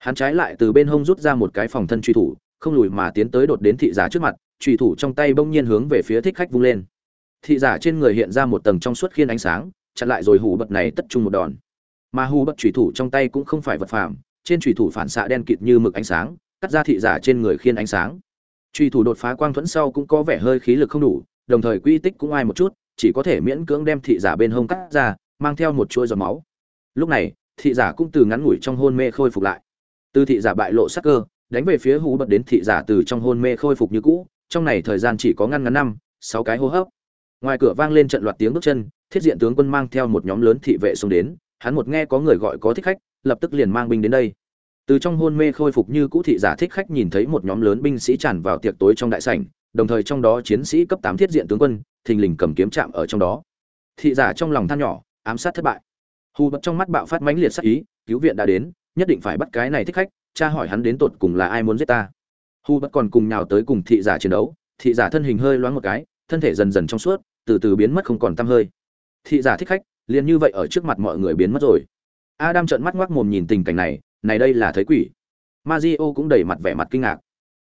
hắn trái lại từ bên hông rút ra một cái phòng thân truy thủ, không lùi mà tiến tới đột đến thị giả trước mặt, truy thủ trong tay bỗng nhiên hướng về phía thích khách vung lên. Thị giả trên người hiện ra một tầng trong suốt khiên ánh sáng, chặn lại rồi hù bật này tất trung một đòn. Mà hù bật truy thủ trong tay cũng không phải vật phàm, trên truy thủ phản xạ đen kịt như mực ánh sáng, cắt ra thị giả trên người khiên ánh sáng. Truy thủ đột phá quang thuẫn sau cũng có vẻ hơi khí lực không đủ, đồng thời quy tích cũng ai một chút, chỉ có thể miễn cưỡng đem thị giả bên hông cắt ra, mang theo một chuỗi giọt máu. Lúc này, thị giả cũng từ ngắn ngủi trong hôn mê khôi phục lại từ thị giả bại lộ sắc cơ, đánh về phía hú bật đến thị giả từ trong hôn mê khôi phục như cũ, trong này thời gian chỉ có ngăn ngắn năm, sáu cái hô hấp. Ngoài cửa vang lên trận loạt tiếng bước chân, thiết diện tướng quân mang theo một nhóm lớn thị vệ xông đến, hắn một nghe có người gọi có thích khách, lập tức liền mang binh đến đây. Từ trong hôn mê khôi phục như cũ thị giả thích khách nhìn thấy một nhóm lớn binh sĩ tràn vào tiệc tối trong đại sảnh, đồng thời trong đó chiến sĩ cấp tám thiết diện tướng quân, thình lình cầm kiếm chạm ở trong đó. Thị giả trong lòng than nhỏ, ám sát thất bại. Hù bật trong mắt bạo phát mãnh liệt sắc ý, cứu viện đã đến nhất định phải bắt cái này thích khách, cha hỏi hắn đến tột cùng là ai muốn giết ta. Hu bất còn cùng nhào tới cùng thị giả chiến đấu, thị giả thân hình hơi loáng một cái, thân thể dần dần trong suốt, từ từ biến mất không còn tăm hơi. Thị giả thích khách, liền như vậy ở trước mặt mọi người biến mất rồi. Adam trợn mắt ngoác mồm nhìn tình cảnh này này đây là thấy quỷ. Mazio cũng đầy mặt vẻ mặt kinh ngạc.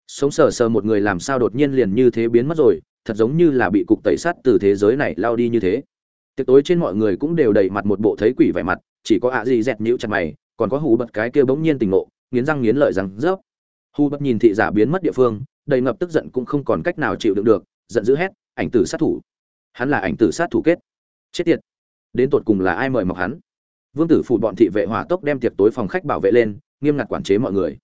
Sống sờ sờ một người làm sao đột nhiên liền như thế biến mất rồi, thật giống như là bị cục tẩy sát từ thế giới này lao đi như thế. Tiệc tối trên mọi người cũng đều đầy mặt một bộ thấy quỷ vẻ mặt, chỉ có ạ gì dẹt nhíu chặt mày còn có hù bật cái kia bỗng nhiên tỉnh ngộ, nghiến răng nghiến lợi rằng, rớp. Hù bật nhìn thị giả biến mất địa phương, đầy ngập tức giận cũng không còn cách nào chịu đựng được, giận dữ hét, ảnh tử sát thủ. Hắn là ảnh tử sát thủ kết. Chết tiệt. Đến tột cùng là ai mời mọc hắn? Vương tử phụ bọn thị vệ hỏa tốc đem tiệc tối phòng khách bảo vệ lên, nghiêm ngặt quản chế mọi người.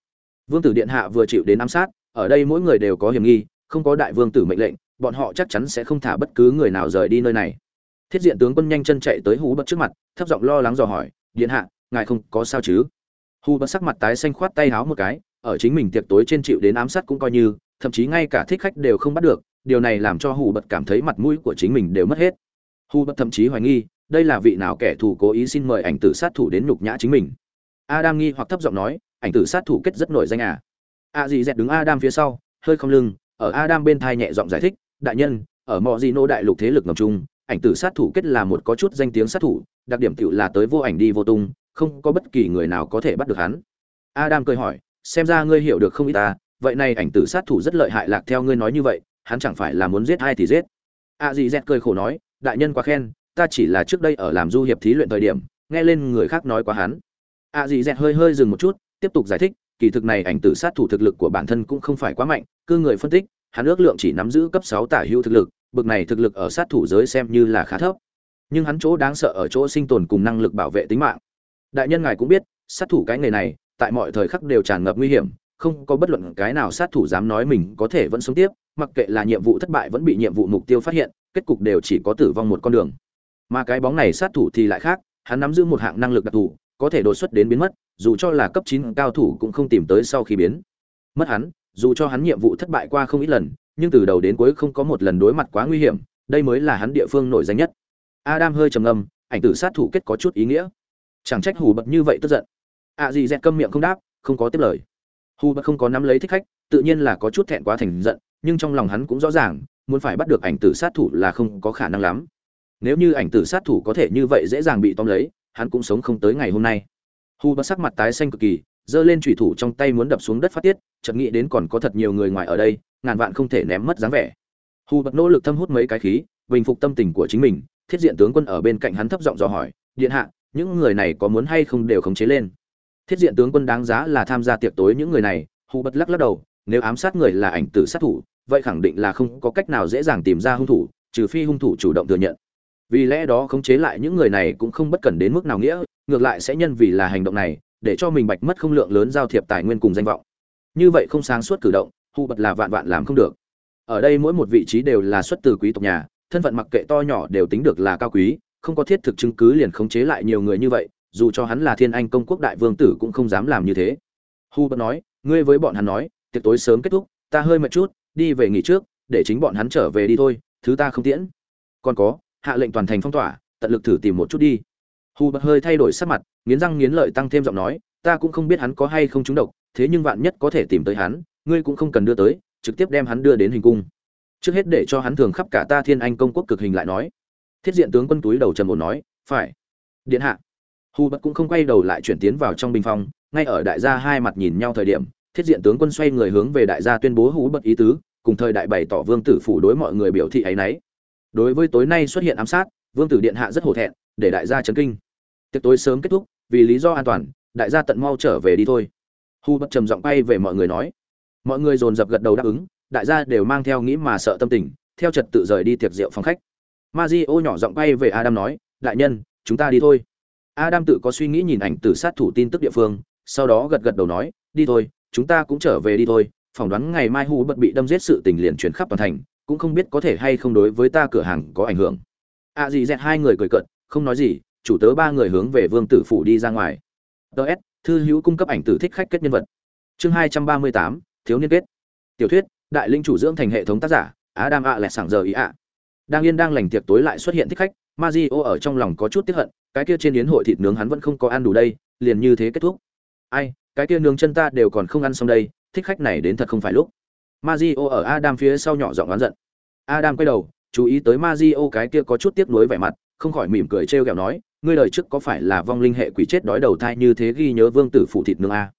Vương tử điện hạ vừa chịu đến ám sát, ở đây mỗi người đều có hiểm nghi, không có đại vương tử mệnh lệnh, bọn họ chắc chắn sẽ không thả bất cứ người nào rời đi nơi này. Thiết diện tướng quân nhanh chân chạy tới hú bật trước mặt, thấp giọng lo lắng dò hỏi, điện hạ ngài không có sao chứ? Hu bật sắc mặt tái xanh khoát tay háo một cái, ở chính mình tiệc tối trên chịu đến ám sát cũng coi như, thậm chí ngay cả thích khách đều không bắt được, điều này làm cho hù bật cảm thấy mặt mũi của chính mình đều mất hết. Hù bật thậm chí hoài nghi, đây là vị nào kẻ thù cố ý xin mời ảnh tử sát thủ đến nhục nhã chính mình? Adam nghi hoặc thấp giọng nói, ảnh tử sát thủ kết rất nổi danh à? A dì dẹt đứng adam phía sau, hơi không lưng, ở adam bên thai nhẹ giọng giải thích, đại nhân, ở mọi gì nô đại lục thế lực ngầm trung ảnh tử sát thủ kết là một có chút danh tiếng sát thủ, đặc điểm tựu là tới vô ảnh đi vô tung không có bất kỳ người nào có thể bắt được hắn. Adam cười hỏi, xem ra ngươi hiểu được không ít ta, vậy này ảnh tử sát thủ rất lợi hại lạc theo ngươi nói như vậy, hắn chẳng phải là muốn giết ai thì giết. A dì dẹt cười khổ nói, đại nhân quá khen, ta chỉ là trước đây ở làm du hiệp thí luyện thời điểm, nghe lên người khác nói quá hắn. A dì dẹt hơi hơi dừng một chút, tiếp tục giải thích, kỳ thực này ảnh tử sát thủ thực lực của bản thân cũng không phải quá mạnh cư người phân tích, hắn ước lượng chỉ nắm giữ cấp sáu tả hữu thực lực, bực này thực lực ở sát thủ giới xem như là khá thấp. Nhưng hắn chỗ đáng sợ ở chỗ sinh tồn cùng năng lực bảo vệ tính mạng đại nhân ngài cũng biết, sát thủ cái nghề này, tại mọi thời khắc đều tràn ngập nguy hiểm, không có bất luận cái nào sát thủ dám nói mình có thể vẫn sống tiếp, mặc kệ là nhiệm vụ thất bại vẫn bị nhiệm vụ mục tiêu phát hiện, kết cục đều chỉ có tử vong một con đường. Mà cái bóng này sát thủ thì lại khác, hắn nắm giữ một hạng năng lực đặc thù, có thể đột xuất đến biến mất, dù cho là cấp chín cao thủ cũng không tìm tới sau khi biến. Mất hắn, dù cho hắn nhiệm vụ thất bại qua không ít lần, nhưng từ đầu đến cuối không có một lần đối mặt quá nguy hiểm, đây mới là hắn địa phương nổi danh nhất. Adam hơi trầm ngâm, ảnh tử sát thủ kết có chút ý nghĩa chẳng trách hù bật như vậy tức giận. Ạ gì dẹt câm miệng không đáp, không có tiếp lời. Hù bật không có nắm lấy thích khách, tự nhiên là có chút thẹn quá thành giận, nhưng trong lòng hắn cũng rõ ràng, muốn phải bắt được ảnh tử sát thủ là không có khả năng lắm. Nếu như ảnh tử sát thủ có thể như vậy dễ dàng bị tóm lấy, hắn cũng sống không tới ngày hôm nay. Hù bật sắc mặt tái xanh cực kỳ, giơ lên thủy thủ trong tay muốn đập xuống đất phát tiết, chợt nghĩ đến còn có thật nhiều người ngoài ở đây, ngàn vạn không thể ném mất dáng vẻ. Hù bật nỗ lực thâm hút mấy cái khí, bình phục tâm tình của chính mình, thiết diện tướng quân ở bên cạnh hắn thấp giọng dò hỏi, điện hạ những người này có muốn hay không đều khống chế lên. Thiết diện tướng quân đáng giá là tham gia tiệc tối những người này, hù bật lắc lắc đầu, nếu ám sát người là ảnh tử sát thủ, vậy khẳng định là không có cách nào dễ dàng tìm ra hung thủ, trừ phi hung thủ chủ động thừa nhận. Vì lẽ đó khống chế lại những người này cũng không bất cần đến mức nào nghĩa, ngược lại sẽ nhân vì là hành động này, để cho mình bạch mất không lượng lớn giao thiệp tài nguyên cùng danh vọng. Như vậy không sáng suốt cử động, hù bật là vạn vạn làm không được. Ở đây mỗi một vị trí đều là xuất từ quý tộc nhà, thân phận mặc kệ to nhỏ đều tính được là cao quý không có thiết thực chứng cứ liền khống chế lại nhiều người như vậy, dù cho hắn là thiên anh công quốc đại vương tử cũng không dám làm như thế. Hu Bất nói, ngươi với bọn hắn nói, tiệc tối sớm kết thúc, ta hơi mệt chút, đi về nghỉ trước, để chính bọn hắn trở về đi thôi, thứ ta không tiễn. Còn có, hạ lệnh toàn thành phong tỏa, tận lực thử tìm một chút đi. Hu Bất hơi thay đổi sắc mặt, nghiến răng nghiến lợi tăng thêm giọng nói, ta cũng không biết hắn có hay không trúng độc, thế nhưng vạn nhất có thể tìm tới hắn, ngươi cũng không cần đưa tới, trực tiếp đem hắn đưa đến hình cung. Trước hết để cho hắn thường khắp cả ta thiên anh công quốc cực hình lại nói thiết diện tướng quân túi đầu trầm ổn nói, phải. Điện hạ. Hù bật cũng không quay đầu lại chuyển tiến vào trong bình phong ngay ở đại gia hai mặt nhìn nhau thời điểm, thiết diện tướng quân xoay người hướng về đại gia tuyên bố hú bật ý tứ, cùng thời đại bày tỏ vương tử phủ đối mọi người biểu thị ấy nấy đối với tối nay xuất hiện ám sát, vương tử điện hạ rất hổ thẹn, để đại gia chấn kinh. Tiệc tối sớm kết thúc, vì lý do an toàn, đại gia tận mau trở về đi thôi. Hu bất trầm giọng bay về mọi người nói. Mọi người dồn dập gật đầu đáp ứng, đại gia đều mang theo nghĩ mà sợ tâm tình, theo trật tự rời đi tiệc rượu phòng khách. Mazio nhỏ giọng bay về Adam nói, "Đại nhân, chúng ta đi thôi." Adam tự có suy nghĩ nhìn ảnh tử sát thủ tin tức địa phương, sau đó gật gật đầu nói, "Đi thôi, chúng ta cũng trở về đi thôi." Phỏng đoán ngày mai Hu bật bị đâm giết sự tình liền truyền khắp toàn thành, cũng không biết có thể hay không đối với ta cửa hàng có ảnh hưởng. A gì dẹt hai người cười cợt, không nói gì, chủ tớ ba người hướng về Vương tử phủ đi ra ngoài. DS, thư hữu cung cấp ảnh tử thích khách kết nhân vật. Chương hai trăm ba mươi tám, thiếu niên kết. Tiểu thuyết, đại linh chủ dưỡng thành hệ thống tác giả, Adam ạ lẹ sảng giờ ý ạ đang yên đang lành tiệc tối lại xuất hiện thích khách Mazio ở trong lòng có chút tiếc hận, cái kia trên yến hội thịt nướng hắn vẫn không có ăn đủ đây, liền như thế kết thúc. Ai, cái kia nướng chân ta đều còn không ăn xong đây, thích khách này đến thật không phải lúc. Mazio ở Adam phía sau nhỏ giọng oán giận. Adam quay đầu, chú ý tới Mazio cái kia có chút tiếc nuối vẻ mặt, không khỏi mỉm cười trêu ghẹo nói, ngươi đời trước có phải là vong linh hệ quỷ chết đói đầu thai như thế ghi nhớ vương tử phụ thịt nướng a?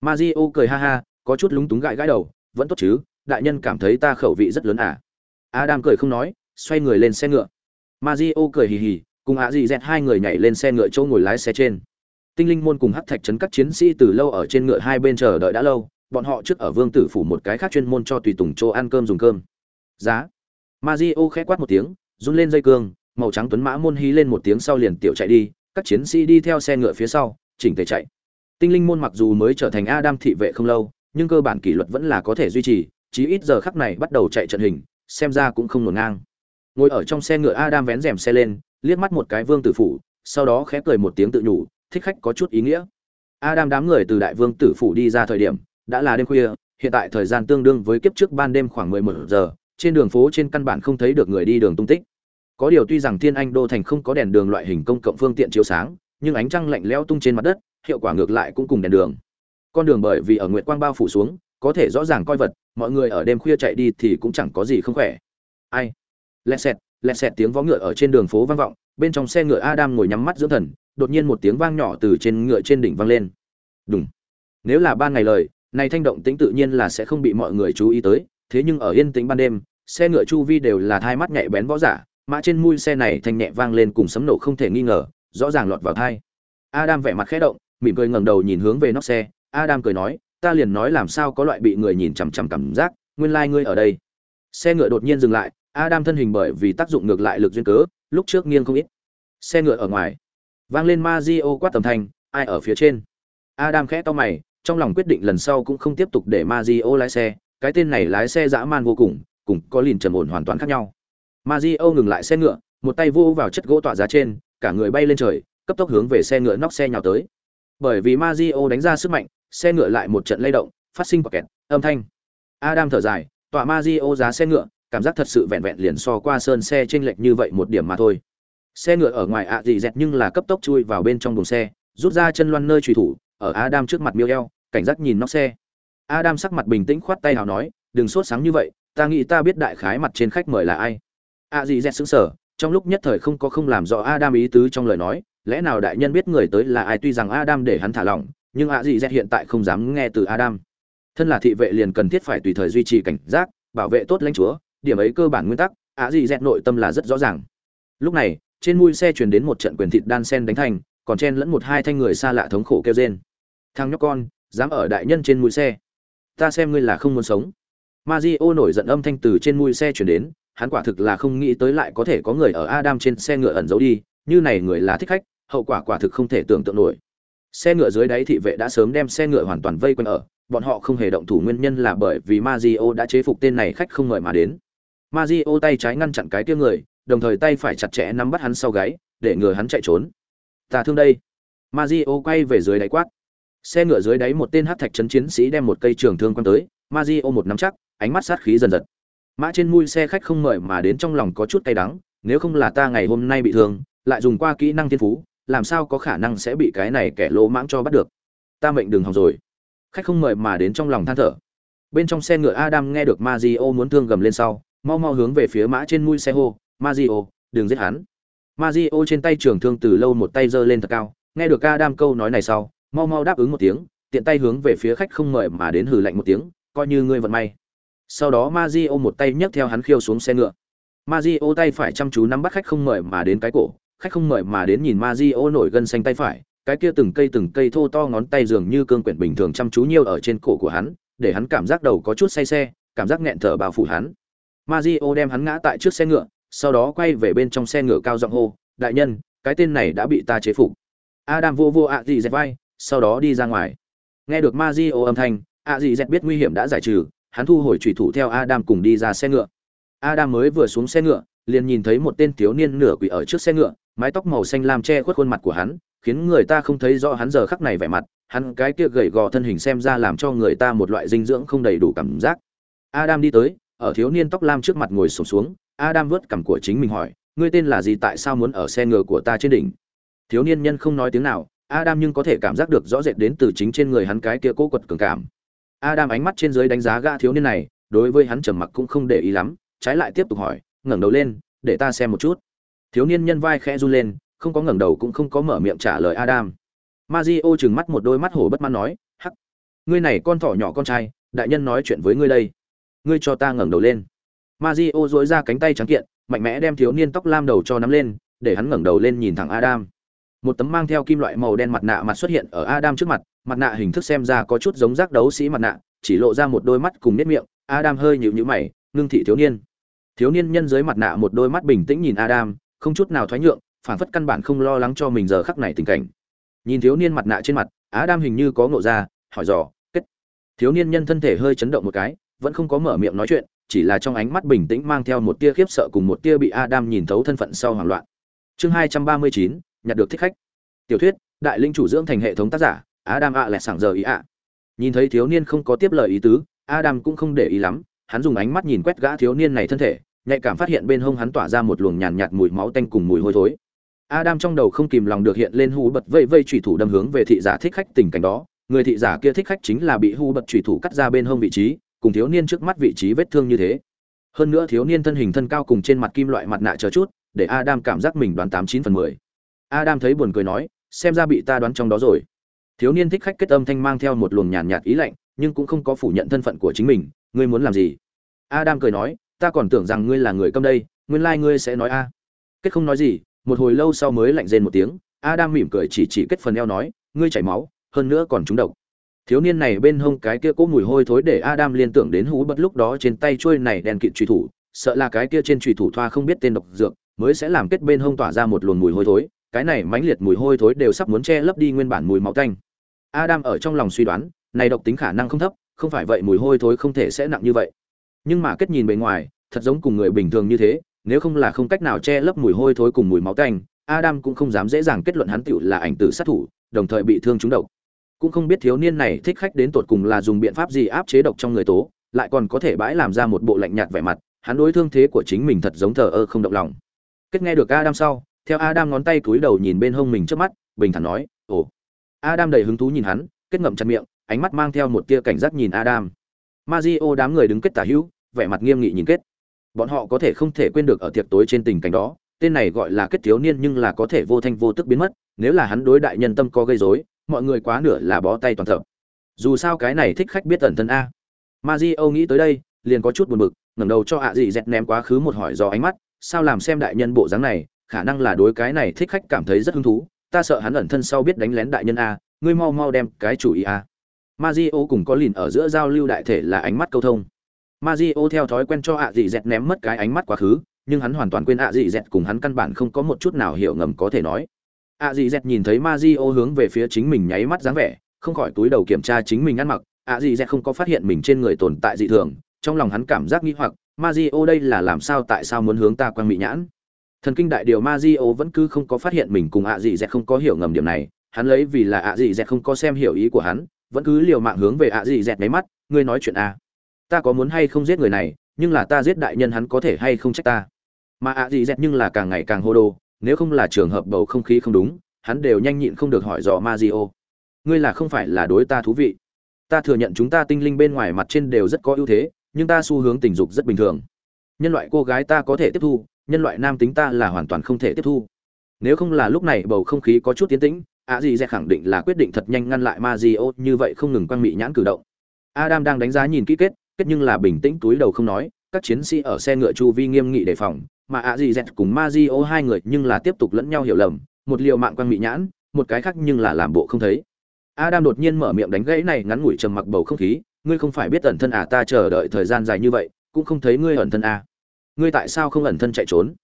Mazio cười ha ha, có chút lúng túng gãi gãi đầu, vẫn tốt chứ, đại nhân cảm thấy ta khẩu vị rất lớn à? Adam cười không nói xoay người lên xe ngựa. Mario cười hì hì, cùng ạ dị dẹt hai người nhảy lên xe ngựa chỗ ngồi lái xe trên. Tinh linh môn cùng hắc thạch trấn các chiến sĩ từ lâu ở trên ngựa hai bên chờ đợi đã lâu, bọn họ trước ở vương tử phủ một cái khác chuyên môn cho tùy tùng chỗ ăn cơm dùng cơm. Giá. Mario khẽ quát một tiếng, run lên dây cương, màu trắng tuấn mã môn hí lên một tiếng sau liền tiểu chạy đi, các chiến sĩ đi theo xe ngựa phía sau, chỉnh tề chạy. Tinh linh môn mặc dù mới trở thành adam thị vệ không lâu, nhưng cơ bản kỷ luật vẫn là có thể duy trì, chí ít giờ khắc này bắt đầu chạy trận hình, xem ra cũng không ngổn ngang ngồi ở trong xe ngựa adam vén rèm xe lên, liếc mắt một cái vương tử phủ, sau đó khẽ cười một tiếng tự nhủ, thích khách có chút ý nghĩa. Adam đám người từ đại vương tử phủ đi ra thời điểm, đã là đêm khuya, hiện tại thời gian tương đương với kiếp trước ban đêm khoảng mười một giờ, trên đường phố trên căn bản không thấy được người đi đường tung tích. Có điều tuy rằng thiên anh đô thành không có đèn đường loại hình công cộng phương tiện chiếu sáng, nhưng ánh trăng lạnh lẽo tung trên mặt đất, hiệu quả ngược lại cũng cùng đèn đường. Con đường bởi vì ở nguyệt quang bao phủ xuống, có thể rõ ràng coi vật, mọi người ở đêm khuya chạy đi thì cũng chẳng có gì không khỏe. Ai? Lẹt xẹt lẹt xẹt tiếng vó ngựa ở trên đường phố vang vọng, bên trong xe ngựa adam ngồi nhắm mắt dưỡng thần, đột nhiên một tiếng vang nhỏ từ trên ngựa trên đỉnh vang lên. Đúng nếu là ban ngày lời, này thanh động tính tự nhiên là sẽ không bị mọi người chú ý tới, thế nhưng ở yên tĩnh ban đêm, xe ngựa chu vi đều là thai mắt nhạy bén võ giả, mã trên mui xe này thanh nhẹ vang lên cùng sấm nổ không thể nghi ngờ, rõ ràng lọt vào thai. Adam vẻ mặt khẽ động, mỉm cười ngẩng đầu nhìn hướng về nóc xe, adam cười nói, ta liền nói làm sao có loại bị người nhìn chằm chằm cảm giác, nguyên lai like ngươi ở đây. Xe ngựa đột nhiên dừng lại Adam thân hình bởi vì tác dụng ngược lại lực duyên cớ, lúc trước nghiêng không ít. Xe ngựa ở ngoài, vang lên Mazio quát tầm thanh, ai ở phía trên? Adam khẽ to mày, trong lòng quyết định lần sau cũng không tiếp tục để Mazio lái xe, cái tên này lái xe dã man vô cùng, cùng có liền trầm ổn hoàn toàn khác nhau. Mazio ngừng lại xe ngựa, một tay vô vào chất gỗ tọa giá trên, cả người bay lên trời, cấp tốc hướng về xe ngựa nóc xe nhào tới. Bởi vì Mazio đánh ra sức mạnh, xe ngựa lại một trận lay động, phát sinh quả kẹt, âm thanh. Adam thở dài, tọa Mazio giá xe ngựa, cảm giác thật sự vẹn vẹn liền so qua sơn xe chênh lệch như vậy một điểm mà thôi. Xe ngựa ở ngoài ạ gì dẹt nhưng là cấp tốc chui vào bên trong buồng xe, rút ra chân loan nơi truy thủ, ở Adam trước mặt miêu eo, cảnh giác nhìn nóc xe. Adam sắc mặt bình tĩnh khoát tay hào nói, đừng sốt sáng như vậy, ta nghĩ ta biết đại khái mặt trên khách mời là ai. ạ gì dẹt sững sờ, trong lúc nhất thời không có không làm rõ Adam ý tứ trong lời nói, lẽ nào đại nhân biết người tới là ai tuy rằng Adam để hắn thả lỏng, nhưng ạ gì dẹt hiện tại không dám nghe từ Adam. Thân là thị vệ liền cần thiết phải tùy thời duy trì cảnh giác, bảo vệ tốt lãnh chúa, điểm ấy cơ bản nguyên tắc, ạ gì dẹt nội tâm là rất rõ ràng. Lúc này, trên mui xe truyền đến một trận quyền thịt đan sen đánh thành, còn chen lẫn một hai thanh người xa lạ thống khổ kêu rên. Thằng nhóc con, dám ở đại nhân trên mui xe. Ta xem ngươi là không muốn sống. Mazio nổi giận âm thanh từ trên mui xe truyền đến, hắn quả thực là không nghĩ tới lại có thể có người ở Adam trên xe ngựa ẩn giấu đi, như này người là thích khách, hậu quả quả thực không thể tưởng tượng nổi. Xe ngựa dưới đáy thị vệ đã sớm đem xe ngựa hoàn toàn vây quanh ở, bọn họ không hề động thủ nguyên nhân là bởi vì Mazio đã chế phục tên này khách không mời mà đến. Mario tay trái ngăn chặn cái kia người, đồng thời tay phải chặt chẽ nắm bắt hắn sau gáy, để ngừa hắn chạy trốn. "Ta thương đây." Mario quay về dưới đáy quát. Xe ngựa dưới đáy một tên hắc thạch trấn chiến sĩ đem một cây trường thương quăng tới, Mario một nắm chắc, ánh mắt sát khí dần dần. Mã trên mui xe khách không mời mà đến trong lòng có chút cay đắng, nếu không là ta ngày hôm nay bị thương, lại dùng qua kỹ năng thiên phú, làm sao có khả năng sẽ bị cái này kẻ lỗ mãng cho bắt được. Ta mệnh đừng hòng rồi. Khách không mời mà đến trong lòng than thở. Bên trong xe ngựa Adam nghe được Mario muốn thương gầm lên sau, mau mau hướng về phía mã trên mũi xe hô, mazio, đừng giết hắn. Mazio trên tay trường thương từ lâu một tay giơ lên thật cao, nghe được adam câu nói này sau, mau mau đáp ứng một tiếng, tiện tay hướng về phía khách không mời mà đến hừ lạnh một tiếng, coi như ngươi vận may. Sau đó Mazio một tay nhấc theo hắn khiêu xuống xe ngựa. Mazio tay phải chăm chú nắm bắt khách không mời mà đến cái cổ, khách không mời mà đến nhìn Mazio nổi gân xanh tay phải, cái kia từng cây từng cây thô to ngón tay dường như cương quyển bình thường chăm chú nhiều ở trên cổ của hắn, để hắn cảm giác đầu có chút say xe, cảm giác nghẹn thở bao phủ hắn. Mazio đem hắn ngã tại trước xe ngựa, sau đó quay về bên trong xe ngựa cao giọng hô, đại nhân, cái tên này đã bị ta chế phục. Adam vô vô ạ gì dẹt vai, sau đó đi ra ngoài. Nghe được Mazio âm thanh, ạ gì dẹt biết nguy hiểm đã giải trừ, hắn thu hồi chủy thủ theo adam cùng đi ra xe ngựa. Adam mới vừa xuống xe ngựa, liền nhìn thấy một tên thiếu niên nửa quỷ ở trước xe ngựa, mái tóc màu xanh lam che khuất khuôn mặt của hắn, khiến người ta không thấy rõ hắn giờ khắc này vẻ mặt. Hắn cái kia gầy gò thân hình xem ra làm cho người ta một loại dinh dưỡng không đầy đủ cảm giác. Adam đi tới ở thiếu niên tóc lam trước mặt ngồi sụp xuống, xuống adam vớt cằm của chính mình hỏi ngươi tên là gì? Tại sao muốn ở xe ngựa của ta trên đỉnh? Thiếu niên nhân không nói tiếng nào adam nhưng có thể cảm giác được rõ rệt đến từ chính trên người hắn cái kia cố quật cường cảm. Adam ánh mắt trên dưới đánh giá gã thiếu niên này đối với hắn trầm mặc cũng không để ý lắm trái lại tiếp tục hỏi ngẩng đầu lên để ta xem một chút. Thiếu niên nhân vai khẽ run lên không có ngẩng đầu cũng không có mở miệng trả lời adam. Mazio trừng mắt một đôi mắt hổ bất mãn nói hắc ngươi này con thỏ nhỏ con trai đại nhân nói chuyện với ngươi đây ngươi cho ta ngẩng đầu lên. Mario duỗi ra cánh tay trắng kiện, mạnh mẽ đem thiếu niên tóc lam đầu cho nắm lên, để hắn ngẩng đầu lên nhìn thẳng adam. Một tấm mang theo kim loại màu đen mặt nạ mặt xuất hiện ở adam trước mặt mặt nạ hình thức xem ra có chút giống giác đấu sĩ mặt nạ, chỉ lộ ra một đôi mắt cùng nét miệng, adam hơi nhíu nhíu mày, ngưng thị thiếu niên. Thiếu niên nhân dưới mặt nạ một đôi mắt bình tĩnh nhìn adam, không chút nào thoái nhượng phản phất căn bản không lo lắng cho mình giờ khắc này tình cảnh. Nhìn thiếu niên mặt nạ trên mặt, adam hình như có ngộ ra, hỏi dò, kết. Thiếu niên nhân thân thể hơi chấn động một cái vẫn không có mở miệng nói chuyện chỉ là trong ánh mắt bình tĩnh mang theo một tia khiếp sợ cùng một tia bị adam nhìn thấu thân phận sau hoảng loạn. Chương hai trăm ba mươi chín nhặt được thích khách. Tiểu thuyết đại linh chủ dưỡng thành hệ thống tác giả adam ạ à sảng giờ ý ạ. Nhìn thấy thiếu niên không có tiếp lời ý tứ adam cũng không để ý lắm hắn dùng ánh mắt nhìn quét gã thiếu niên này thân thể nhạy cảm phát hiện bên hông hắn tỏa ra một luồng nhàn nhạt, mùi máu tanh cùng mùi hôi thối. Adam trong đầu không kìm lòng được hiện lên hu bật vây vây trùy thủ đâm hướng về thị giả thích khách tình cảnh đó. Người thị giả kia thích khách chính là bị hu bật trùy thủ cắt ra bên hông vị trí cùng thiếu niên trước mắt vị trí vết thương như thế hơn nữa thiếu niên thân hình thân cao cùng trên mặt kim loại mặt nạ chờ chút để adam cảm giác mình đoán tám chín phần mười Adam thấy buồn cười nói, xem ra bị ta đoán trong đó rồi. Thiếu niên thích khách kết âm thanh mang theo một luồng nhàn nhạt ý lạnh, nhưng cũng không có phủ nhận thân phận của chính mình, ngươi muốn làm gì? Adam cười nói, ta còn tưởng rằng ngươi là người câm đây, nguyên lai like ngươi sẽ nói a. Kết không nói gì, một hồi lâu sau mới lạnh rên một tiếng, Adam mỉm cười chỉ chỉ kết phần eo nói, ngươi chảy máu, hơn nữa còn trúng độc. Thiếu niên này bên hông cái kia cố mùi hôi thối để Adam liên tưởng đến hú bất lúc đó trên tay chuôi này đèn kịt truy thủ, sợ là cái kia trên truy thủ thoa không biết tên độc dược, mới sẽ làm kết bên hông tỏa ra một luồng mùi hôi thối, cái này mãnh liệt mùi hôi thối đều sắp muốn che lấp đi nguyên bản mùi máu tanh. Adam ở trong lòng suy đoán, này độc tính khả năng không thấp, không phải vậy mùi hôi thối không thể sẽ nặng như vậy. Nhưng mà kết nhìn bề ngoài, thật giống cùng người bình thường như thế, nếu không là không cách nào che lấp mùi hôi thối cùng mùi máu tanh, Adam cũng không dám dễ dàng kết luận hắn tiểu là ảnh tử sát thủ, đồng thời bị thương trúng độc. Cũng không biết thiếu niên này thích khách đến tột cùng là dùng biện pháp gì áp chế độc trong người tố, lại còn có thể bãi làm ra một bộ lạnh nhạt vẻ mặt, hắn đối thương thế của chính mình thật giống thờ ơ không động lòng. Kết nghe được Adam sau, theo adam ngón tay cúi đầu nhìn bên hông mình trước mắt bình thản nói ồ. Adam đầy hứng thú nhìn hắn kết ngậm chặt miệng ánh mắt mang theo một tia cảnh giác nhìn adam. Mazio đám người đứng kết tả hữu vẻ mặt nghiêm nghị nhìn kết. Bọn họ có thể không thể quên được ở tiệc tối trên tình cảnh đó tên này gọi là kết thiếu niên nhưng là có thể vô thanh vô tức biến mất nếu là hắn đối đại nhân tâm có gây rối mọi người quá nửa là bó tay toàn thợ dù sao cái này thích khách biết tẩn thân a. Mazio nghĩ tới đây, liền có chút buồn bực, ngẩng đầu cho ạ dị dẹt ném quá khứ một hỏi do ánh mắt, sao làm xem đại nhân bộ dáng này, khả năng là đối cái này thích khách cảm thấy rất hứng thú, ta sợ hắn ẩn thân sau biết đánh lén đại nhân a, ngươi mau mau đem cái chủ ý a. Mazio cùng có lìn ở giữa giao lưu đại thể là ánh mắt câu thông. Mazio theo thói quen cho ạ dị dẹt ném mất cái ánh mắt quá khứ, nhưng hắn hoàn toàn quên ạ dị dẹt cùng hắn căn bản không có một chút nào hiểu ngầm có thể nói a dì dẹt nhìn thấy Mazio hướng về phía chính mình nháy mắt dáng vẻ, không khỏi túi đầu kiểm tra chính mình ăn mặc. A dì dẹt không có phát hiện mình trên người tồn tại dị thường, trong lòng hắn cảm giác nghi hoặc Mazio đây là làm sao tại sao muốn hướng ta quang mỹ nhãn? Thần kinh đại điều Mazio vẫn cứ không có phát hiện mình cùng a dì dẹt không có hiểu ngầm điểm này, hắn lấy vì là a dì dẹt không có xem hiểu ý của hắn, vẫn cứ liều mạng hướng về a dì dẹt máy mắt, ngươi nói chuyện a ta có muốn hay không giết người này, nhưng là ta giết đại nhân hắn có thể hay không trách ta? Mà ạ dị dẹt nhưng là càng ngày càng hô đồ nếu không là trường hợp bầu không khí không đúng, hắn đều nhanh nhịn không được hỏi dò Mazio ngươi là không phải là đối ta thú vị. Ta thừa nhận chúng ta tinh linh bên ngoài mặt trên đều rất có ưu thế, nhưng ta xu hướng tình dục rất bình thường. Nhân loại cô gái ta có thể tiếp thu, nhân loại nam tính ta là hoàn toàn không thể tiếp thu. Nếu không là lúc này bầu không khí có chút tiến tĩnh ạ gì dẹt khẳng định là quyết định thật nhanh ngăn lại Mazio như vậy không ngừng quang mị nhãn cử động. Adam đang đánh giá nhìn kỹ kết kết nhưng là bình tĩnh túi đầu không nói, các chiến sĩ ở xe ngựa chu vi nghiêm nghị đề phòng mà ạ gì dẹt cùng ma di ô hai người nhưng là tiếp tục lẫn nhau hiểu lầm, một liều mạng quăng mị nhãn, một cái khác nhưng là làm bộ không thấy. Adam đột nhiên mở miệng đánh gãy này ngắn ngủi trầm mặc bầu không khí, ngươi không phải biết ẩn thân à ta chờ đợi thời gian dài như vậy, cũng không thấy ngươi ẩn thân à. Ngươi tại sao không ẩn thân chạy trốn?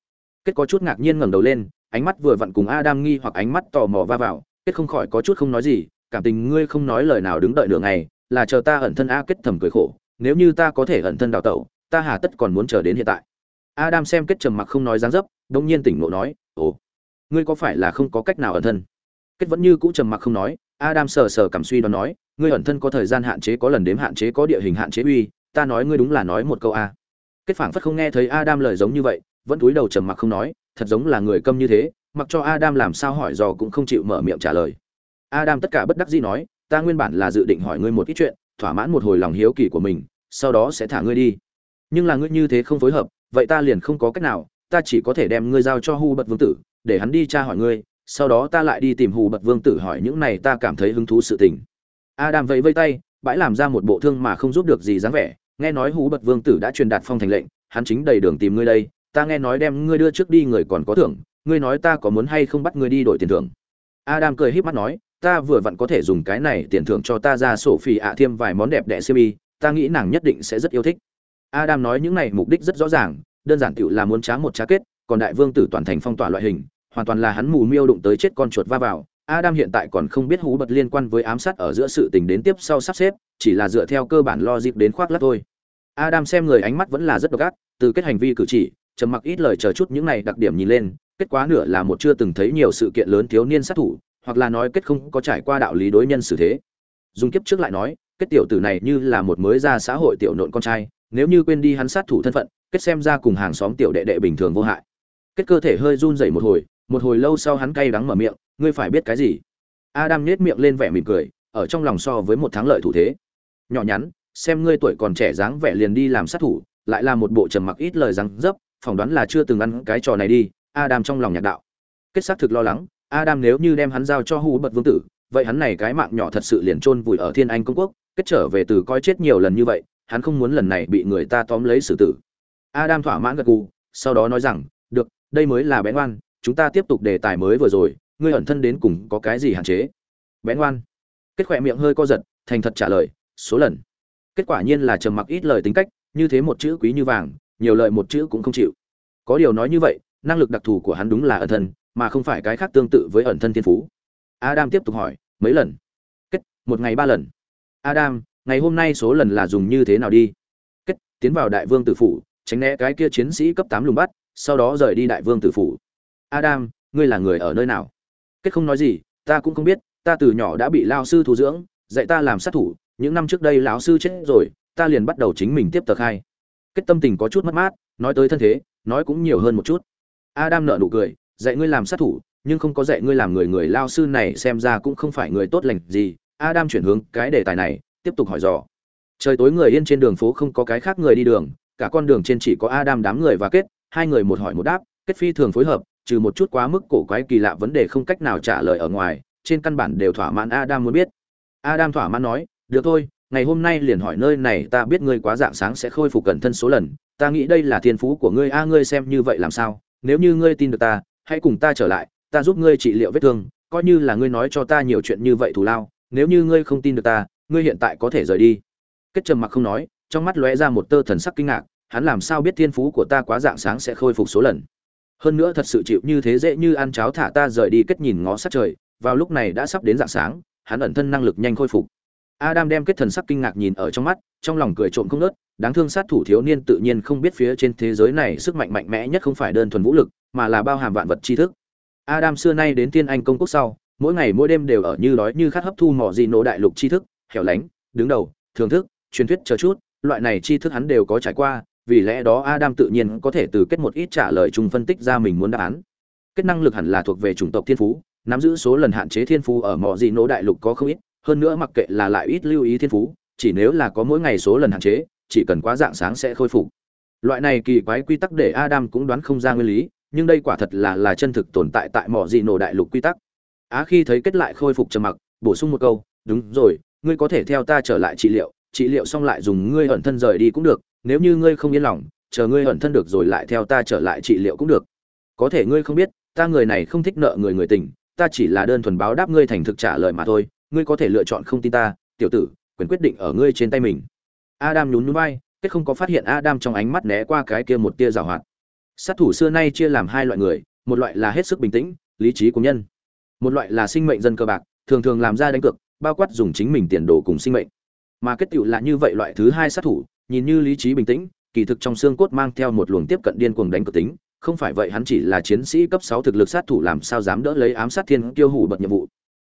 Kết có chút ngạc nhiên ngẩng đầu lên, ánh mắt vừa vặn cùng adam nghi hoặc ánh mắt tò mò va vào, kết không khỏi có chút không nói gì, cảm tình ngươi không nói lời nào đứng đợi nửa ngày, là chờ ta ẩn thân a kết thầm cười khổ, nếu như ta có thể ẩn thân đào tẩu, ta hà tất còn muốn chờ đến hiện tại adam xem kết trầm mặc không nói dáng dấp đột nhiên tỉnh ngộ nói, ồ, ngươi có phải là không có cách nào ẩn thân? Kết vẫn như cũ trầm mặc không nói, adam sờ sờ cảm suy đoán nói, ngươi ẩn thân có thời gian hạn chế, có lần đếm hạn chế, có địa hình hạn chế uy, ta nói ngươi đúng là nói một câu a. Kết phảng phất không nghe thấy adam lời giống như vậy, vẫn cúi đầu trầm mặc không nói, thật giống là người câm như thế, mặc cho adam làm sao hỏi dò cũng không chịu mở miệng trả lời. Adam tất cả bất đắc dĩ nói, ta nguyên bản là dự định hỏi ngươi một ít chuyện, thỏa mãn một hồi lòng hiếu kỳ của mình, sau đó sẽ thả ngươi đi. Nhưng là ngươi như thế không phối hợp vậy ta liền không có cách nào, ta chỉ có thể đem ngươi giao cho hu bật vương tử, để hắn đi tra hỏi ngươi, sau đó ta lại đi tìm hù bật vương tử hỏi những này ta cảm thấy hứng thú sự tình. Adam vẫy vây tay, bãi làm ra một bộ thương mà không giúp được gì dáng vẻ, nghe nói Hu bật vương tử đã truyền đạt phong thành lệnh, hắn chính đầy đường tìm ngươi đây, ta nghe nói đem ngươi đưa trước đi người còn có thưởng, ngươi nói ta có muốn hay không bắt ngươi đi đổi tiền thưởng. Adam cười híp mắt nói, ta vừa vặn có thể dùng cái này tiền thưởng cho ta ra sổ phì ạ thêm vài món đẹp đẽ siêu y, ta nghĩ nàng nhất định sẽ rất yêu thích adam nói những này mục đích rất rõ ràng, đơn giản tiểu là muốn trá một trá kết, còn đại vương tử toàn thành phong tỏa loại hình, hoàn toàn là hắn mù miêu đụng tới chết con chuột va vào. Adam hiện tại còn không biết hú bật liên quan với ám sát ở giữa sự tình đến tiếp sau sắp xếp, chỉ là dựa theo cơ bản logic đến khoác lác thôi. Adam xem người ánh mắt vẫn là rất độc ác, từ kết hành vi cử chỉ, trầm mặc ít lời chờ chút những này đặc điểm nhìn lên, kết quả nửa là một chưa từng thấy nhiều sự kiện lớn thiếu niên sát thủ, hoặc là nói kết không có trải qua đạo lý đối nhân xử thế. Dung kiếp trước lại nói, kết tiểu tử này như là một mới ra xã hội tiểu nộn con trai nếu như quên đi hắn sát thủ thân phận, kết xem ra cùng hàng xóm tiểu đệ đệ bình thường vô hại. Kết cơ thể hơi run rẩy một hồi một hồi lâu sau hắn cay đắng mở miệng, ngươi phải biết cái gì? Adam nhếch miệng lên vẻ mỉm cười, ở trong lòng so với một thắng lợi thủ thế. Nhỏ nhắn, xem ngươi tuổi còn trẻ dáng vẻ liền đi làm sát thủ, lại là một bộ trầm mặc ít lời răng dấp, phỏng đoán là chưa từng ăn cái trò này đi. Adam trong lòng nhạc đạo. Kết xác thực lo lắng, adam nếu như đem hắn giao cho hú bật vương tử, vậy hắn này cái mạng nhỏ thật sự liền chôn vùi ở thiên anh công quốc, kết trở về từ coi chết nhiều lần như vậy hắn không muốn lần này bị người ta tóm lấy xử tử. Adam thỏa mãn gật gù, sau đó nói rằng, được, đây mới là bén oan, chúng ta tiếp tục đề tài mới vừa rồi, ngươi ẩn thân đến cùng có cái gì hạn chế? Bén oan. Kết khỏe miệng hơi co giật, thành thật trả lời, số lần. Kết quả nhiên là trầm mặc ít lời tính cách, như thế một chữ quý như vàng, nhiều lời một chữ cũng không chịu. Có điều nói như vậy, năng lực đặc thù của hắn đúng là ẩn thân, mà không phải cái khác tương tự với ẩn thân thiên phú. Adam tiếp tục hỏi, mấy lần? Kết, một ngày ba lần. Adam ngày hôm nay số lần là dùng như thế nào đi? Kết, tiến vào đại vương tử phủ, tránh né cái kia chiến sĩ cấp tám lùng bắt, sau đó rời đi đại vương tử phủ. Adam, ngươi là người ở nơi nào? Kết không nói gì, ta cũng không biết, ta từ nhỏ đã bị lao sư thu dưỡng, dạy ta làm sát thủ, những năm trước đây lão sư chết rồi, ta liền bắt đầu chính mình tiếp tờ khai. Kết tâm tình có chút mất mát, nói tới thân thế, nói cũng nhiều hơn một chút. Adam nợ nụ cười, dạy ngươi làm sát thủ, nhưng không có dạy ngươi làm người người lao sư này xem ra cũng không phải người tốt lành gì. Adam chuyển hướng cái đề tài này tiếp tục hỏi dò. Trời tối người yên trên đường phố không có cái khác người đi đường, cả con đường trên chỉ có adam đám người và kết hai người một hỏi một đáp kết phi thường phối hợp, trừ một chút quá mức cổ quái kỳ lạ vấn đề không cách nào trả lời ở ngoài, trên căn bản đều thỏa mãn adam muốn biết. Adam thỏa mãn nói, được thôi, ngày hôm nay liền hỏi nơi này, ta biết ngươi quá dạng sáng sẽ khôi phục cẩn thân số lần, ta nghĩ đây là thiên phú của ngươi, a, ngươi xem như vậy làm sao? Nếu như ngươi tin được ta, hãy cùng ta trở lại, ta giúp ngươi trị liệu vết thương, coi như là ngươi nói cho ta nhiều chuyện như vậy thù lao, nếu như ngươi không tin được ta ngươi hiện tại có thể rời đi. Kết trầm mặc không nói, trong mắt lóe ra một tơ thần sắc kinh ngạc, hắn làm sao biết thiên phú của ta quá dạng sáng sẽ khôi phục số lần? Hơn nữa thật sự chịu như thế dễ như ăn cháo thả ta rời đi kết nhìn ngó sát trời, vào lúc này đã sắp đến dạng sáng, hắn ẩn thân năng lực nhanh khôi phục. Adam đem kết thần sắc kinh ngạc nhìn ở trong mắt, trong lòng cười trộm không nớt đáng thương sát thủ thiếu niên tự nhiên không biết phía trên thế giới này sức mạnh mạnh mẽ nhất không phải đơn thuần vũ lực, mà là bao hàm vạn vật tri thức. Adam xưa nay đến tiên anh công quốc sau, mỗi ngày mỗi đêm đều ở như đói như khát hấp thu mỏ gì nổ đại lục tri thức hẻo lánh đứng đầu thưởng thức truyền thuyết chờ chút loại này tri thức hắn đều có trải qua vì lẽ đó Adam tự nhiên có thể từ kết một ít trả lời chung phân tích ra mình muốn đáp án. Kết năng lực hẳn là thuộc về chủng tộc thiên phú, nắm giữ số lần hạn chế thiên phú ở mọi gì nỗ đại lục có không ít, hơn nữa mặc kệ là lại ít lưu ý thiên phú, chỉ nếu là có mỗi ngày số lần hạn chế, chỉ cần quá dạng sáng sẽ khôi phục. Loại này kỳ quái quy tắc để Adam cũng đoán không ra nguyên lý, nhưng đây quả thật là là chân thực tồn tại tại mọi gì nổ đại lục quy tắc. á khi thấy kết lại khôi phục trầm mặc bổ sung một câu đúng rồi ngươi có thể theo ta trở lại trị liệu trị liệu xong lại dùng ngươi ẩn thân rời đi cũng được, nếu như ngươi không yên lòng, chờ ngươi ẩn thân được rồi lại theo ta trở lại trị liệu cũng được. Có thể ngươi không biết, ta người này không thích nợ người người tình, ta chỉ là đơn thuần báo đáp ngươi thành thực trả lời mà thôi, ngươi có thể lựa chọn không tin ta, tiểu tử, quyền quyết định ở ngươi trên tay mình. Adam nhún nhún vai, kết không có phát hiện adam trong ánh mắt né qua cái kia một tia rào hoạt. Sát thủ xưa nay chia làm hai loại người, một loại là hết sức bình tĩnh, lý trí của nhân. Một loại là sinh mệnh dân cơ bạc, thường thường làm ra đánh cược bao quát dùng chính mình tiền đồ cùng sinh mệnh. Mà kết tựu là như vậy loại thứ hai sát thủ, nhìn như lý trí bình tĩnh, kỳ thực trong xương cốt mang theo một luồng tiếp cận điên cuồng đánh cực tính, không phải vậy hắn chỉ là chiến sĩ cấp sáu thực lực sát thủ làm sao dám đỡ lấy ám sát thiên kiêu hủ bật nhiệm vụ.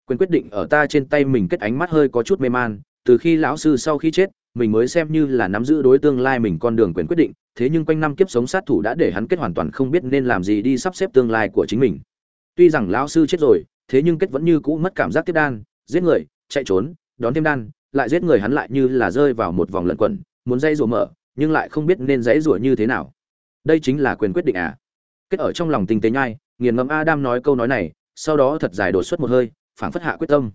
Quyền quyết định ở ta trên tay mình kết ánh mắt hơi có chút mê man, từ khi lão sư sau khi chết, mình mới xem như là nắm giữ đối tương lai mình con đường quyền quyết định, thế nhưng quanh năm kiếp sống sát thủ đã để hắn kết hoàn toàn không biết nên làm gì đi sắp xếp tương lai của chính mình. Tuy rằng lão sư chết rồi, thế nhưng kết vẫn như cũ mất cảm giác tiếp đan, giết người chạy trốn, đón thêm đan, lại giết người hắn lại như là rơi vào một vòng lẩn quẩn, muốn dây rủa mở, nhưng lại không biết nên dãy rủa như thế nào. Đây chính là quyền quyết định à? Kết ở trong lòng tinh tế nhai, nghiền ngẫm adam nói câu nói này, sau đó thật dài đột xuất một hơi, phảng phất hạ quyết tâm.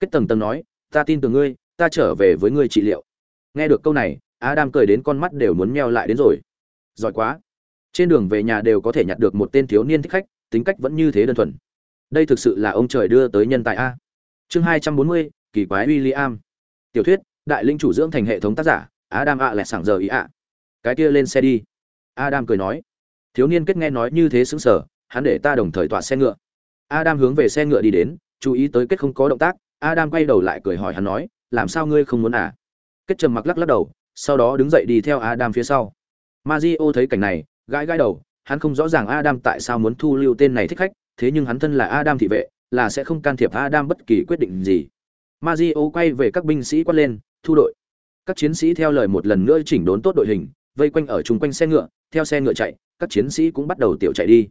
Kết tầng tầng nói, ta tin tưởng ngươi, ta trở về với ngươi trị liệu. Nghe được câu này, adam cười đến con mắt đều muốn meo lại đến rồi. Giỏi quá. Trên đường về nhà đều có thể nhặt được một tên thiếu niên thích khách, tính cách vẫn như thế đơn thuần. Đây thực sự là ông trời đưa tới nhân tài a chương hai trăm bốn mươi, kỳ quái William. tiểu thuyết, đại linh chủ dưỡng thành hệ thống tác giả, adam ạ lẹ sảng giờ ý ạ. Cái kia lên xe đi. Adam cười nói. Thiếu niên kết nghe nói như thế sững sở hắn để ta đồng thời tọa xe ngựa. Adam hướng về xe ngựa đi đến, chú ý tới kết không có động tác, adam quay đầu lại cười hỏi hắn nói, làm sao ngươi không muốn à? Kết trầm mặc lắc lắc đầu, sau đó đứng dậy đi theo adam phía sau. Mazio thấy cảnh này, gãi gãi đầu, hắn không rõ ràng adam tại sao muốn thu lưu tên này thích khách, thế nhưng hắn thân là adam thị vệ là sẽ không can thiệp adam bất kỳ quyết định gì. Mazio quay về các binh sĩ quát lên, thu đội. Các chiến sĩ theo lời một lần nữa chỉnh đốn tốt đội hình, vây quanh ở chung quanh xe ngựa, theo xe ngựa chạy, các chiến sĩ cũng bắt đầu tiểu chạy đi.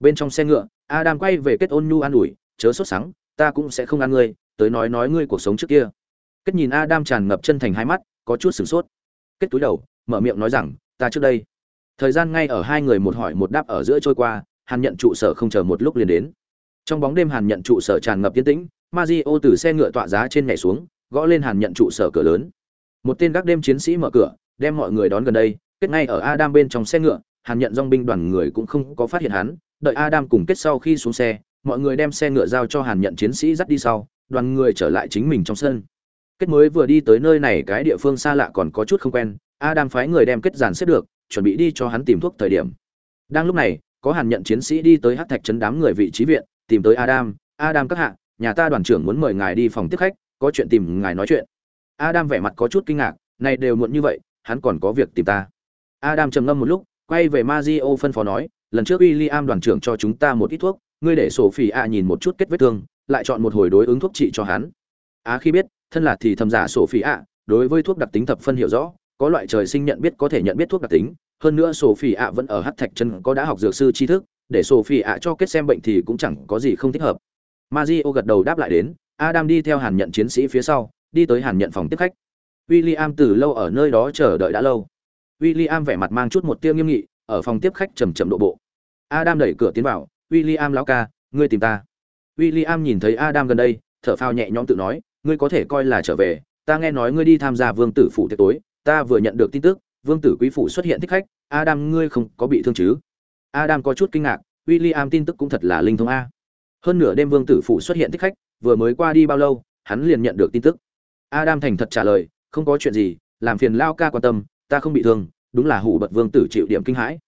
Bên trong xe ngựa, adam quay về kết ôn nhu an ủi, chớ sốt sắng, ta cũng sẽ không ăn ngươi, tới nói nói ngươi cuộc sống trước kia. Kết nhìn adam tràn ngập chân thành hai mắt, có chút sửng sốt. Kết túi đầu, mở miệng nói rằng, ta trước đây. Thời gian ngay ở hai người một hỏi một đáp ở giữa trôi qua hàn nhận trụ sở không chờ một lúc liền đến trong bóng đêm hàn nhận trụ sở tràn ngập yên tĩnh Mazio từ xe ngựa tọa giá trên nhảy xuống, gõ lên hàn nhận trụ sở cửa lớn. Một tên gác đêm chiến sĩ mở cửa, đem mọi người đón gần đây, kết ngay ở adam bên trong xe ngựa, hàn nhận dong binh đoàn người cũng không có phát hiện hắn, đợi adam cùng kết sau khi xuống xe, mọi người đem xe ngựa giao cho hàn nhận chiến sĩ dắt đi sau, đoàn người trở lại chính mình trong sân. Kết mới vừa đi tới nơi này cái địa phương xa lạ còn có chút không quen, adam phái người đem kết dàn xếp được, chuẩn bị đi cho hắn tìm thuốc thời điểm. Đang lúc này, có hàn nhận chiến sĩ đi tới hát thạch trấn đám người vị trí viện tìm tới adam. Adam các hạ nhà ta đoàn trưởng muốn mời ngài đi phòng tiếp khách có chuyện tìm ngài nói chuyện. Adam vẻ mặt có chút kinh ngạc này đều muộn như vậy hắn còn có việc tìm ta. Adam trầm ngâm một lúc quay về Mazio phân phó nói, lần trước William đoàn trưởng cho chúng ta một ít thuốc, ngươi để Sophie a nhìn một chút kết vết thương, lại chọn một hồi đối ứng thuốc trị cho hắn. Á khi biết, thân là thì thầm giả Sophie a, đối với thuốc đặc tính thập phân hiểu rõ, có loại trời sinh nhận biết có thể nhận biết thuốc đặc tính, hơn nữa Sophie a vẫn ở Hắc Thạch chân có đã học dược sư tri thức, để Sophie ạ cho kết xem bệnh thì cũng chẳng có gì không thích hợp. Mario gật đầu đáp lại đến, Adam đi theo Hàn nhận chiến sĩ phía sau, đi tới Hàn nhận phòng tiếp khách. William từ lâu ở nơi đó chờ đợi đã lâu. William vẻ mặt mang chút một tia nghiêm nghị, ở phòng tiếp khách chậm chậm độ bộ. Adam đẩy cửa tiến vào, "William lão ca, ngươi tìm ta." William nhìn thấy Adam gần đây, thở phào nhẹ nhõm tự nói, "Ngươi có thể coi là trở về, ta nghe nói ngươi đi tham gia vương tử phủ tiệc tối, ta vừa nhận được tin tức, vương tử quý phủ xuất hiện thích khách, Adam ngươi không có bị thương chứ?" Adam có chút kinh ngạc, William tin tức cũng thật là linh thông a. Hơn nửa đêm vương tử phủ xuất hiện thích khách, vừa mới qua đi bao lâu, hắn liền nhận được tin tức. Adam thành thật trả lời, "Không có chuyện gì, làm phiền lão ca quan tâm, ta không bị thương đúng là hủ bật vương tử chịu điểm kinh hãi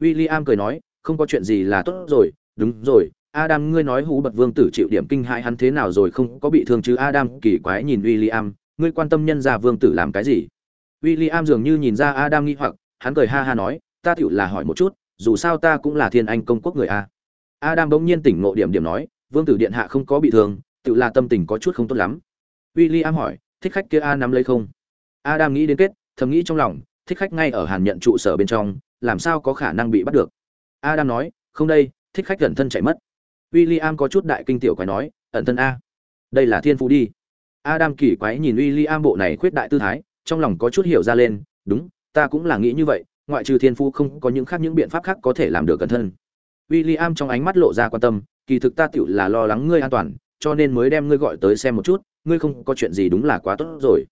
William cười nói không có chuyện gì là tốt rồi đúng rồi Adam ngươi nói hủ bật vương tử chịu điểm kinh hãi hắn thế nào rồi không có bị thương chứ Adam kỳ quái nhìn William ngươi quan tâm nhân gia vương tử làm cái gì William dường như nhìn ra Adam nghi hoặc hắn cười ha ha nói ta tiểu là hỏi một chút dù sao ta cũng là thiên anh công quốc người a. Adam bỗng nhiên tỉnh ngộ điểm điểm nói, vương tử điện hạ không có bị thương, tự là tâm tình có chút không tốt lắm. William hỏi, thích khách kia a nắm lấy không? Adam nghĩ đến kết, thầm nghĩ trong lòng, thích khách ngay ở hàn nhận trụ sở bên trong, làm sao có khả năng bị bắt được? Adam nói, không đây, thích khách gần thân chạy mất. W i l l i am có chút đại kinh tiểu quái nói, ẩn thân a. Đây là thiên phú đi. Adam kỳ quái nhìn w i l l i am bộ này khuyết đại tư thái, trong lòng có chút hiểu ra lên, đúng, ta cũng là nghĩ như vậy ngoại trừ thiên phú không có những khác những biện pháp khác có thể làm được cẩn thân. W i l l i am trong ánh mắt lộ ra quan tâm, kỳ thực ta tựu là lo lắng ngươi an toàn, cho nên mới đem ngươi gọi tới xem một chút, ngươi không có chuyện gì đúng là quá tốt rồi.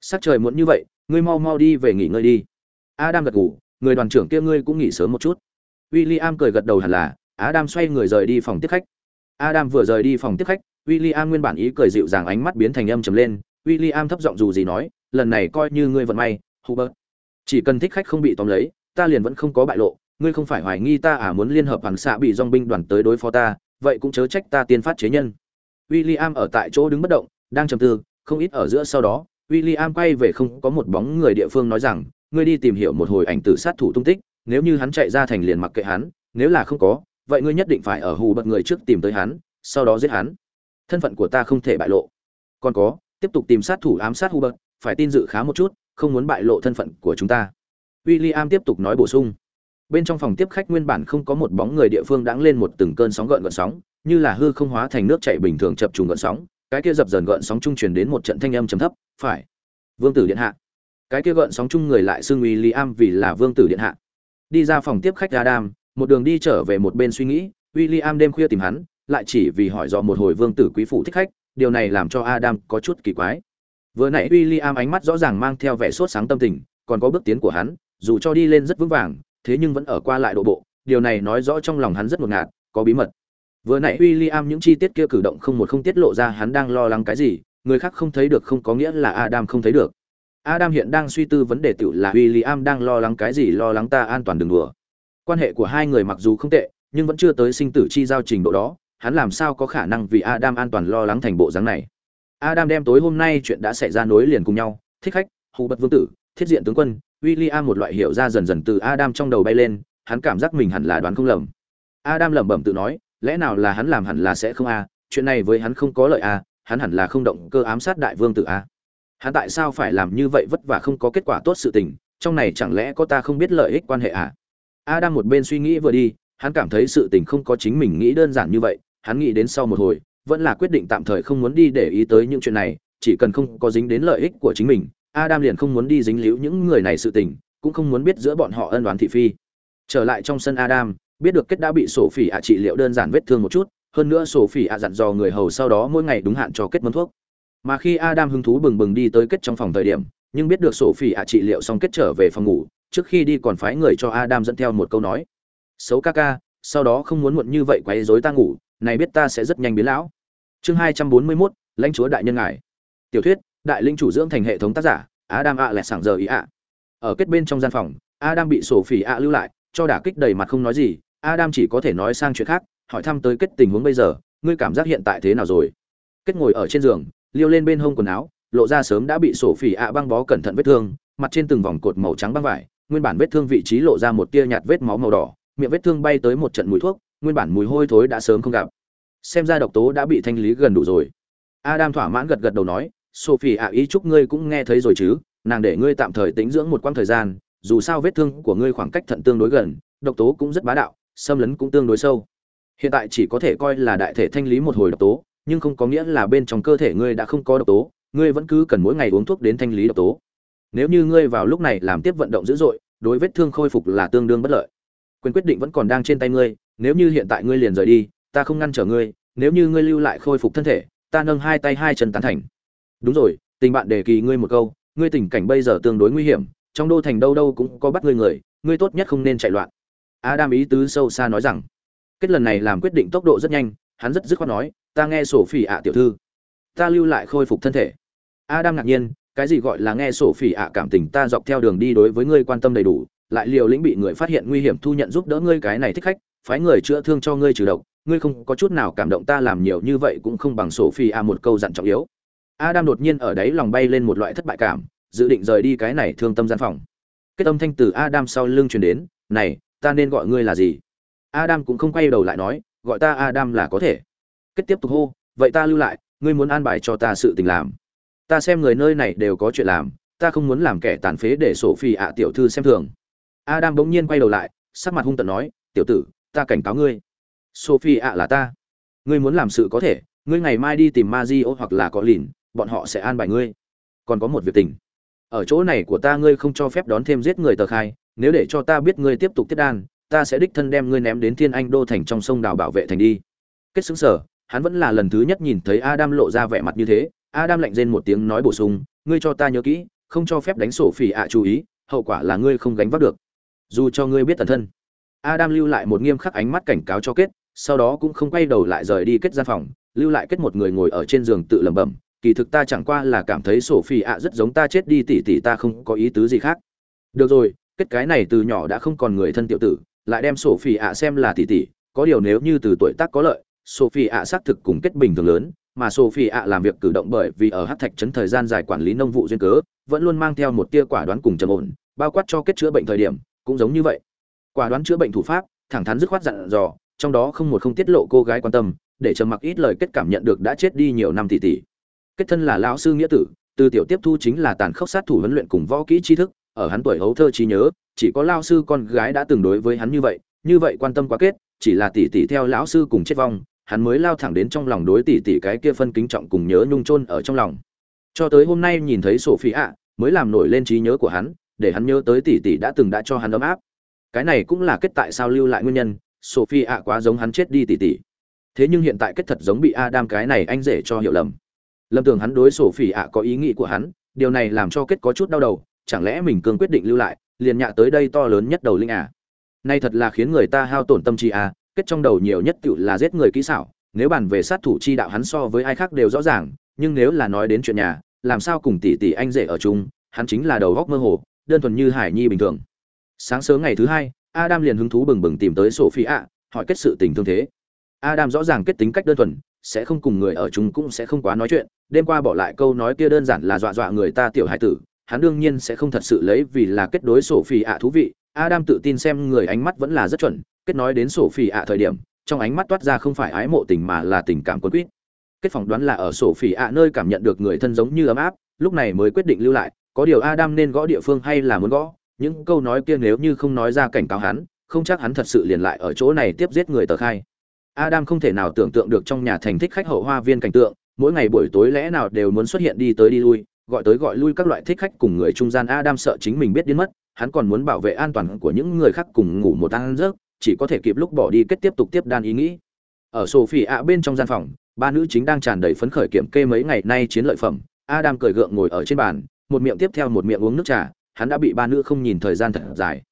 Sắc trời muộn như vậy, ngươi mau mau đi về nghỉ ngơi đi. Adam gật ngủ người đoàn trưởng kia ngươi cũng nghỉ sớm một chút. William cười gật đầu hẳn là, adam xoay người rời đi phòng tiếp khách. Adam vừa rời đi phòng tiếp khách, William nguyên bản ý cười dịu dàng ánh mắt biến thành âm trầm lên. William thấp giọng dù gì nói, lần này coi như ngươi vận may, hubert chỉ cần thích khách không bị tóm lấy, ta liền vẫn không có bại lộ. Ngươi không phải hoài nghi ta à muốn liên hợp hàng xạ bị dong binh đoàn tới đối phó ta, vậy cũng chớ trách ta tiên phát chế nhân. William ở tại chỗ đứng bất động, đang trầm tư, không ít ở giữa sau đó, William quay về không có một bóng người địa phương nói rằng, ngươi đi tìm hiểu một hồi ảnh tử sát thủ tung tích, nếu như hắn chạy ra thành liền mặc kệ hắn, nếu là không có, vậy ngươi nhất định phải ở hù bật người trước tìm tới hắn, sau đó giết hắn. Thân phận của ta không thể bại lộ. Còn có, tiếp tục tìm sát thủ ám sát hù bật, phải tin dự khá một chút không muốn bại lộ thân phận của chúng ta. William tiếp tục nói bổ sung. Bên trong phòng tiếp khách nguyên bản không có một bóng người địa phương đãng lên một từng cơn sóng gợn gợn sóng, như là hư không hóa thành nước chảy bình thường chập trùng gợn sóng, cái kia dập dờn gợn sóng trung truyền đến một trận thanh âm trầm thấp, phải, vương tử điện hạ. Cái kia gợn sóng trung người lại xưng William vì là vương tử điện hạ. Đi ra phòng tiếp khách Adam, một đường đi trở về một bên suy nghĩ, William đêm khuya tìm hắn, lại chỉ vì hỏi dò một hồi vương tử quý phủ thích khách, điều này làm cho Adam có chút kỳ quái vừa nãy William ánh mắt rõ ràng mang theo vẻ sốt sáng tâm tình còn có bước tiến của hắn dù cho đi lên rất vững vàng thế nhưng vẫn ở qua lại độ bộ điều này nói rõ trong lòng hắn rất ngột ngạt có bí mật vừa nãy William những chi tiết kia cử động không một không tiết lộ ra hắn đang lo lắng cái gì người khác không thấy được không có nghĩa là Adam không thấy được Adam hiện đang suy tư vấn đề tiểu là William đang lo lắng cái gì lo lắng ta an toàn đừng đùa. Quan hệ của hai người mặc dù không tệ, nhưng vẫn chưa tới sinh tử chi giao trình độ đó, hắn làm sao có khả năng vì Adam an toàn lo lắng thành bộ dáng này. Adam đem tối hôm nay chuyện đã xảy ra nối liền cùng nhau, thích khách, hù bật vương tử, thiết diện tướng quân, William một loại hiểu ra dần dần từ Adam trong đầu bay lên, hắn cảm giác mình hẳn là đoán không lầm. Adam lẩm bẩm tự nói, lẽ nào là hắn làm hẳn là sẽ không a, chuyện này với hắn không có lợi a, hắn hẳn là không động cơ ám sát đại vương tử a hắn tại sao phải làm như vậy vất vả không có kết quả tốt sự tình trong này chẳng lẽ có ta không biết lợi ích quan hệ à adam một bên suy nghĩ vừa đi hắn cảm thấy sự tình không có chính mình nghĩ đơn giản như vậy hắn nghĩ đến sau một hồi vẫn là quyết định tạm thời không muốn đi để ý tới những chuyện này, chỉ cần không có dính đến lợi ích của chính mình, adam liền không muốn đi dính líu những người này sự tình, cũng không muốn biết giữa bọn họ ân đoán thị phi. Trở lại trong sân adam, biết được kết đã bị sổ phỉ ạ trị liệu đơn giản vết thương một chút, hơn nữa sổ phỉ ạ dặn dò người hầu sau đó mỗi ngày đúng hạn cho kết mâm thuốc. Mà khi adam hứng thú bừng bừng đi tới kết trong phòng thời điểm, nhưng biết được sổ phỉ ạ trị liệu xong kết trở về phòng ngủ, trước khi đi còn phái người cho adam dẫn theo một câu nói. Xấu ca ca, sau đó không muốn muộn như vậy quấy rối ta ngủ này biết ta sẽ rất nhanh biến lão. Chương hai trăm bốn mươi 241, lãnh chúa đại nhân ngài. Tiểu thuyết đại linh chủ dưỡng thành hệ thống tác giả adam ạ à sảng giờ ý ạ ở kết bên trong gian phòng adam bị sổ phỉ ạ lưu lại cho đả kích đầy mặt không nói gì. Adam chỉ có thể nói sang chuyện khác hỏi thăm tới kết tình huống bây giờ ngươi cảm giác hiện tại thế nào rồi? Kết ngồi ở trên giường liêu lên bên hông quần áo lộ ra sớm đã bị sổ phỉ ạ băng bó cẩn thận vết thương mặt trên từng vòng cột màu trắng băng vải nguyên bản vết thương vị trí lộ ra một tia nhạt vết máu màu đỏ miệng vết thương bay tới một trận mùi thuốc nguyên bản mùi hôi thối đã sớm không gặp. Xem ra độc tố đã bị thanh lý gần đủ rồi. Adam thỏa mãn gật gật đầu nói, sophie ạ, ý chúc ngươi cũng nghe thấy rồi chứ, nàng để ngươi tạm thời tĩnh dưỡng một quãng thời gian, dù sao vết thương của ngươi khoảng cách thận tương đối gần, độc tố cũng rất bá đạo, xâm lấn cũng tương đối sâu. Hiện tại chỉ có thể coi là đại thể thanh lý một hồi độc tố, nhưng không có nghĩa là bên trong cơ thể ngươi đã không có độc tố, ngươi vẫn cứ cần mỗi ngày uống thuốc đến thanh lý độc tố. Nếu như ngươi vào lúc này làm tiếp vận động dữ dội, đối vết thương khôi phục là tương đương bất lợi. Quyền quyết định vẫn còn đang trên tay ngươi nếu như hiện tại ngươi liền rời đi, ta không ngăn trở ngươi, nếu như ngươi lưu lại khôi phục thân thể, ta nâng hai tay hai chân tán thành. Đúng rồi, tình bạn đề kỳ ngươi một câu, ngươi tình cảnh bây giờ tương đối nguy hiểm, trong đô thành đâu đâu cũng có bắt ngươi người, ngươi tốt nhất không nên chạy loạn. Adam ý tứ sâu xa nói rằng, kết lần này làm quyết định tốc độ rất nhanh, hắn rất dứt khoát nói, ta nghe sổ phỉ ạ tiểu thư, ta lưu lại khôi phục thân thể. Adam ngạc nhiên, cái gì gọi là nghe sổ phỉ ạ cảm tình, ta dọc theo đường đi đối với ngươi quan tâm đầy đủ, lại liều lĩnh bị người phát hiện nguy hiểm thu nhận giúp đỡ ngươi cái này thích khách phái người chữa thương cho ngươi trừ độc, ngươi không có chút nào cảm động ta làm nhiều như vậy cũng không bằng sổ phi a một câu dặn trọng yếu. Adam đột nhiên ở đấy lòng bay lên một loại thất bại cảm, dự định rời đi cái này thương tâm gian phòng. Kết âm thanh từ adam sau lưng truyền đến, này, ta nên gọi ngươi là gì? Adam cũng không quay đầu lại nói, gọi ta adam là có thể. Kết tiếp tục hô, vậy ta lưu lại, ngươi muốn an bài cho ta sự tình làm. Ta xem người nơi này đều có chuyện làm, ta không muốn làm kẻ tàn phế để sổ phi ạ tiểu thư xem thường. Adam bỗng nhiên quay đầu lại, sắc mặt hung tận nói, tiểu tử ta cảnh cáo ngươi sophie ạ là ta ngươi muốn làm sự có thể ngươi ngày mai đi tìm ma di ô hoặc là có lìn bọn họ sẽ an bài ngươi còn có một việc tình ở chỗ này của ta ngươi không cho phép đón thêm giết người tờ khai nếu để cho ta biết ngươi tiếp tục tiếp đan ta sẽ đích thân đem ngươi ném đến thiên anh đô thành trong sông đào bảo vệ thành đi kết xứng sở hắn vẫn là lần thứ nhất nhìn thấy Adam lộ ra vẻ mặt như thế. Adam lạnh rên một tiếng nói bổ sung, ngươi cho ta nhớ kỹ, không cho phép đánh sổ phỉ ạ chú ý, hậu quả là ngươi không gánh vác được. Dù cho ngươi biết tận thân. Adam lưu lại một nghiêm khắc ánh mắt cảnh cáo cho kết, sau đó cũng không quay đầu lại rời đi kết gian phòng, lưu lại kết một người ngồi ở trên giường tự lẩm bẩm, kỳ thực ta chẳng qua là cảm thấy Sophie ạ rất giống ta chết đi tỷ tỷ ta không có ý tứ gì khác. Được rồi, kết cái này từ nhỏ đã không còn người thân tiểu tử, lại đem Sophie ạ xem là tỷ tỷ, có điều nếu như từ tuổi tác có lợi, Sophie ạ xác thực cùng kết bình thường lớn, mà Sophie ạ làm việc cử động bởi vì ở Hắc Thạch trấn thời gian dài quản lý nông vụ duyên cớ, vẫn luôn mang theo một tia quả đoán cùng trầm ổn, bao quát cho kết chữa bệnh thời điểm, cũng giống như vậy. Quả đoán chữa bệnh thủ pháp, thẳng thắn dứt khoát dặn dò, trong đó không một không tiết lộ cô gái quan tâm, để trầm mặc ít lời kết cảm nhận được đã chết đi nhiều năm tỷ tỷ. Kết thân là lão sư nghĩa tử, từ tiểu tiếp thu chính là tàn khốc sát thủ huấn luyện cùng võ kỹ tri thức, ở hắn tuổi hấu thơ trí nhớ, chỉ có lão sư con gái đã từng đối với hắn như vậy, như vậy quan tâm quá kết, chỉ là tỷ tỷ theo lão sư cùng chết vong, hắn mới lao thẳng đến trong lòng đối tỷ tỷ cái kia phân kính trọng cùng nhớ nhung chôn ở trong lòng. Cho tới hôm nay nhìn thấy sổ phi ạ, mới làm nổi lên trí nhớ của hắn, để hắn nhớ tới tỷ tỷ đã từng đã cho hắn ấm áp. Cái này cũng là kết tại sao lưu lại nguyên nhân, Sophie ạ quá giống hắn chết đi tỷ tỷ. Thế nhưng hiện tại kết thật giống bị Adam cái này anh rể cho hiểu lầm. Lâm tưởng hắn đối Sophie ạ có ý nghĩ của hắn, điều này làm cho kết có chút đau đầu, chẳng lẽ mình cương quyết định lưu lại, liền nhạ tới đây to lớn nhất đầu linh à? Nay thật là khiến người ta hao tổn tâm trí à, kết trong đầu nhiều nhất tựu là giết người kỹ xảo nếu bàn về sát thủ chi đạo hắn so với ai khác đều rõ ràng nhưng nếu là nói đến chuyện nhà làm sao cùng tỷ tỷ anh rể ở chung hắn chính là đầu góc mơ hồ đơn thuần như hải nhi bình thường sáng sớm ngày thứ hai, adam liền hứng thú bừng bừng tìm tới sophie ạ hỏi kết sự tình thương thế. Adam rõ ràng kết tính cách đơn thuần, sẽ không cùng người ở chung cũng sẽ không quá nói chuyện, đêm qua bỏ lại câu nói kia đơn giản là dọa dọa người ta tiểu hải tử, hắn đương nhiên sẽ không thật sự lấy vì là kết đối sophie ạ thú vị. Adam tự tin xem người ánh mắt vẫn là rất chuẩn, kết nói đến sổ phỉ ạ thời điểm, trong ánh mắt toát ra không phải ái mộ tình mà là tình cảm quân quýt. Kết phỏng đoán là ở sổ phỉ ạ nơi cảm nhận được người thân giống như ấm áp, lúc này mới quyết định lưu lại, có điều adam nên gõ địa phương hay là muốn gõ? Những câu nói kia nếu như không nói ra cảnh cáo hắn, không chắc hắn thật sự liền lại ở chỗ này tiếp giết người tờ khai. Adam không thể nào tưởng tượng được trong nhà thành thích khách hậu hoa viên cảnh tượng, mỗi ngày buổi tối lẽ nào đều muốn xuất hiện đi tới đi lui, gọi tới gọi lui các loại thích khách cùng người trung gian adam sợ chính mình biết điên mất, hắn còn muốn bảo vệ an toàn của những người khác cùng ngủ một ăn giấc, chỉ có thể kịp lúc bỏ đi kết tiếp tục tiếp đan ý nghĩ. Ở sophie ạ bên trong gian phòng, ba nữ chính đang tràn đầy phấn khởi kiểm kê mấy ngày nay chiến lợi phẩm, adam cười gượng ngồi ở trên bàn, một miệng tiếp theo một miệng uống nước trà hắn đã bị ba nữ không nhìn thời gian thật dài.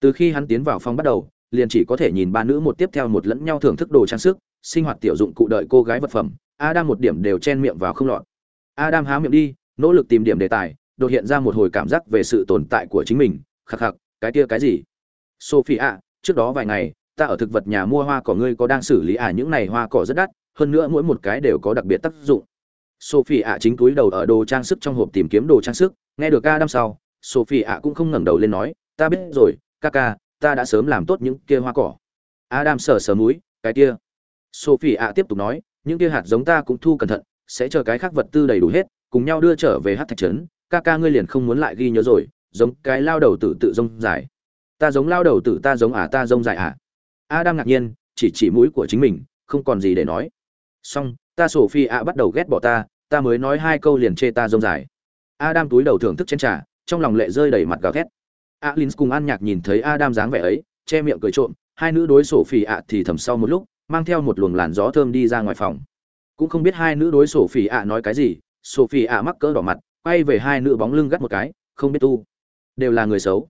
Từ khi hắn tiến vào phòng bắt đầu, liền chỉ có thể nhìn ba nữ một tiếp theo một lẫn nhau thưởng thức đồ trang sức, sinh hoạt tiểu dụng cụ đợi cô gái vật phẩm, adam một điểm đều chen miệng vào không lọt. Adam há miệng đi, nỗ lực tìm điểm đề tài, đột hiện ra một hồi cảm giác về sự tồn tại của chính mình. Khắc khắc, cái kia cái gì? Sophie ạ trước đó vài ngày, ta ở thực vật nhà mua hoa cỏ ngươi có đang xử lý à? Những này hoa cỏ rất đắt, hơn nữa mỗi một cái đều có đặc biệt tác dụng. Sophie ạ chính túi đầu ở đồ trang sức trong hộp tìm kiếm đồ trang sức, nghe được ca sau sophie ạ cũng không ngẩng đầu lên nói, ta biết rồi, ca ca, ta đã sớm làm tốt những kia hoa cỏ. Adam sờ sờ múi cái kia. Sophie ạ tiếp tục nói, những kia hạt giống ta cũng thu cẩn thận, sẽ chờ cái khác vật tư đầy đủ hết, cùng nhau đưa trở về hát thạch trấn. Ca ca ngươi liền không muốn lại ghi nhớ rồi, giống cái lao đầu tử tự rông dài. Ta giống lao đầu tử ta giống à ta rông dài à? Adam ngạc nhiên, chỉ chỉ mũi của chính mình, không còn gì để nói. Xong, ta Sophie ạ bắt đầu ghét bỏ ta ta mới nói hai câu liền chê ta rông dài. Adam túi đầu thưởng thức chén trà trong lòng lệ rơi đầy mặt gào ghét alin cùng an nhạc nhìn thấy adam dáng vẻ ấy, che miệng cười trộm, hai nữ đối sổ phỉ ạ thì thầm sau một lúc, mang theo một luồng làn gió thơm đi ra ngoài phòng. Cũng không biết hai nữ đối sổ phỉ ạ nói cái gì, sổ phỉ ạ mắc cỡ đỏ mặt, quay về hai nữ bóng lưng gắt một cái, không biết tu. Đều là người xấu.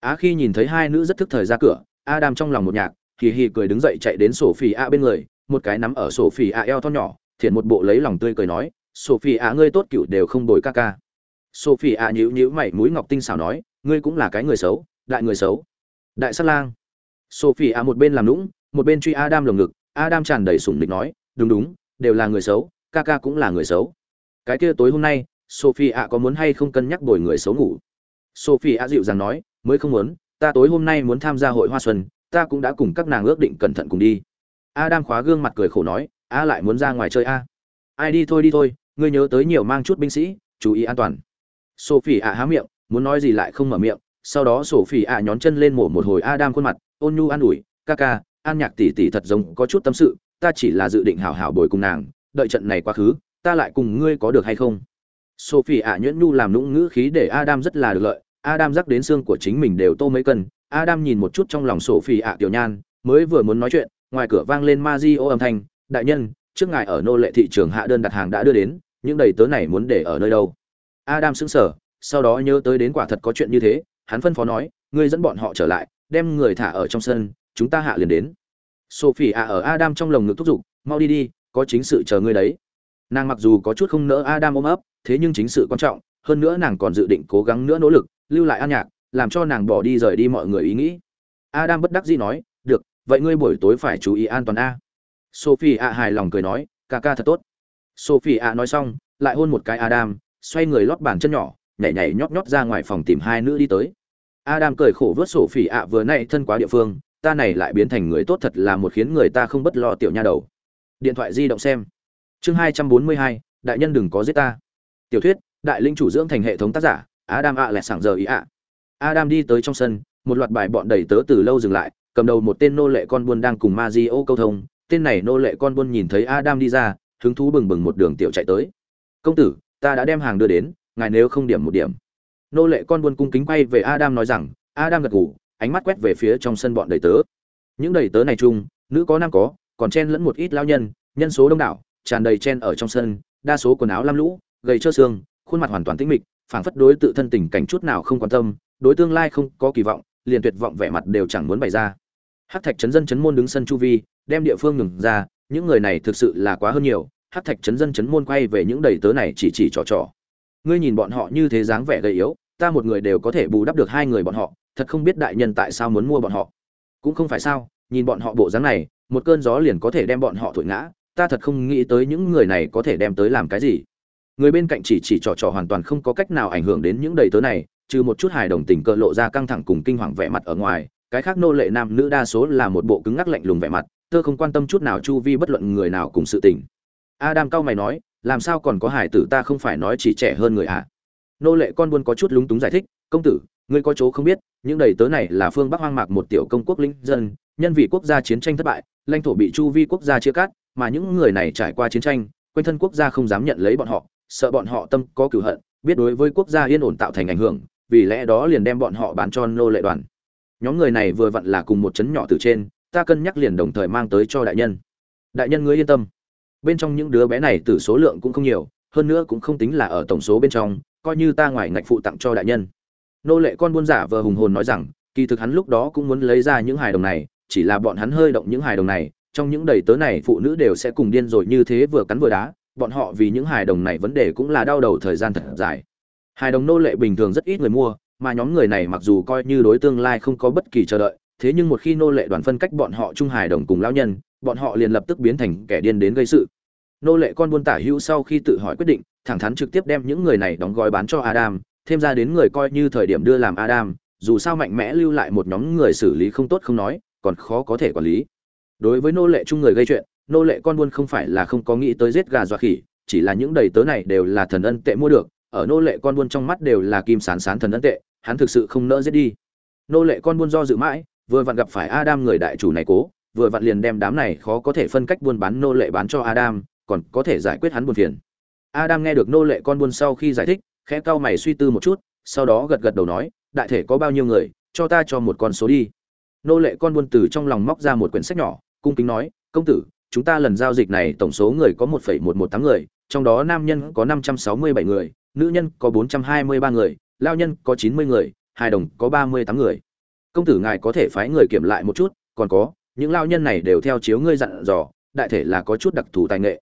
Á khi nhìn thấy hai nữ rất thức thời ra cửa, adam trong lòng một nhạc, hì hì cười đứng dậy chạy đến sổ phỉ ạ bên người, một cái nắm ở sổ phỉ ạ eo thon nhỏ, thiện một bộ lấy lòng tươi cười nói, sổ phỉ ạ, ngươi tốt cựu đều không bồi ca ca sophie phỉ a nhíu nhíu mày mũi ngọc tinh xảo nói, ngươi cũng là cái người xấu, đại người xấu. Đại sát lang. Sophie a một bên làm lũng một bên truy adam lồng ngực, adam tràn đầy sủng địch nói, đúng đúng, đều là người xấu, ca ca cũng là người xấu. Cái kia tối hôm nay, sophie a có muốn hay không cân nhắc bồi người xấu ngủ? Sophie a dịu dàng nói, mới không muốn, ta tối hôm nay muốn tham gia hội hoa xuân, ta cũng đã cùng các nàng ước định cẩn thận cùng đi. Adam khóa gương mặt cười khổ nói, a lại muốn ra ngoài chơi a? Ai đi thôi đi thôi, ngươi nhớ tới nhiều mang chút binh sĩ, chú ý an toàn sophie ạ há miệng muốn nói gì lại không mở miệng sau đó sophie ạ nhón chân lên mổ một hồi adam khuôn mặt ôn nhu an ủi ca ca an nhạc tỷ tỷ thật giống có chút tâm sự ta chỉ là dự định hảo hảo bồi cùng nàng đợi trận này quá khứ ta lại cùng ngươi có được hay không sophie ạ nhuyễn nhu làm nũng ngữ khí để adam rất là được lợi Adam rắc đến xương của chính mình đều tô mấy cân. Adam nhìn một chút trong lòng sổ ạ tiểu nhan, mới vừa muốn nói chuyện, ngoài cửa vang lên Mario âm thanh, "Đại nhân, trước ngài ở nô lệ thị trường hạ đơn đặt hàng đã đưa đến những đầy tớ này muốn để ở nơi đâu adam sững sờ, sau đó nhớ tới đến quả thật có chuyện như thế, hắn phân phó nói, ngươi dẫn bọn họ trở lại, đem người thả ở trong sân, chúng ta hạ liền đến. Sophie à ở adam trong lồng ngực thúc giục, mau đi đi, có chính sự chờ ngươi đấy. Nàng mặc dù có chút không nỡ adam ôm ấp, thế nhưng chính sự quan trọng, hơn nữa nàng còn dự định cố gắng nữa nỗ lực, lưu lại an nhạc, làm cho nàng bỏ đi rời đi mọi người ý nghĩ. Adam bất đắc dĩ nói, được, vậy ngươi buổi tối phải chú ý an toàn a. Sophie a hài lòng cười nói, ca ca thật tốt. Sophie a nói xong, lại hôn một cái adam xoay người lót bàn chân nhỏ, nhảy nhảy nhót nhót ra ngoài phòng tìm hai nữ đi tới. Adam cười khổ vớt sổ phỉ ạ vừa nay thân quá địa phương, ta này lại biến thành người tốt thật là một khiến người ta không bất lo tiểu nha đầu. Điện thoại di động xem. Chương hai trăm bốn mươi hai, đại nhân đừng có giết ta. Tiểu thuyết, đại linh chủ dưỡng thành hệ thống tác giả, adam ạ à lẹt sảng giờ ý ạ. Adam đi tới trong sân, một loạt bài bọn đầy tớ từ lâu dừng lại, cầm đầu một tên nô lệ con buôn đang cùng Mario câu thông. Tên này nô lệ con buôn nhìn thấy adam đi ra, hứng thú bừng bừng một đường tiểu chạy tới. Công tử ta đã đem hàng đưa đến, ngài nếu không điểm một điểm. Nô lệ con buôn cung kính quay về adam nói rằng, adam gật gù, ánh mắt quét về phía trong sân bọn đầy tớ. Những đầy tớ này chung, nữ có nam có, còn chen lẫn một ít lao nhân nhân số đông đảo, tràn đầy chen ở trong sân, đa số quần áo lam lũ, gầy trơ xương, khuôn mặt hoàn toàn tĩnh mịch, phảng phất đối tự thân tình cảnh chút nào không quan tâm, đối tương lai không có kỳ vọng, liền tuyệt vọng vẻ mặt đều chẳng muốn bày ra. Hắc thạch chấn dân chấn môn đứng sân chu vi, đem địa phương ngừng ra, những người này thực sự là quá hơn nhiều hát thạch chấn dân chấn môn quay về những đầy tớ này chỉ chỉ trò trò. Ngươi nhìn bọn họ như thế dáng vẻ gầy yếu, ta một người đều có thể bù đắp được hai người bọn họ, thật không biết đại nhân tại sao muốn mua bọn họ. Cũng không phải sao, nhìn bọn họ bộ dáng này, một cơn gió liền có thể đem bọn họ thổi ngã, ta thật không nghĩ tới những người này có thể đem tới làm cái gì. Người bên cạnh chỉ chỉ trò trò hoàn toàn không có cách nào ảnh hưởng đến những đầy tớ này, trừ một chút hài đồng tình cờ lộ ra căng thẳng cùng kinh hoàng vẻ mặt ở ngoài, cái khác nô lệ nam nữ đa số là một bộ cứng ngắc lạnh lùng vẻ mặt tơ không quan tâm chút nào chu vi bất luận người nào cùng sự tình adam cao mày nói, làm sao còn có hải tử ta không phải nói chỉ trẻ hơn người ạ à? nô lệ con buôn có chút lúng túng giải thích, công tử, ngươi có chỗ không biết, những đầy tớ này là phương bắc hoang mạc một tiểu công quốc linh dân, nhân vì quốc gia chiến tranh thất bại, lãnh thổ bị chu vi quốc gia chia cắt, mà những người này trải qua chiến tranh, quanh thân quốc gia không dám nhận lấy bọn họ, sợ bọn họ tâm có cửu hận, biết đối với quốc gia yên ổn tạo thành ảnh hưởng, vì lẽ đó liền đem bọn họ bán cho nô lệ đoàn nhóm người này vừa vặn là cùng một chấn nhỏ từ trên, ta cân nhắc liền đồng thời mang tới cho đại nhân đại nhân ngươi yên tâm bên trong những đứa bé này từ số lượng cũng không nhiều, hơn nữa cũng không tính là ở tổng số bên trong, coi như ta ngoài ngạch phụ tặng cho đại nhân. Nô lệ con buôn giả vờ hùng hồn nói rằng, kỳ thực hắn lúc đó cũng muốn lấy ra những hài đồng này, chỉ là bọn hắn hơi động những hài đồng này, trong những đầy tớ này phụ nữ đều sẽ cùng điên rồi như thế vừa cắn vừa đá, bọn họ vì những hài đồng này vấn đề cũng là đau đầu thời gian thật dài. Hài đồng nô lệ bình thường rất ít người mua, mà nhóm người này mặc dù coi như đối tương lai không có bất kỳ chờ đợi, thế nhưng một khi nô lệ đoàn phân cách bọn họ trung hài đồng cùng lão nhân, bọn họ liền lập tức biến thành kẻ điên đến gây sự nô lệ con buôn tả hữu sau khi tự hỏi quyết định, thẳng thắn trực tiếp đem những người này đóng gói bán cho adam, thêm ra đến người coi như thời điểm đưa làm adam, dù sao mạnh mẽ lưu lại một nhóm người xử lý không tốt không nói, còn khó có thể quản lý. Đối với nô lệ chung người gây chuyện, nô lệ con buôn không phải là không có nghĩ tới giết gà dọa khỉ, chỉ là những đầy tớ này đều là thần ân tệ mua được, ở nô lệ con buôn trong mắt đều là kim sán sán thần ân tệ, hắn thực sự không nỡ giết đi. Nô lệ con buôn do dự mãi, vừa vặn gặp phải adam người đại chủ này cố, vừa vặn liền đem đám này khó có thể phân cách buôn bán nô lệ bán cho adam còn có thể giải quyết hắn buồn phiền. Adam nghe được nô lệ con buôn sau khi giải thích, khẽ cau mày suy tư một chút, sau đó gật gật đầu nói, đại thể có bao nhiêu người, cho ta cho một con số đi. Nô lệ con buôn từ trong lòng móc ra một quyển sách nhỏ, cung kính nói, công tử, chúng ta lần giao dịch này tổng số người có một phẩy một một tám người, trong đó nam nhân có năm trăm sáu mươi bảy người, nữ nhân có bốn trăm hai mươi ba người, lao nhân có chín mươi người, hài đồng có ba mươi tám người. Công tử ngài có thể phái người kiểm lại một chút, còn có, những lao nhân này đều theo chiếu ngươi dặn dò, đại thể là có chút đặc thù tài nghệ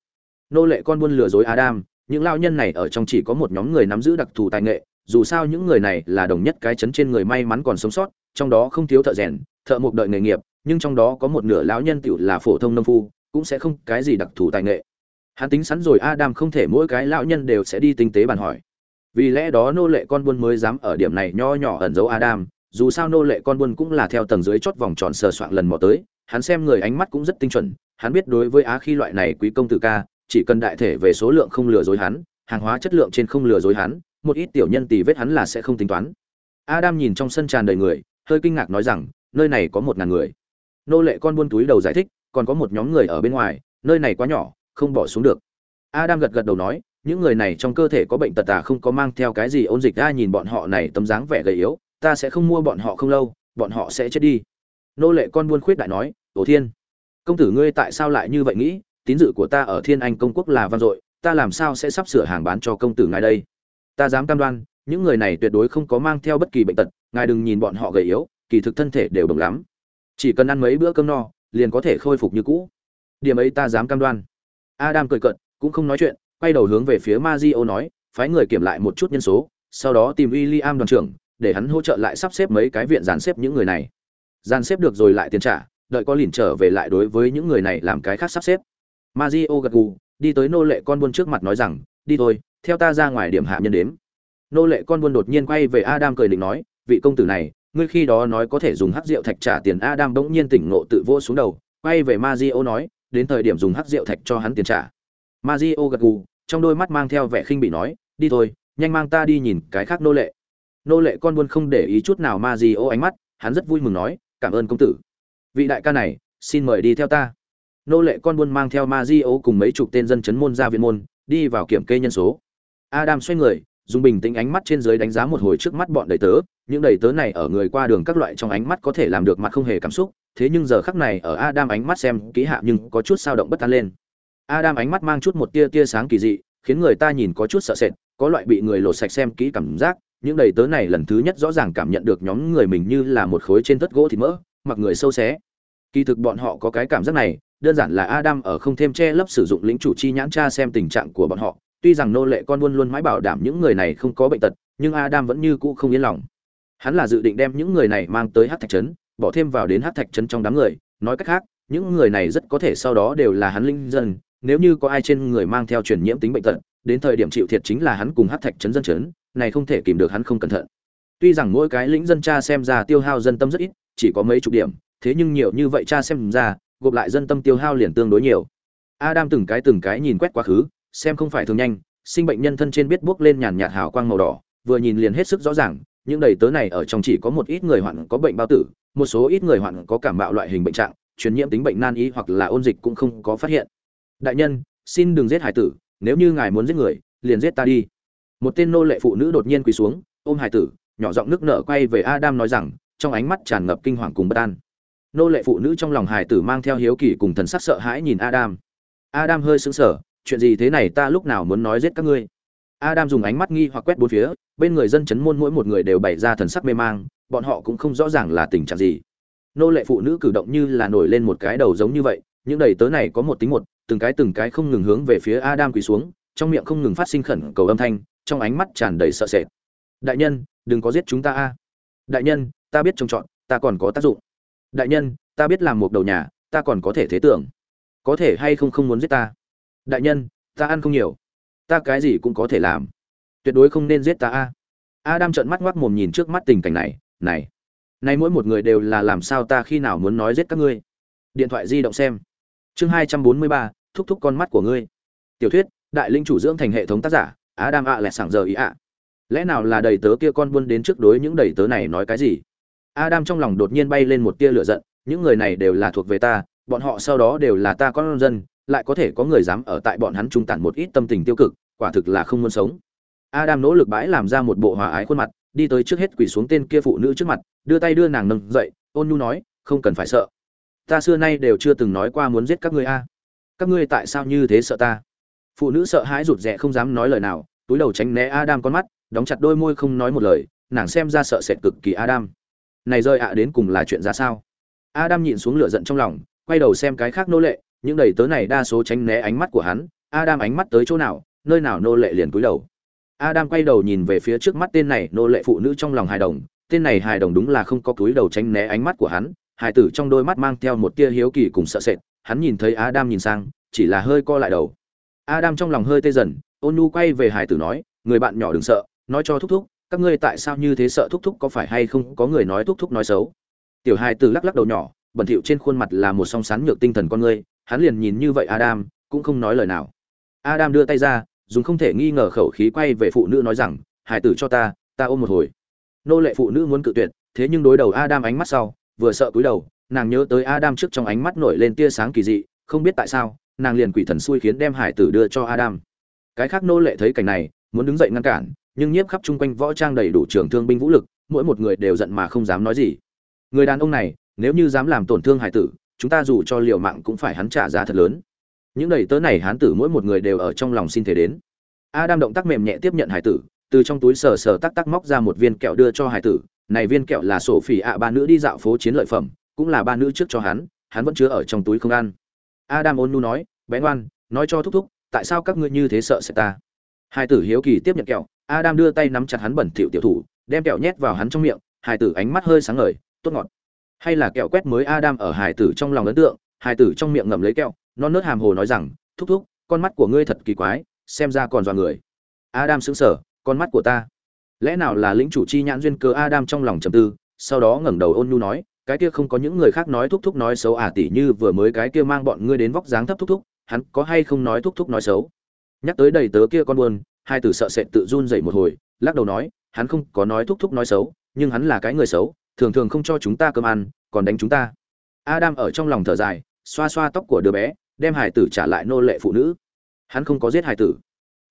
nô lệ con buôn lừa dối adam, những lao nhân này ở trong chỉ có một nhóm người nắm giữ đặc thù tài nghệ, dù sao những người này là đồng nhất cái chấn trên người may mắn còn sống sót, trong đó không thiếu thợ rèn, thợ mộc đợi nghề nghiệp, nhưng trong đó có một nửa lão nhân tiểu là phổ thông nông phu, cũng sẽ không cái gì đặc thù tài nghệ. Hắn tính sẵn rồi adam không thể mỗi cái lão nhân đều sẽ đi tinh tế bàn hỏi. Vì lẽ đó nô lệ con buôn mới dám ở điểm này nho nhỏ ẩn giấu adam, dù sao nô lệ con buôn cũng là theo tầng dưới chót vòng tròn sờ soạn lần mò tới, hắn xem người ánh mắt cũng rất tinh chuẩn, hắn biết đối với á khi loại này quý công tử ca chỉ cần đại thể về số lượng không lừa dối hắn, hàng hóa chất lượng trên không lừa dối hắn, một ít tiểu nhân tì vết hắn là sẽ không tính toán. Adam nhìn trong sân tràn đầy người, hơi kinh ngạc nói rằng, nơi này có một ngàn người. Nô lệ con buôn túi đầu giải thích, còn có một nhóm người ở bên ngoài, nơi này quá nhỏ, không bỏ xuống được. Adam gật gật đầu nói, những người này trong cơ thể có bệnh tật tà không có mang theo cái gì ôn dịch ra nhìn bọn họ này tấm dáng vẻ gầy yếu, ta sẽ không mua bọn họ không lâu, bọn họ sẽ chết đi. Nô lệ con buôn khuyết đại nói, tổ thiên, công tử ngươi tại sao lại như vậy nghĩ? Tín dự của ta ở thiên anh công quốc là vang dội, ta làm sao sẽ sắp sửa hàng bán cho công tử ngài đây? Ta dám cam đoan, những người này tuyệt đối không có mang theo bất kỳ bệnh tật, ngài đừng nhìn bọn họ gầy yếu, kỳ thực thân thể đều đồng lắm. Chỉ cần ăn mấy bữa cơm no, liền có thể khôi phục như cũ. Điểm ấy ta dám cam đoan. Adam cười cận cũng không nói chuyện, quay đầu hướng về phía Mazio nói, phái người kiểm lại một chút nhân số, sau đó tìm William đoàn trưởng, để hắn hỗ trợ lại sắp xếp mấy cái viện dàn xếp những người này. Dàn xếp được rồi lại tiền trả, đợi có lìn trở về lại đối với những người này làm cái khác sắp xếp. Mazio gật gù, đi tới nô lệ con buôn trước mặt nói rằng, đi thôi, theo ta ra ngoài điểm hạ nhân đến nô lệ con buôn đột nhiên quay về adam cười định nói, vị công tử này, ngươi khi đó nói có thể dùng hắc rượu thạch trả tiền. Adam bỗng nhiên tỉnh ngộ tự vô xuống đầu, quay về Mazio nói, đến thời điểm dùng hắc rượu thạch cho hắn tiền trả. Mazio gật gù, trong đôi mắt mang theo vẻ khinh bị nói, đi thôi, nhanh mang ta đi nhìn cái khác nô lệ. Nô lệ con buôn không để ý chút nào Mazio ánh mắt, hắn rất vui mừng nói, cảm ơn công tử. Vị đại ca này, xin mời đi theo ta nô lệ con buôn mang theo Mazio cùng mấy chục tên dân chấn môn ra viện môn, đi vào kiểm kê nhân số. Adam xoay người, dùng bình tĩnh ánh mắt trên dưới đánh giá một hồi trước mắt bọn đầy tớ. Những đầy tớ này ở người qua đường các loại trong ánh mắt có thể làm được mặt không hề cảm xúc, thế nhưng giờ khắc này ở adam ánh mắt xem kỹ hạ nhưng có chút sao động bất an lên. Adam ánh mắt mang chút một tia tia sáng kỳ dị, khiến người ta nhìn có chút sợ sệt, có loại bị người lột sạch xem kỹ cảm giác. Những đầy tớ này lần thứ nhất rõ ràng cảm nhận được nhóm người mình như là một khối trên tất gỗ thịt mỡ, mặc người sâu xé. Kỳ thực bọn họ có cái cảm giác này đơn giản là adam ở không thêm che lấp sử dụng lĩnh chủ chi nhãn tra xem tình trạng của bọn họ. Tuy rằng nô lệ con luôn luôn mãi bảo đảm những người này không có bệnh tật, nhưng adam vẫn như cũ không yên lòng. Hắn là dự định đem những người này mang tới hắc thạch trấn, bỏ thêm vào đến hắc thạch trấn trong đám người. Nói cách khác, những người này rất có thể sau đó đều là hắn linh dân. Nếu như có ai trên người mang theo truyền nhiễm tính bệnh tật, đến thời điểm chịu thiệt chính là hắn cùng hắc thạch trấn dân chấn này không thể kìm được hắn không cẩn thận. Tuy rằng mỗi cái lĩnh dân cha xem ra tiêu hao dân tâm rất ít, chỉ có mấy chục điểm, thế nhưng nhiều như vậy cha xem ra gộp lại dân tâm tiêu hao liền tương đối nhiều. Adam từng cái từng cái nhìn quét quá khứ, xem không phải thường nhanh, sinh bệnh nhân thân trên biết bước lên nhàn nhạt hào quang màu đỏ, vừa nhìn liền hết sức rõ ràng, những đầy tớ này ở trong chỉ có một ít người hoạn có bệnh bao tử, một số ít người hoạn có cảm bạo loại hình bệnh trạng, truyền nhiễm tính bệnh nan y hoặc là ôn dịch cũng không có phát hiện. Đại nhân, xin đừng giết hải tử, nếu như ngài muốn giết người, liền giết ta đi. Một tên nô lệ phụ nữ đột nhiên quỳ xuống, ôm hải tử, nhỏ giọng nước nở quay về adam nói rằng, trong ánh mắt tràn ngập kinh hoàng cùng bất an nô lệ phụ nữ trong lòng hải tử mang theo hiếu kỳ cùng thần sắc sợ hãi nhìn adam. Adam hơi sững sờ, chuyện gì thế này ta lúc nào muốn nói giết các ngươi? Adam dùng ánh mắt nghi hoặc quét bốn phía, bên người dân chấn môn mỗi một người đều bày ra thần sắc mê mang, bọn họ cũng không rõ ràng là tình trạng gì. Nô lệ phụ nữ cử động như là nổi lên một cái đầu giống như vậy, những đầy tớ này có một tính một, từng cái từng cái không ngừng hướng về phía adam quỳ xuống, trong miệng không ngừng phát sinh khẩn cầu âm thanh, trong ánh mắt tràn đầy sợ sệt. Đại nhân, đừng có giết chúng ta a. Đại nhân, ta biết trông chọn ta còn có tác dụng đại nhân, ta biết làm một đầu nhà, ta còn có thể thế tưởng. Có thể hay không không muốn giết ta? Đại nhân, ta ăn không nhiều. Ta cái gì cũng có thể làm. Tuyệt đối không nên giết ta a. Adam trợn mắt ngoác mồm nhìn trước mắt tình cảnh này này nay mỗi một người đều là làm sao ta khi nào muốn nói giết các ngươi? Điện thoại di động xem. Chương hai trăm bốn mươi ba, thúc thúc con mắt của ngươi. Tiểu thuyết, đại linh chủ dưỡng thành hệ thống tác giả, adam ạ à lẹ sảng giờ ý ạ. Lẽ nào là đầy tớ kia con buôn đến trước đối những đầy tớ này nói cái gì? Adam trong lòng đột nhiên bay lên một tia lửa giận, những người này đều là thuộc về ta, bọn họ sau đó đều là ta con dân, lại có thể có người dám ở tại bọn hắn trung tản một ít tâm tình tiêu cực, quả thực là không muốn sống. Adam nỗ lực bãi làm ra một bộ hòa ái khuôn mặt, đi tới trước hết quỳ xuống tên kia phụ nữ trước mặt, đưa tay đưa nàng nâng dậy, ôn nhu nói, không cần phải sợ. Ta xưa nay đều chưa từng nói qua muốn giết các ngươi a. Các ngươi tại sao như thế sợ ta? Phụ nữ sợ hãi rụt rè không dám nói lời nào, túi đầu tránh né adam con mắt, đóng chặt đôi môi không nói một lời, nàng xem ra sợ sệt cực kỳ adam này rơi ạ đến cùng là chuyện ra sao? Adam nhịn xuống lửa giận trong lòng, quay đầu xem cái khác nô lệ, những đầy tớ này đa số tránh né ánh mắt của hắn. Adam ánh mắt tới chỗ nào, nơi nào nô lệ liền cúi đầu. Adam quay đầu nhìn về phía trước mắt tên này, nô lệ phụ nữ trong lòng hài đồng. Tên này hài đồng đúng là không có cúi đầu tránh né ánh mắt của hắn. Hài tử trong đôi mắt mang theo một tia hiếu kỳ cùng sợ sệt. Hắn nhìn thấy adam nhìn sang, chỉ là hơi co lại đầu. Adam trong lòng hơi tê dần, ôn nu quay về hài tử nói, người bạn nhỏ đừng sợ, nói cho thúc thúc các ngươi tại sao như thế sợ thúc thúc có phải hay không có người nói thúc thúc nói xấu? Tiểu hài tử lắc lắc đầu nhỏ, bẩn thỉu trên khuôn mặt là một song sán nhược tinh thần con ngươi, hắn liền nhìn như vậy adam, cũng không nói lời nào. Adam đưa tay ra, dùng không thể nghi ngờ khẩu khí quay về phụ nữ nói rằng hài tử cho ta ta ôm một hồi. Nô lệ phụ nữ muốn cự tuyệt, thế nhưng đối đầu adam ánh mắt sau, vừa sợ cúi đầu, nàng nhớ tới adam trước trong ánh mắt nổi lên tia sáng kỳ dị, không biết tại sao, nàng liền quỷ thần xui khiến đem hải tử đưa cho adam. Cái khác nô lệ thấy cảnh này, muốn đứng dậy ngăn cản nhưng nhiếp khắp chung quanh võ trang đầy đủ trường thương binh vũ lực, mỗi một người đều giận mà không dám nói gì. Người đàn ông này, nếu như dám làm tổn thương hải tử, chúng ta dù cho liều mạng cũng phải hắn trả giá thật lớn. Những đầy tớ này hán tử mỗi một người đều ở trong lòng xin thể đến. Adam động tác mềm nhẹ tiếp nhận hải tử, từ trong túi sờ sờ tắc tắc móc ra một viên kẹo đưa cho hải tử. Này viên kẹo là sổ phỉ ạ, ba nữ đi dạo phố chiến lợi phẩm, cũng là ba nữ trước cho hắn hắn vẫn chứa ở trong túi không ăn. Adam ôn nu nói, bé ngoan, nói cho thúc thúc, tại sao các ngươi như thế sợ sẽ ta? Hải tử hiếu kỳ tiếp nhận kẹo adam đưa tay nắm chặt hắn bẩn thỉu tiểu thủ, đem kẹo nhét vào hắn trong miệng hải tử ánh mắt hơi sáng ngời, tốt ngọt. Hay là kẹo quét mới adam ở hải tử trong lòng ấn tượng hải tử trong miệng ngậm lấy kẹo, non nớt hàm hồ nói rằng, thúc thúc, con mắt của ngươi thật kỳ quái, xem ra còn dọa người. Adam sững sờ, con mắt của ta? Lẽ nào là lĩnh chủ chi nhãn duyên cơ adam trong lòng trầm tư, sau đó ngẩng đầu ôn nhu nói, cái kia không có những người khác nói thúc thúc nói xấu à tỷ như vừa mới cái kia mang bọn ngươi đến vóc dáng thấp thúc thúc, hắn có hay không nói thúc thúc nói xấu? Nhắc tới đầy tớ kia con buồn hai tử sợ sệt tự run dậy một hồi, lắc đầu nói, hắn không có nói thúc thúc nói xấu, nhưng hắn là cái người xấu, thường thường không cho chúng ta cơm ăn, còn đánh chúng ta. Adam ở trong lòng thở dài, xoa xoa tóc của đứa bé, đem hải tử trả lại nô lệ phụ nữ. Hắn không có giết hải tử.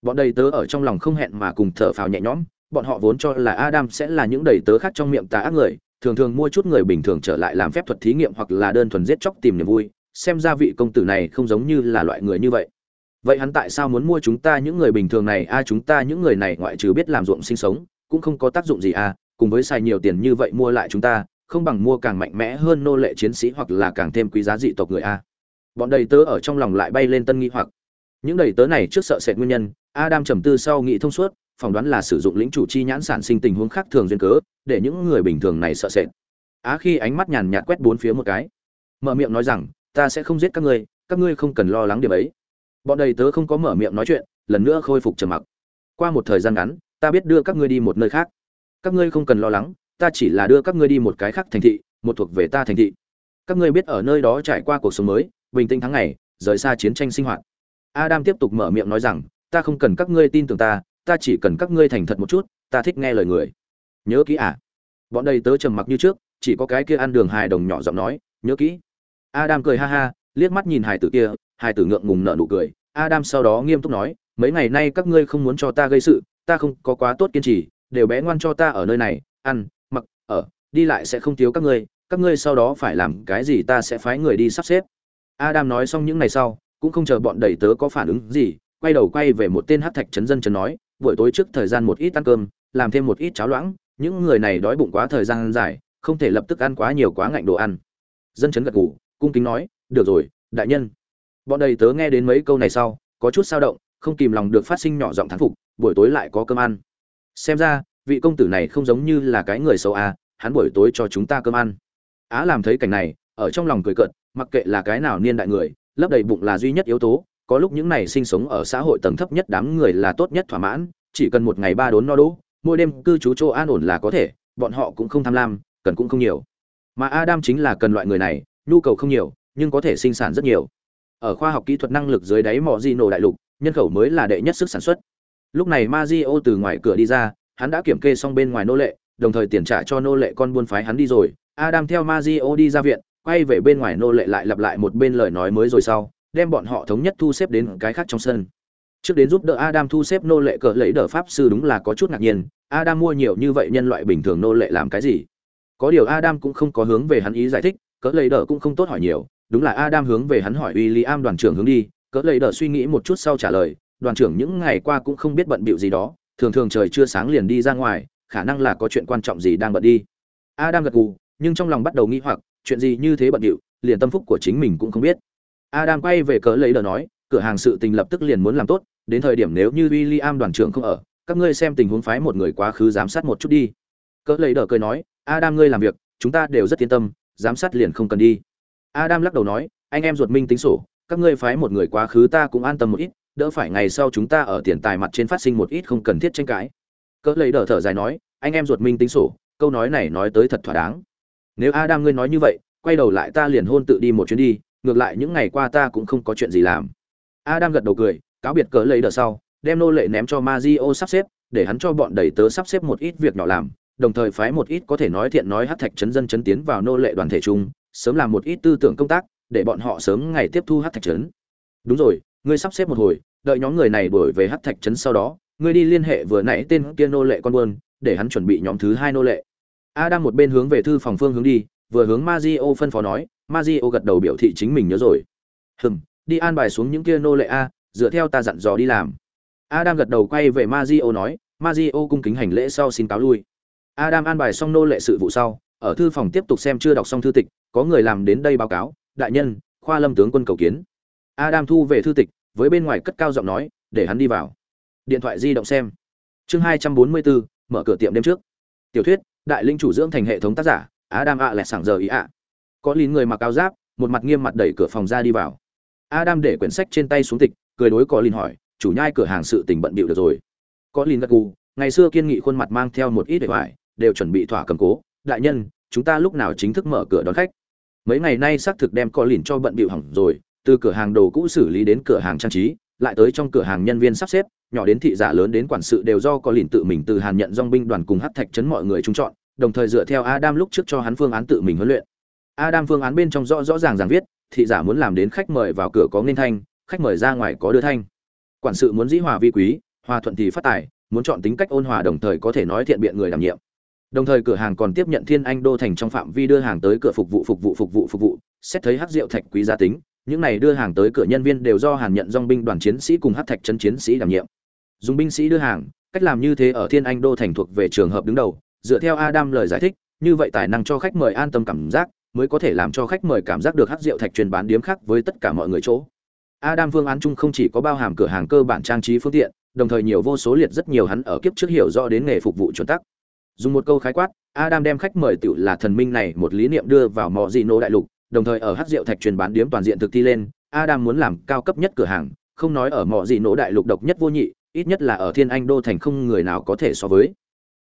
Bọn đầy tớ ở trong lòng không hẹn mà cùng thở phào nhẹ nhõm, bọn họ vốn cho là adam sẽ là những đầy tớ khác trong miệng tà ác người, thường thường mua chút người bình thường trở lại làm phép thuật thí nghiệm hoặc là đơn thuần giết chóc tìm niềm vui, xem ra vị công tử này không giống như là loại người như vậy vậy hắn tại sao muốn mua chúng ta những người bình thường này? A chúng ta những người này ngoại trừ biết làm ruộng sinh sống, cũng không có tác dụng gì a cùng với xài nhiều tiền như vậy mua lại chúng ta, không bằng mua càng mạnh mẽ hơn nô lệ chiến sĩ hoặc là càng thêm quý giá dị tộc người a bọn đầy tớ ở trong lòng lại bay lên tân nghi hoặc. Những đầy tớ này trước sợ sệt nguyên nhân, adam trầm tư sau nghĩ thông suốt, phỏng đoán là sử dụng lĩnh chủ chi nhãn sản sinh tình huống khác thường duyên cớ, để những người bình thường này sợ sệt. Á, khi ánh mắt nhàn nhạt quét bốn phía một cái, mở miệng nói rằng, ta sẽ không giết các ngươi các ngươi không cần lo lắng điểm ấy bọn đầy tớ không có mở miệng nói chuyện, lần nữa khôi phục trầm mặc. Qua một thời gian ngắn, ta biết đưa các ngươi đi một nơi khác. Các ngươi không cần lo lắng, ta chỉ là đưa các ngươi đi một cái khác thành thị, một thuộc về ta thành thị. Các ngươi biết ở nơi đó trải qua cuộc sống mới, bình tĩnh tháng ngày, rời xa chiến tranh sinh hoạt. Adam tiếp tục mở miệng nói rằng, ta không cần các ngươi tin tưởng ta ta chỉ cần các ngươi thành thật một chút, ta thích nghe lời người. Nhớ kỹ à? Bọn đầy tớ trầm mặc như trước, chỉ có cái kia ăn đường hài đồng nhỏ giọng nói, nhớ kỹ. Adam cười ha ha, liếc mắt nhìn hài tử kia hai tử ngượng ngùng nở nụ cười. Adam sau đó nghiêm túc nói, mấy ngày nay các ngươi không muốn cho ta gây sự, ta không có quá tốt kiên trì, đều bé ngoan cho ta ở nơi này, ăn, mặc, ở, đi lại sẽ không thiếu các ngươi các ngươi sau đó phải làm cái gì ta sẽ phái người đi sắp xếp. Adam nói xong những ngày sau, cũng không chờ bọn đầy tớ có phản ứng gì, quay đầu quay về một tên hát thạch chấn dân chấn nói, buổi tối trước thời gian một ít ăn cơm, làm thêm một ít cháo loãng, những người này đói bụng quá thời gian dài, không thể lập tức ăn quá nhiều quá ngạnh đồ ăn. Dân chấn gật gù, cung kính nói, được rồi, đại nhân bọn đầy tớ nghe đến mấy câu này sau, có chút sao động, không kìm lòng được phát sinh nhỏ giọng thán phục, buổi tối lại có cơm ăn. Xem ra, vị công tử này không giống như là cái người xấu à hắn buổi tối cho chúng ta cơm ăn. Á làm thấy cảnh này, ở trong lòng cười cợt, mặc kệ là cái nào niên đại người lấp đầy bụng là duy nhất yếu tố, có lúc những này sinh sống ở xã hội tầng thấp nhất đám người là tốt nhất thỏa mãn, chỉ cần một ngày ba đốn no đỗ, mỗi đêm cư trú chỗ an ổn là có thể, bọn họ cũng không tham lam, cần cũng không nhiều. Mà adam chính là cần loại người này, nhu cầu không nhiều, nhưng có thể sinh sản rất nhiều ở khoa học kỹ thuật năng lực dưới đáy mỏ di nổ đại lục, nhân khẩu mới là đệ nhất sức sản xuất. Lúc này Mazio từ ngoài cửa đi ra, hắn đã kiểm kê xong bên ngoài nô lệ, đồng thời tiền trả cho nô lệ con buôn phái hắn đi rồi. Adam theo Mazio đi ra viện, quay về bên ngoài nô lệ lại lặp lại một bên lời nói mới rồi sau, đem bọn họ thống nhất thu xếp đến cái khác trong sân. Trước đến giúp đỡ adam thu xếp nô lệ cờ lấy đỡ pháp sư đúng là có chút ngạc nhiên, adam mua nhiều như vậy nhân loại bình thường nô lệ làm cái gì? Có điều adam cũng không có hướng về hắn ý giải thích cỡ lấy đỡ cũng không tốt hỏi nhiều đúng là adam hướng về hắn hỏi William đoàn trưởng hướng đi, cỡ lấy đỡ suy nghĩ một chút sau trả lời, đoàn trưởng những ngày qua cũng không biết bận bịu gì đó, thường thường trời chưa sáng liền đi ra ngoài, khả năng là có chuyện quan trọng gì đang bận đi. Adam gật gù, nhưng trong lòng bắt đầu nghi hoặc, chuyện gì như thế bận bịu, liền tâm phúc của chính mình cũng không biết. Adam quay về cỡ lấy đỡ nói, cửa hàng sự tình lập tức liền muốn làm tốt, đến thời điểm nếu như William đoàn trưởng không ở, các ngươi xem tình huống phái một người quá khứ giám sát một chút đi. Cỡ lấy đỡ cười nói, adam ngươi làm việc, chúng ta đều rất yên tâm, giám sát liền không cần đi adam lắc đầu nói, anh em ruột minh tính sổ, các ngươi phái một người quá khứ ta cũng an tâm một ít, đỡ phải ngày sau chúng ta ở tiền tài mặt trên phát sinh một ít không cần thiết tranh cãi. Cỡ lấy đỡ thở dài nói, anh em ruột minh tính sổ, câu nói này nói tới thật thỏa đáng. Nếu adam ngươi nói như vậy, quay đầu lại ta liền hôn tự đi một chuyến đi, ngược lại những ngày qua ta cũng không có chuyện gì làm. Adam gật đầu cười, cáo biệt cỡ lấy đỡ sau, đem nô lệ ném cho Mazio sắp xếp, để hắn cho bọn đầy tớ sắp xếp một ít việc nhỏ làm, đồng thời phái một ít có thể nói thiện nói hát thạch chấn dân chấn tiến vào nô lệ đoàn thể chung sớm làm một ít tư tưởng công tác, để bọn họ sớm ngày tiếp thu hát thạch chấn đúng rồi, ngươi sắp xếp một hồi, đợi nhóm người này đổi về hát thạch trấn sau đó, ngươi đi liên hệ vừa nãy tên kia nô lệ con buôn, để hắn chuẩn bị nhóm thứ hai nô lệ. A đang một bên hướng về thư phòng phương hướng đi, vừa hướng Mazio phân phó nói, Mazio gật đầu biểu thị chính mình nhớ rồi. Hừm, đi an bài xuống những kia nô lệ a, dựa theo ta dặn dò đi làm. A đang gật đầu quay về mazio nói, mazio cung kính hành lễ sau xin cáo lui. Adam an bài xong nô lệ sự vụ sau, ở thư phòng tiếp tục xem chưa đọc xong thư tịch có người làm đến đây báo cáo, đại nhân, khoa lâm tướng quân cầu kiến. Adam thu về thư tịch, với bên ngoài cất cao giọng nói, để hắn đi vào. Điện thoại di động xem. Chương hai trăm bốn mươi bốn mở cửa tiệm đêm trước. Tiểu thuyết, đại linh chủ dưỡng thành hệ thống tác giả, adam ạ lẹ sảng giờ ý ạ. Có lín người mặc áo giáp, một mặt nghiêm mặt đẩy cửa phòng ra đi vào. Adam để quyển sách trên tay xuống tịch, cười đối có lín hỏi, chủ nhai cửa hàng sự tình bận bịu được rồi? Có lín gật gù, ngày xưa kiên nghị khuôn mặt mang theo một ít để hoài đều chuẩn bị thỏa cầm cố. Đại nhân, chúng ta lúc nào chính thức mở cửa đón khách? Mấy ngày nay xác thực đem có lìn cho bận bịu hỏng rồi, từ cửa hàng đồ cũ xử lý đến cửa hàng trang trí, lại tới trong cửa hàng nhân viên sắp xếp, nhỏ đến thị giả lớn đến quản sự đều do có lìn tự mình từ hàn nhận dong binh đoàn cùng hát thạch chấn mọi người trung chọn, đồng thời dựa theo adam lúc trước cho hắn phương án tự mình huấn luyện. Adam phương án bên trong rõ rõ ràng ràng viết, thị giả muốn làm đến khách mời vào cửa có nên thanh, khách mời ra ngoài có đưa thanh. Quản sự muốn dĩ hòa vi quý, hòa thuận thì phát tài, muốn chọn tính cách ôn hòa đồng thời có thể nói thiện biện người đảm nhiệm đồng thời cửa hàng còn tiếp nhận thiên anh đô thành trong phạm vi đưa hàng tới cửa phục vụ phục vụ phục vụ phục vụ. Xét thấy hát rượu thạch quý giá tính, những này đưa hàng tới cửa nhân viên đều do hàn nhận dong binh đoàn chiến sĩ cùng hát thạch chân chiến sĩ đảm nhiệm. Dùng binh sĩ đưa hàng, cách làm như thế ở thiên anh đô thành thuộc về trường hợp đứng đầu. Dựa theo adam lời giải thích, như vậy tài năng cho khách mời an tâm cảm giác, mới có thể làm cho khách mời cảm giác được hát rượu thạch truyền bán điếm khác với tất cả mọi người chỗ. Adam phương án chung không chỉ có bao hàm cửa hàng cơ bản trang trí phương tiện, đồng thời nhiều vô số liệt rất nhiều hắn ở kiếp trước hiểu rõ đến nghề phục vụ chuẩn tắc dùng một câu khái quát, adam đem khách mời tựu là thần minh này một lý niệm đưa vào mò dị nô đại lục, đồng thời ở hát rượu thạch truyền bán điếm toàn diện thực thi lên, adam muốn làm cao cấp nhất cửa hàng, không nói ở mò dị nô đại lục độc nhất vô nhị, ít nhất là ở thiên anh đô thành không người nào có thể so với.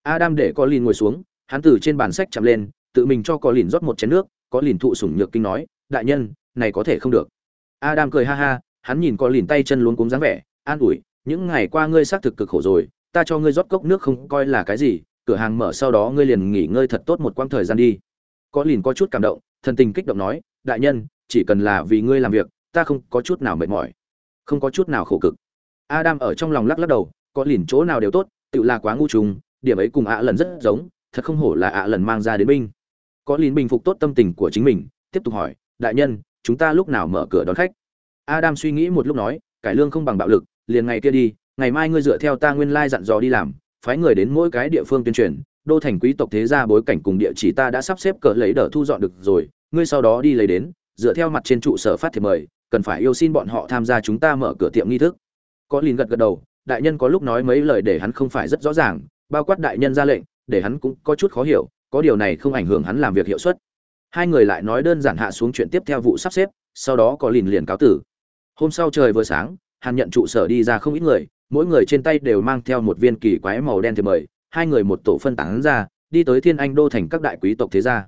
Adam để có lìn ngồi xuống, hắn từ trên bàn sách chạm lên, tự mình cho có lìn rót một chén nước, có lìn thụ sủng nhược kinh nói, đại nhân, này có thể không được. Adam cười ha ha, hắn nhìn có lìn tay chân luống cuống dáng vẻ, an ủi, những ngày qua ngươi xác thực cực khổ rồi, ta cho ngươi rót cốc nước không coi là cái gì cửa hàng mở sau đó ngươi liền nghỉ ngơi thật tốt một quãng thời gian đi. Có lìn có chút cảm động, thần tình kích động nói, đại nhân, chỉ cần là vì ngươi làm việc, ta không có chút nào mệt mỏi, không có chút nào khổ cực. Adam ở trong lòng lắc lắc đầu, có lìn chỗ nào đều tốt, tự là quá ngu trùng, điểm ấy cùng ạ lần rất giống, thật không hổ là ạ lần mang ra đến binh. Có lìn bình phục tốt tâm tình của chính mình, tiếp tục hỏi, đại nhân, chúng ta lúc nào mở cửa đón khách? Adam suy nghĩ một lúc nói, cải lương không bằng bạo lực, liền ngày kia đi, ngày mai ngươi dựa theo ta nguyên lai dặn dò đi làm phái người đến mỗi cái địa phương tuyên truyền, đô thành quý tộc thế gia bối cảnh cùng địa chỉ ta đã sắp xếp cỡ lấy đỡ thu dọn được rồi, ngươi sau đó đi lấy đến, dựa theo mặt trên trụ sở phát thiệp mời, cần phải yêu xin bọn họ tham gia chúng ta mở cửa tiệm nghi thức. Có lìn gật gật đầu, đại nhân có lúc nói mấy lời để hắn không phải rất rõ ràng, bao quát đại nhân ra lệnh, để hắn cũng có chút khó hiểu, có điều này không ảnh hưởng hắn làm việc hiệu suất. Hai người lại nói đơn giản hạ xuống chuyện tiếp theo vụ sắp xếp, sau đó có lìn liền cáo tử. Hôm sau trời vừa sáng, hàn nhận trụ sở đi ra không ít người mỗi người trên tay đều mang theo một viên kỳ quái màu đen thì mời, hai người một tổ phân tán ra, đi tới thiên anh đô thành các đại quý tộc thế gia.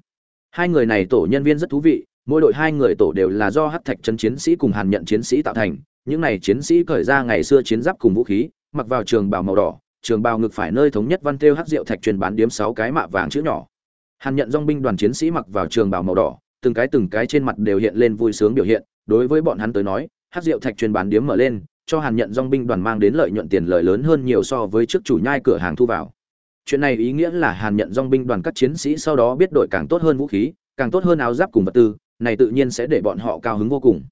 Hai người này tổ nhân viên rất thú vị, mỗi đội hai người tổ đều là do hát thạch chân chiến sĩ cùng hàn nhận chiến sĩ tạo thành, những này chiến sĩ cởi ra ngày xưa chiến giáp cùng vũ khí, mặc vào trường bào màu đỏ, trường bào ngực phải nơi thống nhất văn thêu hát rượu thạch truyền bán điếm sáu cái mạ vàng chữ nhỏ. Hàn nhận dong binh đoàn chiến sĩ mặc vào trường bào màu đỏ, từng cái từng cái trên mặt đều hiện lên vui sướng biểu hiện, đối với bọn hắn tới nói hát rượu thạch truyền bán điếm mở lên cho hàn nhận dong binh đoàn mang đến lợi nhuận tiền lời lớn hơn nhiều so với trước chủ nhai cửa hàng thu vào. Chuyện này ý nghĩa là hàn nhận dong binh đoàn các chiến sĩ sau đó biết đổi càng tốt hơn vũ khí, càng tốt hơn áo giáp cùng vật tư, này tự nhiên sẽ để bọn họ cao hứng vô cùng.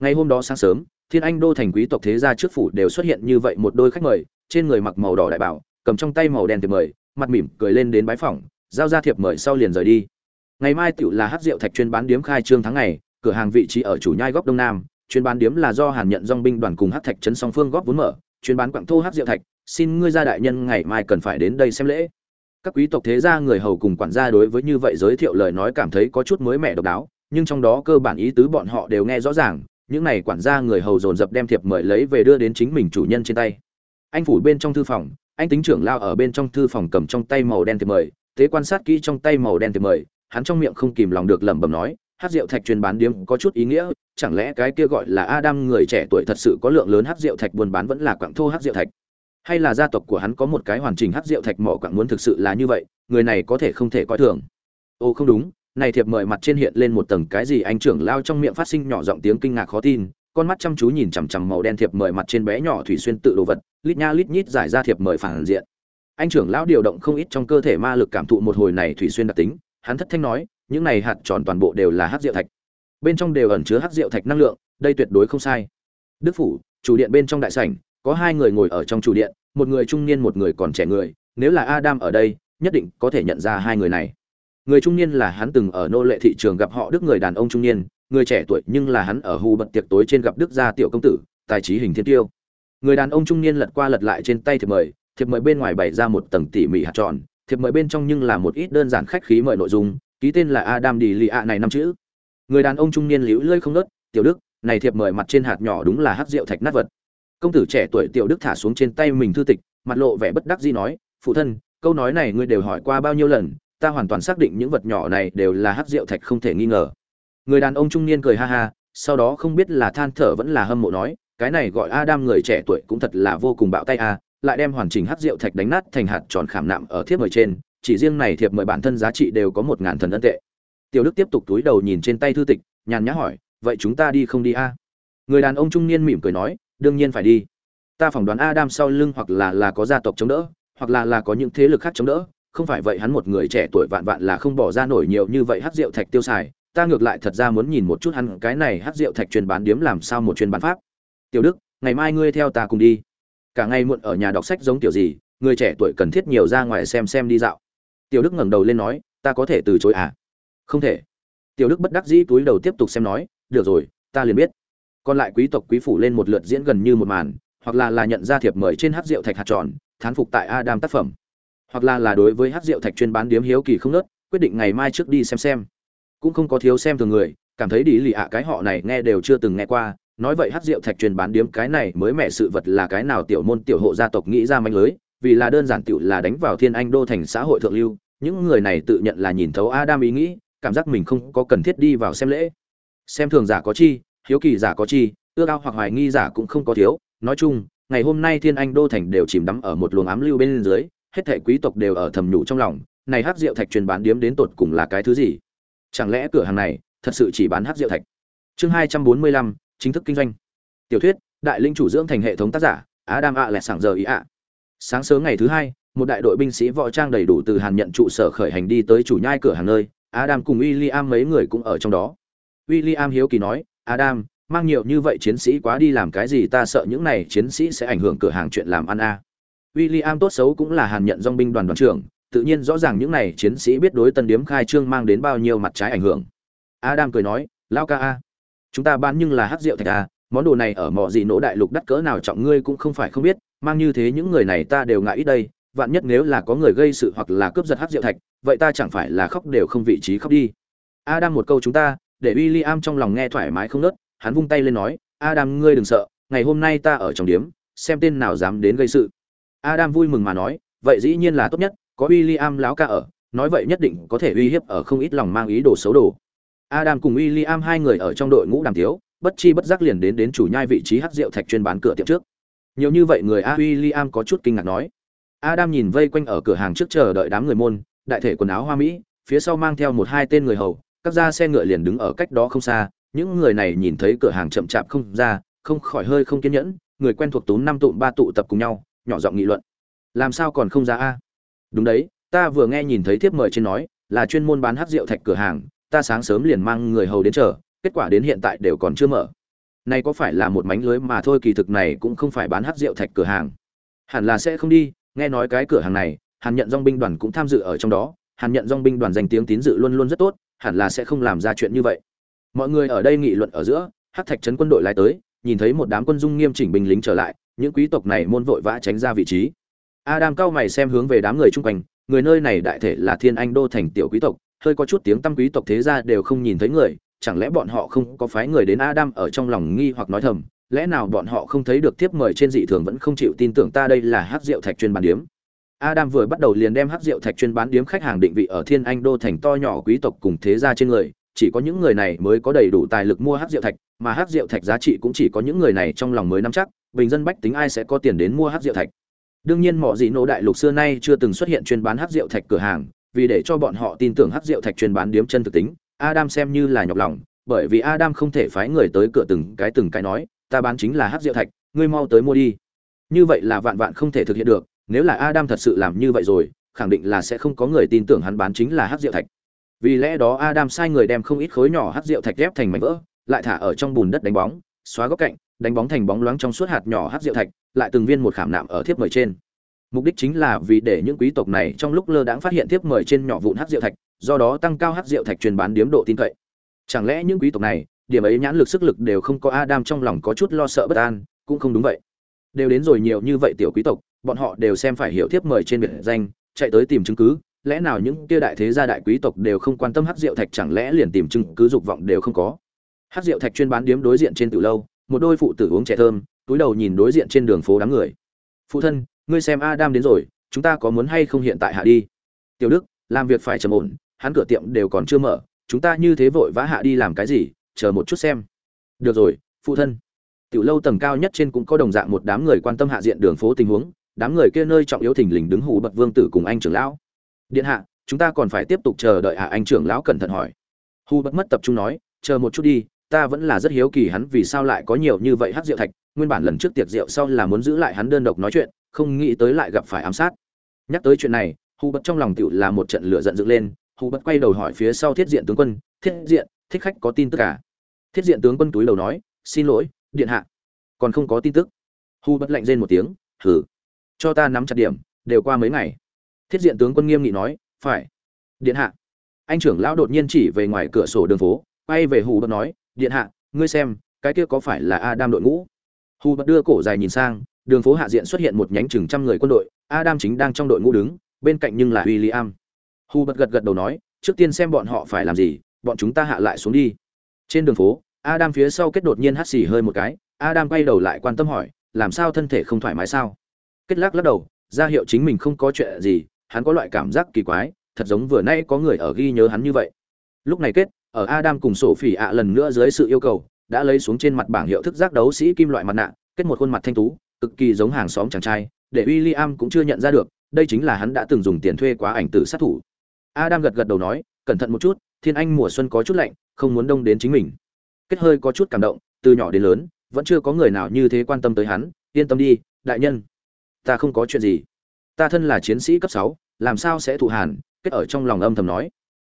Ngày hôm đó sáng sớm, thiên anh đô thành quý tộc thế gia trước phủ đều xuất hiện như vậy một đôi khách mời, trên người mặc màu đỏ đại bảo, cầm trong tay màu đen thiệp mời, mặt mỉm cười lên đến bái phỏng, giao ra thiệp mời sau liền rời đi. Ngày mai tựu là hát rượu thạch chuyên bán điếm khai trương tháng ngày, cửa hàng vị trí ở chủ nhai góc đông nam chuyên bán điếm là do hàn nhận Dung binh đoàn cùng Hắc thạch trấn song phương góp vốn mở. Chuyên bán quặng thô Hắc rượu thạch, xin ngươi gia đại nhân ngày mai cần phải đến đây xem lễ. Các quý tộc thế gia người hầu cùng quản gia đối với như vậy giới thiệu lời nói cảm thấy có chút mới mẻ độc đáo, nhưng trong đó cơ bản ý tứ bọn họ đều nghe rõ ràng, những này quản gia người hầu dồn dập đem thiệp mời lấy về đưa đến chính mình chủ nhân trên tay. Anh phủ bên trong thư phòng, anh tính trưởng lao ở bên trong thư phòng cầm trong tay màu đen thiệp mời thế quan sát kỹ trong tay màu đen thiệp mời, hắn trong miệng không kìm lòng được lẩm bẩm nói hát rượu thạch truyền bán điếm có chút ý nghĩa, chẳng lẽ cái kia gọi là adam người trẻ tuổi thật sự có lượng lớn hát rượu thạch buôn bán vẫn là quặng thô hát rượu thạch? Hay là gia tộc của hắn có một cái hoàn chỉnh hát rượu thạch mỏ quặng muốn thực sự là như vậy, người này có thể không thể coi thường? Ô không đúng, này thiệp mời mặt trên hiện lên một tầng cái gì anh trưởng lao trong miệng phát sinh nhỏ giọng tiếng kinh ngạc khó tin, con mắt chăm chú nhìn chằm chằm màu đen thiệp mời mặt trên bé nhỏ thủy xuyên tự đồ vật, lít nha lít nhít giải ra thiệp mời phản diện. Anh trưởng lão điều động không ít trong cơ thể ma lực cảm thụ một hồi này thủy xuyên đặc tính, hắn thất thanh nói những này hạt tròn toàn bộ đều là hắc rượu thạch. Bên trong đều ẩn chứa hắc rượu thạch năng lượng, đây tuyệt đối không sai. Đức phủ, chủ điện bên trong đại sảnh, có hai người ngồi ở trong chủ điện, một người trung niên, một người còn trẻ người. Nếu là adam ở đây, nhất định có thể nhận ra hai người này. Người trung niên là hắn từng ở nô lệ thị trường gặp họ đức người đàn ông trung niên, người trẻ tuổi nhưng là hắn ở hù bận tiệc tối trên gặp đức gia tiểu công tử, tài trí hình thiên tiêu. Người đàn ông trung niên lật qua lật lại trên tay thiệp mời thiệp mời bên ngoài bày ra một tầng tỉ mỉ hạt tròn, thiệp mời bên trong nhưng là một ít đơn giản khách khí mời nội dung ký tên là adam đi lì ạ này năm chữ. Người đàn ông trung niên liễu lơi không nớt, tiểu đức, này thiệp mời mặt trên hạt nhỏ đúng là hát rượu thạch nát vật. Công tử trẻ tuổi tiểu đức thả xuống trên tay mình thư tịch, mặt lộ vẻ bất đắc dĩ nói, phụ thân, câu nói này ngươi đều hỏi qua bao nhiêu lần, ta hoàn toàn xác định những vật nhỏ này đều là hát rượu thạch không thể nghi ngờ. Người đàn ông trung niên cười ha ha, sau đó không biết là than thở vẫn là hâm mộ nói, cái này gọi adam người trẻ tuổi cũng thật là vô cùng bạo tay a lại đem hoàn chỉnh hát rượu thạch đánh nát thành hạt tròn khảm nạm ở thiếp mời trên chỉ riêng này thiệp mời bản thân giá trị đều có một ngàn thần ân tệ. Tiểu đức tiếp tục túi đầu nhìn trên tay thư tịch, nhàn nhã hỏi, vậy chúng ta đi không đi a? Người đàn ông trung niên mỉm cười nói, đương nhiên phải đi. Ta phỏng đoán adam sau lưng hoặc là là có gia tộc chống đỡ, hoặc là là có những thế lực khác chống đỡ. Không phải vậy hắn một người trẻ tuổi vạn vạn là không bỏ ra nổi nhiều như vậy hát rượu thạch tiêu xài. Ta ngược lại thật ra muốn nhìn một chút hắn cái này hát rượu thạch truyền bán điếm làm sao một chuyên bán pháp. Tiểu đức, ngày mai ngươi theo ta cùng đi. Cả ngày muộn ở nhà đọc sách giống tiểu gì, người trẻ tuổi cần thiết nhiều ra ngoài xem xem đi dạo tiểu đức ngẩng đầu lên nói, ta có thể từ chối à? Không thể. Tiểu đức bất đắc dĩ túi đầu tiếp tục xem nói, được rồi, ta liền biết. Còn lại quý tộc quý phủ lên một lượt diễn gần như một màn, hoặc là là nhận ra thiệp mời trên hát rượu thạch hạt tròn, thán phục tại adam tác phẩm. Hoặc là là đối với hát rượu thạch chuyên bán điếm hiếu kỳ không nớt, quyết định ngày mai trước đi xem xem. Cũng không có thiếu xem thường người, cảm thấy đi lì ạ cái họ này nghe đều chưa từng nghe qua, nói vậy hát rượu thạch chuyên bán điếm cái này mới mẹ sự vật là cái nào tiểu môn tiểu hộ gia tộc nghĩ ra manh lưới vì là đơn giản tiểu là đánh vào thiên anh đô thành xã hội thượng lưu, những người này tự nhận là nhìn thấu adam ý nghĩ, cảm giác mình không có cần thiết đi vào xem lễ. Xem thường giả có chi, hiếu kỳ giả có chi, ước ao hoặc hoài nghi giả cũng không có thiếu. Nói chung, ngày hôm nay thiên anh đô thành đều chìm đắm ở một luồng ám lưu bên dưới, hết thảy quý tộc đều ở thầm nhủ trong lòng, này hát rượu thạch truyền bán điếm đến tột cùng là cái thứ gì? Chẳng lẽ cửa hàng này thật sự chỉ bán hát rượu thạch? Chương hai trăm bốn mươi lăm, chính thức kinh doanh. Tiểu thuyết, đại linh chủ dưỡng thành hệ thống tác giả á đam ạ lẹ sảng giờ ý ạ sáng sớm ngày thứ hai, một đại đội binh sĩ võ trang đầy đủ từ hàn nhận trụ sở khởi hành đi tới chủ nhai cửa hàng nơi. Adam cùng w i l l i am mấy người cũng ở trong đó. W i l l i am hiếu kỳ nói, adam, mang nhiều như vậy chiến sĩ quá đi làm cái gì? Ta sợ những này chiến sĩ sẽ ảnh hưởng cửa hàng chuyện làm ăn a. À. w i l l i am tốt xấu cũng là hàn nhận dong binh đoàn đoàn trưởng, tự nhiên rõ ràng những này chiến sĩ biết đối tân điếm khai trương mang đến bao nhiêu mặt trái ảnh hưởng. Adam cười nói lao ca a, chúng ta bán nhưng là hát rượu thạch a, món đồ này ở mọi gì nỗ đại lục đắt cỡ nào trọng ngươi cũng không phải không biết mang như thế những người này ta đều ngại ít đây, vạn nhất nếu là có người gây sự hoặc là cướp giật hát rượu thạch, vậy ta chẳng phải là khóc đều không vị trí khóc đi. Adam một câu chúng ta, để w i l l i am trong lòng nghe thoải mái không nớt, hắn vung tay lên nói, adam ngươi đừng sợ, ngày hôm nay ta ở trong điếm, xem tên nào dám đến gây sự. Adam vui mừng mà nói, vậy dĩ nhiên là tốt nhất, có w i l l i am láo ca ở, nói vậy nhất định có thể uy hiếp ở không ít lòng mang ý đồ xấu đồ. Adam cùng w i l l i am hai người ở trong đội ngũ đàm tiếu, bất chi bất giác liền đến đến chủ nhai vị trí hát rượu thạch chuyên bán cửa tiệm trước nhiều như vậy người a w i l l i am có chút kinh ngạc nói. Adam nhìn vây quanh ở cửa hàng trước chờ đợi đám người môn, đại thể quần áo hoa mỹ, phía sau mang theo một hai tên người hầu, các ra xe ngựa liền đứng ở cách đó không xa, những người này nhìn thấy cửa hàng chậm chạp không ra, không khỏi hơi không kiên nhẫn, người quen thuộc tốn năm tụm ba tụ tập cùng nhau, nhỏ giọng nghị luận. Làm sao còn không ra a? Đúng đấy, ta vừa nghe nhìn thấy thiếp mời trên nói, là chuyên môn bán hát rượu thạch cửa hàng, ta sáng sớm liền mang người hầu đến chờ, kết quả đến hiện tại đều còn chưa mở này có phải là một mánh lưới mà thôi, kỳ thực này cũng không phải bán hát rượu thạch cửa hàng. Hẳn là sẽ không đi, nghe nói cái cửa hàng này, hàn nhận dong binh đoàn cũng tham dự ở trong đó. Hàn nhận dong binh đoàn danh tiếng tín dự luôn luôn rất tốt, hẳn là sẽ không làm ra chuyện như vậy. Mọi người ở đây nghị luận ở giữa hát thạch trấn quân đội lại tới, nhìn thấy một đám quân dung nghiêm chỉnh binh lính trở lại, những quý tộc này môn vội vã tránh ra vị trí. Adam cao mày xem hướng về đám người chung quanh, người nơi này đại thể là thiên anh đô thành tiểu quý tộc, hơi có chút tiếng tăm quý tộc thế gia đều không nhìn thấy người chẳng lẽ bọn họ không có phái người đến adam ở trong lòng nghi hoặc nói thầm, lẽ nào bọn họ không thấy được tiếp mời trên dị thường vẫn không chịu tin tưởng ta đây là hắc rượu thạch chuyên bán điếm? Adam vừa bắt đầu liền đem hắc rượu thạch chuyên bán điếm khách hàng định vị ở thiên anh đô thành to nhỏ quý tộc cùng thế gia trên người, chỉ có những người này mới có đầy đủ tài lực mua hắc rượu thạch, mà hắc rượu thạch giá trị cũng chỉ có những người này trong lòng mới nắm chắc, bình dân bách tính ai sẽ có tiền đến mua hắc rượu thạch. Đương nhiên mọi dị nô đại lục xưa nay chưa từng xuất hiện chuyên bán hắc rượu thạch cửa hàng, vì để cho bọn họ tin tưởng hắc rượu thạch chuyên bán điếm chân thực tính adam xem như là nhọc lòng, bởi vì adam không thể phái người tới cửa từng cái từng cái nói, ta bán chính là hắc diệu thạch, ngươi mau tới mua đi. Như vậy là vạn vạn không thể thực hiện được, nếu là adam thật sự làm như vậy rồi, khẳng định là sẽ không có người tin tưởng hắn bán chính là hắc diệu thạch. Vì lẽ đó adam sai người đem không ít khối nhỏ hắc diệu thạch ghép thành mảnh vỡ, lại thả ở trong bùn đất đánh bóng, xóa góc cạnh, đánh bóng thành bóng loáng trong suốt hạt nhỏ hắc diệu thạch, lại từng viên một khảm nạm ở thiếp mời trên. Mục đích chính là vì để những quý tộc này trong lúc lơ đãng phát hiện thiếp mời trên nhỏ vụn hắc diệu thạch do đó tăng cao hắc rượu thạch truyền bán điếm độ tin cậy. Chẳng lẽ những quý tộc này, điểm ấy nhãn lực sức lực đều không có adam trong lòng có chút lo sợ bất an, cũng không đúng vậy. Đều đến rồi nhiều như vậy tiểu quý tộc, bọn họ đều xem phải hiểu thiếp mời trên biệt danh, chạy tới tìm chứng cứ, lẽ nào những kia đại thế gia đại quý tộc đều không quan tâm hắc rượu thạch, chẳng lẽ liền tìm chứng cứ dục vọng đều không có? Hắc rượu thạch chuyên bán điếm đối diện trên tử lâu, một đôi phụ tử uống chè thơm, túi đầu nhìn đối diện trên đường phố đám người. Phụ thân, ngươi xem adam đến rồi, chúng ta có muốn hay không hiện tại hạ đi? Tiểu đức, làm việc phải trầm ổn hắn cửa tiệm đều còn chưa mở, chúng ta như thế vội vã hạ đi làm cái gì, chờ một chút xem. Được rồi, phụ thân. Tiểu lâu tầng cao nhất trên cũng có đồng dạng một đám người quan tâm hạ diện đường phố tình huống, đám người kia nơi trọng yếu thình lình đứng hủ bật vương tử cùng anh trưởng lão. Điện hạ, chúng ta còn phải tiếp tục chờ đợi hạ anh trưởng lão cẩn thận hỏi. Hù bật mất tập trung nói, chờ một chút đi, ta vẫn là rất hiếu kỳ hắn vì sao lại có nhiều như vậy hát rượu thạch, nguyên bản lần trước tiệc rượu sau là muốn giữ lại hắn đơn độc nói chuyện, không nghĩ tới lại gặp phải ám sát. Nhắc tới chuyện này, hù bật trong lòng tựu là một trận lửa giận dựng lên hù bật quay đầu hỏi phía sau thiết diện tướng quân, thiết diện, thích khách có tin tức cả thiết diện tướng quân túi đầu nói, xin lỗi, điện hạ. Còn không có tin tức. Hù bật lạnh rên một tiếng hử cho ta nắm chặt điểm, đều qua mấy ngày. Thiết diện tướng quân nghiêm nghị nói, phải. Điện hạ. Anh trưởng lão đột nhiên chỉ về ngoài cửa sổ đường phố, quay về hù bật nói, điện hạ, ngươi xem, cái kia có phải là adam đội ngũ? Hù bật đưa cổ dài nhìn sang, đường phố hạ diện xuất hiện một nhánh chừng trăm người quân đội, adam chính đang trong đội ngũ đứng, bên cạnh nhưng là w i l l i am hù bật gật gật đầu nói, trước tiên xem bọn họ phải làm gì, bọn chúng ta hạ lại xuống đi. Trên đường phố, adam phía sau kết đột nhiên hắt xì hơi một cái, adam quay đầu lại quan tâm hỏi, làm sao thân thể không thoải mái sao? Kết lắc lắc đầu, ra hiệu chính mình không có chuyện gì, hắn có loại cảm giác kỳ quái, thật giống vừa nay có người ở ghi nhớ hắn như vậy. Lúc này kết, ở adam cùng sổ phỉ ạ lần nữa dưới sự yêu cầu, đã lấy xuống trên mặt bảng hiệu thức giác đấu sĩ kim loại mặt nạ, kết một khuôn mặt thanh tú, cực kỳ giống hàng xóm chàng trai, để w i l l i am cũng chưa nhận ra được, đây chính là hắn đã từng dùng tiền thuê quá ảnh tử sát thủ adam gật gật đầu nói, cẩn thận một chút, thiên anh mùa xuân có chút lạnh, không muốn đông đến chính mình. Kết hơi có chút cảm động, từ nhỏ đến lớn, vẫn chưa có người nào như thế quan tâm tới hắn, yên tâm đi, đại nhân, ta không có chuyện gì. Ta thân là chiến sĩ cấp sáu, làm sao sẽ thụ hàn? Kết ở trong lòng âm thầm nói.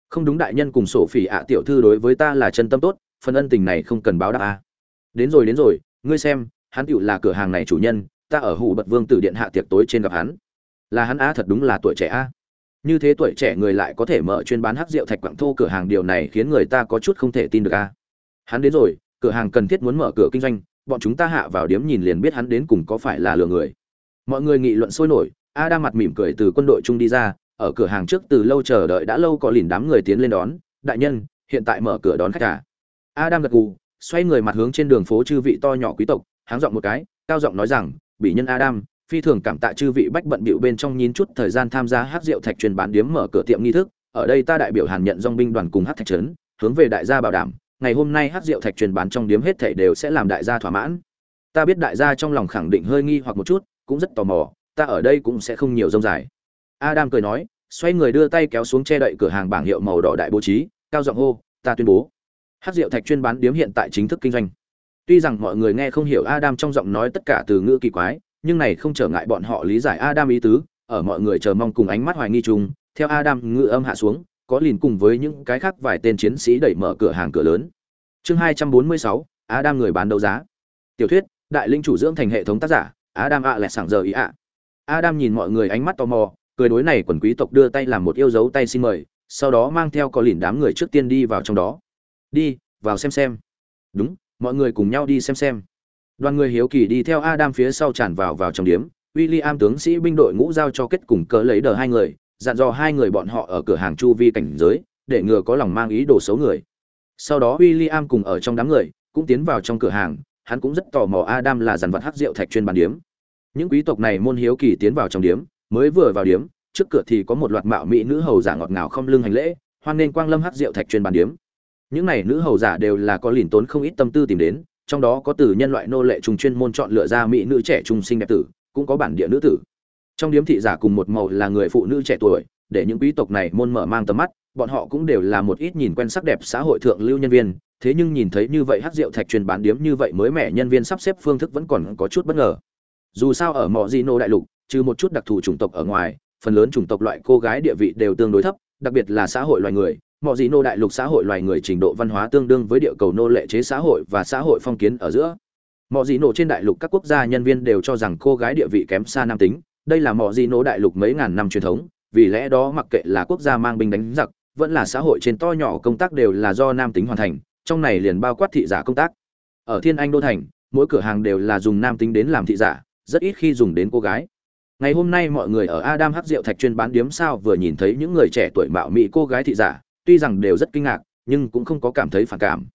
Không đúng đại nhân cùng sổ phỉ ạ tiểu thư đối với ta là chân tâm tốt, phần ân tình này không cần báo đáp a. Đến rồi đến rồi, ngươi xem, hắn tiểu là cửa hàng này chủ nhân, ta ở hủ bật vương tử điện hạ tiệc tối trên gặp hắn. Là hắn a thật đúng là tuổi trẻ a như thế tuổi trẻ người lại có thể mở chuyên bán hắc rượu thạch quặng thô cửa hàng, điều này khiến người ta có chút không thể tin được a. Hắn đến rồi, cửa hàng cần thiết muốn mở cửa kinh doanh, bọn chúng ta hạ vào điếm nhìn liền biết hắn đến cùng có phải là lừa người. Mọi người nghị luận sôi nổi a đang mặt mỉm cười từ quân đội trung đi ra, ở cửa hàng trước từ lâu chờ đợi đã lâu có lìn đám người tiến lên đón, đại nhân, hiện tại mở cửa đón khách cả a đang gật gù, xoay người mặt hướng trên đường phố chư vị to nhỏ quý tộc, háng giọng một cái, cao giọng nói rằng bị nhân adam phi thường cảm tạ chư vị bách bận bịu bên trong nhín chút thời gian tham gia hát rượu thạch truyền bán điếm mở cửa tiệm nghi thức. Ở đây ta đại biểu hàn nhận dong binh đoàn cùng hát thạch trấn, hướng về đại gia bảo đảm, ngày hôm nay hát rượu thạch truyền bán trong điếm hết thảy đều sẽ làm đại gia thỏa mãn. Ta biết đại gia trong lòng khẳng định hơi nghi hoặc một chút, cũng rất tò mò, ta ở đây cũng sẽ không nhiều rông dài. Adam cười nói, xoay người đưa tay kéo xuống che đậy cửa hàng bảng hiệu màu đỏ đại bố trí, cao giọng hô, ta tuyên bố, hát rượu thạch chuyên bán điếm hiện tại chính thức kinh doanh. Tuy rằng mọi người nghe không hiểu adam trong giọng nói tất cả từ ngữ kỳ quái nhưng này không trở ngại bọn họ lý giải adam ý tứ, ở mọi người chờ mong cùng ánh mắt hoài nghi chung, theo adam ngự âm hạ xuống, có liền cùng với những cái khác vài tên chiến sĩ đẩy mở cửa hàng cửa lớn. Chương hai trăm bốn mươi sáu, adam người bán đấu giá. Tiểu thuyết, đại linh chủ dưỡng thành hệ thống tác giả, adam ạ lẹ sảng giờ ý ạ. Adam nhìn mọi người ánh mắt tò mò, cười đối này quần quý tộc đưa tay làm một yêu dấu tay xin mời, sau đó mang theo có lìn đám người trước tiên đi vào trong đó. Đi, vào xem xem. Đúng, mọi người cùng nhau đi xem xem đoàn người hiếu kỳ đi theo adam phía sau tràn vào vào trong điểm. William tướng sĩ binh đội ngũ giao cho kết cùng cỡ lấy đờ hai người, dặn dò hai người bọn họ ở cửa hàng chu vi cảnh giới, để ngừa có lòng mang ý đồ xấu người. Sau đó William cùng ở trong đám người, cũng tiến vào trong cửa hàng, hắn cũng rất tò mò Adam là dàn vật hắc rượu thạch chuyên bàn điếm. Những quý tộc này môn hiếu kỳ tiến vào trong điếm, mới vừa vào điếm, trước cửa thì có một loạt mạo mỹ nữ hầu giả ngọt ngào không lưng hành lễ, hoan nên quang lâm hắc rượu thạch chuyên bàn điếm. Những này nữ hầu giả đều là có lìn tốn không ít tâm tư tìm đến trong đó có từ nhân loại nô lệ trùng chuyên môn chọn lựa ra mỹ nữ trẻ trung sinh đẹp tử, cũng có bản địa nữ tử. Trong điếm thị giả cùng một màu là người phụ nữ trẻ tuổi, để những quý tộc này môn mở mang tầm mắt, bọn họ cũng đều là một ít nhìn quen sắc đẹp xã hội thượng lưu nhân viên, thế nhưng nhìn thấy như vậy hát rượu thạch truyền bán điếm như vậy mới mẻ nhân viên sắp xếp phương thức vẫn còn có chút bất ngờ. Dù sao ở mọ di nô đại lục, trừ một chút đặc thù chủng tộc ở ngoài, phần lớn chủng tộc loại cô gái địa vị đều tương đối thấp, đặc biệt là xã hội loài người mọi gì nô đại lục xã hội loài người trình độ văn hóa tương đương với địa cầu nô lệ chế xã hội và xã hội phong kiến ở giữa. Mọi gì nổ trên đại lục các quốc gia nhân viên đều cho rằng cô gái địa vị kém xa nam tính. Đây là mọi gì nổ đại lục mấy ngàn năm truyền thống, vì lẽ đó mặc kệ là quốc gia mang binh đánh giặc, vẫn là xã hội trên to nhỏ công tác đều là do nam tính hoàn thành, trong này liền bao quát thị giả công tác. Ở thiên anh đô thành, mỗi cửa hàng đều là dùng nam tính đến làm thị giả, rất ít khi dùng đến cô gái. Ngày hôm nay mọi người ở adam hắc rượu thạch chuyên bán điếm sao vừa nhìn thấy những người trẻ tuổi mạo mỹ cô gái thị giả tuy rằng đều rất kinh ngạc nhưng cũng không có cảm thấy phản cảm.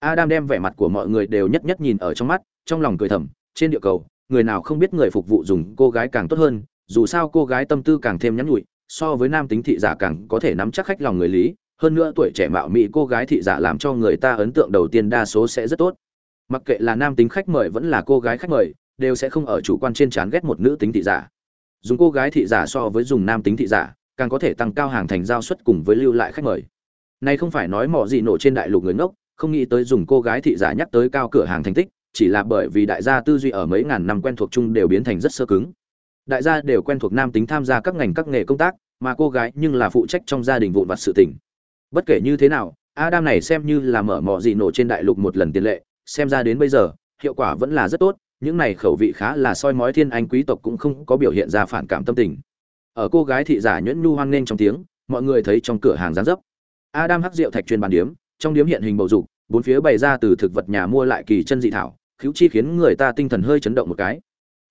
Adam đem vẻ mặt của mọi người đều nhất nhất nhìn ở trong mắt trong lòng cười thầm trên địa cầu người nào không biết người phục vụ dùng cô gái càng tốt hơn dù sao cô gái tâm tư càng thêm nhắn nhủi, so với nam tính thị giả càng có thể nắm chắc khách lòng người lý hơn nữa tuổi trẻ mạo mỹ cô gái thị giả làm cho người ta ấn tượng đầu tiên đa số sẽ rất tốt. Mặc kệ là nam tính khách mời vẫn là cô gái khách mời đều sẽ không ở chủ quan trên chán ghét một nữ tính thị giả. Dùng cô gái thị giả so với dùng nam tính thị giả càng có thể tăng cao hàng thành giao suất cùng với lưu lại khách mời này không phải nói mỏ gì nổ trên đại lục người ngốc, không nghĩ tới dùng cô gái thị giả nhắc tới cao cửa hàng thành tích, chỉ là bởi vì đại gia tư duy ở mấy ngàn năm quen thuộc chung đều biến thành rất sơ cứng. Đại gia đều quen thuộc nam tính tham gia các ngành các nghề công tác, mà cô gái nhưng là phụ trách trong gia đình vụn vặt sự tình. Bất kể như thế nào, adam này xem như là mở mỏ gì nổ trên đại lục một lần tiền lệ, xem ra đến bây giờ, hiệu quả vẫn là rất tốt, những này khẩu vị khá là soi mói thiên anh quý tộc cũng không có biểu hiện ra phản cảm tâm tình. Ở cô gái thị giả nhuyễn nhu hoang nên trong tiếng, mọi người thấy trong cửa hàng gián dấp adam hắc rượu thạch chuyên bàn điếm, trong điếm hiện hình bầu dục, bốn phía bày ra từ thực vật nhà mua lại kỳ chân dị thảo khiếu chi khiến người ta tinh thần hơi chấn động một cái.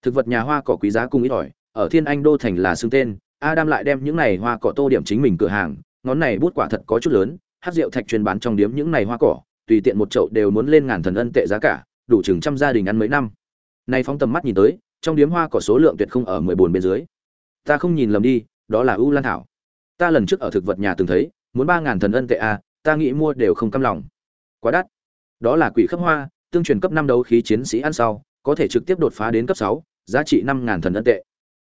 Thực vật nhà hoa cỏ quý giá cung ít ỏi, ở thiên anh đô thành là xưng tên, adam lại đem những này hoa cỏ tô điểm chính mình cửa hàng, ngón này bút quả thật có chút lớn hát rượu thạch chuyên bán trong điếm những này hoa cỏ, tùy tiện một chậu đều muốn lên ngàn thần ân tệ giá cả, đủ chừng trăm gia đình ăn mấy năm. Nay phóng tầm mắt nhìn tới, trong điếm hoa cỏ số lượng tuyệt không ở mười bốn bên dưới. Ta không nhìn lầm đi, đó là u lan thảo. Ta lần trước ở thực vật nhà từng thấy muốn ba ngàn thần ân tệ a à, ta nghĩ mua đều không căm lòng. Quá đắt. Đó là quỷ khắc hoa tương truyền cấp năm đấu khí chiến sĩ ăn sau có thể trực tiếp đột phá đến cấp sáu giá trị năm ngàn thần ân tệ.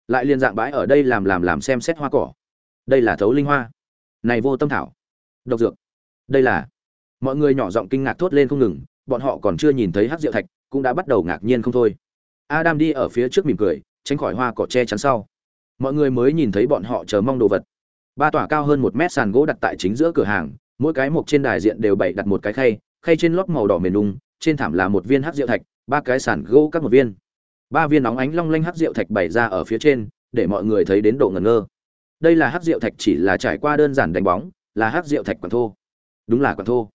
Lại liên dạng bãi ở đây làm làm làm xem xét hoa cỏ. Đây là thấu linh hoa. Này vô tâm thảo. Độc dược. Đây là. Mọi người nhỏ giọng kinh ngạc thốt lên không ngừng bọn họ còn chưa nhìn thấy hắc rượu thạch cũng đã bắt đầu ngạc nhiên không thôi. Adam đi ở phía trước mỉm cười tránh khỏi hoa cỏ che chắn sau. Mọi người mới nhìn thấy bọn họ chờ mong đồ vật ba tòa cao hơn một mét sàn gỗ đặt tại chính giữa cửa hàng, mỗi cái mộc trên đài diện đều bày đặt một cái khay khay trên lót màu đỏ mềm nung trên thảm là một viên hát rượu thạch, ba cái sàn gỗ các một viên. Ba viên nóng ánh long lanh hát rượu thạch bày ra ở phía trên, để mọi người thấy đến độ ngẩn ngơ. Đây là hát rượu thạch chỉ là trải qua đơn giản đánh bóng, là hát rượu thạch quản thô. Đúng là quản thô.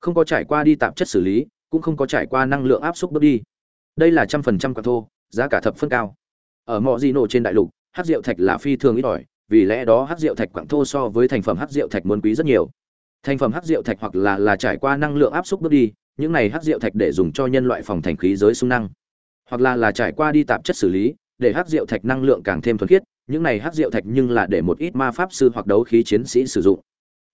Không có trải qua đi tạp chất xử lý, cũng không có trải qua năng lượng áp suất bước đi. Đây là trăm phần trăm quản thô, giá cả thập phân cao. Ở mọi di nổ trên đại lục hát rượu thạch là phi thường ít ỏi vì lẽ đó hắc rượu thạch quặng thô so với thành phẩm hắc rượu thạch muốn quý rất nhiều. Thành phẩm hắc rượu thạch hoặc là là trải qua năng lượng áp suất bước đi, những này hắc rượu thạch để dùng cho nhân loại phòng thành khí giới sung năng. Hoặc là là trải qua đi tạp chất xử lý, để hắc rượu thạch năng lượng càng thêm thuần khiết, những này hắc rượu thạch nhưng là để một ít ma pháp sư hoặc đấu khí chiến sĩ sử dụng.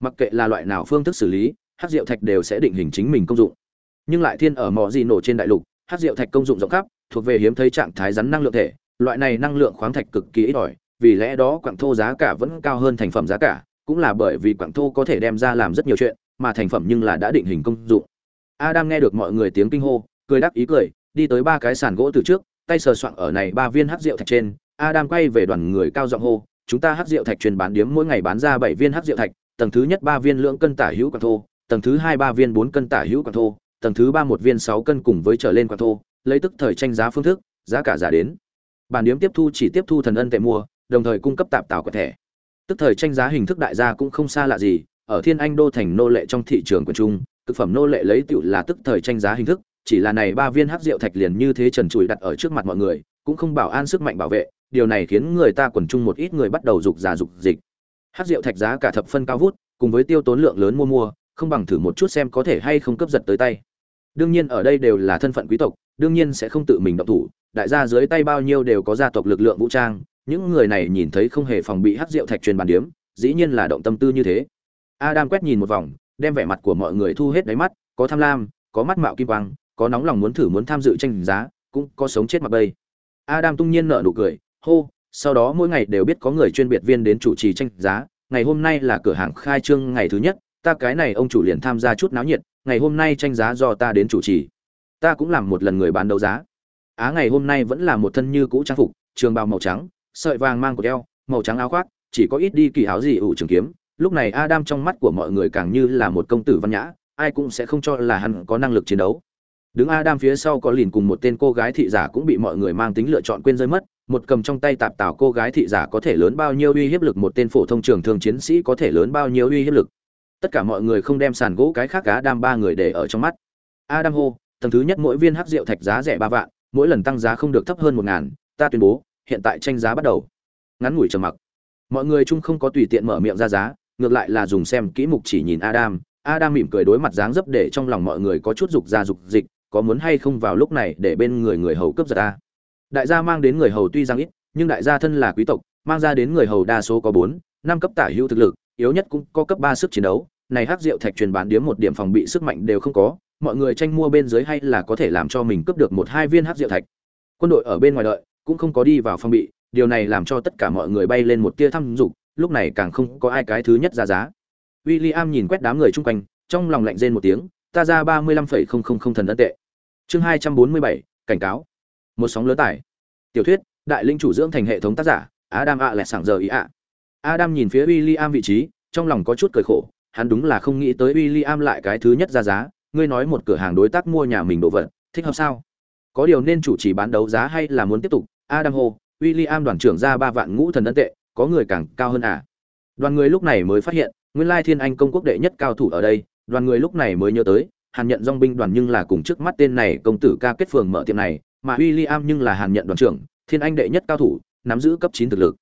Mặc kệ là loại nào phương thức xử lý, hắc rượu thạch đều sẽ định hình chính mình công dụng. Nhưng lại thiên ở mỏ gì nổ trên đại lục, hắc rượu thạch công dụng rộng khắp, thuộc về hiếm thấy trạng thái rắn năng lượng thể, loại này năng lượng khoáng thạch cực kỳ ít ỏi vì lẽ đó quặng thô giá cả vẫn cao hơn thành phẩm giá cả, cũng là bởi vì quặng thô có thể đem ra làm rất nhiều chuyện, mà thành phẩm nhưng là đã định hình công dụng. Adam nghe được mọi người tiếng kinh hô, cười đắc ý cười, đi tới ba cái sàn gỗ từ trước, tay sờ soạng ở này ba viên hắc rượu thạch trên. Adam quay về đoàn người cao giọng hô, chúng ta hắc rượu thạch truyền bán điếm mỗi ngày bán ra bảy viên hắc rượu thạch, tầng thứ nhất ba viên lượng cân tả hữu quặng thô, tầng thứ hai ba viên bốn cân tả hữu quặng thô, tầng thứ ba một viên sáu cân cùng với trở lên quặng thô, lấy tức thời tranh giá phương thức, giá cả giả đến. Bản điếm tiếp thu chỉ tiếp thu thần ân tệ mua đồng thời cung cấp tạp tạo quẹt thẻ. Tức thời tranh giá hình thức đại gia cũng không xa lạ gì, ở thiên anh đô thành nô lệ trong thị trường quần trung thực phẩm nô lệ lấy tựu là tức thời tranh giá hình thức, chỉ là này ba viên hắc rượu thạch liền như thế trần trụi đặt ở trước mặt mọi người, cũng không bảo an sức mạnh bảo vệ, điều này khiến người ta quần chung một ít người bắt đầu dục già dục dịch. Hắc rượu thạch giá cả thập phân cao vút, cùng với tiêu tốn lượng lớn mua mua, không bằng thử một chút xem có thể hay không cấp giật tới tay. Đương nhiên ở đây đều là thân phận quý tộc, đương nhiên sẽ không tự mình động thủ, đại gia dưới tay bao nhiêu đều có gia tộc lực lượng vũ trang những người này nhìn thấy không hề phòng bị hắc rượu thạch truyền bàn điếm, dĩ nhiên là động tâm tư như thế. Adam quét nhìn một vòng, đem vẻ mặt của mọi người thu hết đáy mắt, có tham lam, có mắt mạo kim quang, có nóng lòng muốn thử muốn tham dự tranh giá, cũng có sống chết mặc bay. adam tung nhiên nở nụ cười, hô, sau đó mỗi ngày đều biết có người chuyên biệt viên đến chủ trì tranh giá, ngày hôm nay là cửa hàng khai trương ngày thứ nhất, ta cái này ông chủ liền tham gia chút náo nhiệt, ngày hôm nay tranh giá do ta đến chủ trì. Ta cũng làm một lần người bán đấu giá. Á, ngày hôm nay vẫn là một thân như cũ trang phục, trường bào màu trắng sợi vàng mang của đeo, màu trắng áo khoác chỉ có ít đi kỳ áo gì ủ trường kiếm lúc này Adam trong mắt của mọi người càng như là một công tử văn nhã, ai cũng sẽ không cho là hắn có năng lực chiến đấu. Đứng Adam phía sau có liền cùng một tên cô gái thị giả cũng bị mọi người mang tính lựa chọn quên rơi mất, một cầm trong tay tạp tảo cô gái thị giả có thể lớn bao nhiêu uy hiếp lực một tên phổ thông trường thường chiến sĩ có thể lớn bao nhiêu uy hiếp lực. Tất cả mọi người không đem sàn gỗ cái khác Adam ba người để ở trong mắt. Adam hô, tầng thứ nhất mỗi viên hắc rượu thạch giá rẻ ba vạn, mỗi lần tăng giá không được thấp hơn một ngàn, ta tuyên bố, hiện tại tranh giá bắt đầu. Ngắn ngủi trầm mặc. Mọi người chung không có tùy tiện mở miệng ra giá, ngược lại là dùng xem kỹ mục chỉ nhìn Adam, Adam mỉm cười đối mặt dáng dấp để trong lòng mọi người có chút dục ra dục dịch, có muốn hay không vào lúc này để bên người người hầu cướp giật ta. Đại gia mang đến người hầu tuy rằng ít, nhưng đại gia thân là quý tộc, mang ra đến người hầu đa số có 4, 5 cấp tả hữu thực lực, yếu nhất cũng có cấp ba sức chiến đấu, này hắc rượu thạch truyền bán điếm một điểm phòng bị sức mạnh đều không có, mọi người tranh mua bên dưới hay là có thể làm cho mình cướp được một hai viên hắc rượu thạch. Quân đội ở bên ngoài đợi, cũng không có đi vào phòng bị, điều này làm cho tất cả mọi người bay lên một tia thăm dục, lúc này càng không có ai cái thứ nhất ra giá. William nhìn quét đám người chung quanh, trong lòng lạnh rên một tiếng, ta ra 35,000 thần ấn tệ. Chương 247, cảnh cáo. Một sóng lớn tải. Tiểu thuyết, đại linh chủ dưỡng thành hệ thống tác giả, Adam ạ lẹ sảng giờ ý ạ. Adam nhìn phía William vị trí, trong lòng có chút cười khổ, hắn đúng là không nghĩ tới William lại cái thứ nhất ra giá, ngươi nói một cửa hàng đối tác mua nhà mình đồ vật, thích hợp sao? Có điều nên chủ trì bán đấu giá hay là muốn tiếp tục? Adam hô, William đoàn trưởng ra ba vạn ngũ thần ấn tệ, có người càng cao hơn à? Đoàn người lúc này mới phát hiện, nguyên lai Thiên Anh công quốc đệ nhất cao thủ ở đây, đoàn người lúc này mới nhớ tới, Hàn nhận dòng binh đoàn nhưng là cùng trước mắt tên này công tử ca kết phường mở tiệm này, mà William nhưng là Hàn nhận đoàn trưởng, Thiên Anh đệ nhất cao thủ, nắm giữ cấp 9 thực lực.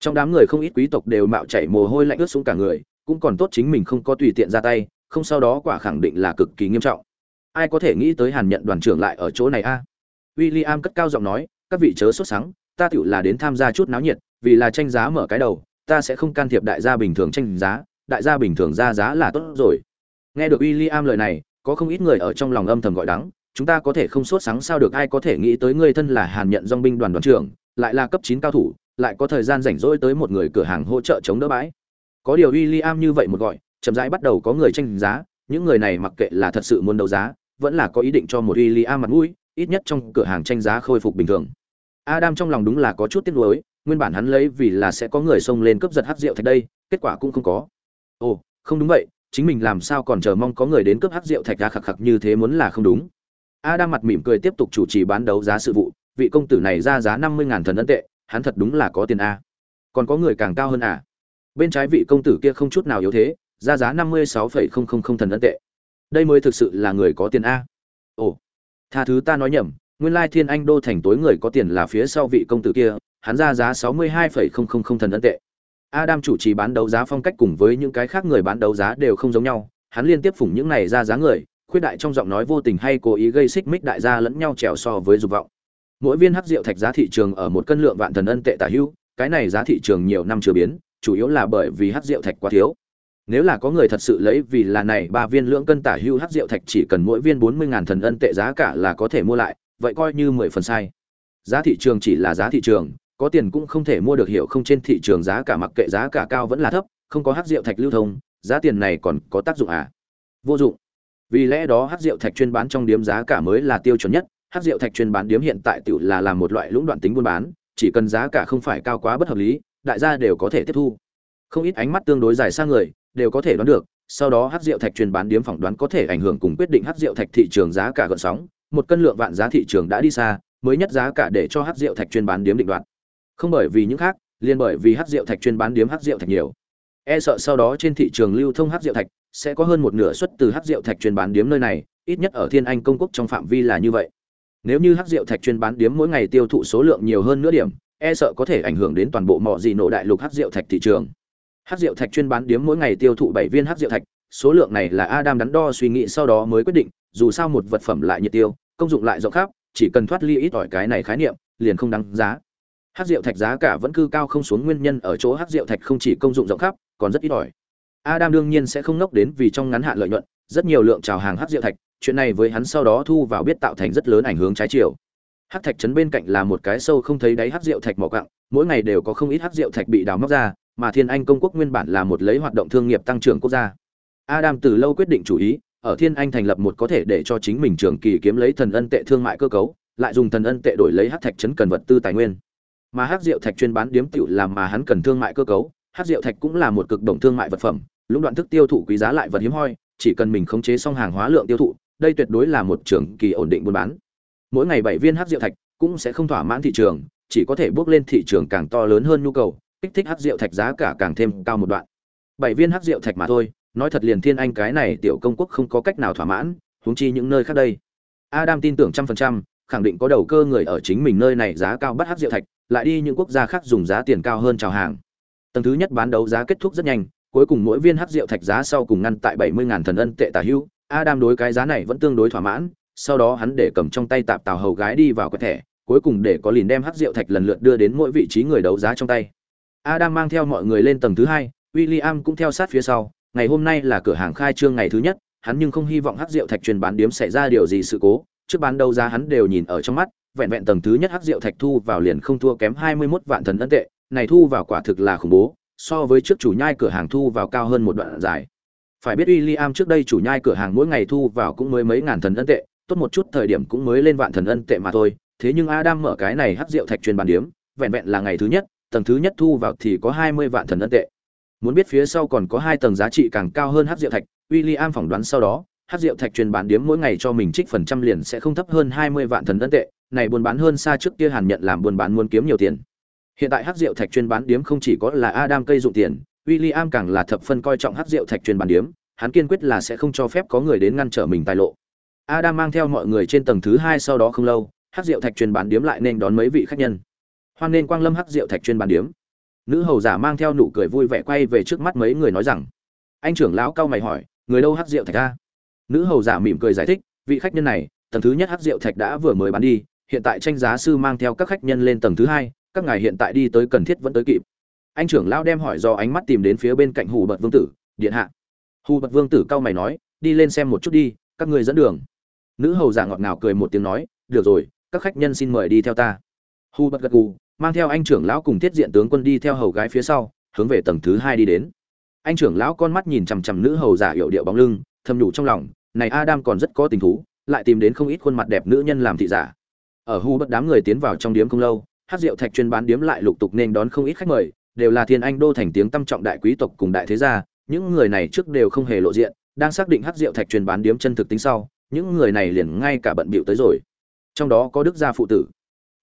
Trong đám người không ít quý tộc đều mạo chảy mồ hôi lạnh ướt xuống cả người, cũng còn tốt chính mình không có tùy tiện ra tay, không sau đó quả khẳng định là cực kỳ nghiêm trọng. Ai có thể nghĩ tới Hàn nhận đoàn trưởng lại ở chỗ này a? William cất cao giọng nói, các vị chớ sốt sắng, ta tiểu là đến tham gia chút náo nhiệt, vì là tranh giá mở cái đầu, ta sẽ không can thiệp đại gia bình thường tranh giá, đại gia bình thường ra giá là tốt rồi. Nghe được William lời này, có không ít người ở trong lòng âm thầm gọi đắng, chúng ta có thể không sốt sáng sao được ai có thể nghĩ tới người thân là Hàn nhận dòng binh đoàn đoàn trưởng, lại là cấp 9 cao thủ, lại có thời gian rảnh rỗi tới một người cửa hàng hỗ trợ chống đỡ bãi. Có điều William như vậy một gọi, chậm rãi bắt đầu có người tranh giá, những người này mặc kệ là thật sự muốn đấu giá, vẫn là có ý định cho một William mặt mũi, ít nhất trong cửa hàng tranh giá khôi phục bình thường. Adam trong lòng đúng là có chút tiếc nuối, nguyên bản hắn lấy vì là sẽ có người xông lên cướp giật hắc rượu thạch đây, kết quả cũng không có. Ồ, không đúng vậy, chính mình làm sao còn chờ mong có người đến cướp hắc rượu thạch ra khặc khặc như thế muốn là không đúng. Adam mặt mỉm cười tiếp tục chủ trì bán đấu giá sự vụ, vị công tử này ra giá 50.000 thần ấn tệ, hắn thật đúng là có tiền a. Còn có người càng cao hơn à? Bên trái vị công tử kia không chút nào yếu thế, ra giá 56.000 thần ấn tệ. Đây mới thực sự là người có tiền a. Ồ, tha thứ ta nói nhầm, nguyên lai Thiên Anh đô thành tối người có tiền là phía sau vị công tử kia, hắn ra giá 62.000 thần ấn tệ. Adam chủ trì bán đấu giá phong cách cùng với những cái khác người bán đấu giá đều không giống nhau, hắn liên tiếp phủng những này ra giá người, khuyết đại trong giọng nói vô tình hay cố ý gây xích mích đại gia lẫn nhau trèo so với dục vọng. Mỗi viên hắc rượu thạch giá thị trường ở một cân lượng vạn thần ân tệ tả hữu, cái này giá thị trường nhiều năm chưa biến, chủ yếu là bởi vì hắc rượu thạch quá thiếu. Nếu là có người thật sự lấy vì là này ba viên lưỡng cân tả hưu hắc rượu thạch chỉ cần mỗi viên 40.000 thần ân tệ giá cả là có thể mua lại, vậy coi như 10 phần sai. Giá thị trường chỉ là giá thị trường, có tiền cũng không thể mua được hiệu không trên thị trường giá cả mặc kệ giá cả cao vẫn là thấp, không có hắc rượu thạch lưu thông, giá tiền này còn có tác dụng à? Vô dụng. Vì lẽ đó hắc rượu thạch chuyên bán trong điểm giá cả mới là tiêu chuẩn nhất, hắc rượu thạch chuyên bán điểm hiện tại tự là làm một loại lũng đoạn tính buôn bán, chỉ cần giá cả không phải cao quá bất hợp lý, đại gia đều có thể tiếp thu. Không ít ánh mắt tương đối dài sang người, đều có thể đoán được, sau đó hắc rượu thạch chuyên bán điểm phỏng đoán có thể ảnh hưởng cùng quyết định hắc rượu thạch thị trường giá cả gợn sóng, một cân lượng vạn giá thị trường đã đi xa, mới nhất giá cả để cho hắc rượu thạch chuyên bán điểm định đoạt. Không bởi vì những khác liền bởi vì hát rượu thạch chuyên bán điếm hát rượu thạch nhiều. E sợ sau đó trên thị trường lưu thông hát rượu thạch sẽ có hơn một nửa xuất từ hát rượu thạch chuyên bán điếm nơi này ít nhất ở thiên anh công quốc trong phạm vi là như vậy. Nếu như hát rượu thạch chuyên bán điếm mỗi ngày tiêu thụ số lượng nhiều hơn nửa điểm e sợ có thể ảnh hưởng đến toàn bộ mọi gì nổ đại lục hát rượu thạch thị trường hát rượu thạch chuyên bán điếm mỗi ngày tiêu thụ bảy viên hát rượu thạch số lượng này là adam đắn đo suy nghĩ sau đó mới quyết định dù sao một vật phẩm lại nhiệt tiêu công dụng lại rộng khắp chỉ cần thoát ly ít ỏi cái này khái niệm liền không đáng giá. Hát rượu thạch giá cả vẫn cư cao không xuống nguyên nhân ở chỗ hát rượu thạch không chỉ công dụng rộng khắp còn rất ít ỏi. Adam đương nhiên sẽ không ngốc đến vì trong ngắn hạn lợi nhuận rất nhiều lượng trào hàng hát rượu thạch chuyện này với hắn sau đó thu vào biết tạo thành rất lớn ảnh hưởng trái chiều. Hát thạch trấn bên cạnh là một cái sâu không thấy đáy hát rượu thạch mỏ quặng, mỗi ngày đều có không ít hát rượu thạch bị đào móc ra mà thiên anh công quốc nguyên bản là một lấy hoạt động thương nghiệp tăng trưởng quốc gia. Adam từ lâu quyết định chủ ý, ở thiên anh thành lập một có thể để cho chính mình trường kỳ kiếm lấy thần ân tệ thương mại cơ cấu, lại dùng thần ân tệ đổi lấy hắc thạch trấn cần vật tư tài nguyên. Mà hắc rượu thạch chuyên bán điếm tiểu làm mà hắn cần thương mại cơ cấu hắc rượu thạch cũng là một cực động thương mại vật phẩm lúc đoạn thức tiêu thụ quý giá lại vật hiếm hoi, chỉ cần mình khống chế xong hàng hóa lượng tiêu thụ, đây tuyệt đối là một trường kỳ ổn định buôn bán. Mỗi ngày bảy viên hắc rượu thạch cũng sẽ không thỏa mãn thị trường, chỉ có thể bước lên thị trường càng to lớn hơn nhu cầu kích thích hắc rượu thạch giá cả càng thêm cao một đoạn. Bảy viên hắc rượu thạch mà thôi, nói thật liền thiên anh cái này tiểu công quốc không có cách nào thỏa mãn, huống chi những nơi khác đây. Adam tin tưởng trăm phần trăm, khẳng định có đầu cơ người ở chính mình nơi này giá cao bắt hắc rượu thạch, lại đi những quốc gia khác dùng giá tiền cao hơn chào hàng. Tầng thứ nhất bán đấu giá kết thúc rất nhanh, cuối cùng mỗi viên hắc rượu thạch giá sau cùng ngăn tại bảy mươi thần ân tệ tả hữu, adam đối cái giá này vẫn tương đối thỏa mãn, sau đó hắn để cầm trong tay tạp tàu hầu gái đi vào cái thẻ, cuối cùng để có liền đem hắc rượu thạch lần lượt đưa đến mỗi vị trí người đấu giá trong tay adam mang theo mọi người lên tầng thứ hai William cũng theo sát phía sau. Ngày hôm nay là cửa hàng khai trương ngày thứ nhất hắn nhưng không hy vọng hắc rượu thạch truyền bán điếm xảy ra điều gì sự cố. Trước bán đấu giá hắn đều nhìn ở trong mắt vẹn vẹn tầng thứ nhất hắc rượu thạch thu vào liền không thua kém hai mươi 21 vạn thần ấn tệ. Này thu vào quả thực là khủng bố so với trước chủ nhai cửa hàng thu vào cao hơn một đoạn dài. Phải biết William trước đây chủ nhai cửa hàng mỗi ngày thu vào cũng mới mấy ngàn thần ấn tệ tốt một chút thời điểm cũng mới lên vạn thần ân tệ mà thôi. Thế nhưng Adam mở cái này hắc rượu thạch truyền bán điếm, vẹn vẹn là ngày thứ nhất, tầng thứ nhất thu vào thì có 20 vạn thần ân tệ. Muốn biết phía sau còn có hai tầng giá trị càng cao hơn hắc Diệu thạch, William phỏng đoán sau đó, hắc Diệu thạch truyền bán điếm mỗi ngày cho mình trích phần trăm liền sẽ không thấp hơn 20 vạn thần ân tệ, này buôn bán hơn xa trước kia Hàn nhận làm buôn bán muốn kiếm nhiều tiền. Hiện tại hắc Diệu thạch truyền bán điếm không chỉ có là Adam cây dụng tiền, William càng là thập phân coi trọng hắc rượu thạch truyền bán điếm, hắn kiên quyết là sẽ không cho phép có người đến ngăn trở mình tài lộ. Adam mang theo mọi người trên tầng thứ hai sau đó không lâu, hắc rượu thạch chuyên bán điếm lại nên đón mấy vị khách nhân hoan nên quang lâm hắc rượu thạch chuyên bàn điếm. Nữ hầu giả mang theo nụ cười vui vẻ quay về trước mắt mấy người nói rằng, anh trưởng lão cao mày hỏi, người đâu hắc rượu thạch ta nữ hầu giả mỉm cười giải thích, vị khách nhân này, tầng thứ nhất hắc rượu thạch đã vừa mới bán đi, hiện tại tranh giá sư mang theo các khách nhân lên tầng thứ hai, các ngài hiện tại đi tới cần thiết vẫn tới kịp. Anh trưởng lão đem hỏi do ánh mắt tìm đến phía bên cạnh hù bật vương tử, điện hạ. Hù bật vương tử cao mày nói, đi lên xem một chút đi, các người dẫn đường. Nữ hầu giả ngọt ngào cười một tiếng nói, được rồi, các khách nhân xin mời đi theo ta. Hù bật gật gù mang theo anh trưởng lão cùng tiết diện tướng quân đi theo hầu gái phía sau, hướng về tầng thứ hai đi đến. Anh trưởng lão con mắt nhìn chằm chằm nữ hầu giả hiệu điệu bóng lưng, thầm nhủ trong lòng, này adam còn rất có tình thú, lại tìm đến không ít khuôn mặt đẹp nữ nhân làm thị giả. Ở hu bất đám người tiến vào trong điếm không lâu, hát rượu thạch chuyên bán điếm lại lục tục nên đón không ít khách mời, đều là thiên anh đô thành tiếng tâm trọng đại quý tộc cùng đại thế gia, những người này trước đều không hề lộ diện, đang xác định hát rượu thạch chuyên bán điếm chân thực tính sau, những người này liền ngay cả bận bịu tới rồi. Trong đó có đức gia phụ tử.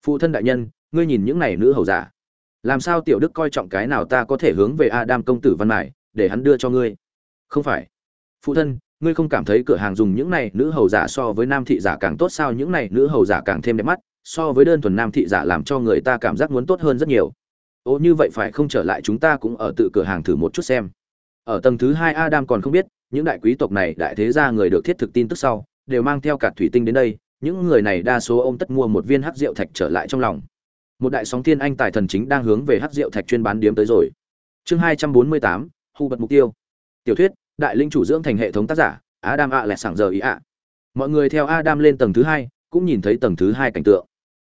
Phụ thân đại nhân ngươi nhìn những này nữ hầu giả. Làm sao tiểu đức coi trọng cái nào ta có thể hướng về adam công tử văn mải để hắn đưa cho ngươi? Không phải. Phụ thân, ngươi không cảm thấy cửa hàng dùng những này nữ hầu giả so với nam thị giả càng tốt sao? Những này nữ hầu giả càng thêm đẹp mắt, so với đơn thuần nam thị giả làm cho người ta cảm giác muốn tốt hơn rất nhiều. Ô như vậy phải không trở lại chúng ta cũng ở tự cửa hàng thử một chút xem. Ở tầng thứ hai adam còn không biết, những đại quý tộc này, đại thế gia người được thiết thực tin tức sau, đều mang theo cả thủy tinh đến đây. Những người này đa số ông tất mua một viên hắc rượu thạch trở lại trong lòng một đại sóng thiên anh tài thần chính đang hướng về hắc rượu thạch chuyên bán điếm tới rồi. Chương hai trăm bốn mươi tám hu bật mục tiêu. Tiểu thuyết, đại linh chủ dưỡng thành hệ thống tác giả, adam ạ lẹ sảng giờ ý ạ. Mọi người theo adam lên tầng thứ hai, cũng nhìn thấy tầng thứ hai cảnh tượng.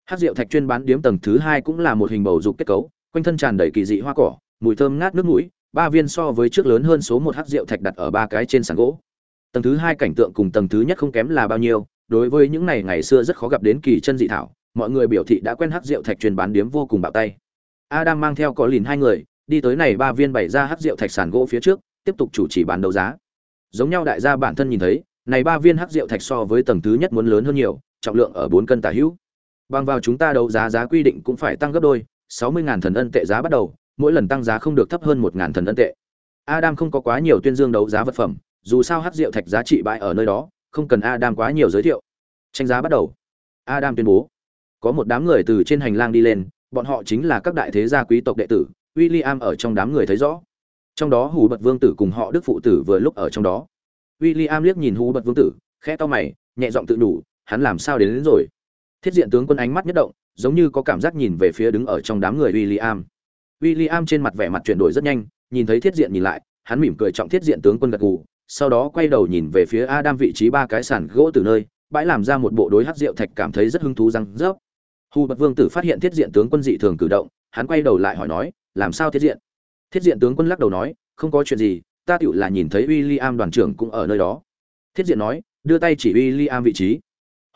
Hắc rượu thạch chuyên bán điếm tầng thứ hai cũng là một hình bầu dục kết cấu, quanh thân tràn đầy kỳ dị hoa cỏ, mùi thơm ngát nước mũi, ba viên so với trước lớn hơn số một hắc rượu thạch đặt ở ba cái trên sàn gỗ. Tầng thứ hai cảnh tượng cùng tầng thứ nhất không kém là bao nhiêu, đối với những này ngày xưa rất khó gặp đến kỳ chân dị thảo mọi người biểu thị đã quen hắc rượu thạch truyền bán điếm vô cùng bạo tay. Adam mang theo có lìn hai người đi tới này ba viên bày ra hắc rượu thạch sàn gỗ phía trước tiếp tục chủ trì bán đấu giá. Giống nhau đại gia bản thân nhìn thấy này ba viên hắc rượu thạch so với tầng thứ nhất muốn lớn hơn nhiều trọng lượng ở bốn cân tả hữu. Bằng vào chúng ta đấu giá giá quy định cũng phải tăng gấp đôi sáu mươi thần ân tệ giá bắt đầu mỗi lần tăng giá không được thấp hơn một thần ân tệ. Adam không có quá nhiều tuyên dương đấu giá vật phẩm dù sao hắc rượu thạch giá trị bãi ở nơi đó không cần Adam quá nhiều giới thiệu. Tranh giá bắt đầu. Adam tuyên bố, có một đám người từ trên hành lang đi lên, bọn họ chính là các đại thế gia quý tộc đệ tử, William ở trong đám người thấy rõ. Trong đó Hủ Bật Vương tử cùng họ Đức phụ tử vừa lúc ở trong đó. William liếc nhìn Hủ Bật Vương tử, khẽ to mày, nhẹ giọng tự đủ, hắn làm sao đến, đến rồi? Thiết diện tướng quân ánh mắt nhất động, giống như có cảm giác nhìn về phía đứng ở trong đám người William. William trên mặt vẻ mặt chuyển đổi rất nhanh, nhìn thấy thiết diện nhìn lại, hắn mỉm cười trọng thiết diện tướng quân gật gù, sau đó quay đầu nhìn về phía Adam vị trí ba cái sàn gỗ từ nơi, bãi làm ra một bộ đối hắc rượu thạch cảm thấy rất hứng thú răng rớp. Hu Bật Vương tử phát hiện thiết diện tướng quân dị thường cử động, hắn quay đầu lại hỏi nói, làm sao thiết diện? Thiết diện tướng quân lắc đầu nói, không có chuyện gì, ta tựu là nhìn thấy William đoàn trưởng cũng ở nơi đó. Thiết diện nói, đưa tay chỉ William vị trí.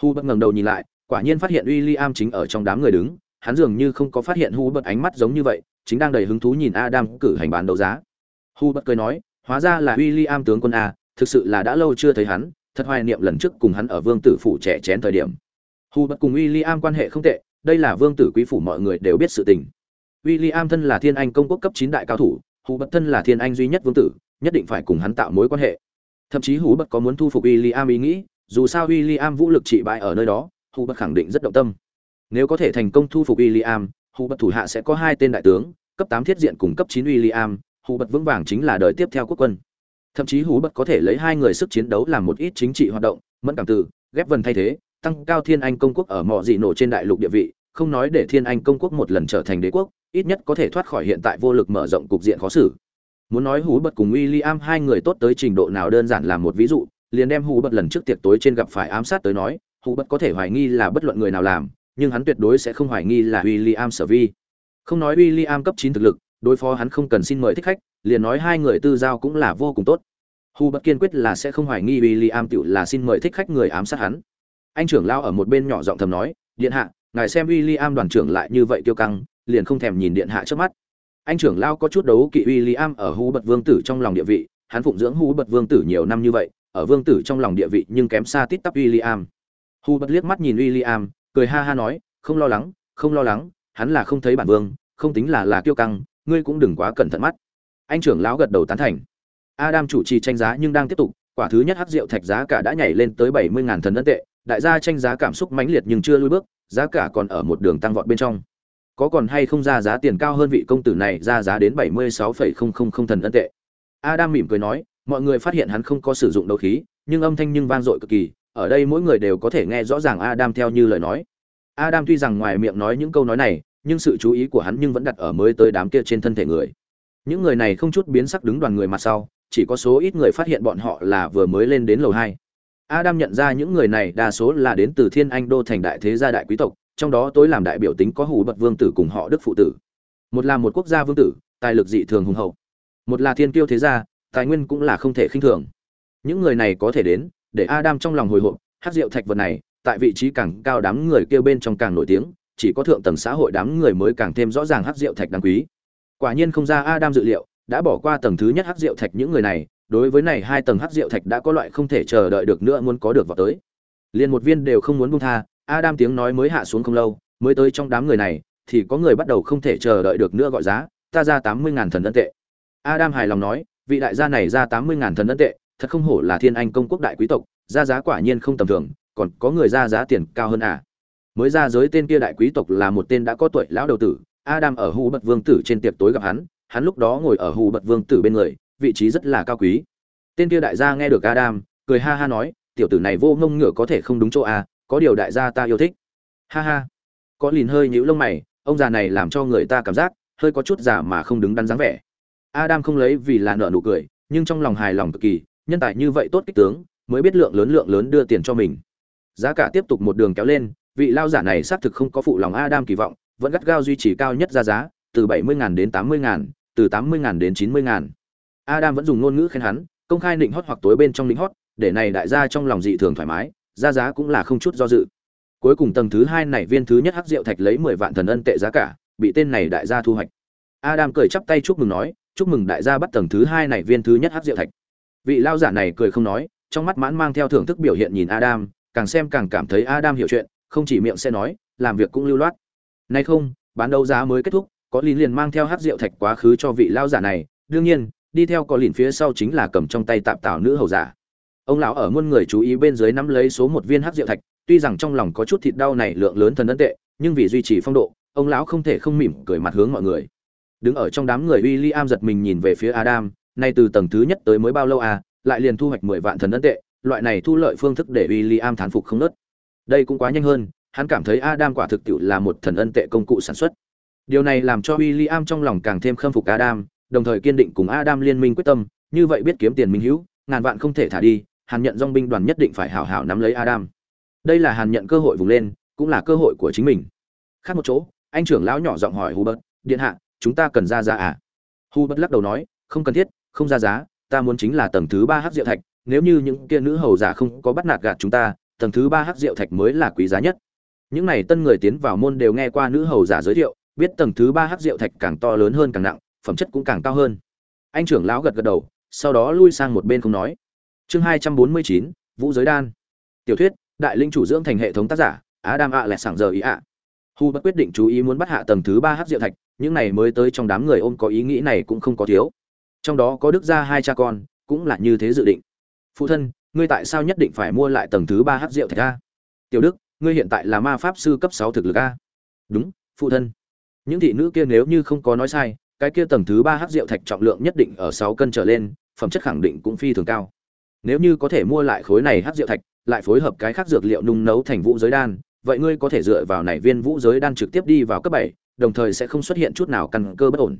Hu Bật ngẩng đầu nhìn lại, quả nhiên phát hiện William chính ở trong đám người đứng, hắn dường như không có phát hiện Hu Bật ánh mắt giống như vậy, chính đang đầy hứng thú nhìn Adam cử hành bán đấu giá. Hu bất cười nói, hóa ra là William tướng quân a, thực sự là đã lâu chưa thấy hắn, thật hoài niệm lần trước cùng hắn ở vương tử phủ trẻ chén thời điểm. Hu bất cùng William quan hệ không tệ, đây là vương tử quý phủ mọi người đều biết sự tình. William thân là thiên anh công quốc cấp 9 đại cao thủ, Hu bất thân là thiên anh duy nhất vương tử, nhất định phải cùng hắn tạo mối quan hệ. Thậm chí Hu bất có muốn thu phục William ý nghĩ, dù sao William vũ lực trị bại ở nơi đó, Hu bất khẳng định rất động tâm. Nếu có thể thành công thu phục William, Hu bất thủ hạ sẽ có hai tên đại tướng, cấp 8 thiết diện cùng cấp 9 William, Hu bất vững vàng chính là đời tiếp theo quốc quân. Thậm chí Hu bất có thể lấy hai người sức chiến đấu làm một ít chính trị hoạt động, mẫn cảm từ, ghép vần thay thế, tăng cao Thiên Anh công quốc ở mọi dị nổ trên đại lục địa vị, không nói để Thiên Anh công quốc một lần trở thành đế quốc, ít nhất có thể thoát khỏi hiện tại vô lực mở rộng cục diện khó xử. Muốn nói Hú Bật cùng William hai người tốt tới trình độ nào đơn giản làm một ví dụ, liền đem Hú Bật lần trước tiệc tối trên gặp phải ám sát tới nói, Hú Bật có thể hoài nghi là bất luận người nào làm, nhưng hắn tuyệt đối sẽ không hoài nghi là William sở vi. Không nói William cấp chín thực lực, đối phó hắn không cần xin mời thích khách, liền nói hai người tư giao cũng là vô cùng tốt. Hú Bật kiên quyết là sẽ không hoài nghi William tiểu là xin mời thích khách người ám sát hắn. Anh trưởng lao ở một bên nhỏ giọng thầm nói, "Điện hạ, ngài xem William đoàn trưởng lại như vậy kiêu căng, liền không thèm nhìn điện hạ trước mắt." Anh trưởng lao có chút đấu kỵ William ở Hú Bật Vương tử trong lòng địa vị, hắn phụng dưỡng Hú Bật Vương tử nhiều năm như vậy, ở Vương tử trong lòng địa vị nhưng kém xa tít tắp William. Hú Bật liếc mắt nhìn William, cười ha ha nói, "Không lo lắng, không lo lắng, hắn là không thấy bản vương, không tính là là kiêu căng, ngươi cũng đừng quá cẩn thận mắt." Anh trưởng lão gật đầu tán thành. Adam chủ trì tranh giá nhưng đang tiếp tục, quả thứ nhất hắc rượu thạch giá cả đã nhảy lên tới 70.000 thần ấn tệ, đại gia tranh giá cảm xúc mãnh liệt nhưng chưa lùi bước, giá cả còn ở một đường tăng vọt bên trong. Có còn hay không ra giá tiền cao hơn vị công tử này ra giá đến 76,000 thần ân tệ. Adam mỉm cười nói, mọi người phát hiện hắn không có sử dụng đấu khí, nhưng âm thanh nhưng vang dội cực kỳ, ở đây mỗi người đều có thể nghe rõ ràng Adam theo như lời nói. Adam tuy rằng ngoài miệng nói những câu nói này, nhưng sự chú ý của hắn nhưng vẫn đặt ở mới tới đám kia trên thân thể người. Những người này không chút biến sắc đứng đoàn người mặt sau, chỉ có số ít người phát hiện bọn họ là vừa mới lên đến lầu 2. Adam nhận ra những người này đa số là đến từ Thiên Anh đô thành đại thế gia đại quý tộc, trong đó tối làm đại biểu tính có hủ bật vương tử cùng họ Đức phụ tử. Một là một quốc gia vương tử, tài lực dị thường hùng hậu. Một là thiên kiêu thế gia, tài nguyên cũng là không thể khinh thường. Những người này có thể đến, để Adam trong lòng hồi hộp, hát rượu thạch vật này, tại vị trí càng cao đám người kêu bên trong càng nổi tiếng, chỉ có thượng tầng xã hội đám người mới càng thêm rõ ràng hát rượu thạch đáng quý. Quả nhiên không ra Adam dự liệu, đã bỏ qua tầng thứ nhất hát rượu thạch những người này, đối với này hai tầng hắc rượu thạch đã có loại không thể chờ đợi được nữa muốn có được vào tới. Liền một viên đều không muốn buông tha, adam tiếng nói mới hạ xuống không lâu, mới tới trong đám người này, thì có người bắt đầu không thể chờ đợi được nữa gọi giá, ta ra tám mươi ngàn thần ân tệ. Adam hài lòng nói, vị đại gia này ra tám mươi ngàn thần ân tệ, thật không hổ là thiên anh công quốc đại quý tộc, ra giá quả nhiên không tầm thường, còn có người ra giá tiền cao hơn à. Mới ra giới tên kia đại quý tộc là một tên đã có tuổi lão đầu tử, adam ở hù bật vương tử trên tiệc tối gặp hắn hắn lúc đó ngồi ở hù bật vương tử bên người vị trí rất là cao quý. Tên kia đại gia nghe được adam cười ha ha nói tiểu tử này vô ngông ngựa có thể không đúng chỗ à, có điều đại gia ta yêu thích. Ha ha. Có lìn hơi nhíu lông mày ông già này làm cho người ta cảm giác hơi có chút già mà không đứng đắn dáng vẻ. Adam không lấy vì là nợ nụ cười nhưng trong lòng hài lòng cực kỳ nhân tài như vậy tốt kích tướng mới biết lượng lớn lượng lớn đưa tiền cho mình. Giá cả tiếp tục một đường kéo lên vị lao giả này xác thực không có phụ lòng adam kỳ vọng vẫn gắt gao duy trì cao nhất ra giá từ 70.000 đến 80.000, từ 80.000 đến 90.000. Adam vẫn dùng ngôn ngữ khen hắn, công khai định hót hoặc tối bên trong định hót, để này đại gia trong lòng dị thường thoải mái, ra giá cũng là không chút do dự. Cuối cùng tầng thứ hai này viên thứ nhất hắc rượu thạch lấy 10 vạn thần ân tệ giá cả, bị tên này đại gia thu hoạch. Adam cười chắp tay chúc mừng nói, chúc mừng đại gia bắt tầng thứ hai này viên thứ nhất hắc rượu thạch. Vị lao giả này cười không nói, trong mắt mãn mang theo thưởng thức biểu hiện nhìn Adam, càng xem càng cảm thấy Adam hiểu chuyện, không chỉ miệng sẽ nói, làm việc cũng lưu loát. Nay không, bán đấu giá mới kết thúc, có Lý liền mang theo hắc rượu thạch quá khứ cho vị lao giả này, đương nhiên, đi theo có lìn phía sau chính là cầm trong tay tạm tảo nữ hầu giả. Ông lão ở muôn người chú ý bên dưới nắm lấy số một viên hắc rượu thạch, tuy rằng trong lòng có chút thịt đau này lượng lớn thần ấn tệ, nhưng vì duy trì phong độ, ông lão không thể không mỉm cười mặt hướng mọi người. Đứng ở trong đám người w i l l i am giật mình nhìn về phía adam, nay từ tầng thứ nhất tới mới bao lâu à lại liền thu hoạch mười vạn thần ấn tệ, loại này thu lợi phương thức để w i l l i am thán phục không nớt. Đây cũng quá nhanh hơn, hắn cảm thấy adam quả thực tiệu là một thần ân tệ công cụ sản xuất. Điều này làm cho w i l l i am trong lòng càng thêm khâm phục adam đồng thời kiên định cùng Adam liên minh quyết tâm, như vậy biết kiếm tiền minh hữu, ngàn vạn không thể thả đi, Hàn nhận dòng binh đoàn nhất định phải hảo hảo nắm lấy Adam. Đây là Hàn nhận cơ hội vùng lên, cũng là cơ hội của chính mình. Khác một chỗ, anh trưởng lão nhỏ giọng hỏi Hubert, điện hạ, chúng ta cần ra giá à? Hubert lắc đầu nói, không cần thiết, không ra giá, ta muốn chính là tầng thứ ba hắc diệu thạch, nếu như những kia nữ hầu giả không có bắt nạt gạt chúng ta, tầng thứ ba hắc diệu thạch mới là quý giá nhất. Những này tân người tiến vào môn đều nghe qua nữ hầu giả giới thiệu, biết tầng thứ ba hắc diệu thạch càng to lớn hơn càng nặng phẩm chất cũng càng cao hơn. Anh trưởng lão gật gật đầu, sau đó lui sang một bên không nói. Chương hai trăm bốn mươi chín, vũ giới đan. Tiểu thuyết, đại linh chủ dưỡng thành hệ thống tác giả, adam ạ lẹ sảng giờ ý ạ hu bất quyết định chú ý muốn bắt hạ tầng thứ ba hắc diệu thạch, những này mới tới trong đám người ôm có ý nghĩ này cũng không có thiếu. Trong đó có đức gia hai cha con, cũng là như thế dự định. Phụ thân, ngươi tại sao nhất định phải mua lại tầng thứ ba hắc rượu thạch a? Tiểu đức, ngươi hiện tại là ma pháp sư cấp sáu thực lực a. Đúng, phụ thân. Những thị nữ kia nếu như không có nói sai cái kia tầng thứ ba hắc rượu thạch trọng lượng nhất định ở sáu cân trở lên, phẩm chất khẳng định cũng phi thường cao. Nếu như có thể mua lại khối này hắc rượu thạch, lại phối hợp cái khác dược liệu nung nấu thành vũ giới đan, vậy ngươi có thể dựa vào này viên vũ giới đan trực tiếp đi vào cấp bảy, đồng thời sẽ không xuất hiện chút nào căn cơ bất ổn.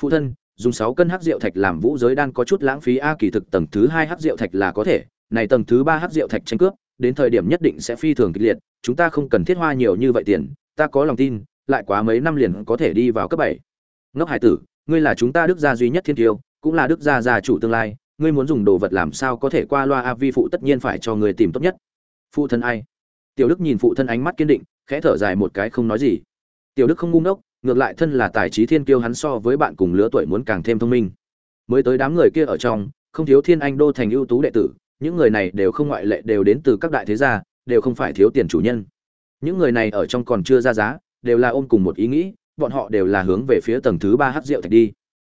Phụ thân, dùng sáu cân hắc rượu thạch làm vũ giới đan có chút lãng phí a, kỳ thực tầng thứ hai hắc rượu thạch là có thể, này tầng thứ ba hắc rượu thạch tranh cướp, đến thời điểm nhất định sẽ phi thường kịch liệt, chúng ta không cần thiết hoa nhiều như vậy tiền, ta có lòng tin, lại quá mấy năm liền có thể đi vào cấp bảy ngốc hải tử, ngươi là chúng ta đức gia duy nhất thiên tiêu, cũng là đức gia gia chủ tương lai, ngươi muốn dùng đồ vật làm sao có thể qua loa a vi phụ tất nhiên phải cho người tìm tốt nhất. Phụ thân ai? Tiểu đức nhìn phụ thân ánh mắt kiên định, khẽ thở dài một cái không nói gì. Tiểu đức không ngu ngốc, ngược lại thân là tài trí thiên kiêu hắn so với bạn cùng lứa tuổi muốn càng thêm thông minh. Mới tới đám người kia ở trong, không thiếu thiên anh đô thành ưu tú đệ tử, những người này đều không ngoại lệ đều đến từ các đại thế gia, đều không phải thiếu tiền chủ nhân. Những người này ở trong còn chưa ra giá, đều là ôm cùng một ý nghĩ bọn họ đều là hướng về phía tầng thứ ba hắc rượu thạch đi.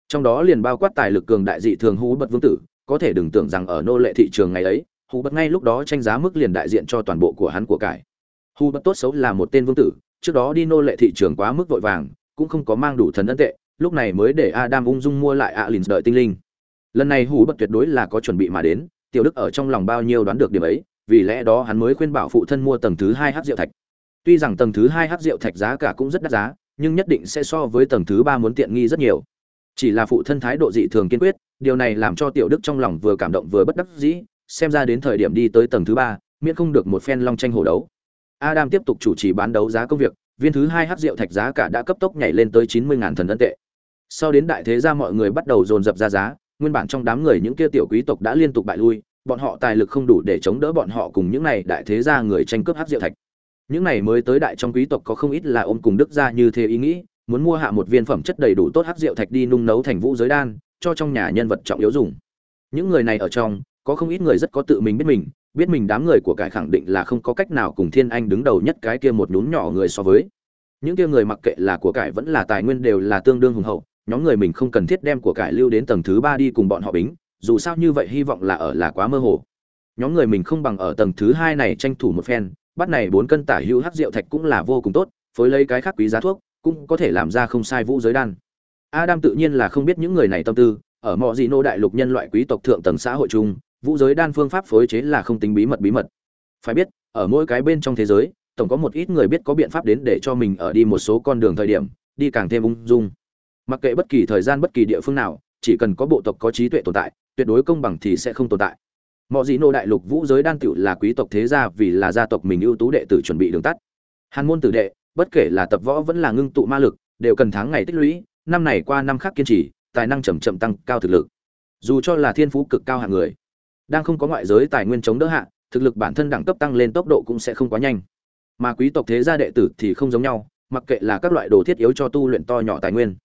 Trong đó liền bao quát tài lực cường đại dị thường hú bất vương tử, có thể đừng tưởng rằng ở nô lệ thị trường ngày ấy, hú bất ngay lúc đó tranh giá mức liền đại diện cho toàn bộ của hắn của cải. Hú bất tốt xấu là một tên vương tử, trước đó đi nô lệ thị trường quá mức vội vàng, cũng không có mang đủ thần ân tệ, lúc này mới để adam ung dung mua lại alin đợi tinh linh. Lần này hú bất tuyệt đối là có chuẩn bị mà đến, tiểu đức ở trong lòng bao nhiêu đoán được điểm ấy, vì lẽ đó hắn mới khuyên bảo phụ thân mua tầng thứ hai hát rượu thạch. Tuy rằng tầng thứ hai hát rượu thạch giá cả cũng rất đắt giá nhưng nhất định sẽ so với tầng thứ ba muốn tiện nghi rất nhiều. Chỉ là phụ thân thái độ dị thường kiên quyết, điều này làm cho tiểu đức trong lòng vừa cảm động vừa bất đắc dĩ, xem ra đến thời điểm đi tới tầng thứ ba, miễn không được một phen long tranh hổ đấu. Adam tiếp tục chủ trì bán đấu giá công việc, viên thứ hai hát rượu thạch giá cả đã cấp tốc nhảy lên tới chín mươi thần ân tệ. Sau đến đại thế gia mọi người bắt đầu dồn dập ra giá, nguyên bản trong đám người những kia tiểu quý tộc đã liên tục bại lui, bọn họ tài lực không đủ để chống đỡ bọn họ cùng những này đại thế gia người tranh cướp hát rượu thạch những này mới tới đại trong quý tộc có không ít là ôm cùng đức gia như thế ý nghĩ, muốn mua hạ một viên phẩm chất đầy đủ tốt hắc rượu thạch đi nung nấu thành vũ giới đan, cho trong nhà nhân vật trọng yếu dùng. Những người này ở trong, có không ít người rất có tự mình biết mình biết mình đám người của cải khẳng định là không có cách nào cùng thiên anh đứng đầu nhất cái kia một nhún nhỏ người so với. Những kia người mặc kệ là của cải vẫn là tài nguyên đều là tương đương hùng hậu, nhóm người mình không cần thiết đem của cải lưu đến tầng thứ ba đi cùng bọn họ bính, dù sao như vậy hy vọng là ở là quá mơ hồ. Nhóm người mình không bằng ở tầng thứ hai này tranh thủ một phen bắt này bốn cân tả hữu hắc rượu thạch cũng là vô cùng tốt, phối lấy cái khác quý giá thuốc, cũng có thể làm ra không sai vũ giới đan. Adam tự nhiên là không biết những người này tâm tư, ở mọi gì nô đại lục nhân loại quý tộc thượng tầng xã hội chung, vũ giới đan phương pháp phối chế là không tính bí mật bí mật. Phải biết, ở mỗi cái bên trong thế giới, tổng có một ít người biết có biện pháp đến để cho mình ở đi một số con đường thời điểm, đi càng thêm ung dung. Mặc kệ bất kỳ thời gian bất kỳ địa phương nào, chỉ cần có bộ tộc có trí tuệ tồn tại, tuyệt đối công bằng thì sẽ không tồn tại mọi dị nô đại lục vũ giới đan tựu là quý tộc thế gia vì là gia tộc mình ưu tú đệ tử chuẩn bị đường tắt. Hàn môn tử đệ, bất kể là tập võ vẫn là ngưng tụ ma lực, đều cần tháng ngày tích lũy, năm này qua năm khác kiên trì, tài năng chậm chậm tăng cao thực lực. Dù cho là thiên phú cực cao hạng người, đang không có ngoại giới tài nguyên chống đỡ hạ, thực lực bản thân đẳng cấp tăng lên tốc độ cũng sẽ không quá nhanh. Mà quý tộc thế gia đệ tử thì không giống nhau, mặc kệ là các loại đồ thiết yếu cho tu luyện to nhỏ tài nguyên,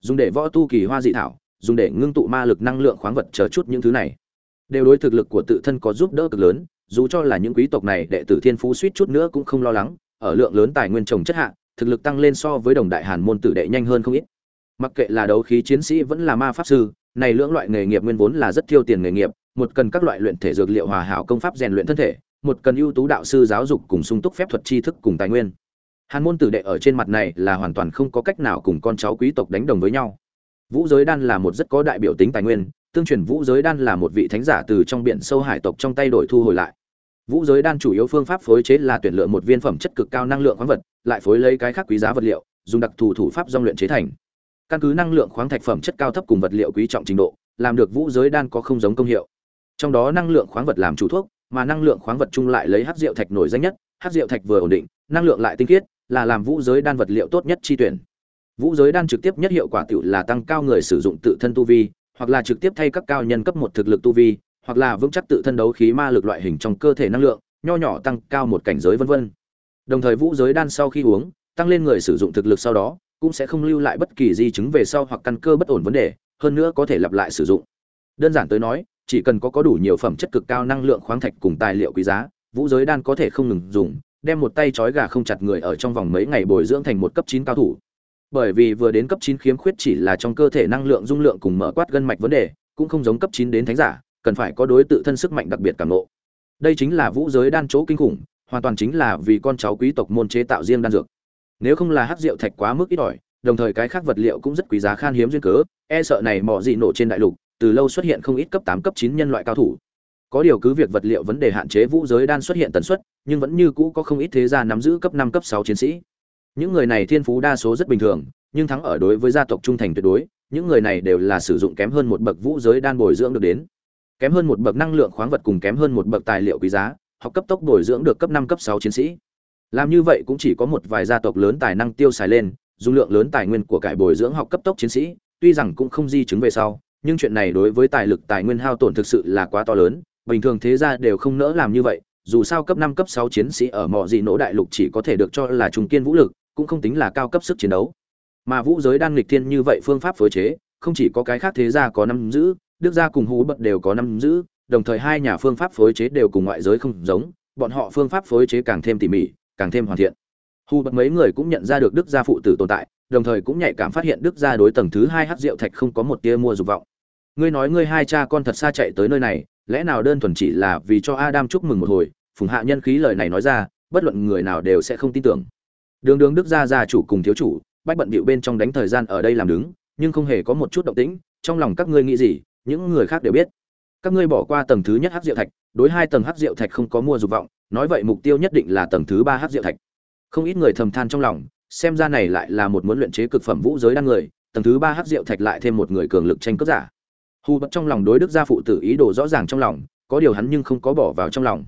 dùng để võ tu kỳ hoa dị thảo, dùng để ngưng tụ ma lực năng lượng khoáng vật chờ chút những thứ này đều đối thực lực của tự thân có giúp đỡ cực lớn, dù cho là những quý tộc này đệ tử thiên phú suýt chút nữa cũng không lo lắng, ở lượng lớn tài nguyên trồng chất hạ, thực lực tăng lên so với đồng đại hàn môn tử đệ nhanh hơn không ít. Mặc kệ là đấu khí chiến sĩ vẫn là ma pháp sư, này lưỡng loại nghề nghiệp nguyên vốn là rất tiêu tiền nghề nghiệp, một cần các loại luyện thể dược liệu hòa hảo công pháp rèn luyện thân thể, một cần ưu tú đạo sư giáo dục cùng sung túc phép thuật tri thức cùng tài nguyên. Hàn môn tử đệ ở trên mặt này là hoàn toàn không có cách nào cùng con cháu quý tộc đánh đồng với nhau vũ giới đan là một rất có đại biểu tính tài nguyên, tương truyền vũ giới đan là một vị thánh giả từ trong biển sâu hải tộc trong tay đổi thu hồi lại. Vũ giới đan chủ yếu phương pháp phối chế là tuyển lựa một viên phẩm chất cực cao năng lượng khoáng vật, lại phối lấy cái khác quý giá vật liệu, dùng đặc thù thủ pháp dòng luyện chế thành. Căn cứ năng lượng khoáng thạch phẩm chất cao thấp cùng vật liệu quý trọng trình độ, làm được vũ giới đan có không giống công hiệu. Trong đó năng lượng khoáng vật làm chủ thuốc, mà năng lượng khoáng vật chung lại lấy hát rượu thạch nổi danh nhất hát rượu thạch vừa ổn định, năng lượng lại tinh khiết, là làm vũ giới đan vật liệu tốt nhất chi tuyển vũ giới đan trực tiếp nhất hiệu quả tựu là tăng cao người sử dụng tự thân tu vi, hoặc là trực tiếp thay các cao nhân cấp một thực lực tu vi, hoặc là vững chắc tự thân đấu khí ma lực loại hình trong cơ thể năng lượng, nho nhỏ tăng cao một cảnh giới vân vân. Đồng thời vũ giới đan sau khi uống, tăng lên người sử dụng thực lực sau đó, cũng sẽ không lưu lại bất kỳ di chứng về sau hoặc căn cơ bất ổn vấn đề, hơn nữa có thể lặp lại sử dụng. Đơn giản tới nói, chỉ cần có có đủ nhiều phẩm chất cực cao năng lượng khoáng thạch cùng tài liệu quý giá, vũ giới đan có thể không ngừng dùng, đem một tay trói gà không chặt người ở trong vòng mấy ngày bồi dưỡng thành một cấp chín cao thủ bởi vì vừa đến cấp chín khiếm khuyết chỉ là trong cơ thể năng lượng dung lượng cùng mở quát gân mạch vấn đề, cũng không giống cấp chín đến thánh giả, cần phải có đối tự thân sức mạnh đặc biệt cảm nộ đây chính là vũ giới đan chỗ kinh khủng, hoàn toàn chính là vì con cháu quý tộc môn chế tạo riêng đan dược. Nếu không là hắc rượu thạch quá mức ít ỏi, đồng thời cái khác vật liệu cũng rất quý giá khan hiếm duyên cớ e sợ này mỏ dị nổ trên đại lục, từ lâu xuất hiện không ít cấp tám, cấp chín nhân loại cao thủ. Có điều cứ việc vật liệu vấn đề hạn chế vũ giới đan xuất hiện tần suất, nhưng vẫn như cũ có không ít thế gia nắm giữ cấp năm, cấp sáu chiến sĩ những người này thiên phú đa số rất bình thường, nhưng thắng ở đối với gia tộc trung thành tuyệt đối, những người này đều là sử dụng kém hơn một bậc vũ giới đan bồi dưỡng được đến. Kém hơn một bậc năng lượng khoáng vật cùng kém hơn một bậc tài liệu quý giá, học cấp tốc bồi dưỡng được cấp năm, cấp sáu chiến sĩ. Làm như vậy cũng chỉ có một vài gia tộc lớn tài năng tiêu xài lên dung lượng lớn tài nguyên của cải bồi dưỡng học cấp tốc chiến sĩ, tuy rằng cũng không di chứng về sau, nhưng chuyện này đối với tài lực, tài nguyên hao tổn thực sự là quá to lớn, bình thường thế gia đều không nỡ làm như vậy, dù sao cấp năm, cấp sáu chiến sĩ ở mọi gì nỗ đại lục chỉ có thể được cho là trung kiên vũ lực cũng không tính là cao cấp sức chiến đấu. Mà vũ giới đang nghịch thiên như vậy phương pháp phối chế, không chỉ có cái khác thế gia có năm giữ, đức gia cùng hú bật đều có năm giữ, đồng thời hai nhà phương pháp phối chế đều cùng ngoại giới không giống, bọn họ phương pháp phối chế càng thêm tỉ mỉ, càng thêm hoàn thiện. Hù bật mấy người cũng nhận ra được đức gia phụ tử tồn tại, đồng thời cũng nhạy cảm phát hiện đức gia đối tầng thứ hai hát rượu thạch không có một tia mua dục vọng. Ngươi nói ngươi hai cha con thật xa chạy tới nơi này, lẽ nào đơn thuần chỉ là vì cho adam chúc mừng một hồi? Phùng hạ nhân khí lời này nói ra, bất luận người nào đều sẽ không tin tưởng đường đường đức gia gia chủ cùng thiếu chủ, bách bận bịu bên trong đánh thời gian ở đây làm đứng, nhưng không hề có một chút động tĩnh, trong lòng các ngươi nghĩ gì, những người khác đều biết. Các ngươi bỏ qua tầng thứ nhất hắc diệu thạch, đối hai tầng hắc diệu thạch không có mua dục vọng, nói vậy mục tiêu nhất định là tầng thứ ba hắc diệu thạch. Không ít người thầm than trong lòng, xem ra này lại là một muốn luyện chế cực phẩm vũ giới đan người, tầng thứ ba hắc diệu thạch lại thêm một người cường lực tranh cướp giả. Hù bất trong lòng đối đức gia phụ tử ý đồ rõ ràng trong lòng, có điều hắn nhưng không có bỏ vào trong lòng.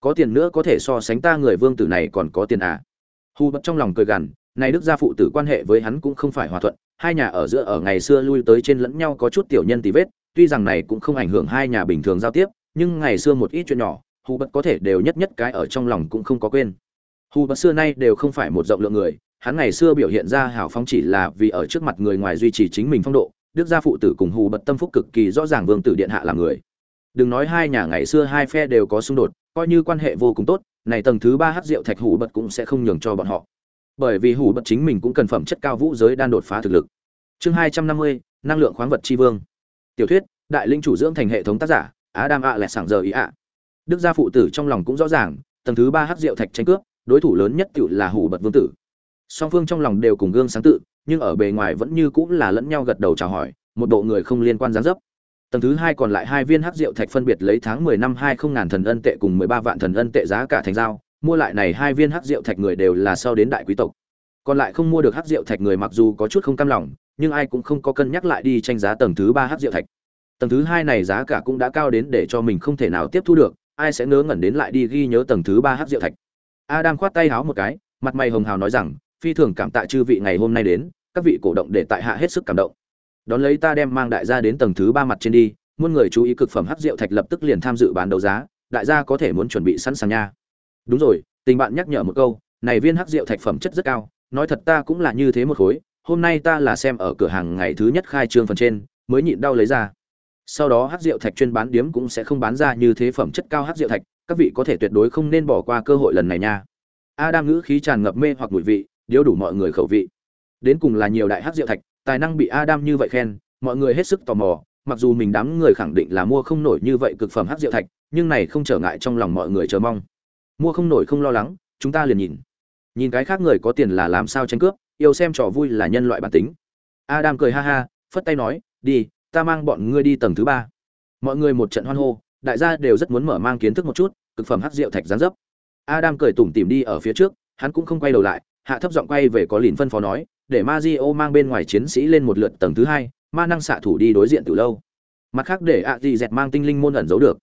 Có tiền nữa có thể so sánh ta người vương tử này còn có tiền à? Hù bật trong lòng cười gằn, này đức gia phụ tử quan hệ với hắn cũng không phải hòa thuận, hai nhà ở giữa ở ngày xưa lui tới trên lẫn nhau có chút tiểu nhân tì vết, tuy rằng này cũng không ảnh hưởng hai nhà bình thường giao tiếp, nhưng ngày xưa một ít chuyện nhỏ, hù bật có thể đều nhất nhất cái ở trong lòng cũng không có quên. Hù bật xưa nay đều không phải một rộng lượng người, hắn ngày xưa biểu hiện ra hào phóng chỉ là vì ở trước mặt người ngoài duy trì chính mình phong độ, đức gia phụ tử cùng hù bật tâm phúc cực kỳ rõ ràng vương tử điện hạ là người. Đừng nói hai nhà ngày xưa hai phe đều có xung đột, coi như quan hệ vô cùng tốt này tầng thứ ba hát rượu thạch hủ bật cũng sẽ không nhường cho bọn họ. Bởi vì hủ bật chính mình cũng cần phẩm chất cao vũ giới đan đột phá thực lực. Chương hai trăm năm mươi, năng lượng khoáng vật tri vương. Tiểu thuyết, đại linh chủ dưỡng thành hệ thống tác giả á đam ạ lẹ sảng giờ ý ạ đức gia phụ tử trong lòng cũng rõ ràng, tầng thứ ba hát rượu thạch tranh cướp, đối thủ lớn nhất tự là hủ bật vương tử. Song phương trong lòng đều cùng gương sáng tự, nhưng ở bề ngoài vẫn như cũng là lẫn nhau gật đầu chào hỏi, một bộ người không liên quan gián dấp tầng thứ hai còn lại hai viên hắc rượu thạch phân biệt lấy tháng mười năm hai không ngàn thần ân tệ cùng mười ba vạn thần ân tệ giá cả thành giao, mua lại này hai viên hắc rượu thạch người đều là sau đến đại quý tộc. Còn lại không mua được hắc rượu thạch người mặc dù có chút không cam lòng, nhưng ai cũng không có cân nhắc lại đi tranh giá tầng thứ ba hắc rượu thạch. Tầng thứ hai này giá cả cũng đã cao đến để cho mình không thể nào tiếp thu được, ai sẽ ngớ ngẩn đến lại đi ghi nhớ tầng thứ ba hắc rượu thạch. Adam khoát tay háo một cái, mặt mày hồng hào nói rằng, phi thường cảm tạ chư vị ngày hôm nay đến, các vị cổ động để tại hạ hết sức cảm động đón lấy ta đem mang đại gia đến tầng thứ ba mặt trên đi, muôn người chú ý cực phẩm hắc rượu thạch lập tức liền tham dự bán đấu giá, đại gia có thể muốn chuẩn bị sẵn sàng nha. Đúng rồi, tình bạn nhắc nhở một câu, này viên hắc rượu thạch phẩm chất rất cao, nói thật ta cũng là như thế một khối, hôm nay ta là xem ở cửa hàng ngày thứ nhất khai trương phần trên, mới nhịn đau lấy ra. Sau đó hắc rượu thạch chuyên bán điếm cũng sẽ không bán ra như thế phẩm chất cao hắc rượu thạch, các vị có thể tuyệt đối không nên bỏ qua cơ hội lần này nha. A adam ngữ khí tràn ngập mê hoặc mùi vị, điếu đủ mọi người khẩu vị. Đến cùng là nhiều đại hắc rượu thạch tài năng bị adam như vậy khen, mọi người hết sức tò mò, mặc dù mình đám người khẳng định là mua không nổi như vậy cực phẩm hắc diệu thạch, nhưng này không trở ngại trong lòng mọi người chờ mong. Mua không nổi không lo lắng, chúng ta liền nhìn. Nhìn cái khác người có tiền là làm sao tranh cướp, yêu xem trò vui là nhân loại bản tính. Adam cười ha ha, phất tay nói, đi, ta mang bọn ngươi đi tầng thứ ba. Mọi người một trận hoan hô, đại gia đều rất muốn mở mang kiến thức một chút, cực phẩm hắc diệu thạch giáng dấp. Adam cười tủm tỉm đi ở phía trước, hắn cũng không quay đầu lại, hạ thấp giọng quay về có lìn phân phó nói để Mazio mang bên ngoài chiến sĩ lên một lượt tầng thứ hai ma năng xạ thủ đi đối diện từ lâu. Mặt khác để ạ gì dẹt mang tinh linh môn ẩn giấu được.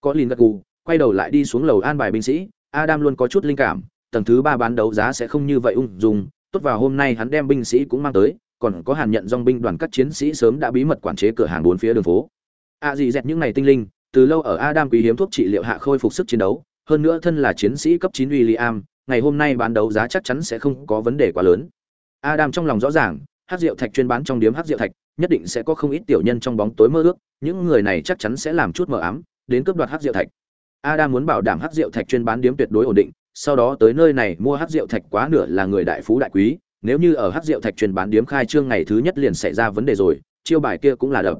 Có lìn gật gù quay đầu lại đi xuống lầu an bài binh sĩ adam luôn có chút linh cảm tầng thứ ba bán đấu giá sẽ không như vậy ung dung tốt vào hôm nay hắn đem binh sĩ cũng mang tới còn có hàn nhận dòng binh đoàn các chiến sĩ sớm đã bí mật quản chế cửa hàng bốn phía đường phố. Ạ gì dẹt những này tinh linh từ lâu ở adam quý hiếm thuốc trị liệu hạ khôi phục sức chiến đấu hơn nữa thân là chiến sĩ cấp 9 William, ngày hôm nay bán đấu giá chắc chắn sẽ không có vấn đề quá lớn adam trong lòng rõ ràng hắc rượu thạch chuyên bán trong điếm hắc rượu thạch, nhất định sẽ có không ít tiểu nhân trong bóng tối mơ ước, những người này chắc chắn sẽ làm chút mờ ám, đến cướp đoạt hắc rượu thạch. Adam muốn bảo đảm hắc rượu thạch chuyên bán điếm tuyệt đối ổn định, sau đó tới nơi này mua hắc rượu thạch quá nửa là người đại phú đại quý, nếu như ở hắc rượu thạch chuyên bán điếm khai trương ngày thứ nhất liền xảy ra vấn đề rồi, chiêu bài kia cũng là đập.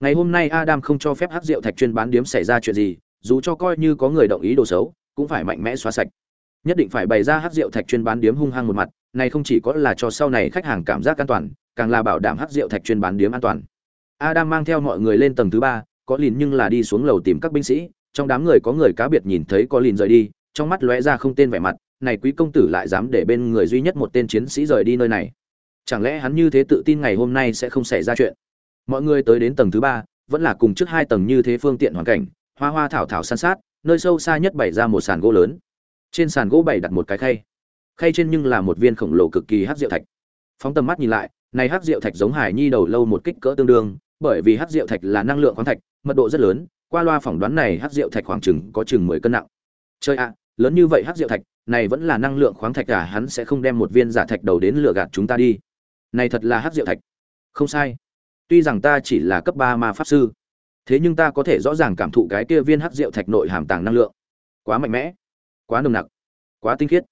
Ngày hôm nay adam không cho phép hắc rượu thạch chuyên bán điếm xảy ra chuyện gì, dù cho coi như có người động ý đồ xấu, cũng phải mạnh mẽ xóa sạch. Nhất định phải bày ra hắc rượu thạch chuyên bán điếm hung hăng một mặt này không chỉ có là cho sau này khách hàng cảm giác an toàn, càng là bảo đảm hắc rượu thạch chuyên bán điểm an toàn. Adam mang theo mọi người lên tầng thứ ba, có lìn nhưng là đi xuống lầu tìm các binh sĩ, trong đám người có người cá biệt nhìn thấy có lìn rời đi, trong mắt lóe ra không tên vẻ mặt, này quý công tử lại dám để bên người duy nhất một tên chiến sĩ rời đi nơi này. Chẳng lẽ hắn như thế tự tin ngày hôm nay sẽ không xảy ra chuyện? Mọi người tới đến tầng thứ ba, vẫn là cùng trước hai tầng như thế phương tiện hoàn cảnh, hoa hoa thảo thảo san sát, nơi sâu xa nhất bày ra một sàn gỗ lớn. Trên sàn gỗ bày đặt một cái khay khay trên nhưng là một viên khổng lồ cực kỳ hát rượu thạch. Phóng tầm mắt nhìn lại, này hát rượu thạch giống hải nhi đầu lâu một kích cỡ tương đương, bởi vì hát rượu thạch là năng lượng khoáng thạch, mật độ rất lớn, qua loa phỏng đoán này hát rượu thạch khoảng chừng có chừng mười cân nặng. Chơi ạ, lớn như vậy hát rượu thạch, này vẫn là năng lượng khoáng thạch cả hắn sẽ không đem một viên giả thạch đầu đến lừa gạt chúng ta đi. Này thật là hát rượu thạch. Không sai. Tuy rằng ta chỉ là cấp ba ma pháp sư, thế nhưng ta có thể rõ ràng cảm thụ cái kia viên hát rượu thạch nội hàm tàng năng lượng. Quá mạnh mẽ, quá nồng nặc, quá tinh khiết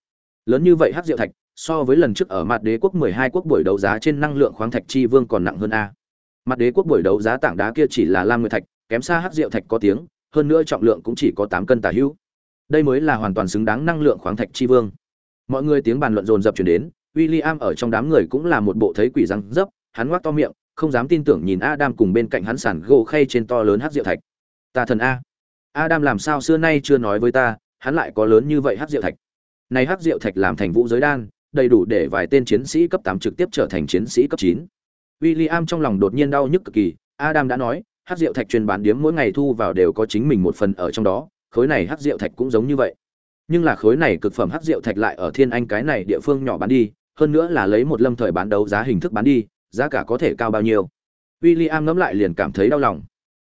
lớn như vậy hắc diệu thạch, so với lần trước ở mặt đế quốc mười hai quốc buổi đấu giá trên năng lượng khoáng thạch chi vương còn nặng hơn a. Mặt đế quốc buổi đấu giá tảng đá kia chỉ là lam nguyệt thạch, kém xa hắc diệu thạch có tiếng, hơn nữa trọng lượng cũng chỉ có tám cân tả hữu. Đây mới là hoàn toàn xứng đáng năng lượng khoáng thạch chi vương. Mọi người tiếng bàn luận dồn dập chuyển đến, William ở trong đám người cũng là một bộ thấy quỷ răng dấp, hắn ngoác to miệng, không dám tin tưởng nhìn Adam cùng bên cạnh hắn sản gỗ khay trên to lớn hát rượu thạch. Ta thần a. Adam làm sao xưa nay chưa nói với ta, hắn lại có lớn như vậy hát rượu thạch này hắc rượu thạch làm thành vũ giới đan, đầy đủ để vài tên chiến sĩ cấp tám trực tiếp trở thành chiến sĩ cấp chín. William trong lòng đột nhiên đau nhức cực kỳ, Adam đã nói, hắc rượu thạch truyền bán điểm mỗi ngày thu vào đều có chính mình một phần ở trong đó, khối này hắc rượu thạch cũng giống như vậy. Nhưng là khối này cực phẩm hắc rượu thạch lại ở thiên anh cái này địa phương nhỏ bán đi, hơn nữa là lấy một lâm thời bán đấu giá hình thức bán đi, giá cả có thể cao bao nhiêu. William ngẫm lại liền cảm thấy đau lòng.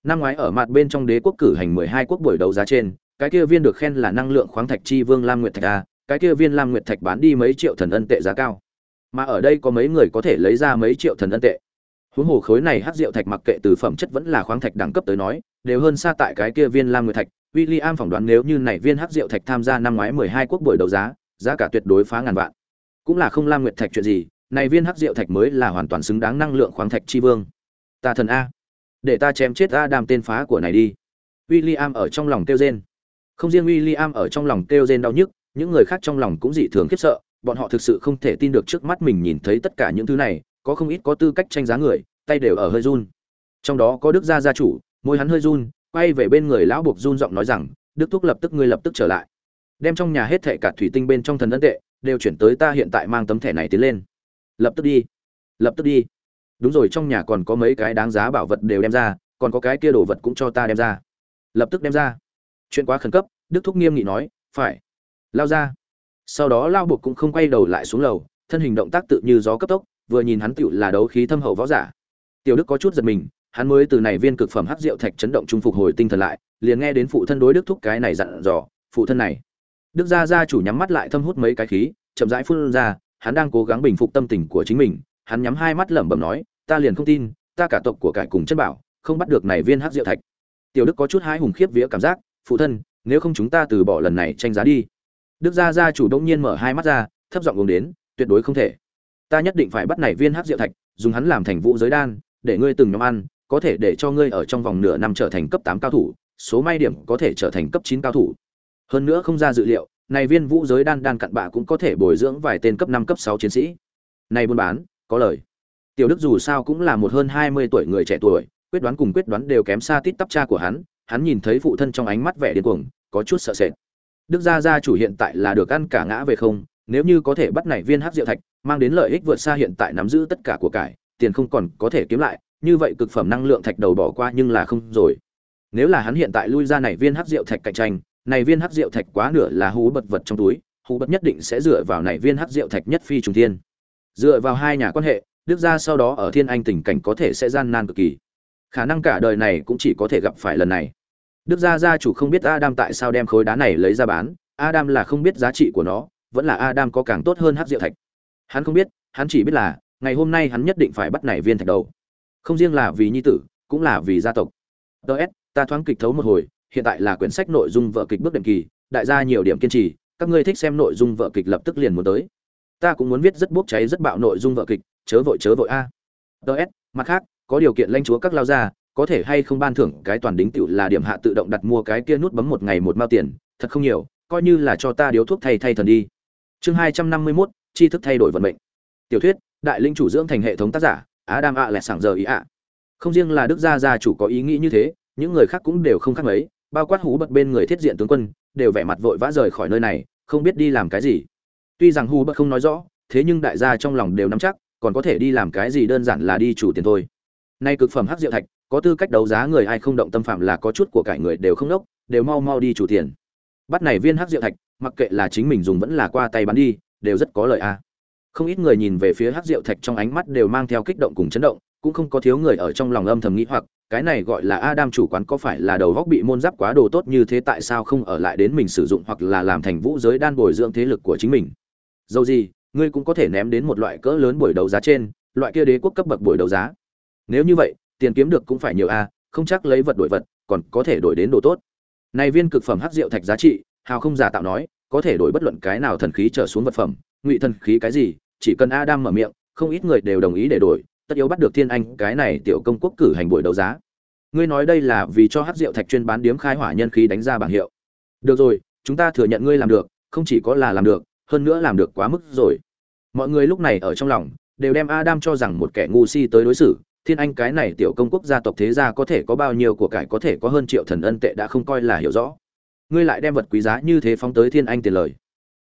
Năm ngoái ở mặt bên trong đế quốc cử hành mười hai quốc buổi đấu giá trên, cái kia viên được khen là năng lượng khoáng thạch chi vương lam nguyệt thạch a cái kia viên lam nguyệt thạch bán đi mấy triệu thần ân tệ giá cao mà ở đây có mấy người có thể lấy ra mấy triệu thần ân tệ huống hồ khối này hắc rượu thạch mặc kệ từ phẩm chất vẫn là khoáng thạch đẳng cấp tới nói đều hơn xa tại cái kia viên lam nguyệt thạch William phỏng đoán nếu như này viên hắc rượu thạch tham gia năm ngoái 12 quốc buổi đấu giá, giá cả tuyệt đối phá ngàn vạn. Cũng là không lam nguyệt thạch chuyện gì, này viên hắc rượu thạch mới là hoàn toàn xứng đáng năng lượng khoáng thạch tri vương. Ta thần a, để ta chém chết Adam tên phá của này đi. William ở trong lòng kêu rên. Không riêng William ở trong lòng kêu rên đau nhức, những người khác trong lòng cũng dị thường khiếp sợ, bọn họ thực sự không thể tin được trước mắt mình nhìn thấy tất cả những thứ này, có không ít có tư cách tranh giá người, tay đều ở hơi run. Trong đó có Đức gia gia chủ, môi hắn hơi run, quay về bên người lão buộc run giọng nói rằng đức thúc lập tức ngươi lập tức trở lại. Đem trong nhà hết thẻ cả thủy tinh bên trong thần ấn tệ đều chuyển tới ta hiện tại mang tấm thẻ này tiến lên. Lập tức đi. Lập tức đi. Đúng rồi trong nhà còn có mấy cái đáng giá bảo vật đều đem ra còn có cái kia đồ vật cũng cho ta đem ra. Lập tức đem ra. Chuyện quá khẩn cấp đức thúc nghiêm nghị nói phải lao ra sau đó lao buộc cũng không quay đầu lại xuống lầu thân hình động tác tự như gió cấp tốc vừa nhìn hắn tựu là đấu khí thâm hậu võ giả tiểu đức có chút giật mình hắn mới từ này viên cực phẩm hắc rượu thạch chấn động trung phục hồi tinh thần lại, liền nghe đến phụ thân đối Đức thúc cái này dặn dò, phụ thân này. Đức gia gia chủ nhắm mắt lại thâm hút mấy cái khí, chậm rãi phun ra, hắn đang cố gắng bình phục tâm tình của chính mình, hắn nhắm hai mắt lẩm bẩm nói, ta liền không tin, ta cả tộc của cải cùng chân bảo, không bắt được này viên hắc rượu thạch. Tiểu Đức có chút hái hùng khiếp vía cảm giác, phụ thân, nếu không chúng ta từ bỏ lần này tranh giá đi. Đức gia gia chủ đông nhiên mở hai mắt ra, thấp giọng uống đến, tuyệt đối không thể. Ta nhất định phải bắt này viên hắc diệu thạch, dùng hắn làm thành vũ giới đan, để ngươi từng nhóm ăn, có thể để cho ngươi ở trong vòng nửa năm trở thành cấp tám cao thủ, số may điểm có thể trở thành cấp chín cao thủ. Hơn nữa không ra dự liệu, này viên vũ giới đan đan cặn bạ cũng có thể bồi dưỡng vài tên cấp năm cấp sáu chiến sĩ. Này buôn bán, có lời. Tiểu Đức dù sao cũng là một hơn hai mươi tuổi người trẻ tuổi, quyết đoán cùng quyết đoán đều kém xa tít tắp cha của hắn, hắn nhìn thấy phụ thân trong ánh mắt vẻ điên cuồng, có chút sợ sệt. Đức gia gia chủ hiện tại là được ăn cả ngã về không, nếu như có thể bắt này viên hắc diệu thạch, mang đến lợi ích vượt xa hiện tại nắm giữ tất cả của cải, tiền không còn có thể kiếm lại, như vậy cực phẩm năng lượng thạch đầu bỏ qua nhưng là không rồi. Nếu là hắn hiện tại lui ra này viên hắc Diệu thạch cạnh tranh này viên hắc Diệu thạch quá nửa là hú bật vật trong túi hú bật nhất định sẽ dựa vào này viên hắc Diệu thạch nhất phi trùng thiên. Dựa vào hai nhà quan hệ đức gia sau đó ở thiên anh tình cảnh có thể sẽ gian nan cực kỳ. Khả năng cả đời này cũng chỉ có thể gặp phải lần này đức gia gia chủ không biết adam tại sao đem khối đá này lấy ra bán adam là không biết giá trị của nó vẫn là adam có càng tốt hơn hắc diệu thạch. Hắn không biết hắn chỉ biết là ngày hôm nay hắn nhất định phải bắt nảy viên thạch đầu. Không riêng là vì nhi tử cũng là vì gia tộc. DS, ta thoáng kịch thấu một hồi hiện tại là quyển sách nội dung vợ kịch bước đệm kỳ đại gia nhiều điểm kiên trì các ngươi thích xem nội dung vợ kịch lập tức liền muốn tới. Ta cũng muốn viết rất bốc cháy rất bạo nội dung vợ kịch chớ vội chớ vội a. DS, mặt khác có điều kiện lãnh chúa các lao gia có thể hay không ban thưởng cái toàn đính tựu là điểm hạ tự động đặt mua cái kia nút bấm một ngày một mao tiền, thật không nhiều, coi như là cho ta điếu thuốc thay thay thần đi. Chương hai trăm năm mươi mốt, tri thức thay đổi vận mệnh. Tiểu thuyết, đại linh chủ dưỡng thành hệ thống tác giả, adam ạ lẹ sảng giờ ý ạ. Không riêng là đức gia gia chủ có ý nghĩ như thế, những người khác cũng đều không khác mấy, bao quát hú bật bên người thiết diện tướng quân, đều vẻ mặt vội vã rời khỏi nơi này, không biết đi làm cái gì. Tuy rằng hú bật không nói rõ, thế nhưng đại gia trong lòng đều nắm chắc, còn có thể đi làm cái gì đơn giản là đi chủ tiền thôi. Nay cực phẩm hắc diệu thạch có tư cách đấu giá người ai không động tâm phạm là có chút của cải người đều không đốc đều mau mau đi chủ tiền bắt này viên hắc diệu thạch mặc kệ là chính mình dùng vẫn là qua tay bán đi đều rất có lợi a không ít người nhìn về phía hắc diệu thạch trong ánh mắt đều mang theo kích động cùng chấn động cũng không có thiếu người ở trong lòng âm thầm nghĩ hoặc cái này gọi là Adam chủ quán có phải là đầu góc bị môn giáp quá đồ tốt như thế tại sao không ở lại đến mình sử dụng hoặc là làm thành vũ giới đan bồi dưỡng thế lực của chính mình. Dầu gì, ngươi cũng có thể ném đến một loại cỡ lớn buổi đấu giá trên, loại kia đế quốc cấp bậc buổi đấu giá. Nếu như vậy, tiền kiếm được cũng phải nhiều a, không chắc lấy vật đổi vật, còn có thể đổi đến đồ tốt. Này viên cực phẩm hắc diệu thạch giá trị, hào không giả tạo nói, có thể đổi bất luận cái nào thần khí trở xuống vật phẩm, ngụy thần khí cái gì, chỉ cần Adam mở miệng, không ít người đều đồng ý để đổi, tất yếu bắt được thiên anh cái này tiểu công quốc cử hành buổi đấu giá. Ngươi nói đây là vì cho hắc rượu thạch chuyên bán điếm khai hỏa nhân khí đánh ra bảng hiệu. Được rồi chúng ta thừa nhận ngươi làm được không chỉ có là làm được hơn nữa làm được quá mức rồi. Mọi người lúc này ở trong lòng đều đem adam cho rằng một kẻ ngu si tới đối xử thiên anh cái này tiểu công quốc gia tộc thế gia có thể có bao nhiêu của cải có thể có hơn triệu thần ân tệ đã không coi là hiểu rõ ngươi lại đem vật quý giá như thế phóng tới thiên anh tiền lời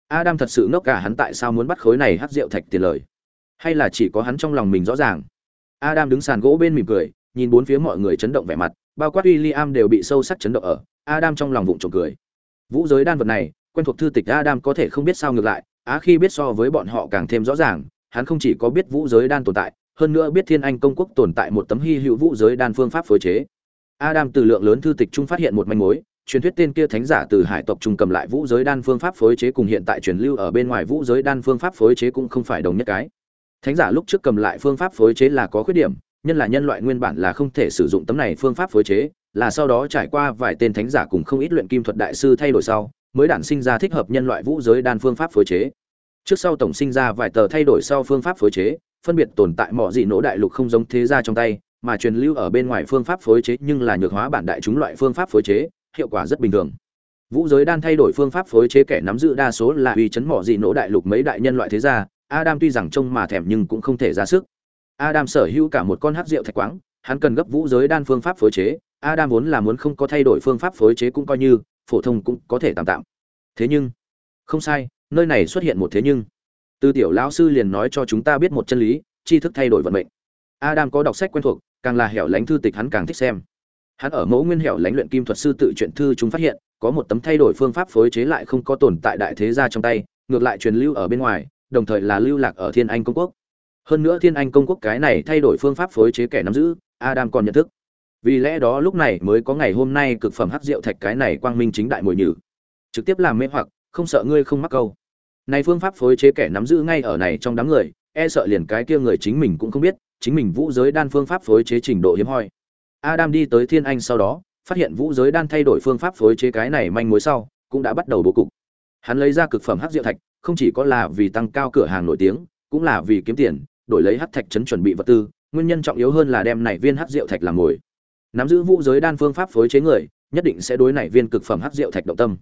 adam thật sự ngốc cả hắn tại sao muốn bắt khối này hát rượu thạch tiền lời hay là chỉ có hắn trong lòng mình rõ ràng Adam đứng sàn gỗ bên mỉm cười, nhìn bốn phía mọi người chấn động vẻ mặt, bao quát William đều bị sâu sắc chấn động ở. Adam trong lòng vụng trộm cười. Vũ giới đan vật này, quen thuộc thư tịch Adam có thể không biết sao ngược lại, á khi biết so với bọn họ càng thêm rõ ràng, hắn không chỉ có biết vũ giới đan tồn tại, hơn nữa biết Thiên Anh công quốc tồn tại một tấm hy hữu vũ giới đan phương pháp phối chế. Adam từ lượng lớn thư tịch trung phát hiện một manh mối, truyền thuyết tên kia thánh giả từ hải tộc trung cầm lại vũ giới đan phương pháp phối chế cùng hiện tại truyền lưu ở bên ngoài vũ giới đan phương pháp phối chế cũng không phải đồng nhất cái thánh giả lúc trước cầm lại phương pháp phối chế là có khuyết điểm nhân là nhân loại nguyên bản là không thể sử dụng tấm này phương pháp phối chế là sau đó trải qua vài tên thánh giả cùng không ít luyện kim thuật đại sư thay đổi sau mới đản sinh ra thích hợp nhân loại vũ giới đan phương pháp phối chế trước sau tổng sinh ra vài tờ thay đổi sau phương pháp phối chế phân biệt tồn tại mọi dị nỗ đại lục không giống thế gia trong tay mà truyền lưu ở bên ngoài phương pháp phối chế nhưng là nhược hóa bản đại chúng loại phương pháp phối chế hiệu quả rất bình thường vũ giới đan thay đổi phương pháp phối chế kẻ nắm giữ đa số là uy chấn mỏ dị nỗ đại lục mấy đại nhân loại thế gia Adam tuy rằng trông mà thèm nhưng cũng không thể ra sức. Adam sở hữu cả một con hắc rượu thạch quáng, hắn cần gấp vũ giới đan phương pháp phối chế, Adam vốn là muốn không có thay đổi phương pháp phối chế cũng coi như, phổ thông cũng có thể tạm tạm. Thế nhưng, không sai, nơi này xuất hiện một thế nhưng. Tư tiểu lão sư liền nói cho chúng ta biết một chân lý, tri thức thay đổi vận mệnh. Adam có đọc sách quen thuộc, càng là hẻo lánh thư tịch hắn càng thích xem. Hắn ở mẫu nguyên hẻo lánh luyện kim thuật sư tự truyện thư chúng phát hiện, có một tấm thay đổi phương pháp phối chế lại không có tồn tại đại thế gia trong tay, ngược lại truyền lưu ở bên ngoài, đồng thời là lưu lạc ở Thiên Anh công quốc. Hơn nữa Thiên Anh công quốc cái này thay đổi phương pháp phối chế kẻ nắm giữ, Adam còn nhận thức. Vì lẽ đó lúc này mới có ngày hôm nay cực phẩm hắc rượu thạch cái này quang minh chính đại mùi nhử. Trực tiếp làm mê hoặc, không sợ ngươi không mắc câu. Này phương pháp phối chế kẻ nắm giữ ngay ở này trong đám người, e sợ liền cái kia người chính mình cũng không biết, chính mình vũ giới đan phương pháp phối chế trình độ hiếm hoi. Adam đi tới Thiên Anh sau đó, phát hiện vũ giới đan thay đổi phương pháp phối chế cái này manh mối sau, cũng đã bắt đầu bố cục. Hắn lấy ra cực phẩm hắc diệu thạch, không chỉ có là vì tăng cao cửa hàng nổi tiếng, cũng là vì kiếm tiền, đổi lấy hắc thạch trấn chuẩn bị vật tư, nguyên nhân trọng yếu hơn là đem này viên hắc diệu thạch làm ngồi. Nắm giữ vũ giới đan phương pháp phối chế người, nhất định sẽ đối này viên cực phẩm hắc diệu thạch động tâm.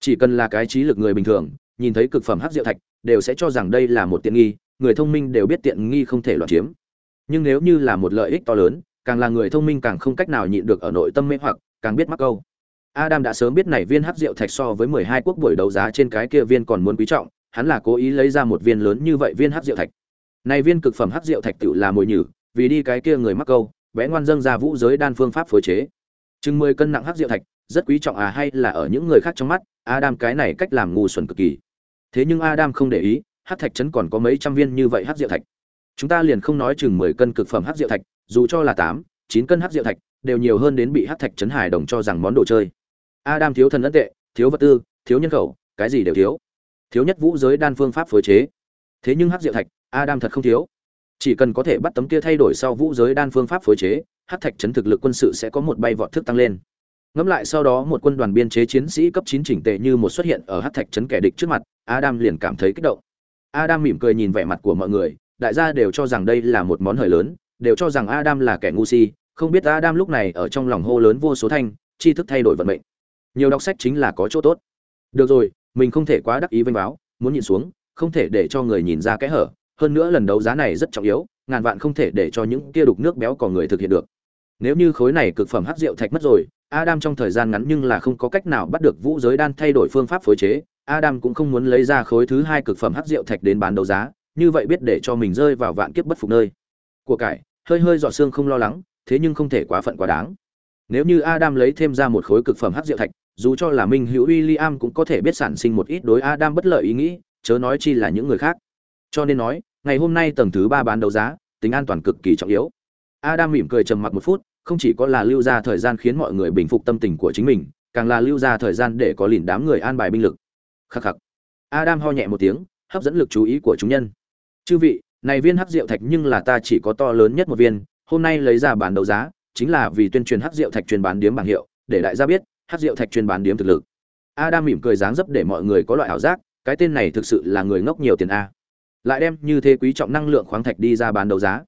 Chỉ cần là cái trí lực người bình thường, nhìn thấy cực phẩm hắc rượu thạch, đều sẽ cho rằng đây là một tiện nghi, người thông minh đều biết tiện nghi không thể loạn chiếm. Nhưng nếu như là một lợi ích to lớn, càng là người thông minh càng không cách nào nhịn được ở nội tâm mê hoặc, càng biết mắc câu. Adam đã sớm biết này viên hắc rượu thạch so với 12 quốc buổi đấu giá trên cái kia viên còn muốn quý trọng, hắn là cố ý lấy ra một viên lớn như vậy viên hắc rượu thạch. Này viên cực phẩm hắc rượu thạch tự là mồi nhử, vì đi cái kia người mắc câu, vẽ ngoan dâng ra vũ giới đan phương pháp phối chế. Chừng 10 cân nặng hắc rượu thạch, rất quý trọng à hay là ở những người khác trong mắt, Adam cái này cách làm ngu xuẩn cực kỳ. Thế nhưng Adam không để ý, hắc thạch trấn còn có mấy trăm viên như vậy hắc rượu thạch. Chúng ta liền không nói chừng 10 cân cực phẩm hắc rượu thạch, dù cho là 8, 9 cân hắc rượu thạch, đều nhiều hơn đến bị hắc thạch trấn hải đồng cho rằng món đồ chơi. Adam thiếu thần ấn tệ, thiếu vật tư, thiếu nhân khẩu, cái gì đều thiếu thiếu nhất vũ giới đan phương pháp phối chế thế nhưng hắc diệu thạch adam thật không thiếu chỉ cần có thể bắt tấm kia thay đổi sau vũ giới đan phương pháp phối chế hát thạch Trấn thực lực quân sự sẽ có một bay vọt thức tăng lên ngẫm lại sau đó một quân đoàn biên chế chiến sĩ cấp chín chỉnh tệ như một xuất hiện ở hắc thạch trấn kẻ địch trước mặt, adam liền cảm thấy kích động. Adam mỉm cười nhìn vẻ mặt của mọi người, đại gia đều cho rằng đây là một món hời lớn, đều cho rằng adam là kẻ ngu si, không biết adam lúc này ở trong lòng hô lớn vô số thanh, tri thức thay đổi vận mệnh. Nhiều đọc sách chính là có chỗ tốt. Được rồi, mình không thể quá đắc ý vênh báo, muốn nhìn xuống, không thể để cho người nhìn ra cái hở, hơn nữa lần đấu giá này rất trọng yếu, ngàn vạn không thể để cho những kia đục nước béo còn người thực hiện được nếu như khối này cực phẩm hắc rượu thạch mất rồi, adam trong thời gian ngắn nhưng là không có cách nào bắt được vũ giới đan thay đổi phương pháp phối chế, adam cũng không muốn lấy ra khối thứ hai cực phẩm hắc rượu thạch đến bán đấu giá, như vậy biết để cho mình rơi vào vạn kiếp bất phục nơi. Của cải, hơi hơi dọ xương không lo lắng, thế nhưng không thể quá phận quá đáng. Nếu như adam lấy thêm ra một khối cực phẩm hắc rượu thạch, dù cho là minh hữu William cũng có thể biết sản sinh một ít đối adam bất lợi ý nghĩ, chớ nói chi là những người khác. Cho nên nói, ngày hôm nay tầng thứ ba bán đấu giá, tính an toàn cực kỳ trọng yếu. Adam mỉm cười trầm mặc một phút không chỉ có là lưu ra thời gian khiến mọi người bình phục tâm tình của chính mình, càng là lưu ra thời gian để có lìn đám người an bài binh lực. Khắc khắc. Adam ho nhẹ một tiếng, hấp dẫn lực chú ý của chúng nhân. Chư vị, này viên hắc rượu thạch nhưng là ta chỉ có to lớn nhất một viên, hôm nay lấy ra bán đấu giá, chính là vì tuyên truyền hắc rượu thạch truyền bán điếm bảng hiệu, để đại gia biết, hắc rượu thạch truyền bán điếm thực lực. Adam mỉm cười dáng dấp để mọi người có loại ảo giác, cái tên này thực sự là người ngốc nhiều tiền a. Lại đem như thế quý trọng năng lượng khoáng thạch đi ra bán đấu giá.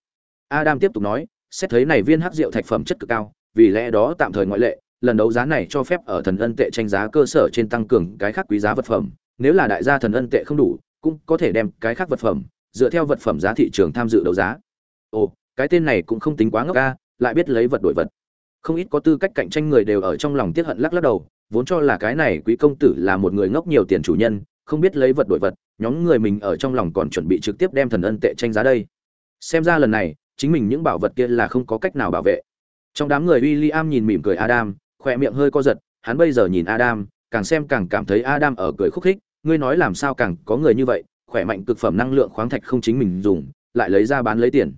Adam tiếp tục nói xét thấy này viên hắc rượu thạch phẩm chất cực cao, vì lẽ đó tạm thời ngoại lệ, lần đấu giá này cho phép ở thần ân tệ tranh giá cơ sở trên tăng cường cái khác quý giá vật phẩm. Nếu là đại gia thần ân tệ không đủ, cũng có thể đem cái khác vật phẩm, dựa theo vật phẩm giá thị trường tham dự đấu giá. Ồ, cái tên này cũng không tính quá ngốc ca lại biết lấy vật đổi vật. Không ít có tư cách cạnh tranh người đều ở trong lòng tiếc hận lắc lắc đầu, vốn cho là cái này quý công tử là một người ngốc nhiều tiền chủ nhân, không biết lấy vật đổi vật, nhóm người mình ở trong lòng còn chuẩn bị trực tiếp đem thần ân tệ tranh giá đây. Xem ra lần này chính mình những bảo vật kia là không có cách nào bảo vệ. Trong đám người William nhìn mỉm cười Adam, khỏe miệng hơi co giật, hắn bây giờ nhìn Adam, càng xem càng cảm thấy Adam ở cười khúc khích, ngươi nói làm sao càng có người như vậy, khỏe mạnh cực phẩm năng lượng khoáng thạch không chính mình dùng, lại lấy ra bán lấy tiền.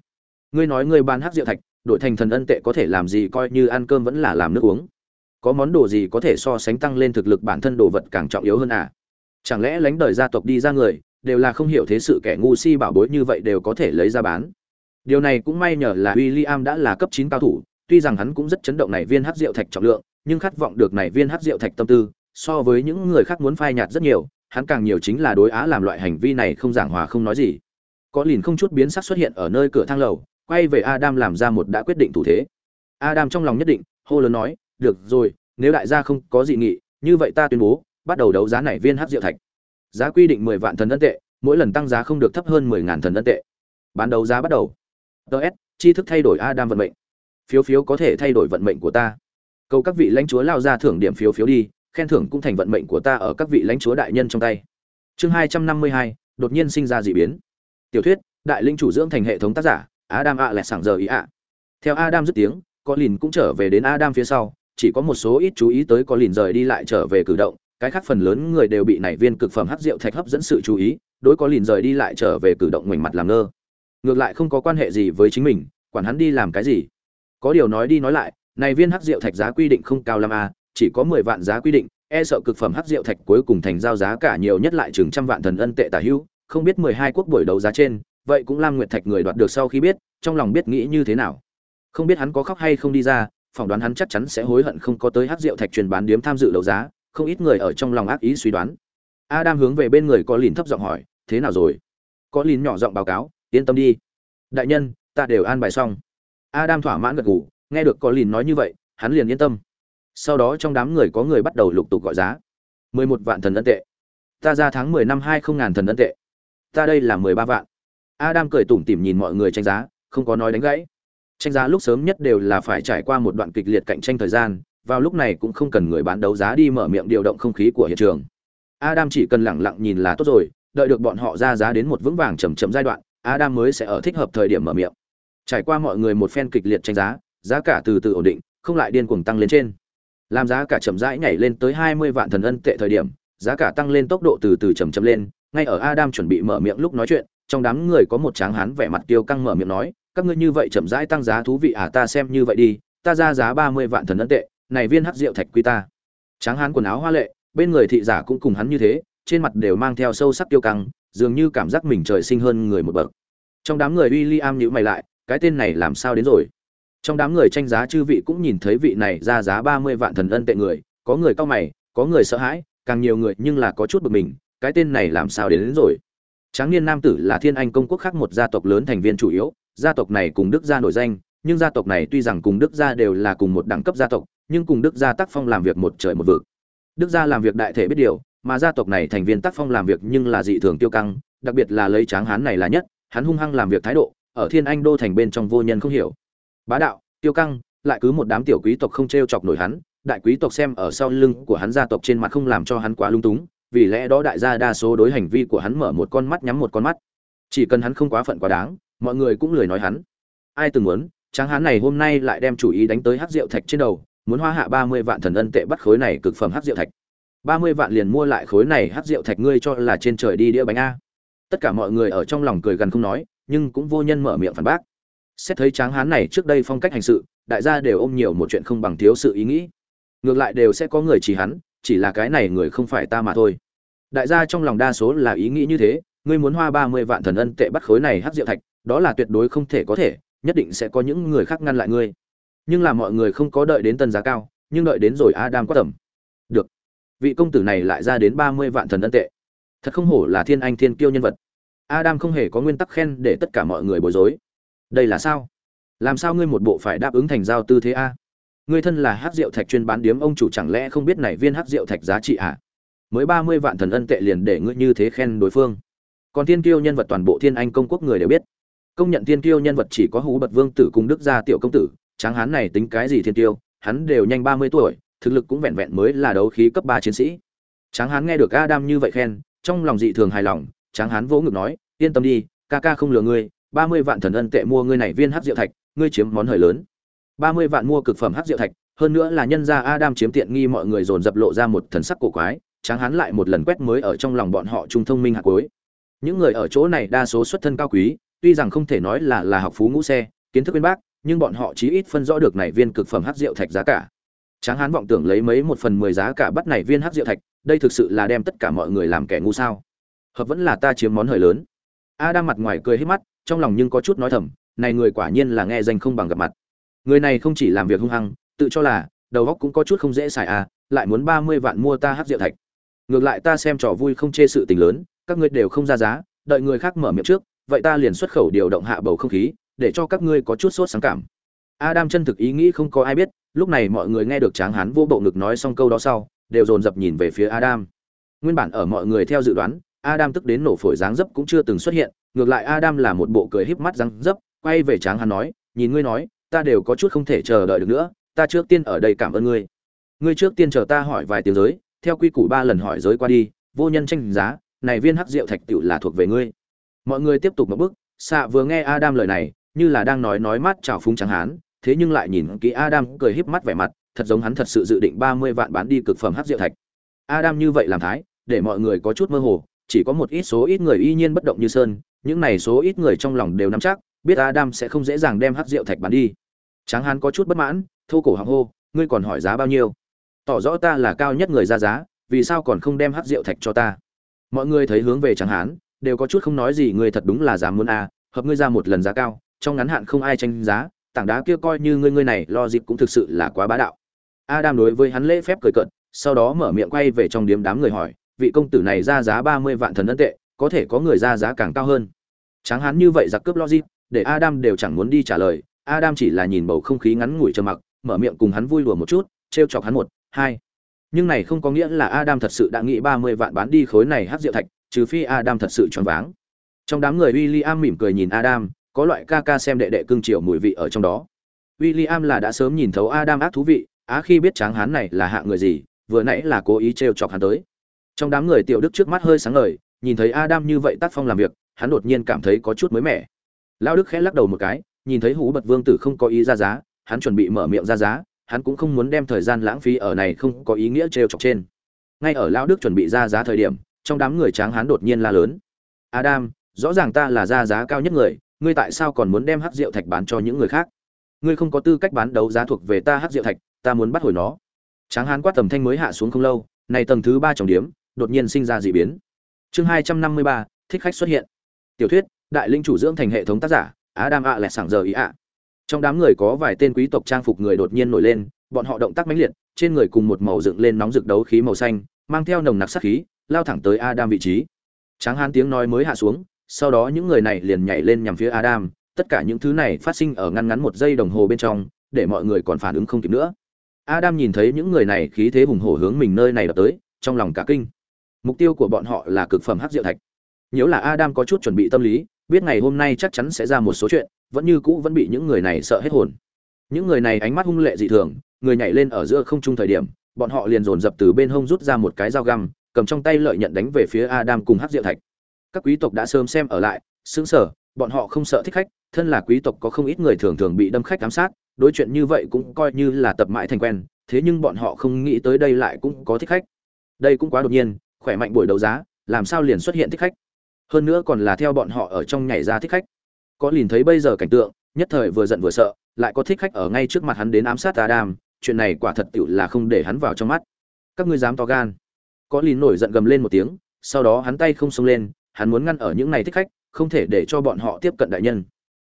Ngươi nói ngươi bán hắc rượu thạch, đổi thành thần ân tệ có thể làm gì coi như ăn cơm vẫn là làm nước uống. Có món đồ gì có thể so sánh tăng lên thực lực bản thân đồ vật càng trọng yếu hơn à? Chẳng lẽ lánh đời gia tộc đi ra người, đều là không hiểu thế sự kẻ ngu si bảo bối như vậy đều có thể lấy ra bán? Điều này cũng may nhờ là William đã là cấp 9 cao thủ, tuy rằng hắn cũng rất chấn động này viên hắc rượu thạch trọng lượng, nhưng khát vọng được này viên hắc rượu thạch tâm tư, so với những người khác muốn phai nhạt rất nhiều, hắn càng nhiều chính là đối á làm loại hành vi này không giảng hòa không nói gì. Có liền không chút biến sắc xuất hiện ở nơi cửa thang lầu, quay về adam làm ra một đã quyết định thủ thế. Adam trong lòng nhất định, hô lớn nói, được rồi, nếu đại gia không có dị nghị, như vậy ta tuyên bố, bắt đầu đấu giá này viên hắc diệu thạch. Giá quy định mười vạn thần ấn tệ, mỗi lần tăng giá không được thấp hơn mười ngàn thần ấn tệ. Bán đấu giá bắt đầu ts chi thức thay đổi adam vận mệnh. Phiếu phiếu có thể thay đổi vận mệnh của ta. Cầu các vị lãnh chúa lao ra thưởng điểm phiếu phiếu đi, khen thưởng cũng thành vận mệnh của ta ở các vị lãnh chúa đại nhân trong tay. Chương hai trăm năm mươi hai, đột nhiên sinh ra dị biến. Tiểu thuyết, đại linh chủ dưỡng thành hệ thống tác giả, adam ạ à lẹt sảng giờ ý ạ theo adam dứt tiếng có lìn cũng trở về đến adam phía sau, chỉ có một số ít chú ý tới có lìn rời đi lại trở về cử động, cái khác phần lớn người đều bị nảy viên cực phẩm hắc rượu thạch hấp dẫn sự chú ý, đối có lìn rời đi lại trở về cử động ngoảnh mặt làm ngơ ngược lại không có quan hệ gì với chính mình, quản hắn đi làm cái gì. Có điều nói đi nói lại, này viên hắc rượu thạch giá quy định không cao lắm à? chỉ có mười vạn giá quy định e sợ cực phẩm hắc rượu thạch cuối cùng thành giao giá cả nhiều nhất lại chừng trăm vạn thần ân tệ tả hữu, không biết mười hai quốc buổi đấu giá trên, vậy cũng lam nguyệt thạch người đoạt được sau khi biết, trong lòng biết nghĩ như thế nào. Không biết hắn có khóc hay không đi ra, phỏng đoán hắn chắc chắn sẽ hối hận không có tới hắc rượu thạch truyền bán điếm tham dự đấu giá, không ít người ở trong lòng ác ý suy đoán. Adam hướng về bên người có lìn thấp giọng hỏi, thế nào rồi? Có lìn nhỏ giọng báo cáo yên tâm đi. Đại nhân, ta đều an bài xong. Adam thỏa mãn gật gù, nghe được có lìn nói như vậy, hắn liền yên tâm. Sau đó trong đám người có người bắt đầu lục tục gọi giá. mười một vạn thần ân tệ. Ta ra tháng mười năm hai không ngàn thần ân tệ. Ta đây là mười ba vạn. Adam cười tủm tỉm nhìn mọi người tranh giá, không có nói đánh gãy. Tranh giá lúc sớm nhất đều là phải trải qua một đoạn kịch liệt cạnh tranh thời gian, vào lúc này cũng không cần người bán đấu giá đi mở miệng điều động không khí của hiện trường. Adam chỉ cần lẳng lặng nhìn là tốt rồi, đợi được bọn họ ra giá đến một vững vàng chầm chậm giai đoạn adam mới sẽ ở thích hợp thời điểm mở miệng. Trải qua mọi người một phen kịch liệt tranh giá giá cả từ từ ổn định, không lại điên cuồng tăng lên trên. Làm giá cả chậm rãi nhảy lên tới hai mươi vạn thần ân tệ thời điểm, giá cả tăng lên tốc độ từ từ chậm chậm lên, ngay ở adam chuẩn bị mở miệng lúc nói chuyện, trong đám người có một tráng hán vẻ mặt tiêu căng mở miệng nói, các ngươi như vậy chậm rãi tăng giá thú vị à ta xem như vậy đi, ta ra giá ba mươi vạn thần ân tệ, này viên hắc rượu thạch quy ta. Tráng hán quần áo hoa lệ, bên người thị giả cũng cùng hắn như thế trên mặt đều mang theo sâu sắc tiêu căng dường như cảm giác mình trời sinh hơn người một bậc. Trong đám người William nhíu mày lại cái tên này làm sao đến rồi? Trong đám người tranh giá chư vị cũng nhìn thấy vị này ra giá ba mươi vạn thần ân tệ người có người cao mày có người sợ hãi càng nhiều người nhưng là có chút bực mình cái tên này làm sao đến, đến rồi? Tráng niên nam tử là thiên anh công quốc khác một gia tộc lớn thành viên chủ yếu gia tộc này cùng đức gia nổi danh nhưng gia tộc này tuy rằng cùng đức gia đều là cùng một đẳng cấp gia tộc nhưng cùng đức gia tác phong làm việc một trời một vực. Đức gia làm việc đại thể biết điều mà gia tộc này thành viên tác phong làm việc nhưng là dị thường tiêu căng, đặc biệt là lấy tráng hán này là nhất, hắn hung hăng làm việc thái độ, ở thiên anh đô thành bên trong vô nhân không hiểu. Bá đạo, tiêu căng, lại cứ một đám tiểu quý tộc không t r e o chọc nổi hắn, đại quý tộc xem ở sau lưng của hắn gia tộc trên mặt không làm cho hắn quá lung túng, vì lẽ đó đại gia đa số đối hành vi của hắn mở một con mắt nhắm một con mắt. Chỉ cần hắn không quá phận quá đáng, mọi người cũng lười nói hắn. Ai từng muốn, tráng hán này hôm nay lại đem chủ ý đánh tới hát rượu thạch trên đầu, muốn hoa hạ ba mươi vạn thần ân tệ bắt khối này cực phẩm hát rượu thạch ba mươi vạn liền mua lại khối này hát rượu thạch ngươi cho là trên trời đi đĩa bánh a. Tất cả mọi người ở trong lòng cười gần không nói, nhưng cũng vô nhân mở miệng phản bác. Xét thấy tráng hán này trước đây phong cách hành sự, đại gia đều ôm nhiều một chuyện không bằng thiếu sự ý nghĩ. Ngược lại đều sẽ có người chỉ hắn, chỉ là cái này người không phải ta mà thôi. Đại gia trong lòng đa số là ý nghĩ như thế, ngươi muốn hoa ba mươi vạn thần ân tệ bắt khối này hát rượu thạch, đó là tuyệt đối không thể có thể, nhất định sẽ có những người khác ngăn lại ngươi. Nhưng là mọi người không có đợi đến tần giá cao, nhưng đợi đến rồi adam quá tầm vị công tử này lại ra đến ba mươi vạn thần ân tệ. Thật không hổ là thiên anh thiên kiêu nhân vật. Adam không hề có nguyên tắc khen để tất cả mọi người bối rối. Đây là sao? Làm sao ngươi một bộ phải đáp ứng thành giao tư thế a? Ngươi thân là hát rượu thạch chuyên bán điếm ông chủ chẳng lẽ không biết này viên hát rượu thạch giá trị à? Mới ba mươi vạn thần ân tệ liền để ngươi như thế khen đối phương. Còn thiên kiêu nhân vật toàn bộ thiên anh công quốc người đều biết. Công nhận thiên kiêu nhân vật chỉ có hú bật vương tử cùng đức gia tiểu công tử. Tráng hán này tính cái gì thiên kiêu? Hắn đều nhanh ba mươi tuổi thực lực cũng vẹn vẹn mới là đấu khí cấp ba chiến sĩ. Tráng hán nghe được adam như vậy khen, trong lòng dị thường hài lòng, tráng hán vỗ ngực nói, yên tâm đi, ca ca không lừa ngươi, ba mươi vạn thần ân tệ mua ngươi này viên hắc diệu thạch, ngươi chiếm món hời lớn. ba mươi vạn mua cực phẩm hắc diệu thạch, hơn nữa là nhân gia adam chiếm tiện nghi mọi người dồn dập lộ ra một thần sắc cổ quái. Tráng hán lại một lần quét mới ở trong lòng bọn họ trung thông minh hạt cuối những người ở chỗ này đa số xuất thân cao quý, tuy rằng không thể nói là là học phú ngũ xe, kiến thức bên bác, nhưng bọn họ chí ít phân rõ được này viên cực phẩm hắc diệu thạch giá cả tráng hán vọng tưởng lấy mấy một phần mười giá cả bắt này viên hắc diệu thạch, đây thực sự là đem tất cả mọi người làm kẻ ngu sao? Hợp vẫn là ta chiếm món hời lớn. A đang mặt ngoài cười hết mắt, trong lòng nhưng có chút nói thầm, này người quả nhiên là nghe danh không bằng gặp mặt. Người này không chỉ làm việc hung hăng, tự cho là, đầu óc cũng có chút không dễ xài à lại muốn ba mươi vạn mua ta hắc diệu thạch. Ngược lại ta xem trò vui không chê sự tình lớn, các ngươi đều không ra giá, đợi người khác mở miệng trước, vậy ta liền xuất khẩu điều động hạ bầu không khí, để cho các ngươi có chút sốt sáng cảm adam chân thực ý nghĩ không có ai biết, lúc này mọi người nghe được tráng hán vô bộ ngực nói xong câu đó sau, đều dồn dập nhìn về phía adam. Nguyên bản ở mọi người theo dự đoán, adam tức đến nổ phổi dáng dấp cũng chưa từng xuất hiện, ngược lại adam là một bộ cười híp mắt dáng dấp, quay về tráng hán nói, nhìn ngươi nói, ta đều có chút không thể chờ đợi được nữa, ta trước tiên ở đây cảm ơn ngươi. Ngươi trước tiên chờ ta hỏi vài tiếng giới, theo quy củ ba lần hỏi giới qua đi, vô nhân tranh giá, này viên hắc rượu thạch tiểu là thuộc về ngươi. Mọi người tiếp tục một bước xạ vừa nghe adam lời này, như là đang nói nói mát chào phúng tráng hán thế nhưng lại nhìn kỹ Adam cười híp mắt vẻ mặt, thật giống hắn thật sự dự định 30 vạn bán đi cực phẩm hắc diệu thạch. Adam như vậy làm thái, để mọi người có chút mơ hồ, chỉ có một ít số ít người y nhiên bất động như sơn, những này số ít người trong lòng đều nắm chắc, biết Adam sẽ không dễ dàng đem hắc diệu thạch bán đi. Tráng Hán có chút bất mãn, thô cổ họng hô, ngươi còn hỏi giá bao nhiêu? Tỏ rõ ta là cao nhất người ra giá, vì sao còn không đem hắc diệu thạch cho ta? Mọi người thấy hướng về Tráng Hán, đều có chút không nói gì, ngươi thật đúng là dám muốn a, à, hợp ngươi ra một lần giá cao, trong ngắn hạn không ai tranh giá, tảng đá kia coi như ngươi ngươi này lo dịp cũng thực sự là quá bá đạo. Adam đối với hắn lễ phép cười cợt, sau đó mở miệng quay về trong điếm đám người hỏi, vị công tử này ra giá ba mươi vạn thần ấn tệ, có thể có người ra giá càng cao hơn. Tráng hắn như vậy giặc cướp lo dịp, để adam đều chẳng muốn đi trả lời. Adam chỉ là nhìn bầu không khí ngắn ngủi trầm mặc, mở miệng cùng hắn vui đùa một chút, trêu chọc hắn một, hai. Nhưng này không có nghĩa là adam thật sự đã nghĩ ba mươi vạn bán đi khối này hát rượu thạch, trừ phi adam thật sự choáng váng. Trong đám người William mỉm cười nhìn adam có loại ca ca xem đệ đệ cương triều mùi vị ở trong đó. William là đã sớm nhìn thấu Adam ác thú vị, á khi biết tráng hán này là hạ người gì, vừa nãy là cố ý trêu chọc hắn tới. Trong đám người tiểu đức trước mắt hơi sáng ngời, nhìn thấy Adam như vậy tác phong làm việc, hắn đột nhiên cảm thấy có chút mới mẻ. Lão Đức khẽ lắc đầu một cái, nhìn thấy Hú Bật Vương tử không có ý ra giá, hắn chuẩn bị mở miệng ra giá, hắn cũng không muốn đem thời gian lãng phí ở này không có ý nghĩa trêu chọc trên. Ngay ở lão Đức chuẩn bị ra giá thời điểm, trong đám người tráng hán đột nhiên la lớn: "Adam, rõ ràng ta là ra giá cao nhất người, ngươi tại sao còn muốn đem hắc rượu thạch bán cho những người khác? Ngươi không có tư cách bán đấu giá thuộc về ta hắc rượu thạch, ta muốn bắt hồi nó. Tráng hán quát tầm thanh mới hạ xuống không lâu, này tầng thứ ba trọng điểm, đột nhiên sinh ra dị biến. Chương hai trăm năm mươi ba, thích khách xuất hiện. Tiểu thuyết, đại linh chủ dưỡng thành hệ thống tác giả, adam ạ lẹ sảng giờ ý ạ trong đám người có vài tên quý tộc trang phục người đột nhiên nổi lên, bọn họ động tác mãnh liệt, trên người cùng một màu dựng lên nóng rực đấu khí màu xanh, mang theo nồng nặc sát khí, lao thẳng tới adam vị trí. Tráng hán tiếng nói mới hạ xuống sau đó những người này liền nhảy lên nhằm phía adam, tất cả những thứ này phát sinh ở ngăn ngắn một giây đồng hồ bên trong, để mọi người còn phản ứng không kịp nữa. Adam nhìn thấy những người này khí thế hùng hổ hướng mình nơi này đập tới, trong lòng cả kinh. Mục tiêu của bọn họ là cực phẩm hắc diệu thạch. Nếu là adam có chút chuẩn bị tâm lý, biết ngày hôm nay chắc chắn sẽ ra một số chuyện, vẫn như cũ vẫn bị những người này sợ hết hồn. Những người này ánh mắt hung lệ dị thường, người nhảy lên ở giữa không trung thời điểm, bọn họ liền dồn dập từ bên hông rút ra một cái dao găm, cầm trong tay lợi nhận đánh về phía adam cùng hắc diệu thạch các quý tộc đã sớm xem ở lại xứng sở bọn họ không sợ thích khách, thân là quý tộc có không ít người thường thường bị đâm khách ám sát, đối chuyện như vậy cũng coi như là tập mãi thành quen, thế nhưng bọn họ không nghĩ tới đây lại cũng có thích khách. Đây cũng quá đột nhiên, khỏe mạnh buổi đấu giá, làm sao liền xuất hiện thích khách? Hơn nữa còn là theo bọn họ ở trong nhảy ra thích khách. Có liền thấy bây giờ cảnh tượng, nhất thời vừa giận vừa sợ, lại có thích khách ở ngay trước mặt hắn đến ám sát adam, chuyện này quả thật tựu là không để hắn vào trong mắt. Các ngươi dám to gan. Có liền nổi giận gầm lên một tiếng, sau đó hắn tay không xông lên hắn muốn ngăn ở những này thích khách không thể để cho bọn họ tiếp cận đại nhân.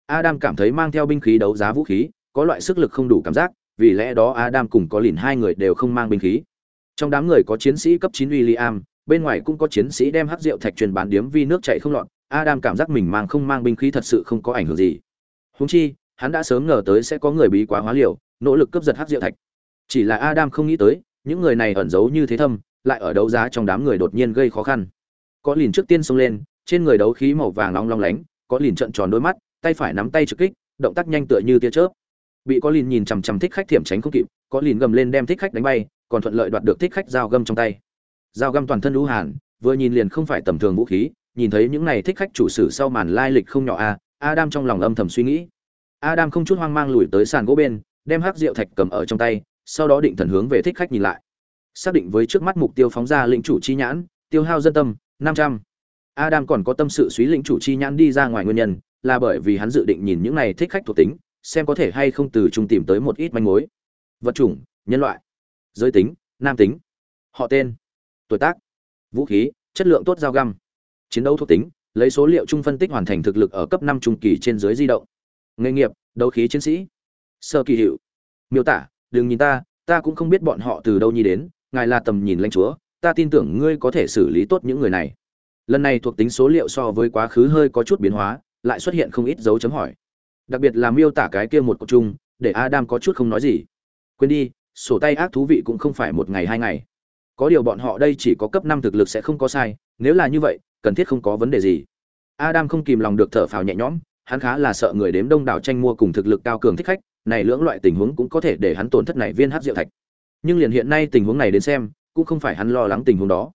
Adam cảm thấy mang theo binh khí đấu giá vũ khí có loại sức lực không đủ cảm giác vì lẽ đó adam cùng có lìn hai người đều không mang binh khí. Trong đám người có chiến sĩ cấp chín William, bên ngoài cũng có chiến sĩ đem hắc rượu thạch truyền bán điếm vi nước chảy không lọt. Adam cảm giác mình mang không mang binh khí thật sự không có ảnh hưởng gì. Húng chi hắn đã sớm ngờ tới sẽ có người bí quá hóa liều nỗ lực cướp giật hắc rượu thạch. Chỉ là adam không nghĩ tới những người này ẩn giấu như thế thâm lại ở đấu giá trong đám người đột nhiên gây khó khăn có liền trước tiên xông lên trên người đấu khí màu vàng long long lánh có liền trợn tròn đôi mắt tay phải nắm tay trực kích động tác nhanh tựa như tia chớp. Bị có liền nhìn chằm chằm thích khách thiểm tránh không kịp có liền gầm lên đem thích khách đánh bay còn thuận lợi đoạt được thích khách dao găm trong tay. Dao găm toàn thân lũ hàn vừa nhìn liền không phải tầm thường vũ khí nhìn thấy những này thích khách chủ sử sau màn lai lịch không nhỏ a à, adam trong lòng âm thầm suy nghĩ. Adam không chút hoang mang lùi tới sàn gỗ bên đem hắc rượu thạch cầm ở trong tay sau đó định thần hướng về thích khách nhìn lại. Xác định với trước mắt mục tiêu phóng ra lĩnh chủ chi nhãn tiêu hao dân tâm năm trăm. Adam còn có tâm sự suy lĩnh chủ chi nhãn đi ra ngoài nguyên nhân, là bởi vì hắn dự định nhìn những này thích khách thuộc tính, xem có thể hay không từ trung tìm tới một ít manh mối. Vật chủng, nhân loại, giới tính, nam tính, họ tên, tuổi tác, vũ khí, chất lượng tốt dao găm, chiến đấu thuộc tính, lấy số liệu chung phân tích hoàn thành thực lực ở cấp năm trung kỳ trên dưới di động. Nghề nghiệp, đấu khí chiến sĩ, sơ kỳ hiệu. Miêu tả, đừng nhìn ta ta cũng không biết bọn họ từ đâu nhi đến, ngài là tầm nhìn lãnh chúa ta tin tưởng ngươi có thể xử lý tốt những người này. Lần này thuộc tính số liệu so với quá khứ hơi có chút biến hóa, lại xuất hiện không ít dấu chấm hỏi. Đặc biệt là miêu tả cái kia một cột chung, để adam có chút không nói gì. Quên đi, sổ tay ác thú vị cũng không phải một ngày hai ngày. Có điều bọn họ đây chỉ có cấp năm thực lực sẽ không có sai, nếu là như vậy, cần thiết không có vấn đề gì. Adam không kìm lòng được thở phào nhẹ nhõm, hắn khá là sợ người đếm đông đảo tranh mua cùng thực lực cao cường thích khách, này lưỡng loại tình huống cũng có thể để hắn tổn thất này viên hát diệu thạch. Nhưng liền hiện nay tình huống này đến xem cũng không phải hắn lo lắng tình huống đó.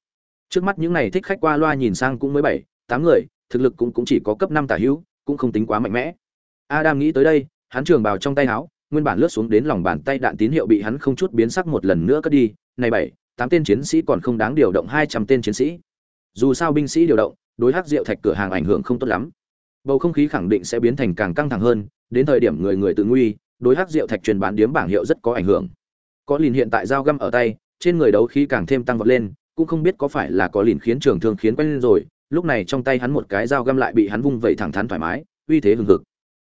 Trước mắt những này thích khách qua loa nhìn sang cũng mới bảy, tám người, thực lực cũng cũng chỉ có cấp năm tả hữu, cũng không tính quá mạnh mẽ. Adam nghĩ tới đây, hắn trường bào trong tay áo, nguyên bản lướt xuống đến lòng bàn tay đạn tín hiệu bị hắn không chút biến sắc một lần nữa cất đi. Này bảy, tám tên chiến sĩ còn không đáng điều động hai trăm tên chiến sĩ. Dù sao binh sĩ điều động, đối hắc diệu thạch cửa hàng ảnh hưởng không tốt lắm. Bầu không khí khẳng định sẽ biến thành càng căng thẳng hơn, đến thời điểm người người tự nguy, đối hắc diệu thạch truyền bán điếm bảng hiệu rất có ảnh hưởng. Có lìn hiện tại dao găm ở tay trên người đấu khí càng thêm tăng vọt lên, cũng không biết có phải là có lìn khiến trường thương khiến quen lên rồi, lúc này trong tay hắn một cái dao găm lại bị hắn vung vẩy thẳng thắn thoải mái, uy thế hừng hực.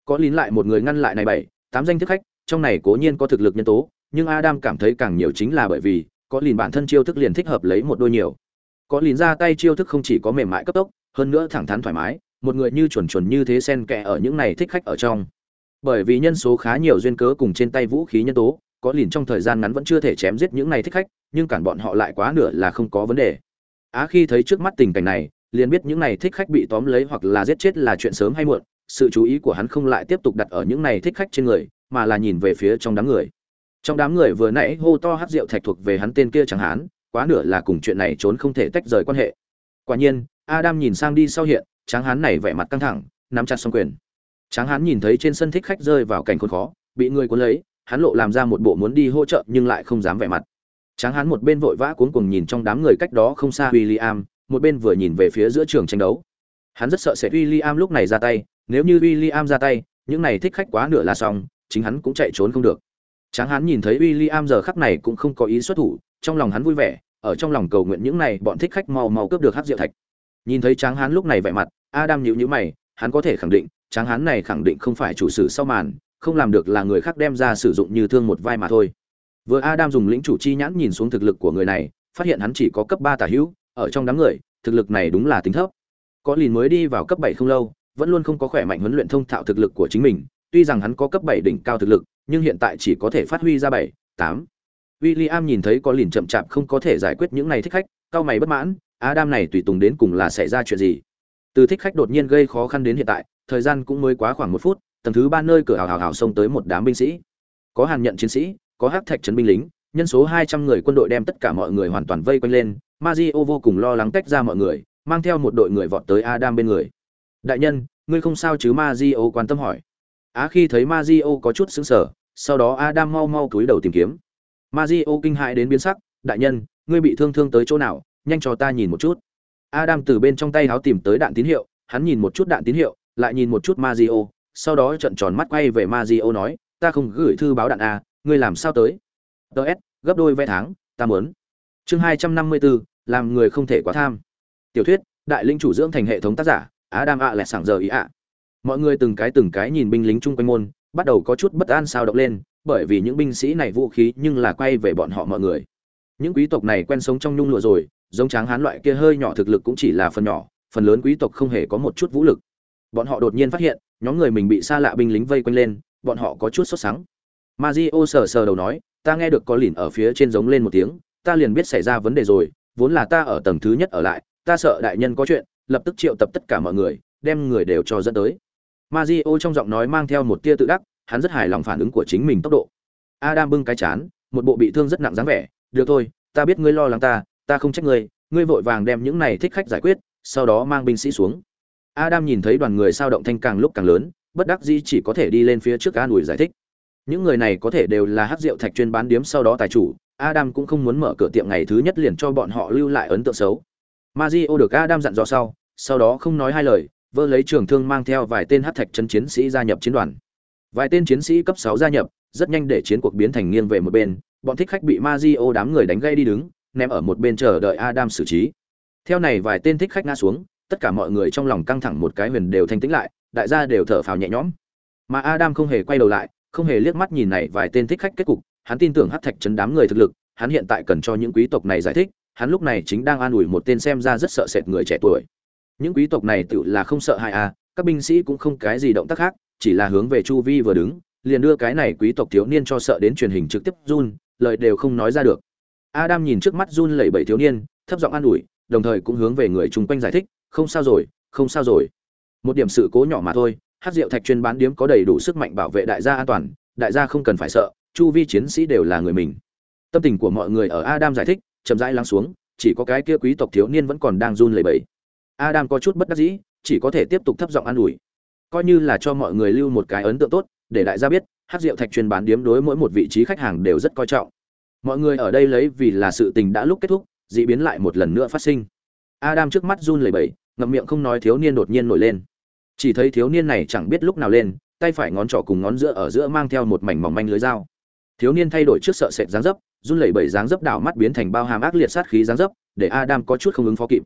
Có lìn lại một người ngăn lại này bảy, tám danh thức khách, trong này cố nhiên có thực lực nhân tố, nhưng adam cảm thấy càng nhiều chính là bởi vì, có lìn bản thân chiêu thức liền thích hợp lấy một đôi nhiều. Có lìn ra tay chiêu thức không chỉ có mềm mại cấp tốc, hơn nữa thẳng thắn thoải mái, một người như chuẩn chuẩn như thế sen kẽ ở những này thích khách ở trong. Bởi vì nhân số khá nhiều duyên cớ cùng trên tay vũ khí nhân tố, có lìn trong thời gian ngắn vẫn chưa thể chém giết những này thích khách nhưng cản bọn họ lại quá nửa là không có vấn đề. Á khi thấy trước mắt tình cảnh này, liền biết những này thích khách bị tóm lấy hoặc là giết chết là chuyện sớm hay muộn, sự chú ý của hắn không lại tiếp tục đặt ở những này thích khách trên người, mà là nhìn về phía trong đám người. Trong đám người vừa nãy hô to hát rượu thạch thuộc về hắn tên kia chẳng hán quá nửa là cùng chuyện này trốn không thể tách rời quan hệ. Quả nhiên, adam nhìn sang đi sau hiện, tráng hán này vẻ mặt căng thẳng, nắm chặt xong quyền. Tráng hán nhìn thấy trên sân thích khách rơi vào cảnh khốn khó, bị người cuốn lấy, hắn lộ làm ra một bộ muốn đi hỗ trợ nhưng lại không dám vẻ mặt tráng hán một bên vội vã cuống cuồng nhìn trong đám người cách đó không xa William, một bên vừa nhìn về phía giữa trường tranh đấu. Hắn rất sợ sẽ William lúc này ra tay nếu như William ra tay những này thích khách quá nửa là xong chính hắn cũng chạy trốn không được. Tráng hán nhìn thấy William giờ khắc này cũng không có ý xuất thủ trong lòng hắn vui vẻ ở trong lòng cầu nguyện những này bọn thích khách mau mau cướp được hắc diệu thạch. Nhìn thấy tráng hán lúc này vẻ mặt adam nhíu nhíu mày hắn có thể khẳng định tráng hán này khẳng định không phải chủ sử sau màn không làm được là người khác đem ra sử dụng như thương một vai mà thôi vừa adam dùng lĩnh chủ chi nhãn nhìn xuống thực lực của người này, phát hiện hắn chỉ có cấp ba tả hữu, ở trong đám người, thực lực này đúng là tính thấp. Có lìn mới đi vào cấp bảy không lâu, vẫn luôn không có khỏe mạnh huấn luyện thông thạo thực lực của chính mình, tuy rằng hắn có cấp bảy đỉnh cao thực lực, nhưng hiện tại chỉ có thể phát huy ra bảy, tám. William nhìn thấy có lìn chậm chạp không có thể giải quyết những này thích khách cao mày bất mãn, adam này tùy tùng đến cùng là xảy ra chuyện gì? Từ thích khách đột nhiên gây khó khăn đến hiện tại, thời gian cũng mới quá khoảng một phút, tầng thứ ba nơi cửa hào hào hào xông tới một đám binh sĩ. Có hàn nhận chiến sĩ có hắc thạch trấn binh lính nhân số hai trăm người quân đội đem tất cả mọi người hoàn toàn vây quanh lên Mazio vô cùng lo lắng tách ra mọi người mang theo một đội người vọt tới adam bên người. Đại nhân ngươi không sao chứ? Mazio quan tâm hỏi. Á khi thấy Mazio có chút sững sờ sau đó adam mau mau cúi đầu tìm kiếm. Mazio kinh hãi đến biến sắc đại nhân ngươi bị thương thương tới chỗ nào? Nhanh cho ta nhìn một chút. Adam từ bên trong tay háo tìm tới đạn tín hiệu hắn nhìn một chút đạn tín hiệu lại nhìn một chút Mazio, sau đó trợn tròn mắt quay về Mazio nói, "Ta không gửi thư báo đạn a, ngươi làm sao tới?" "DS, gấp đôi vé tháng, ta muốn." Chương 254, làm người không thể quá tham. Tiểu thuyết, đại linh chủ dưỡng thành hệ thống tác giả, á đam ạ lẹ sảng giờ ý ạ. Mọi người từng cái từng cái nhìn binh lính chung quanh môn, bắt đầu có chút bất an sao động lên, bởi vì những binh sĩ này vũ khí nhưng là quay về bọn họ mọi người. Những quý tộc này quen sống trong nhung lụa rồi, giống tráng hán loại kia hơi nhỏ thực lực cũng chỉ là phần nhỏ, phần lớn quý tộc không hề có một chút vũ lực bọn họ đột nhiên phát hiện nhóm người mình bị xa lạ binh lính vây quanh lên bọn họ có chút sốt sắng Mazio sờ sờ đầu nói, ta nghe được có lìn ở phía trên giống lên một tiếng, ta liền biết xảy ra vấn đề rồi, vốn là ta ở tầng thứ nhất ở lại, ta sợ đại nhân có chuyện, lập tức triệu tập tất cả mọi người, đem người đều cho dẫn tới. Mazio trong giọng nói mang theo một tia tự đắc, hắn rất hài lòng phản ứng của chính mình tốc độ. Adam bưng cái chán, một bộ bị thương rất nặng dáng vẻ, được thôi, ta biết ngươi lo lắng ta, ta không trách ngươi, ngươi vội vàng đem những này thích khách giải quyết, sau đó mang binh sĩ xuống. Adam nhìn thấy đoàn người sao động thanh càng lúc càng lớn, bất đắc dĩ chỉ có thể đi lên phía trước an ủi giải thích. Những người này có thể đều là hắc rượu thạch chuyên bán điếm sau đó tài chủ, Adam cũng không muốn mở cửa tiệm ngày thứ nhất liền cho bọn họ lưu lại ấn tượng xấu. Mario được Adam dặn dò sau, sau đó không nói hai lời, vơ lấy trường thương mang theo vài tên hắc thạch chân chiến sĩ gia nhập chiến đoàn. Vài tên chiến sĩ cấp sáu gia nhập, rất nhanh để chiến cuộc biến thành nghiêng về một bên, bọn thích khách bị Mario đám người đánh gây đi đứng, ném ở một bên chờ đợi Adam xử trí. Theo này vài tên thích khách ngã xuống, tất cả mọi người trong lòng căng thẳng một cái huyền đều thanh tĩnh lại đại gia đều thở phào nhẹ nhõm mà adam không hề quay đầu lại không hề liếc mắt nhìn này vài tên thích khách, kết cục, hắn tin tưởng hát thạch chấn đám người thực lực, hắn hiện tại cần cho những quý tộc này giải thích, hắn lúc này chính đang an ủi một tên xem ra rất sợ sệt người trẻ tuổi. Những quý tộc này tự là không sợ hại à các binh sĩ cũng không cái gì động tác khác, chỉ là hướng về chu vi vừa đứng, liền đưa cái này quý tộc thiếu niên cho sợ đến truyền hình trực tiếp run, lời đều không nói ra được. Adam nhìn trước mắt run lẩy bẩy thiếu niên, thấp giọng an ủi, đồng thời cũng hướng về người chung quanh giải thích, không sao rồi, không sao rồi. Một điểm sự cố nhỏ mà thôi hát rượu thạch chuyên bán điếm có đầy đủ sức mạnh bảo vệ đại gia an toàn đại gia không cần phải sợ chu vi chiến sĩ đều là người mình. Tâm tình của mọi người ở adam giải thích chậm rãi lắng xuống chỉ có cái kia quý tộc thiếu niên vẫn còn đang run lẩy bẩy. Adam có chút bất đắc dĩ chỉ có thể tiếp tục thấp giọng an ủi. Coi như là cho mọi người lưu một cái ấn tượng tốt để đại gia biết hát rượu thạch chuyên bán điếm đối mỗi một vị trí khách hàng đều rất coi trọng. Mọi người ở đây lấy vì là sự tình đã lúc kết thúc dị biến lại một lần nữa phát sinh. Adam trước mắt run lẩy bẩy, ngậm miệng không nói thiếu niên đột nhiên nổi lên. Chỉ thấy thiếu niên này chẳng biết lúc nào lên, tay phải ngón trỏ cùng ngón giữa ở giữa mang theo một mảnh mỏng manh lưới dao. Thiếu niên thay đổi trước sợ sệt dáng dấp, run lẩy bẩy dáng dấp đảo mắt biến thành bao hàm ác liệt sát khí dáng dấp, để Adam có chút không ứng phó kịp.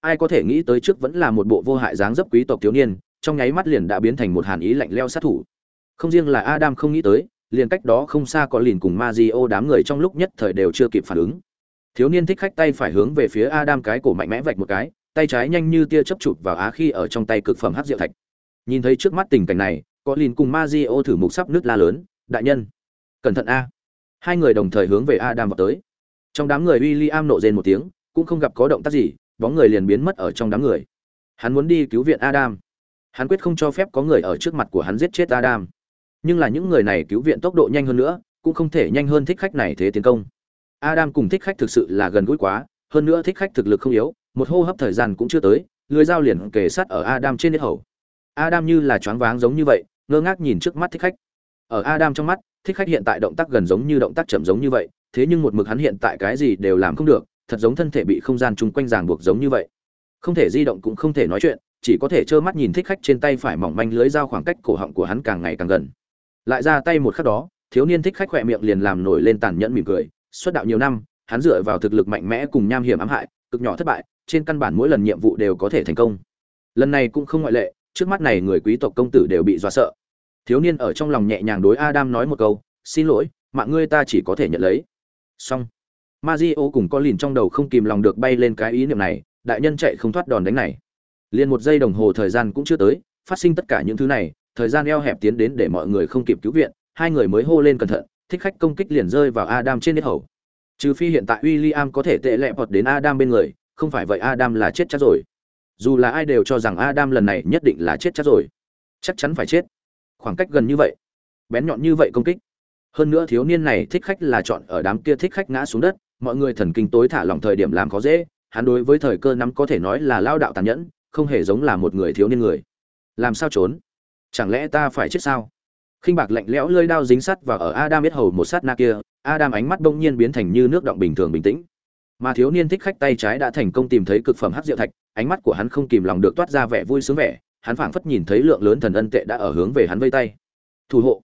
Ai có thể nghĩ tới trước vẫn là một bộ vô hại dáng dấp quý tộc thiếu niên, trong nháy mắt liền đã biến thành một hàn ý lạnh lẽo sát thủ. Không riêng là Adam không nghĩ tới, liền cách đó không xa có liền cùng Mario đám người trong lúc nhất thời đều chưa kịp phản ứng thiếu niên thích khách tay phải hướng về phía adam cái cổ mạnh mẽ vạch một cái tay trái nhanh như tia chớp chụp vào á khi ở trong tay cực phẩm hát rượu thạch. Nhìn thấy trước mắt tình cảnh này có lìn cùng ma di ô thử mục sắp nước la lớn. Đại nhân cẩn thận a. Hai người đồng thời hướng về adam vào tới. Trong đám người w i l l i am nộ rên một tiếng cũng không gặp có động tác gì bóng người liền biến mất ở trong đám người. Hắn muốn đi cứu viện adam. Hắn quyết không cho phép có người ở trước mặt của hắn giết chết adam. Nhưng là những người này cứu viện tốc độ nhanh hơn nữa cũng không thể nhanh hơn thích khách này thế tiến công. Adam cùng thích khách thực sự là gần gũi quá, hơn nữa thích khách thực lực không yếu, một hô hấp thời gian cũng chưa tới, lưỡi dao liền kề sát ở Adam trên nết hầu. Adam như là choáng váng giống như vậy, ngơ ngác nhìn trước mắt thích khách. Ở Adam trong mắt, thích khách hiện tại động tác gần giống như động tác chậm giống như vậy, thế nhưng một mực hắn hiện tại cái gì đều làm không được, thật giống thân thể bị không gian chung quanh ràng buộc giống như vậy. Không thể di động cũng không thể nói chuyện, chỉ có thể trơ mắt nhìn thích khách trên tay phải mỏng manh lưới dao khoảng cách cổ họng của hắn càng ngày càng gần. Lại ra tay một khắc đó, thiếu niên thích khách khỏe miệng liền làm nổi lên tàn nhẫn mỉm cười, xuất đạo nhiều năm hắn dựa vào thực lực mạnh mẽ cùng nham hiểm ám hại cực nhỏ thất bại trên căn bản mỗi lần nhiệm vụ đều có thể thành công. Lần này cũng không ngoại lệ, trước mắt này người quý tộc công tử đều bị dọa sợ. Thiếu niên ở trong lòng nhẹ nhàng đối adam nói một câu, xin lỗi, mạng ngươi ta chỉ có thể nhận lấy. Xong. Mazio cùng có lìn trong đầu không kìm lòng được bay lên cái ý niệm này, đại nhân chạy không thoát đòn đánh này. Liền một giây đồng hồ thời gian cũng chưa tới, phát sinh tất cả những thứ này, thời gian eo hẹp tiến đến để mọi người không kịp cứu viện, hai người mới hô lên cẩn thận, thích khách công kích liền rơi vào adam trên nết hầu. Trừ phi hiện tại William có thể tệ lẹ vọt đến adam bên người không phải vậy adam là chết chắc rồi. Dù là ai đều cho rằng adam lần này nhất định là chết chắc rồi. Chắc chắn phải chết. Khoảng cách gần như vậy. Bén nhọn như vậy công kích. Hơn nữa thiếu niên này thích khách là chọn ở đám kia thích khách ngã xuống đất. Mọi người thần kinh tối thả lòng thời điểm làm khó dễ. Hắn đối với thời cơ nắm có thể nói là lao đạo tàn nhẫn, không hề giống là một người thiếu niên người. Làm sao trốn? Chẳng lẽ ta phải chết sao? Khinh bạc lạnh lẽo lưỡi đao dính sắt và ở adam biết hầu một sát na kia, adam ánh mắt bỗng nhiên biến thành như nước động bình thường bình tĩnh mà thiếu niên thích khách tay trái đã thành công tìm thấy cực phẩm hắc diệu thạch ánh mắt của hắn không kìm lòng được toát ra vẻ vui sướng vẻ hắn phảng phất nhìn thấy lượng lớn thần ân tệ đã ở hướng về hắn vây tay. Thủ hộ.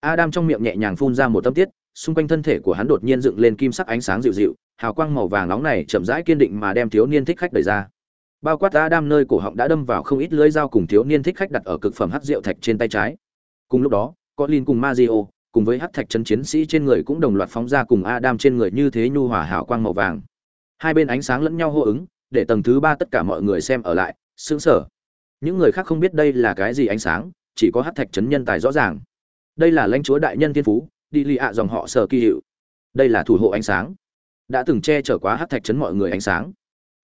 Adam trong miệng nhẹ nhàng phun ra một tâm tiết xung quanh thân thể của hắn đột nhiên dựng lên kim sắc ánh sáng dịu dịu hào quang màu vàng nóng này chậm rãi kiên định mà đem thiếu niên thích khách đẩy ra. Bao quát adam nơi cổ họng đã đâm vào không ít lưỡi dao cùng thiếu niên thích khách đặt ở cực phẩm hắc rượu thạch trên tay trái. Cùng lúc đó có Lin cùng Mazio, cùng với hắc thạch chân chiến sĩ trên người cũng đồng loạt phóng ra cùng Adam trên người như thế nhu hòa hào quang màu vàng. Hai bên ánh sáng lẫn nhau hô ứng, để tầng thứ ba tất cả mọi người xem ở lại, xứng sở Những người khác không biết đây là cái gì ánh sáng, chỉ có hắc thạch chấn nhân tài rõ ràng. Đây là lãnh chúa đại nhân thiên phú, đi lì ạ dòng họ sở kỳ hiệu. Đây là thủ hộ ánh sáng. Đã từng che chở quá hắc thạch chấn mọi người ánh sáng.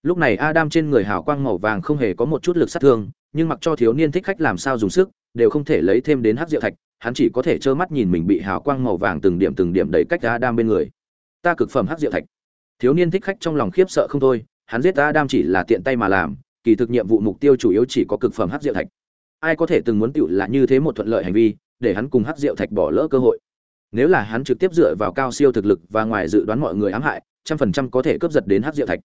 Lúc này Adam trên người hào quang màu vàng không hề có một chút lực sát thương, nhưng mặc cho thiếu niên thích khách làm sao dùng sức, đều không thể lấy thêm đến hắc diệu thạch, hắn chỉ có thể trơ mắt nhìn mình bị hào quang màu vàng từng điểm từng điểm đẩy cách Adam bên người. Ta cực phẩm hắc diệu thạch. Thiếu niên thích khách trong lòng khiếp sợ không thôi, hắn giết Adam chỉ là tiện tay mà làm, kỳ thực nhiệm vụ mục tiêu chủ yếu chỉ có cực phẩm hắc diệu thạch. Ai có thể từng muốn tiểu là như thế một thuận lợi hành vi, để hắn cùng hắc diệu thạch bỏ lỡ cơ hội. Nếu là hắn trực tiếp dựa vào cao siêu thực lực và ngoài dự đoán mọi người ám hại, trăm phần trăm có thể cướp giật đến hắc diệu thạch.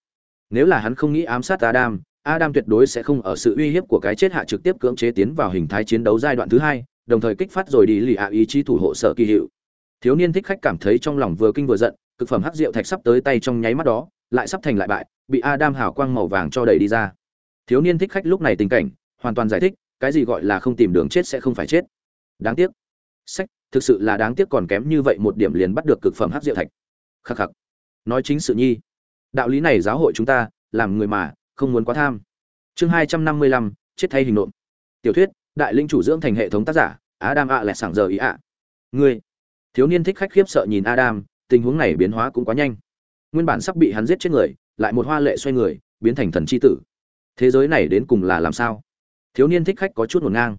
Nếu là hắn không nghĩ ám sát Adam, Adam tuyệt đối sẽ không ở sự uy hiếp của cái chết hạ trực tiếp cưỡng chế tiến vào hình thái chiến đấu giai đoạn thứ hai, đồng thời kích phát rồi đi lì ạ ý chí thủ hộ sở kỳ hiệu thiếu niên thích khách cảm thấy trong lòng vừa kinh vừa giận cực phẩm hắc rượu thạch sắp tới tay trong nháy mắt đó, lại sắp thành lại bại, bị adam hào quang màu vàng cho đẩy đi ra. Thiếu niên thích khách lúc này tình cảnh, hoàn toàn giải thích, cái gì gọi là không tìm đường chết sẽ không phải chết. Đáng tiếc. Sách, thực sự là đáng tiếc còn kém như vậy một điểm liền bắt được cực phẩm hắc rượu thạch. Khắc khắc. Nói chính sự nhi. Đạo lý này giáo hội chúng ta, làm người mà, không muốn quá tham. Chương hai trăm năm mươi lăm, chết thay hình nộm. Tiểu thuyết, đại linh chủ dưỡng thành hệ thống tác giả, adam ạ lẹ sảng giờ ý ạ. Ngươi. Thiếu niên thích khách khiếp sợ nhìn adam tình huống này biến hóa cũng quá nhanh. Nguyên bản sắp bị hắn giết chết người, lại một hoa lệ xoay người, biến thành thần c h i tử. Thế giới này đến cùng là làm sao? Thiếu niên thích khách có chút ngổn ngang.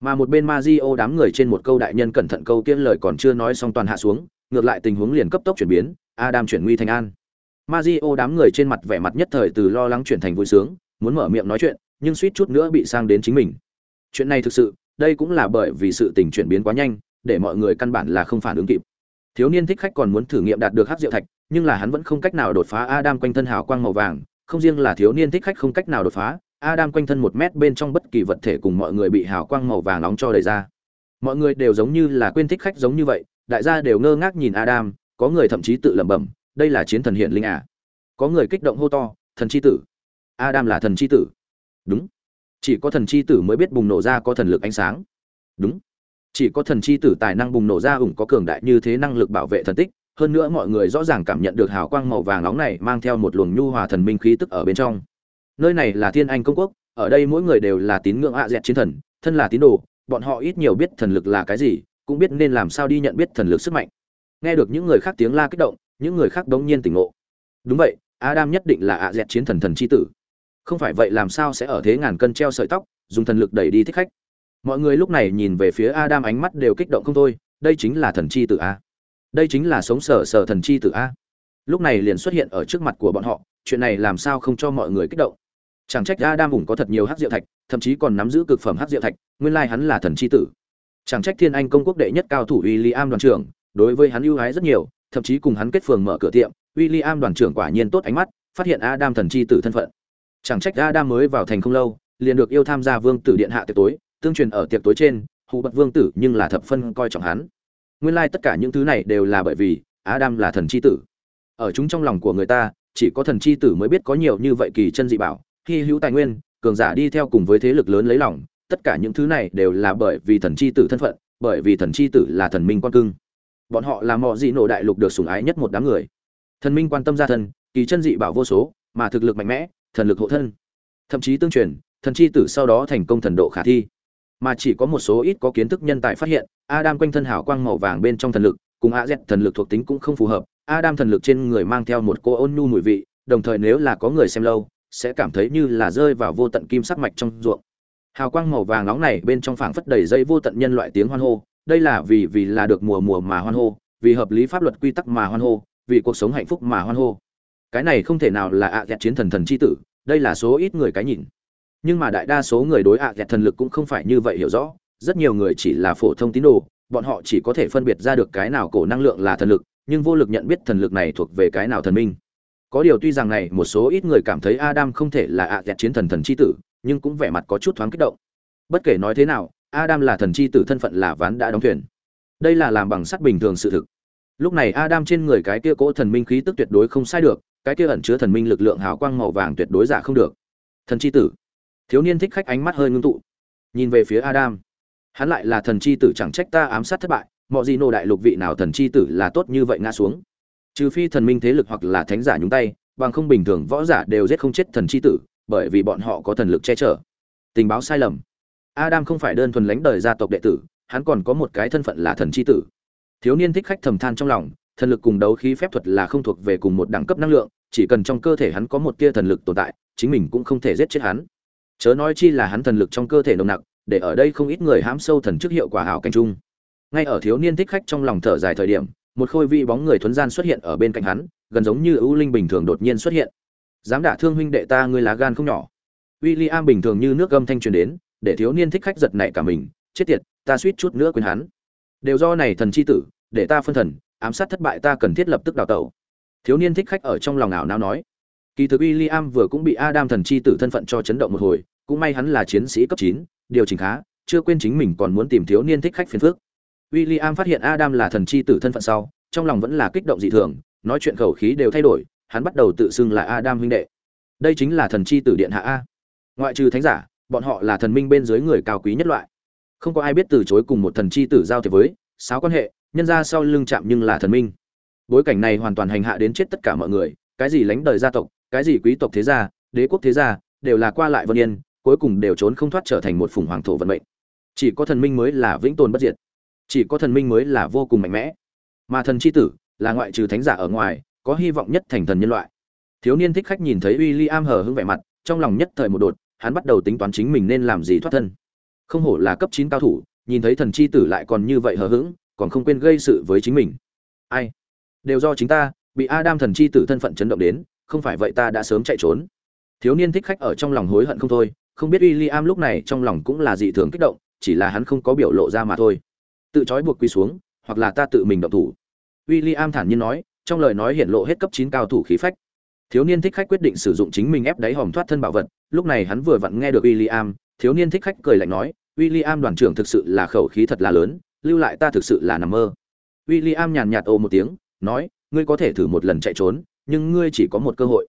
Mà một bên ma di đám người trên một câu đại nhân cẩn thận câu kiên lời còn chưa nói xong toàn hạ xuống, ngược lại tình huống liền cấp tốc chuyển biến, adam chuyển nguy thành an. Ma di đám người trên mặt vẻ mặt nhất thời từ lo lắng chuyển thành vui sướng, muốn mở miệng nói chuyện, nhưng suýt chút nữa bị sang đến chính mình. Chuyện này thực sự, đây cũng là bởi vì sự tình chuyển biến quá nhanh, để mọi người căn bản là không phản ứng kịp thiếu niên thích khách còn muốn thử nghiệm đạt được hát diệu thạch, nhưng là hắn vẫn không cách nào đột phá adam quanh thân hào quang màu vàng, không riêng là thiếu niên thích khách không cách nào đột phá, adam quanh thân một mét bên trong bất kỳ vật thể cùng mọi người bị hào quang màu vàng nóng cho đầy ra. Mọi người đều giống như là quên thích khách giống như vậy, đại gia đều ngơ ngác nhìn adam, có người thậm chí tự lẩm bẩm, đây là chiến thần hiện linh à. có người kích động hô to, thần c h i tử. Adam là thần c h i tử. Đúng. Chỉ có thần chi tử mới biết bùng nổ ra có thần lực ánh sáng. Đúng chỉ có thần chi tử tài năng bùng nổ ra ủng có cường đại như thế năng lực bảo vệ thần tích, hơn nữa mọi người rõ ràng cảm nhận được hào quang màu vàng nóng này mang theo một luồng nhu hòa thần minh khí tức ở bên trong. Nơi này là thiên anh công quốc, ở đây mỗi người đều là tín ngưỡng ạ dẹt chiến thần, thân là tín đồ, bọn họ ít nhiều biết thần lực là cái gì, cũng biết nên làm sao đi nhận biết thần lực sức mạnh. Nghe được những người khác tiếng la kích động, những người khác đống nhiên tỉnh ngộ. Đúng vậy, adam nhất định là ạ dẹt chiến thần thần chi tử. Không phải vậy làm sao sẽ ở thế ngàn cân treo sợi tóc, dùng thần lực đẩy đi thích khách mọi người lúc này nhìn về phía adam ánh mắt đều kích động không thôi đây chính là thần chi tử a. Đây chính là sống sở sở thần chi tử a. Lúc này liền xuất hiện ở trước mặt của bọn họ chuyện này làm sao không cho mọi người kích động? Chẳng trách adam ủng có thật nhiều hát diệu thạch thậm chí còn nắm giữ cực phẩm hát diệu thạch nguyên lai hắn là thần chi tử. Chẳng trách thiên anh công quốc đệ nhất cao thủ w i l l i am đoàn trưởng đối với hắn ưu ái rất nhiều thậm chí cùng hắn kết phường mở cửa tiệm w i l l i am đoàn trưởng quả nhiên tốt ánh mắt phát hiện adam thần chi tử thân phận. Chẳng trách Adam mới vào thành không lâu, liền được yêu tham gia vương tử điện hạ tiệc tối, tương truyền ở tiệc tối trên, hù bật vương tử nhưng là thập phân coi trọng hắn. Nguyên lai like tất cả những thứ này đều là bởi vì Adam là thần chi tử. Ở chúng trong lòng của người ta, chỉ có thần chi tử mới biết có nhiều như vậy kỳ chân dị bảo, khi hữu tài nguyên, cường giả đi theo cùng với thế lực lớn lấy lòng, tất cả những thứ này đều là bởi vì thần chi tử thân phận bởi vì thần chi tử là thần minh quan cưng bọn họ là mọi dị nổ đại lục được sùng ái nhất một đám người thần minh quan tâm gia thân kỳ chân dị bảo vô số mà thực lực mạnh mẽ thần lực hộ thân thậm chí tương truyền thần chi tử sau đó thành công thần độ khả thi mà chỉ có một số ít có kiến thức nhân tài phát hiện, adam quanh thân hào quang màu vàng bên trong thần lực, cùng a z thần lực thuộc tính cũng không phù hợp. Adam thần lực trên người mang theo một cô ôn nhu mùi vị, đồng thời nếu là có người xem lâu, sẽ cảm thấy như là rơi vào vô tận kim sắc mạch trong ruộng. Hào quang màu vàng nóng này bên trong phảng phất đầy dây vô tận nhân loại tiếng hoan hô, đây là vì vì là được mùa mùa mà hoan hô, vì hợp lý pháp luật quy tắc mà hoan hô, vì cuộc sống hạnh phúc mà hoan hô. Cái này không thể nào là ạ à chiến thần thần chi tử, đây là số ít người cái nhìn nhưng mà đại đa số người đối ạ à thần lực cũng không phải như vậy hiểu rõ. Rất nhiều người chỉ là phổ thông tín đồ, bọn họ chỉ có thể phân biệt ra được cái nào cổ năng lượng là thần lực, nhưng vô lực nhận biết thần lực này thuộc về cái nào thần minh. Có điều tuy rằng này, một số ít người cảm thấy adam không thể là ạ à chiến thần thần chi tử, nhưng cũng vẻ mặt có chút thoáng kích động. Bất kể nói thế nào, adam là thần chi tử thân phận là ván đã đóng thuyền. Đây là làm bằng sắt bình thường sự thực. Lúc này adam trên người cái kia cỗ thần minh khí tức tuyệt đối không sai được, cái kia ẩn chứa thần minh lực lượng hào quang màu vàng tuyệt đối giả không được. Thần chi tử thiếu niên thích khách ánh mắt hơi ngưng tụ. Nhìn về phía adam. Hắn lại là thần chi tử chẳng trách ta ám sát thất bại, mọi gì nô đại lục vị nào thần chi tử là tốt như vậy ngã xuống. Trừ phi thần minh thế lực hoặc là thánh giả nhúng tay, bằng không bình thường võ giả đều giết không chết thần chi tử, bởi vì bọn họ có thần lực che chở. Tình báo sai lầm. Adam không phải đơn thuần lãnh đời gia tộc đệ tử, hắn còn có một cái thân phận là thần chi tử. Thiếu niên thích khách thầm than trong lòng, thần lực cùng đấu khí phép thuật là không thuộc về cùng một đẳng cấp năng lượng, chỉ cần trong cơ thể hắn có một tia thần lực tồn tại, chính mình cũng không thể giết chết hắn chớ nói chi là hắn thần lực trong cơ thể nồng nặc, để ở đây không ít người hãm sâu thần chức hiệu quả hảo cảnh chung. Ngay ở thiếu niên thích khách trong lòng thở dài thời điểm, một khôi vi bóng người thuấn gian xuất hiện ở bên cạnh hắn, gần giống như ưu linh bình thường đột nhiên xuất hiện. Dám đả thương huynh đệ ta, ngươi lá gan không nhỏ. William bình thường như nước gâm thanh truyền đến, để thiếu niên thích khách giật nảy cả mình, chết tiệt, ta suýt chút nữa quên hắn. Đều do này thần chi tử, để ta phân thần, ám sát thất bại ta cần thiết lập tức đào tẩu. Thiếu niên thích khách ở trong lòng ảo não nói kỳ thực William vừa cũng bị Adam thần chi tử thân phận cho chấn động một hồi cũng may hắn là chiến sĩ cấp chín, điều chỉnh khá chưa quên chính mình còn muốn tìm thiếu niên thích khách phiền phức. William phát hiện Adam là thần chi tử thân phận sau trong lòng vẫn là kích động dị thường nói chuyện khẩu khí đều thay đổi hắn bắt đầu tự xưng là Adam huynh đệ. Đây chính là thần chi tử điện hạ a. Ngoại trừ thánh giả bọn họ là thần minh bên dưới người cao quý nhất loại. Không có ai biết từ chối cùng một thần chi tử giao thiệp với sáu quan hệ nhân ra sau lưng chạm nhưng là thần minh. Bối cảnh này hoàn toàn hành hạ đến chết tất cả mọi người cái gì lánh đời gia tộc cái gì quý tộc thế gia, đế quốc thế gia, đều là qua lại vân yên, cuối cùng đều trốn không thoát trở thành một phùng hoàng thổ vận mệnh. Chỉ có thần minh mới là vĩnh tồn bất diệt. Chỉ có thần minh mới là vô cùng mạnh mẽ. Mà thần chi tử là ngoại trừ thánh giả ở ngoài, có hy vọng nhất thành thần nhân loại. Thiếu niên thích khách nhìn thấy w i l l i am hờ hững vẻ mặt, trong lòng nhất thời một đột, hắn bắt đầu tính toán chính mình nên làm gì thoát thân. Không hổ là cấp chín cao thủ, nhìn thấy thần chi tử lại còn như vậy hờ hững, còn không quên gây sự với chính mình. Ai? Đều do chính ta, bị adam thần chi tử thân phận chấn động đến không phải vậy ta đã sớm chạy trốn. Thiếu niên thích khách ở trong lòng hối hận không thôi không biết William lúc này trong lòng cũng là dị thường kích động chỉ là hắn không có biểu lộ ra mà thôi. Tự trói buộc quy xuống hoặc là ta tự mình động thủ. William thản nhiên nói trong lời nói hiện lộ hết cấp chín cao thủ khí phách. Thiếu niên thích khách quyết định sử dụng chính mình ép đáy hòm thoát thân bảo vật lúc này hắn vừa vặn nghe được William, thiếu niên thích khách cười lạnh nói William đoàn trưởng thực sự là khẩu khí thật là lớn lưu lại ta thực sự là nằm mơ. William nhàn nhạt ồ một tiếng nói ngươi có thể thử một lần chạy trốn nhưng ngươi chỉ có một cơ hội.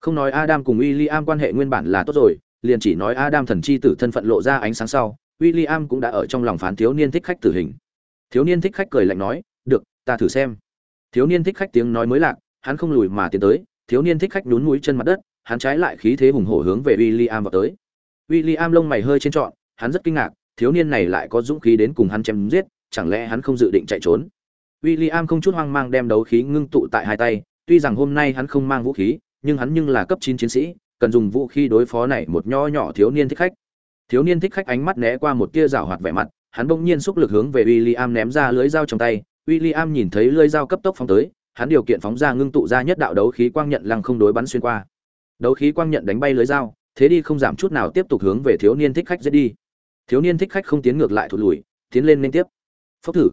Không nói adam cùng William quan hệ nguyên bản là tốt rồi, liền chỉ nói adam thần chi tử thân phận lộ ra ánh sáng sau, William cũng đã ở trong lòng phán thiếu niên thích khách tử hình. Thiếu niên thích khách cười lạnh nói, được, ta thử xem. Thiếu niên thích khách tiếng nói mới lạc, hắn không lùi mà tiến tới, thiếu niên thích khách nhún mũi chân mặt đất, hắn trái lại khí thế hùng hổ hướng về William vào tới. William lông mày hơi trên trọn, hắn rất kinh ngạc, thiếu niên này lại có dũng khí đến cùng hắn chém giết, chẳng lẽ hắn không dự định chạy trốn? William không chút hoang mang đem đấu khí ngưng tụ tại hai tay tuy rằng hôm nay hắn không mang vũ khí, nhưng hắn nhưng là cấp chín chiến sĩ, cần dùng vũ khí đối phó này một nho nhỏ thiếu niên thích khách. Thiếu niên thích khách ánh mắt né qua một tia rảo hoạt vẻ mặt, hắn bỗng nhiên xúc lực hướng về w i l l i am ném ra lưới dao trong tay. W i l l i am nhìn thấy lưới dao cấp tốc phóng tới, hắn điều kiện phóng ra ngưng tụ ra nhất đạo đấu khí quang nhận lăng không đối bắn xuyên qua. Đấu khí quang nhận đánh bay lưới dao, thế đi không giảm chút nào tiếp tục hướng về thiếu niên thích khách giết đi. Thiếu niên thích khách không tiến ngược lại thụt lùi, tiến lên liên tiếp. Phốc thử.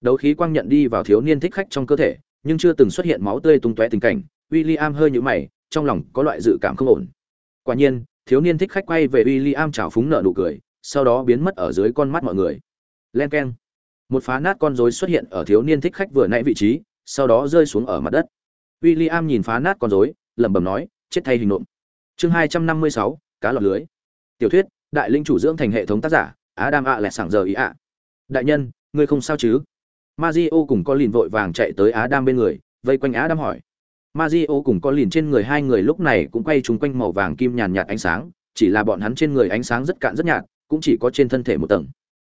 Đấu khí quang nhận đi vào thiếu niên thích khách trong cơ thể nhưng chưa từng xuất hiện máu tươi tung tóe tình cảnh w i l l i am hơi nhũ mày, trong lòng có loại dự cảm không ổn. Quả nhiên, thiếu niên thích khách quay về w i l l i am trào phúng nợ nụ cười, sau đó biến mất ở dưới con mắt mọi người. Len k e n một phá nát con rối xuất hiện ở thiếu niên thích khách vừa nãy vị trí, sau đó rơi xuống ở mặt đất. W i l l i am nhìn phá nát con rối, lẩm bẩm nói, chết thay hình nộm. Chương hai trăm năm mươi sáu, cá lọt lưới. Tiểu thuyết, đại linh chủ dưỡng thành hệ thống tác giả, adam ạ lẹt sảng giờ ý ạ. Đại nhân, ngươi không sao chứ? Mazio cùng Colin vội vàng chạy tới Adam bên người, vây quanh Adam hỏi. Mazio cùng Colin trên người hai người lúc này cũng quay trúng quanh màu vàng kim nhàn nhạt ánh sáng, chỉ là bọn hắn trên người ánh sáng rất cạn rất nhạt, cũng chỉ có trên thân thể một tầng.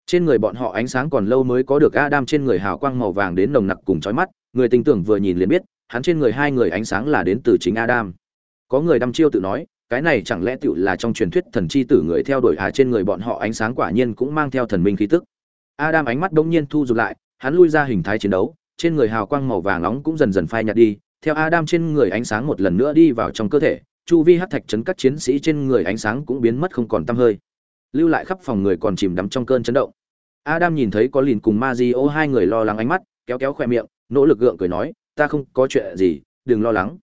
Trên người bọn họ ánh sáng còn lâu mới có được Adam trên người hào quang màu vàng đến nồng nặc cùng chói mắt, người tình tưởng vừa nhìn liền biết, hắn trên người hai người ánh sáng là đến từ chính Adam. Có người đăm chiêu tự nói, cái này chẳng lẽ tựu là trong truyền thuyết thần chi tử người theo đuổi à trên người bọn họ ánh sáng quả nhiên cũng mang theo thần minh khí tức. Adam ánh mắt đông nhiên thu rụt lại, hắn lui ra hình thái chiến đấu, trên người hào quang màu vàng nóng cũng dần dần phai nhạt đi, theo Adam trên người ánh sáng một lần nữa đi vào trong cơ thể, chu vi hắc thạch chấn các chiến sĩ trên người ánh sáng cũng biến mất không còn tăm hơi. Lưu lại khắp phòng người còn chìm đắm trong cơn chấn động. Adam nhìn thấy có Lìn cùng Mario hai người lo lắng ánh mắt, kéo kéo khóe miệng, nỗ lực gượng cười nói, "Ta không có chuyện gì, đừng lo lắng."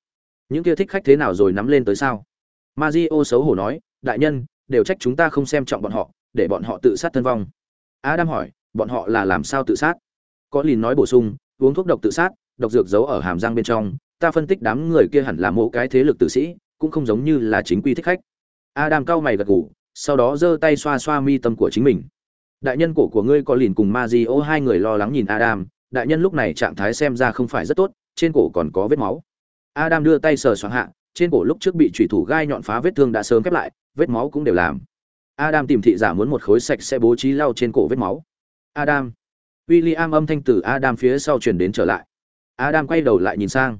Những kia thích khách thế nào rồi nắm lên tới sao? Mario xấu hổ nói, "Đại nhân, đều trách chúng ta không xem trọng bọn họ, để bọn họ tự sát thân vong." Adam hỏi, "Bọn họ là làm sao tự sát?" Có lìn nói bổ sung, uống thuốc độc tự sát, độc dược giấu ở hàm răng bên trong, ta phân tích đám người kia hẳn là mỗi cái thế lực tử sĩ, cũng không giống như là chính quy thích khách. Adam cao mày gật gù, sau đó giơ tay xoa xoa mi tâm của chính mình. Đại nhân cổ của ngươi có lìn cùng ma di ô, hai người lo lắng nhìn adam, đại nhân lúc này trạng thái xem ra không phải rất tốt, trên cổ còn có vết máu. Adam đưa tay sờ xoáng hạ, trên cổ lúc trước bị thủy thủ gai nhọn phá vết thương đã sớm khép lại, vết máu cũng đều làm. Adam tìm thị giả muốn một khối sạch sẽ bố trí lau trên cổ vết máu. Adam William âm thanh từ Adam phía sau truyền đến trở lại. Adam quay đầu lại nhìn sang.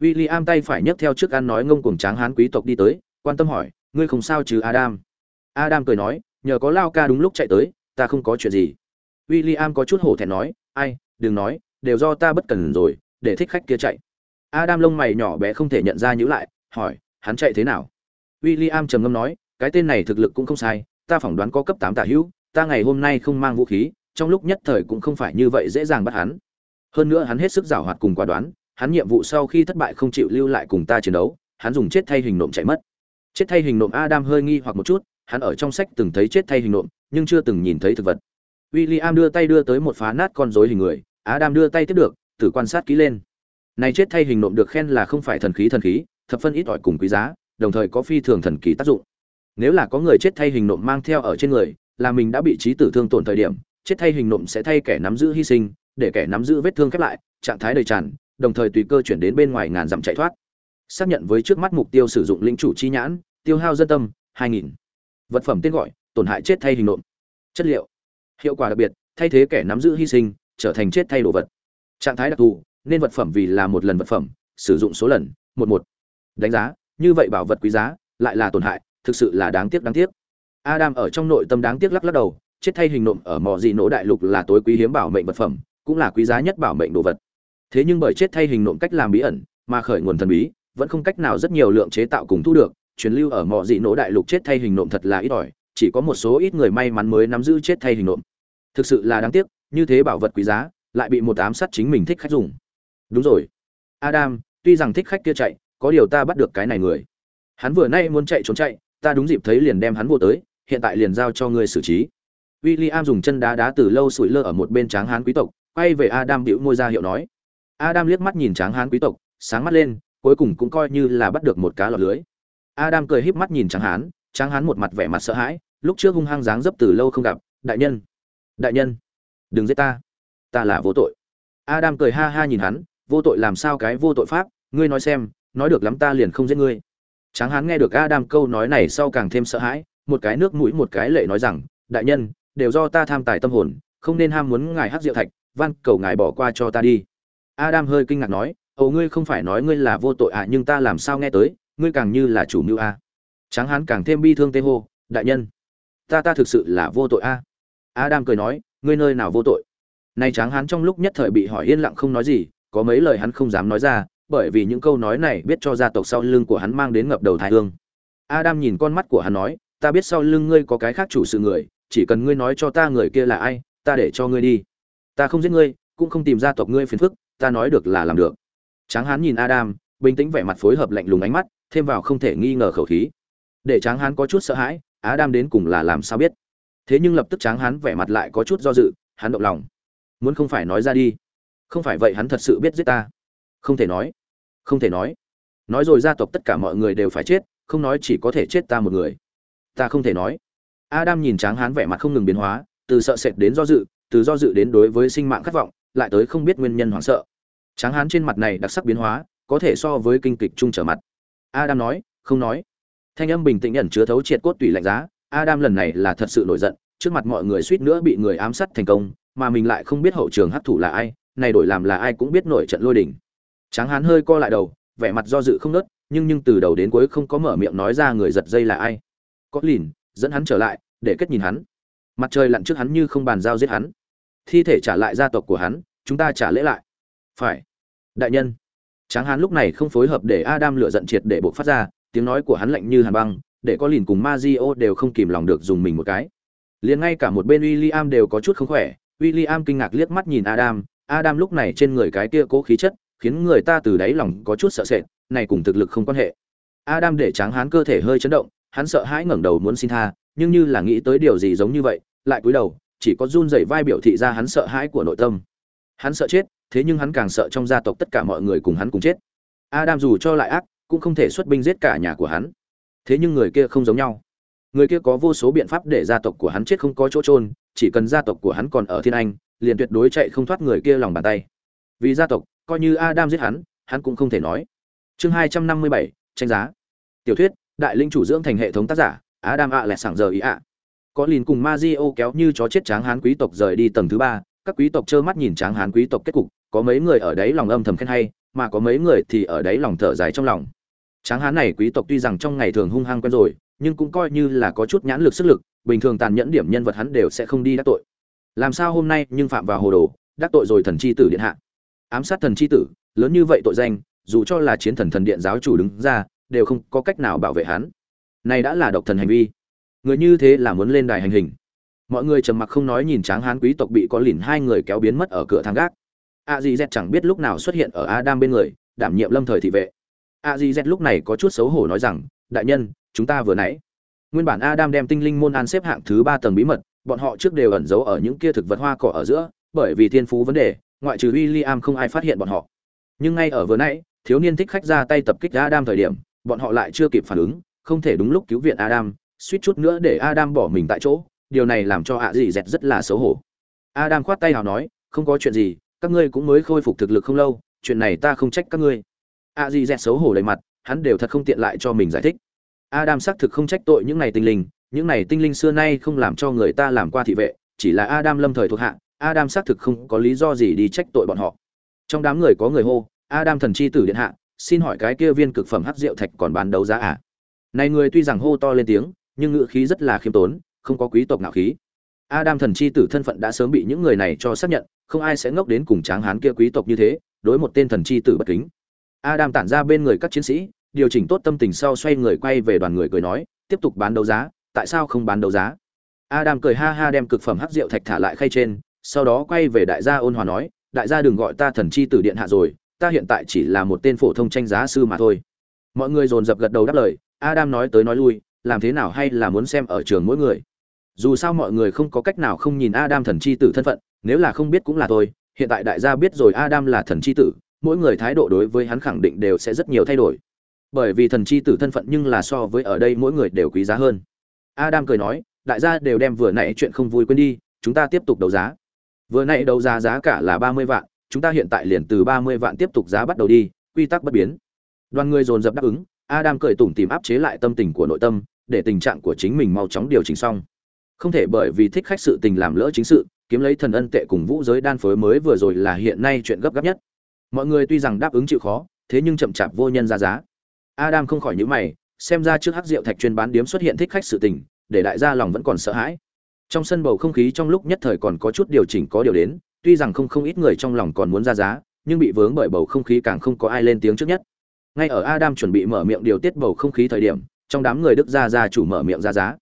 William tay phải nhấc theo trước ăn nói ngông cuồng tráng hán quý tộc đi tới, quan tâm hỏi, ngươi không sao chứ Adam? Adam cười nói, nhờ có Lao ca đúng lúc chạy tới, ta không có chuyện gì. William có chút hổ thẹn nói, ai, đừng nói, đều do ta bất cần rồi, để thích khách kia chạy. Adam lông mày nhỏ bé không thể nhận ra nhíu lại, hỏi, hắn chạy thế nào? William trầm ngâm nói, cái tên này thực lực cũng không sai, ta phỏng đoán có cấp 8 tả hữu, ta ngày hôm nay không mang vũ khí, trong lúc nhất thời cũng không phải như vậy dễ dàng bắt hắn. Hơn nữa hắn hết sức giàu hoạt cùng quả đoán, hắn nhiệm vụ sau khi thất bại không chịu lưu lại cùng ta chiến đấu, hắn dùng chết thay hình nộm chạy mất. Chết thay hình nộm Adam hơi nghi hoặc một chút, hắn ở trong sách từng thấy chết thay hình nộm, nhưng chưa từng nhìn thấy thực vật. William đưa tay đưa tới một phá nát con rối hình người, Adam đưa tay tiếp được, thử quan sát kỹ lên. Này chết thay hình nộm được khen là không phải thần khí thần khí, thập phân ít ỏi cùng quý giá, đồng thời có phi thường thần kỳ tác dụng. Nếu là có người chết thay hình nộm mang theo ở trên người, là mình đã bị trí tử thương tổn thời điểm, chết thay hình nộm sẽ thay kẻ nắm giữ hy sinh, để kẻ nắm giữ vết thương khép lại, trạng thái đầy tràn, đồng thời tùy cơ chuyển đến bên ngoài ngàn dặm chạy thoát. Xác nhận với trước mắt mục tiêu sử dụng lĩnh chủ chi nhãn, tiêu hao dân tâm 2000. vật phẩm tên gọi, tổn hại chết thay hình nộm. Chất liệu. Hiệu quả đặc biệt, thay thế kẻ nắm giữ hy sinh, trở thành chết thay đồ vật. Trạng thái đặc thù, nên vật phẩm vì là một lần vật phẩm, sử dụng số lần, một một. Đánh giá, như vậy bảo vật quý giá, lại là tổn hại, thực sự là đáng tiếc đáng tiếc. Adam ở trong nội tâm đáng tiếc lắc lắc đầu chết thay hình nộm ở mỏ dị nổ đại lục là tối quý hiếm bảo mệnh vật phẩm, cũng là quý giá nhất bảo mệnh đồ vật. Thế nhưng bởi chết thay hình nộm cách làm bí ẩn, mà khởi nguồn thần bí, vẫn không cách nào rất nhiều lượng chế tạo cùng thu được, truyền lưu ở mỏ dị nổ đại lục chết thay hình nộm thật là ít ỏi, chỉ có một số ít người may mắn mới nắm giữ chết thay hình nộm. Thực sự là đáng tiếc, như thế bảo vật quý giá, lại bị một ám sát chính mình thích khách dùng. Đúng rồi. Adam, tuy rằng thích khách kia chạy, có điều ta bắt được cái này người. Hắn vừa nay muốn chạy trốn chạy, ta đúng dịp thấy liền đem hắn vô tới, hiện tại liền giao cho ngươi xử trí. William dùng chân đá đá từ lâu sủi lơ ở một bên tráng hán quý tộc, quay về Adam bĩu môi ra hiệu nói. Adam liếc mắt nhìn tráng hán quý tộc, sáng mắt lên, cuối cùng cũng coi như là bắt được một cá lọt lưới. Adam cười híp mắt nhìn tráng hán, tráng hán một mặt vẻ mặt sợ hãi, lúc trước hung hăng dáng dấp từ lâu không gặp, đại nhân, đại nhân, đừng giết ta, ta là vô tội. Adam cười ha ha nhìn hắn, vô tội làm sao cái vô tội pháp, ngươi nói xem, nói được lắm ta liền không giết ngươi. Tráng hán nghe được Adam câu nói này sau càng thêm sợ hãi, một cái nước mũi một cái lệ nói rằng, đại nhân, đều do ta tham tài tâm hồn, không nên ham muốn ngài hát diệu thạch, van, cầu ngài bỏ qua cho ta đi adam hơi kinh ngạc nói, ồ, ngươi không phải nói ngươi là vô tội à nhưng ta làm sao nghe tới, ngươi càng như là chủ mưu a à. tráng hán càng thêm bi thương tê hô, đại nhân, ta ta thực sự là vô tội a à. adam cười nói, ngươi nơi nào vô tội nay tráng hán trong lúc nhất thời bị hỏi yên lặng không nói gì, có mấy lời hắn không dám nói ra, bởi vì những câu nói này biết cho gia tộc sau lưng của hắn mang đến ngập đầu thái hương adam nhìn con mắt của hắn nói, ta biết sau lưng ngươi có cái khác chủ sự người chỉ cần ngươi nói cho ta người kia là ai, ta để cho ngươi đi. Ta không giết ngươi, cũng không tìm ra tộc ngươi phiền phức, ta nói được là làm được. Tráng hán nhìn adam, bình tĩnh vẻ mặt phối hợp lạnh lùng ánh mắt, thêm vào không thể nghi ngờ khẩu khí. Để tráng hán có chút sợ hãi, adam đến cùng là làm sao biết? Thế nhưng lập tức tráng hán vẻ mặt lại có chút do dự, hắn động lòng. Muốn không phải nói ra đi. Không phải vậy hắn thật sự biết giết ta. Không thể nói. Không thể nói. Nói rồi gia tộc tất cả mọi người đều phải chết, không nói chỉ có thể chết ta một người. Ta không thể nói adam nhìn tráng hán vẻ mặt không ngừng biến hóa từ sợ sệt đến do dự từ do dự đến đối với sinh mạng khát vọng lại tới không biết nguyên nhân hoảng sợ. Tráng hán trên mặt này đặc sắc biến hóa có thể so với kinh kịch trung trở mặt. Adam nói không nói. Thanh âm bình tĩnh ẩn chứa thấu triệt cốt tủy lạnh giá adam lần này là thật sự nổi giận trước mặt mọi người suýt nữa bị người ám sát thành công mà mình lại không biết hậu trường hấp thụ là ai này đổi làm là ai cũng biết nổi trận lôi đình. tráng hán hơi co lại đầu vẻ mặt do dự không ngớt, nhưng nhưng từ đầu đến cuối không có mở miệng nói ra người giật dây là ai. Có lìn dẫn hắn trở lại, để kết nhìn hắn. Mặt trời lặn trước hắn như không bàn giao giết hắn. Thi thể trả lại gia tộc của hắn, chúng ta trả lễ lại. Phải. Đại nhân. Tráng hán lúc này không phối hợp để adam lựa giận triệt để buộc phát ra, tiếng nói của hắn lạnh như hàn băng, để có lìn cùng Mazio đều không kìm lòng được dùng mình một cái. Liền ngay cả một bên William đều có chút không khỏe, William kinh ngạc liếc mắt nhìn Adam Adam lúc này trên người cái kia cố khí chất, khiến người ta từ đáy lòng có chút sợ sệt, này cùng thực lực không quan hệ. Adam để tráng hán cơ thể hơi chấn động hắn sợ hãi ngẩng đầu muốn xin tha, nhưng như là nghĩ tới điều gì giống như vậy, lại cúi đầu, chỉ có run rẩy vai biểu thị ra hắn sợ hãi của nội tâm. Hắn sợ chết, thế nhưng hắn càng sợ trong gia tộc tất cả mọi người cùng hắn cùng chết. Adam dù cho lại ác, cũng không thể xuất binh giết cả nhà của hắn. Thế nhưng người kia không giống nhau. Người kia có vô số biện pháp để gia tộc của hắn chết không có chỗ trôn chỉ cần gia tộc của hắn còn ở thiên anh, liền tuyệt đối chạy không thoát người kia lòng bàn tay. Vì gia tộc, coi như adam giết hắn hắn cũng không thể nói. Chương hai trăm năm mươi bảy, tranh giá. Tiểu thuyết đại linh chủ dưỡng thành hệ thống tác giả, adam ạ à lẹ sảng giờ ý ạ. Có lìn cùng Mazio kéo như chó chết tráng hán quý tộc rời đi tầng thứ ba, các quý tộc trơ mắt nhìn tráng hán quý tộc kết cục, có mấy người ở đấy lòng âm thầm khen hay, mà có mấy người thì ở đấy lòng thở dài trong lòng. Tráng hán này quý tộc tuy rằng trong ngày thường hung hăng quen rồi, nhưng cũng coi như là có chút nhãn lực sức lực, bình thường tàn nhẫn điểm nhân vật hắn đều sẽ không đi đắc tội. Làm sao hôm nay nhưng phạm vào hồ đồ, đắc tội rồi thần chi tử điện hạ. Ám sát thần chi tử, lớn như vậy tội danh, dù cho là chiến thần thần điện giáo chủ đứng ra đều không có cách nào bảo vệ hắn. Này đã là độc thần hành vi. Người như thế là muốn lên đài hành hình. Mọi người trầm mặc không nói nhìn tráng hán quý tộc bị có lìn hai người kéo biến mất ở cửa thang gác. A di z chẳng biết lúc nào xuất hiện ở adam bên người, đảm nhiệm lâm thời thị vệ. A di z lúc này có chút xấu hổ nói rằng, đại nhân, chúng ta vừa nãy. Nguyên bản adam đem tinh linh môn an xếp hạng thứ ba tầng bí mật, bọn họ trước đều ẩn giấu ở những kia thực vật hoa cỏ ở giữa, bởi vì thiên phú vấn đề, ngoại trừ w i l l i am không ai phát hiện bọn họ. Nhưng ngay ở vừa nãy, thiếu niên thích khách ra tay tập kích adam thời điểm bọn họ lại chưa kịp phản ứng, không thể đúng lúc cứu viện adam, suýt chút nữa để adam bỏ mình tại chỗ, điều này làm cho ạ dị dẹt rất là xấu hổ. Adam khoát tay hào nói, không có chuyện gì, các ngươi cũng mới khôi phục thực lực không lâu, chuyện này ta không trách các ngươi. ạ dị dẹt xấu hổ đầy mặt, hắn đều thật không tiện lại cho mình giải thích. Adam xác thực không trách tội những này tinh linh, những này tinh linh xưa nay không làm cho người ta làm qua thị vệ, chỉ là adam lâm thời thuộc hạ, adam xác thực không có lý do gì đi trách tội bọn họ. Trong đám người có người hô, adam thần chi tử điện hạ xin hỏi cái kia viên cực phẩm hắc rượu thạch còn bán đấu giá à? Này người tuy rằng hô to lên tiếng, nhưng ngữ khí rất là khiêm tốn, không có quý tộc nào khí. Adam thần chi tử thân phận đã sớm bị những người này cho xác nhận, không ai sẽ ngốc đến cùng tráng hán kia quý tộc như thế, đối một tên thần chi tử bất kính. Adam tản ra bên người các chiến sĩ, điều chỉnh tốt tâm tình sau xoay người quay về đoàn người cười nói, tiếp tục bán đấu giá, tại sao không bán đấu giá? Adam cười ha ha đem cực phẩm hắc rượu thạch thả lại khay trên, sau đó quay về đại gia ôn hòa nói, đại gia đừng gọi ta thần chi tử điện hạ rồi ta hiện tại chỉ là một tên phổ thông tranh giá sư mà thôi. Mọi người dồn dập gật đầu đáp lời, adam nói tới nói lui, làm thế nào hay là muốn xem ở trường mỗi người. Dù sao mọi người không có cách nào không nhìn adam thần chi tử thân phận, nếu là không biết cũng là thôi, hiện tại đại gia biết rồi adam là thần chi tử, mỗi người thái độ đối với hắn khẳng định đều sẽ rất nhiều thay đổi. Bởi vì thần chi tử thân phận nhưng là so với ở đây mỗi người đều quý giá hơn. Adam cười nói, đại gia đều đem vừa nãy chuyện không vui quên đi, chúng ta tiếp tục đấu giá. Vừa nãy đấu giá giá cả là ba mươi vạn chúng ta hiện tại liền từ ba mươi vạn tiếp tục giá bắt đầu đi quy tắc bất biến đoàn người dồn dập đáp ứng Adam cười tủm tìm áp chế lại tâm tình của nội tâm, để tình trạng của chính mình mau chóng điều chỉnh xong. Không thể bởi vì thích khách sự tình làm lỡ chính sự, kiếm lấy thần ân tệ cùng vũ giới đan phối mới vừa rồi là hiện nay chuyện gấp gáp nhất. Mọi người tuy rằng đáp ứng chịu khó, thế nhưng chậm chạp vô nhân ra giá. Adam không khỏi nhíu mày, xem ra trước hắc rượu thạch chuyên bán điếm xuất hiện thích khách sự tình, để đại gia lòng vẫn còn sợ hãi. Trong sân bầu không khí trong lúc nhất thời còn có chút điều chỉnh có điều đến, tuy rằng không không ít người trong lòng còn muốn ra giá, nhưng bị vướng bởi bầu không khí càng không có ai lên tiếng trước nhất. Ngay ở adam chuẩn bị mở miệng điều tiết bầu không khí thời điểm trong đám người đức gia gia chủ mở miệng ra giá.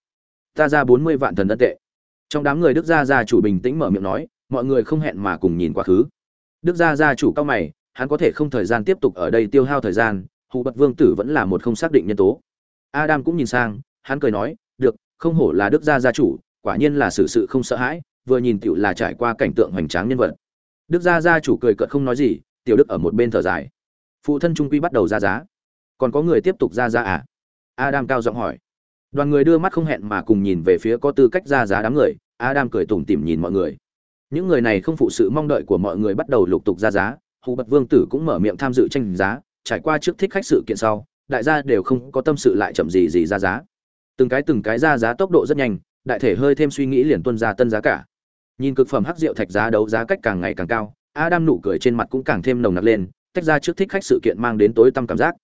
Ta ra bốn mươi vạn thần ân tệ. Trong đám người đức gia gia chủ bình tĩnh mở miệng nói mọi người không hẹn mà cùng nhìn quá khứ. Đức gia gia chủ cao mày hắn có thể không thời gian tiếp tục ở đây tiêu hao thời gian hụ bật vương tử vẫn là một không xác định nhân tố. Adam cũng nhìn sang hắn cười nói được không hổ là đức gia gia chủ quả nhiên là sự sự không sợ hãi vừa nhìn tiểu là trải qua cảnh tượng hoành tráng nhân vật. Đức gia gia chủ cười cợt không nói gì, tiểu đức ở một bên thở dài. Phụ thân trung quy bắt đầu ra giá. Còn có người tiếp tục ra giá à? Adam cao giọng hỏi. Đoàn người đưa mắt không hẹn mà cùng nhìn về phía có tư cách ra giá đám người, adam cười tủm tỉm nhìn mọi người. Những người này không phụ sự mong đợi của mọi người bắt đầu lục tục ra giá, hù bật vương tử cũng mở miệng tham dự tranh giá, trải qua trước thích khách sự kiện sau, đại gia đều không có tâm sự lại chậm gì gì ra giá. Từng cái từng cái ra giá tốc độ rất nhanh, đại thể hơi thêm suy nghĩ liền tuân ra tân giá cả nhìn cực phẩm hắc rượu thạch giá đấu giá cách càng ngày càng cao, adam nụ cười trên mặt cũng càng thêm nồng nặc lên, tách ra trước thích khách sự kiện mang đến tối tăm cảm giác.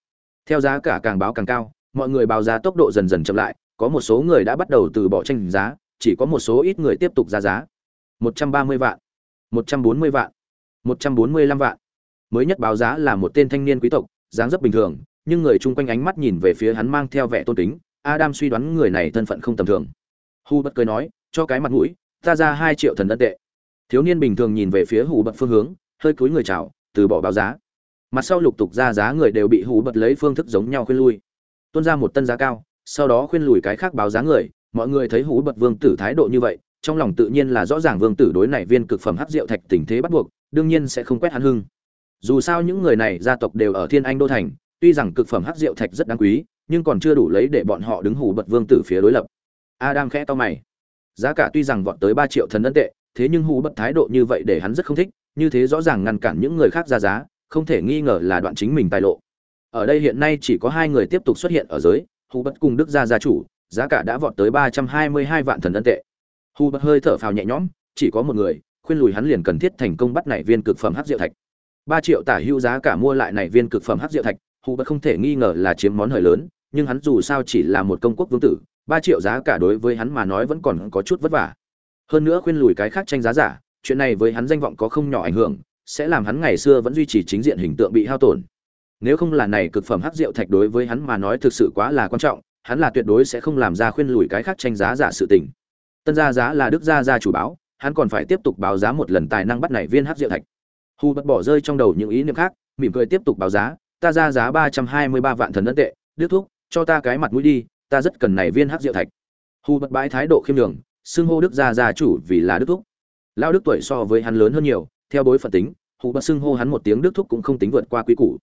Theo giá cả càng báo càng cao, mọi người báo giá tốc độ dần dần chậm lại, có một số người đã bắt đầu từ bỏ tranh giá, chỉ có một số ít người tiếp tục ra giá. 130 vạn 140 vạn 145 vạn. Mới nhất báo giá là một tên thanh niên quý tộc, dáng rất bình thường, nhưng người chung quanh ánh mắt nhìn về phía hắn mang theo vẻ tôn kính, adam suy đoán người này thân phận không tầm thường. Hu bất cười nói, cho cái mặt mũi ta ra hai triệu thần ân tệ. Thiếu niên bình thường nhìn về phía hủ bật phương hướng, hơi cúi người chào, từ bỏ báo giá. Mặt sau lục tục ra giá người đều bị hủ bật lấy phương thức giống nhau khuyên lui. Tuôn ra một tân giá cao, sau đó khuyên lùi cái khác báo giá người, mọi người thấy hủ bật vương tử thái độ như vậy, trong lòng tự nhiên là rõ ràng vương tử đối này viên cực phẩm hắc rượu thạch tình thế bắt buộc, đương nhiên sẽ không quét hắn hưng. Dù sao những người này gia tộc đều ở thiên anh đô thành, tuy rằng cực phẩm hắc rượu thạch rất đáng quý, nhưng còn chưa đủ lấy để bọn họ đứng hủ bật vương tử phía đối lập. Adam khẽ to mày giá cả tuy rằng vọt tới ba triệu thần ấn tệ, thế nhưng Hủ bật thái độ như vậy để hắn rất không thích, như thế rõ ràng ngăn cản những người khác ra giá, không thể nghi ngờ là đoạn chính mình tài lộ. Ở đây hiện nay chỉ có hai người tiếp tục xuất hiện ở giới Hủ bật cùng đức gia gia chủ, giá cả đã vọt tới ba trăm hai mươi hai vạn thần ấn tệ. Hủ bật hơi thở phào nhẹ nhõm, chỉ có một người, khuyên lùi hắn liền cần thiết thành công bắt này viên cực phẩm hắc diệu thạch. Ba triệu tả hữu giá cả mua lại này viên cực phẩm hắc diệu thạch Hủ bật không thể nghi ngờ là chiếm món hời lớn, nhưng hắn dù sao chỉ là một công quốc vương tử ba triệu giá cả đối với hắn mà nói vẫn còn có chút vất vả. Hơn nữa khuyên lùi cái khác tranh giá giả, chuyện này với hắn danh vọng có không nhỏ ảnh hưởng, sẽ làm hắn ngày xưa vẫn duy trì chính diện hình tượng bị hao tổn. Nếu không là này cực phẩm hắc rượu thạch đối với hắn mà nói thực sự quá là quan trọng, hắn là tuyệt đối sẽ không làm ra khuyên lùi cái khác tranh giá giả sự tình. Tân gia giá là đức gia gia chủ báo, hắn còn phải tiếp tục báo giá một lần tài năng bắt này viên hắc rượu thạch. Hu bất bỏ rơi trong đầu những ý niệm khác, mỉm cười tiếp tục báo giá, ta ra giá ba trăm hai mươi ba vạn thần ấn tệ, đức thúc, cho ta cái mặt mũi đi ta rất cần này viên hắc rượu thạch hu bất bãi thái độ khiêm đường xưng hô đức gia gia chủ vì là đức thúc lao đức tuổi so với hắn lớn hơn nhiều theo bối phận tính hu bất xưng hô hắn một tiếng đức thúc cũng không tính vượt qua quý củ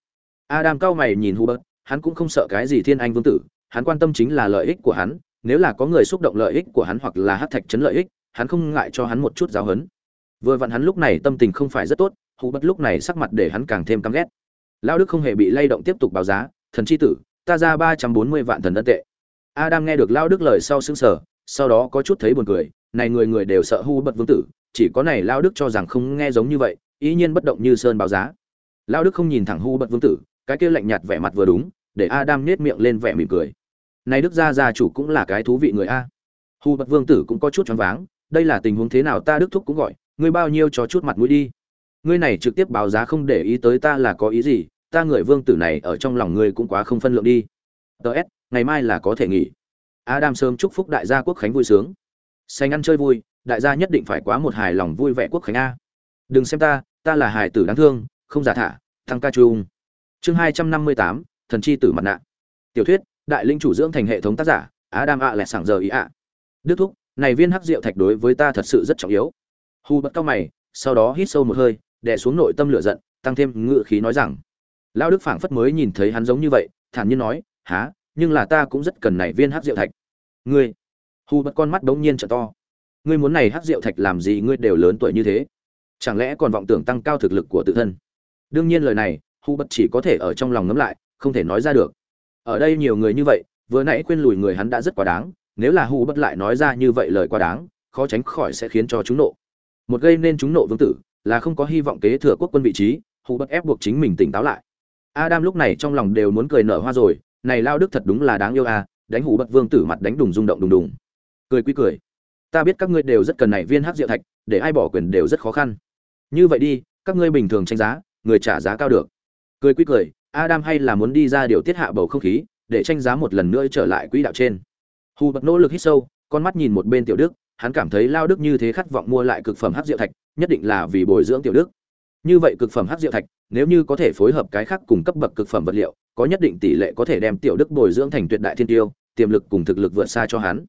Adam cao mày nhìn Hubert, hắn cũng không sợ cái gì Thiên Anh vương tử, hắn quan tâm chính là lợi ích của hắn, nếu là có người xúc động lợi ích của hắn hoặc là hắc thạch chấn lợi ích, hắn không ngại cho hắn một chút giáo huấn. Vừa vặn hắn lúc này tâm tình không phải rất tốt, Hubert lúc này sắc mặt để hắn càng thêm căm ghét. Lão Đức không hề bị lay động tiếp tục báo giá, thần chi tử, ta ra 340 vạn thần ân tệ. Adam nghe được Lão Đức lời sau sững sờ, sau đó có chút thấy buồn cười, này người người đều sợ hu bật vương tử, chỉ có này Lão Đức cho rằng không nghe giống như vậy, ý nhiên bất động như sơn báo giá. Lão Đức không nhìn thẳng hu bật vương tử, cái kia lạnh nhạt vẻ mặt vừa đúng để adam nhếch miệng lên vẻ mỉm cười. Này đức gia gia chủ cũng là cái thú vị người a. Hu bật vương tử cũng có chút choáng váng đây là tình huống thế nào ta đức thúc cũng gọi ngươi bao nhiêu cho chút mặt mũi đi. Ngươi này trực tiếp báo giá không để ý tới ta là có ý gì ta người vương tử này ở trong lòng ngươi cũng quá không phân lượng đi. Ts ngày mai là có thể nghỉ. Adam sớm chúc phúc đại gia quốc khánh vui sướng. Xanh ăn chơi vui, đại gia nhất định phải quá một hài lòng vui vẻ quốc khánh a. Đừng xem ta ta là hài tử đáng thương, không giả thả thăng ca trung chương hai trăm năm mươi tám, thần chi tử mặt nạ. Tiểu thuyết, đại linh chủ dưỡng thành hệ thống tác giả, adam ạ lẹ sảng giờ ý ạ đức thúc, này viên hắc rượu thạch đối với ta thật sự rất trọng yếu. Hu bật cao mày, sau đó hít sâu một hơi, đè xuống nội tâm lửa giận, tăng thêm ngự khí nói rằng lao đức phảng phất mới nhìn thấy hắn giống như vậy, thản nhiên nói há nhưng là ta cũng rất cần này viên hắc rượu thạch. Ngươi hu bật con mắt đống nhiên trợ to. Ngươi muốn này hắc rượu thạch làm gì ngươi đều lớn tuổi như thế? Chẳng lẽ còn vọng tưởng tăng cao thực lực của tự thân? Đương nhiên lời này hu bất chỉ có thể ở trong lòng ngấm lại, không thể nói ra được. Ở đây nhiều người như vậy, vừa nãy quên lùi người hắn đã rất quá đáng, nếu là hu bất lại nói ra như vậy lời quá đáng, khó tránh khỏi sẽ khiến cho chúng nộ. Một gây nên chúng nộ vương tử, là không có hy vọng kế thừa quốc quân vị trí hu bất ép buộc chính mình tỉnh táo lại. Adam lúc này trong lòng đều muốn cười nở hoa rồi này lao đức thật đúng là đáng yêu à đánh hủ bật vương tử mặt đánh đùng rung động đùng đùng. Cười quy cười. Ta biết các ngươi đều rất cần này viên hắc diệu thạch, để ai bỏ quyền đều rất khó khăn. Như vậy đi, các ngươi bình thường tranh giá, người trả giá cao được. Cười quy cười, adam hay là muốn đi ra điều tiết hạ bầu không khí, để tranh giá một lần nữa trở lại quỹ đạo trên. Hù bật nỗ lực hít sâu, con mắt nhìn một bên tiểu đức, hắn cảm thấy lao đức như thế khát vọng mua lại cực phẩm hắc diệu thạch, nhất định là vì bồi dưỡng tiểu đức. Như vậy cực phẩm hắc diệu thạch nếu như có thể phối hợp cái khác cùng cấp bậc cực phẩm vật liệu, có nhất định tỷ lệ có thể đem tiểu đức bồi dưỡng thành tuyệt đại thiên tiêu, tiềm lực cùng thực lực vượt xa cho hắn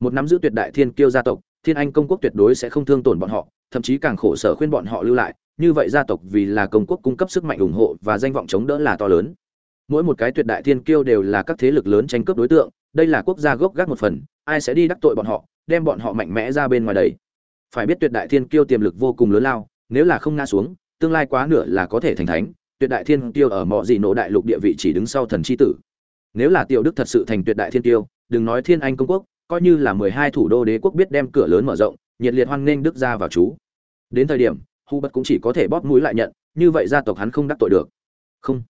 một nắm giữ tuyệt đại thiên kiêu gia tộc, thiên anh công quốc tuyệt đối sẽ không thương tổn bọn họ, thậm chí càng khổ sở khuyên bọn họ lưu lại, như vậy gia tộc vì là công quốc cung cấp sức mạnh ủng hộ và danh vọng chống đỡ là to lớn mỗi một cái tuyệt đại thiên kiêu đều là các thế lực lớn tranh cướp đối tượng, đây là quốc gia gốc gác một phần, ai sẽ đi đắc tội bọn họ, đem bọn họ mạnh mẽ ra bên ngoài đẩy. phải biết tuyệt đại thiên kiêu tiềm lực vô cùng lớn lao, nếu là không ngã xuống tương lai quá nửa là có thể thành thánh tuyệt đại thiên tiêu ở mọi gì nổ đại lục địa vị chỉ đứng sau thần chi tử. Nếu là tiểu đức thật sự thành tuyệt đại thiên tiêu đừng nói thiên anh công quốc coi như là mười hai thủ đô đế quốc biết đem cửa lớn mở rộng nhiệt liệt hoan nghênh đức ra vào chú. Đến thời điểm hu bất cũng chỉ có thể bóp mũi lại nhận như vậy gia tộc hắn không đắc tội được. Không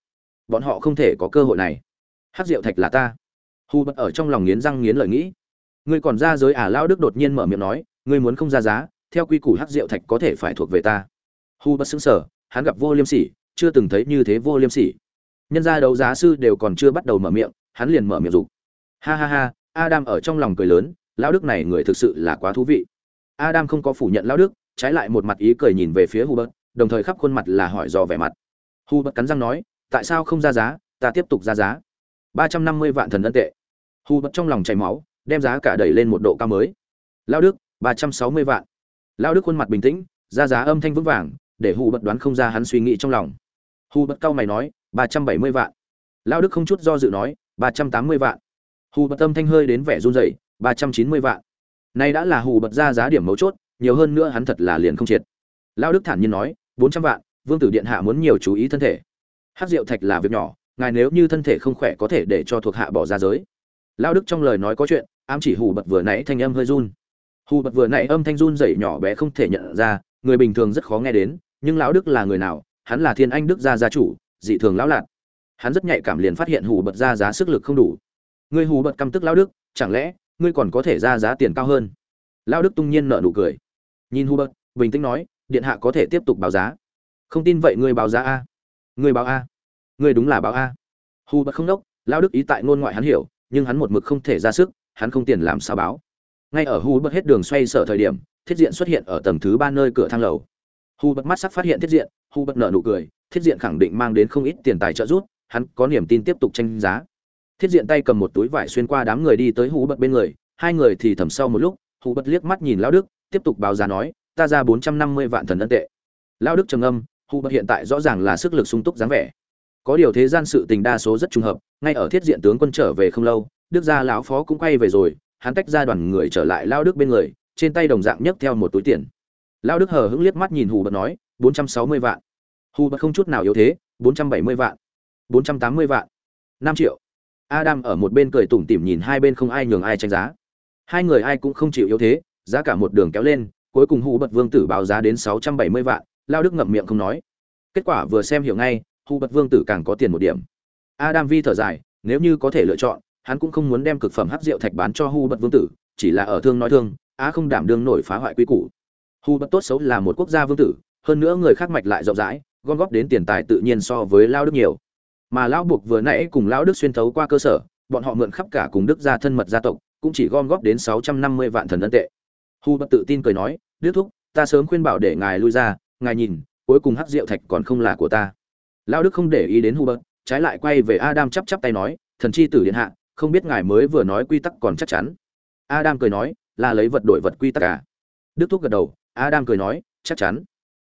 bọn họ không thể có cơ hội này. Hát rượu thạch là ta. Hu bất ở trong lòng nghiến răng nghiến lợi nghĩ. Ngươi còn ra giới ả à, lao đức đột nhiên mở miệng nói ngươi muốn không ra giá theo quy củ hát rượu thạch có thể phải thuộc về ta hu bất xứng sở, hắn gặp vô liêm sỉ, chưa từng thấy như thế vô liêm sỉ. Nhân gia đấu giá sư đều còn chưa bắt đầu mở miệng, hắn liền mở miệng dục. Ha ha ha, adam ở trong lòng cười lớn, lão đức này người thực sự là quá thú vị. Adam không có phủ nhận lão đức, trái lại một mặt ý cười nhìn về phía hubert đồng thời khắp khuôn mặt là hỏi dò vẻ mặt. Hubert cắn răng nói, tại sao không ra giá? Ta tiếp tục ra giá. ba trăm năm mươi vạn thần ân tệ. Hubert trong lòng chảy máu, đem giá cả đẩy lên một độ cao mới. Lão đức, ba trăm sáu mươi vạn. Lão đức khuôn mặt bình tĩnh, ra giá âm thanh vững vàng để hù bật đoán không ra hắn suy nghĩ trong lòng. Hù bật cao mày nói, ba trăm bảy mươi vạn. Lão đức không chút do dự nói, ba trăm tám mươi vạn. Hù bật tâm thanh hơi đến vẻ run rẩy, ba trăm chín mươi vạn. Nay đã là hù bật ra giá điểm mấu chốt, nhiều hơn nữa hắn thật là liền không triệt. Lao đức thản nhiên nói, bốn trăm vạn, vương tử điện hạ muốn nhiều chú ý thân thể. Hát rượu thạch là việc nhỏ, ngài nếu như thân thể không khỏe có thể để cho thuộc hạ bỏ ra giới. Lao đức trong lời nói có chuyện, ám chỉ hù bật vừa nãy thanh âm hơi run. Hù bật vừa nãy âm thanh run rẩy nhỏ bé không thể nhận ra, người bình thường rất khó nghe đến nhưng lão đức là người nào? Hắn là thiên anh đức gia gia chủ, dị thường lão lạc hắn rất nhạy cảm liền phát hiện hù bật ra giá sức lực không đủ. Ngươi hù bật căm tức lão đức, chẳng lẽ ngươi còn có thể ra giá tiền cao hơn? Lão đức tung nhiên nở nụ cười. Nhìn hù bật, bình tĩnh nói, điện hạ có thể tiếp tục báo giá. Không tin vậy ngươi báo giá a. Ngươi báo a. Ngươi đúng là báo a. Hù bật không đốc, lão đức ý tại ngôn ngoại hắn hiểu, nhưng hắn một mực không thể ra sức, hắn không tiền làm sao báo. Ngay ở hù bật hết đường xoay sở thời điểm, thiết diện xuất hiện ở tầng thứ ba nơi cửa thang lầu. Hu bật mắt sắc phát hiện thiết diện, hu bật nở nụ cười, thiết diện khẳng định mang đến không ít tiền tài trợ giúp, hắn có niềm tin tiếp tục tranh giá. Thiết diện tay cầm một túi vải xuyên qua đám người đi tới Hu bật bên người, hai người thì thầm sau một lúc, Hu bật liếc mắt nhìn lão đức, tiếp tục báo giá nói, ta ra bốn trăm năm mươi vạn thần ân tệ. Lão đức trầm âm Hu bật hiện tại rõ ràng là sức lực sung túc dáng vẻ. Có điều thế gian sự tình đa số rất trùng hợp, ngay ở thiết diện tướng quân trở về không lâu, đức gia lão phó cũng quay về rồi, hắn tách ra đoàn người trở lại lão đức bên người, trên tay đồng dạng nhấc theo một túi tiền lão đức hờ hững liếc mắt nhìn hù bật nói, bốn trăm sáu mươi vạn. Hù bật không chút nào yếu thế, bốn trăm bảy mươi vạn, bốn trăm tám mươi vạn, năm triệu. Adam ở một bên cười tủm tỉm nhìn hai bên không ai nhường ai tranh giá. Hai người ai cũng không chịu yếu thế, giá cả một đường kéo lên, cuối cùng hù bật vương tử báo giá đến sáu trăm bảy mươi vạn lao đức ngậm miệng không nói. Kết quả vừa xem hiểu ngay, hù bật vương tử càng có tiền một điểm. Adam vi thở dài, nếu như có thể lựa chọn, hắn cũng không muốn đem cực phẩm hắc rượu thạch bán cho hù bật vương tử, chỉ là ở thương nói thương, á không đảm đương nổi phá hoại quy củ hù bật tốt xấu là một quốc gia vương tử, hơn nữa người khác mạch lại rộng rãi, gom góp đến tiền tài tự nhiên so với lao đức nhiều. Mà lão buộc vừa nãy cùng lão đức xuyên thấu qua cơ sở, bọn họ mượn khắp cả cùng đức gia thân mật gia tộc, cũng chỉ gom góp đến sáu trăm năm mươi vạn thần ân tệ. Hu bất tự tin cười nói, đức thúc, ta sớm khuyên bảo để ngài lui ra, ngài nhìn, cuối cùng hắc rượu thạch còn không là của ta. Lão đức không để ý đến hu bất, trái lại quay về adam chắp chắp tay nói, thần chi tử điện hạ, không biết ngài mới vừa nói quy tắc còn chắc chắn. Adam cười nói, là lấy vật đổi vật quy tắc cả à? đức thúc gật đầu adam cười nói chắc chắn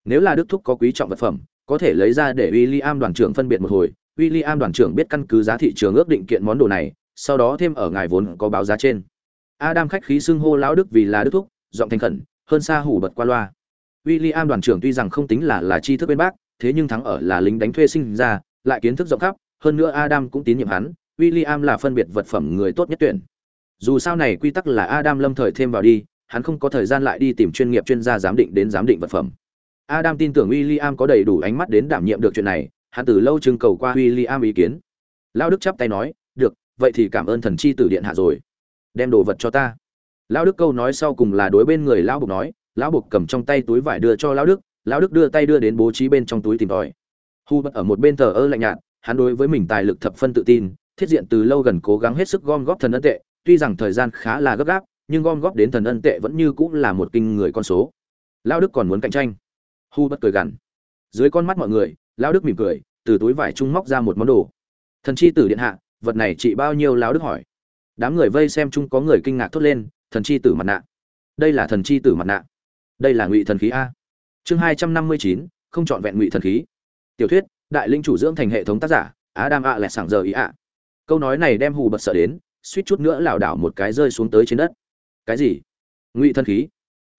nếu là đức thúc có quý trọng vật phẩm có thể lấy ra để William đoàn trưởng phân biệt một hồi William đoàn trưởng biết căn cứ giá thị trường ước định kiện món đồ này, sau đó thêm ở ngài vốn có báo giá trên. Adam khách khí xưng hô lão Đức vì là Đức thúc, giọng thành khẩn, hơn xa hủ bật qua loa. William đoàn trưởng tuy rằng không tính là là tri thức bên bác, thế nhưng thắng ở là lính đánh thuê sinh ra, lại kiến thức rộng khắp, hơn nữa Adam cũng tín nhiệm hắn, William là phân biệt vật phẩm người tốt nhất tuyển. Dù sao này quy tắc là Adam lâm thời thêm vào đi, hắn không có thời gian lại đi tìm chuyên nghiệp chuyên gia giám định đến giám định vật phẩm. Adam tin tưởng William có đầy đủ ánh mắt đến đảm nhiệm được chuyện này, hắn từ lâu trưng cầu qua William ý kiến. Lão Đức chắp tay nói, "Được, vậy thì cảm ơn thần chi tử điện hạ rồi. Đem đồ vật cho ta." Lão Đức câu nói sau cùng là đối bên người lão Bục nói, lão Bục cầm trong tay túi vải đưa cho lão Đức, lão Đức đưa tay đưa đến bố trí bên trong túi tìm tòi. Hu bất ở một bên thờ ơ lạnh nhạt, hắn đối với mình tài lực thập phân tự tin, thiết diện từ lâu gần cố gắng hết sức gom góp thần ấn tệ, tuy rằng thời gian khá là gấp gáp, nhưng gom góp đến thần ân tệ vẫn như cũng là một kinh người con số. Lão Đức còn muốn cạnh tranh. Hu bất cười gằn. Dưới con mắt mọi người, lão Đức mỉm cười, từ túi vải trung móc ra một món đồ. Thần chi tử điện hạ vật này trị bao nhiêu lão đức hỏi. Đám người vây xem chung có người kinh ngạc thốt lên thần chi tử mặt nạ. Đây là thần chi tử mặt nạ. Đây là ngụy thần khí a. Chương hai trăm năm mươi chín không chọn vẹn ngụy thần khí. Tiểu thuyết đại linh chủ dưỡng thành hệ thống tác giả adam ạ lẹ sảng giờ ý ạ câu nói này đem hù bật sợ đến suýt chút nữa lảo đảo một cái rơi xuống tới trên đất cái gì? Ngụy thân khí.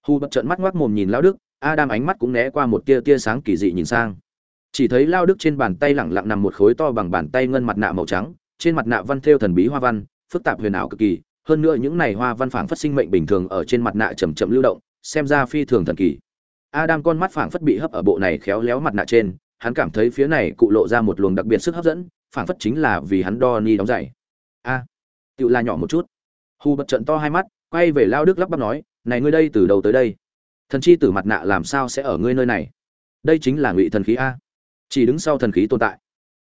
Hù bật trận mắt ngoác mồm nhìn lao đức adam ánh mắt cũng né qua một tia tia sáng kỳ dị nhìn sang. Chỉ thấy lao đức trên bàn tay lẳng lặng nằm một khối to bằng bàn tay ngân mặt nạ màu trắng trên mặt nạ văn thêu thần bí hoa văn phức tạp huyền ảo cực kỳ hơn nữa những này hoa văn phảng phất sinh mệnh bình thường ở trên mặt nạ chầm chậm lưu động xem ra phi thường thần kỳ. Adam con mắt phảng phất bị hấp ở bộ này khéo léo mặt nạ trên hắn cảm thấy phía này cụ lộ ra một luồng đặc biệt sức hấp dẫn phảng phất chính là vì hắn đo ni đóng giày. A à, tự là nhỏ một chút. Hù bật trận to hai mắt quay về lao đức lắp bắp nói, này ngươi đây, từ đầu tới đây, thần chi tử mặt nạ làm sao sẽ ở ngươi nơi này? Đây chính là ngụy thần khí a. Chỉ đứng sau thần khí tồn tại.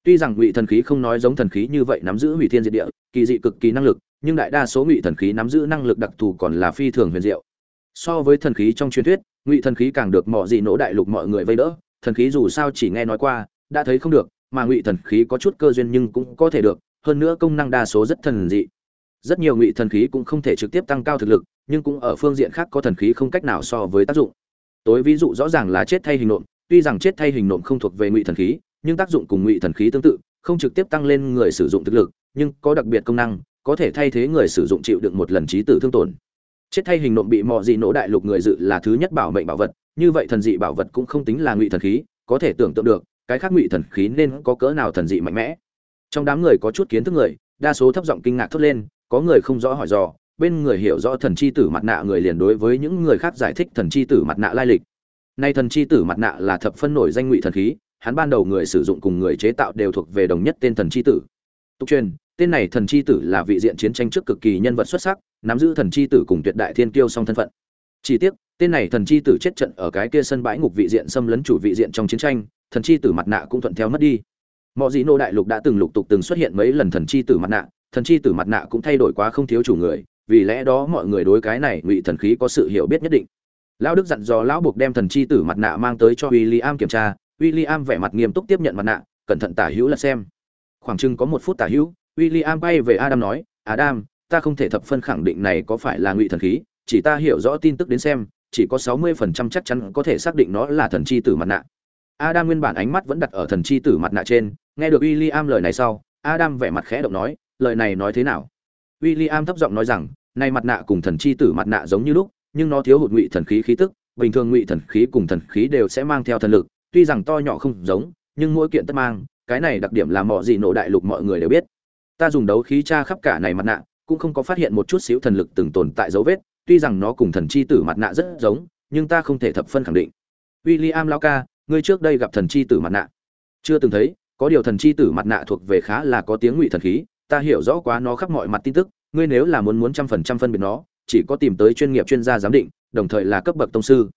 Tuy rằng ngụy thần khí không nói giống thần khí như vậy nắm giữ hủy thiên diệt địa, kỳ dị cực kỳ năng lực, nhưng đại đa số ngụy thần khí nắm giữ năng lực đặc thù còn là phi thường huyền diệu. So với thần khí trong truyền thuyết, ngụy thần khí càng được mọi gì nỗ đại lục mọi người vây đỡ, thần khí dù sao chỉ nghe nói qua, đã thấy không được, mà ngụy thần khí có chút cơ duyên nhưng cũng có thể được, hơn nữa công năng đa số rất thần dị rất nhiều ngụy thần khí cũng không thể trực tiếp tăng cao thực lực, nhưng cũng ở phương diện khác có thần khí không cách nào so với tác dụng. Tối ví dụ rõ ràng là chết thay hình nộm, tuy rằng chết thay hình nộm không thuộc về ngụy thần khí, nhưng tác dụng cùng ngụy thần khí tương tự, không trực tiếp tăng lên người sử dụng thực lực, nhưng có đặc biệt công năng, có thể thay thế người sử dụng chịu đựng một lần trí tử thương tổn. Chết thay hình nộm bị mò dị nổ đại lục người dự là thứ nhất bảo mệnh bảo vật, như vậy thần dị bảo vật cũng không tính là ngụy thần khí, có thể tưởng tượng được, cái khác ngụy thần khí nên có cỡ nào thần dị mạnh mẽ. Trong đám người có chút kiến thức người, đa số thấp giọng kinh ngạc thốt lên có người không rõ hỏi dò, bên người hiểu rõ thần chi tử mặt nạ người liền đối với những người khác giải thích thần chi tử mặt nạ lai lịch. Nay thần chi tử mặt nạ là thập phân nổi danh ngụy thần khí, hắn ban đầu người sử dụng cùng người chế tạo đều thuộc về đồng nhất tên thần chi tử. Tục truyền, tên này thần chi tử là vị diện chiến tranh trước cực kỳ nhân vật xuất sắc, nắm giữ thần chi tử cùng tuyệt đại thiên kiêu song thân phận. Chỉ tiếc, tên này thần chi tử chết trận ở cái kia sân bãi ngục vị diện xâm lấn chủ vị diện trong chiến tranh, thần chi tử mặt nạ cũng thuận theo mất đi. Mọi dị nô đại lục đã từng lục tục từng xuất hiện mấy lần thần chi tử mặt nạ thần chi tử mặt nạ cũng thay đổi quá không thiếu chủ người, vì lẽ đó mọi người đối cái này ngụy thần khí có sự hiểu biết nhất định. Lão đức dặn dò lão buộc đem thần chi tử mặt nạ mang tới cho w i l l i am kiểm tra w i l l i am vẻ mặt nghiêm túc tiếp nhận mặt nạ, cẩn thận tả hữu là xem. Khoảng chừng có một phút tả hữu w i l l i am bay về adam nói, adam, ta không thể thập phân khẳng định này có phải là ngụy thần khí, chỉ ta hiểu rõ tin tức đến xem, chỉ có sáu mươi phần trăm chắc chắn có thể xác định nó là thần chi tử mặt nạ. Adam nguyên bản ánh mắt vẫn đặt ở thần chi tử mặt nạ trên, nghe được w i l l i am lời này sau, adam vẻ mặt khẽ động nói lời này nói thế nào? W i l l i am thấp giọng nói rằng, nay mặt nạ cùng thần chi tử mặt nạ giống như lúc, nhưng nó thiếu hụt ngụy thần khí khí tức, bình thường ngụy thần khí cùng thần khí đều sẽ mang theo thần lực, tuy rằng to nhỏ không giống, nhưng mỗi kiện tất mang, cái này đặc điểm là mọi gì nổ đại lục mọi người đều biết. Ta dùng đấu khí tra khắp cả này mặt nạ, cũng không có phát hiện một chút xíu thần lực từng tồn tại dấu vết, tuy rằng nó cùng thần chi tử mặt nạ rất giống, nhưng ta không thể thập phân khẳng định. William lão ca, ngươi trước đây gặp thần chi tử mặt nạ. Chưa từng thấy, có điều thần chi tử mặt nạ thuộc về khá là có tiếng ngụy thần khí ta hiểu rõ quá nó khắp mọi mặt tin tức, ngươi nếu là muốn muốn trăm phần trăm phân biệt nó, chỉ có tìm tới chuyên nghiệp chuyên gia giám định, đồng thời là cấp bậc tông sư.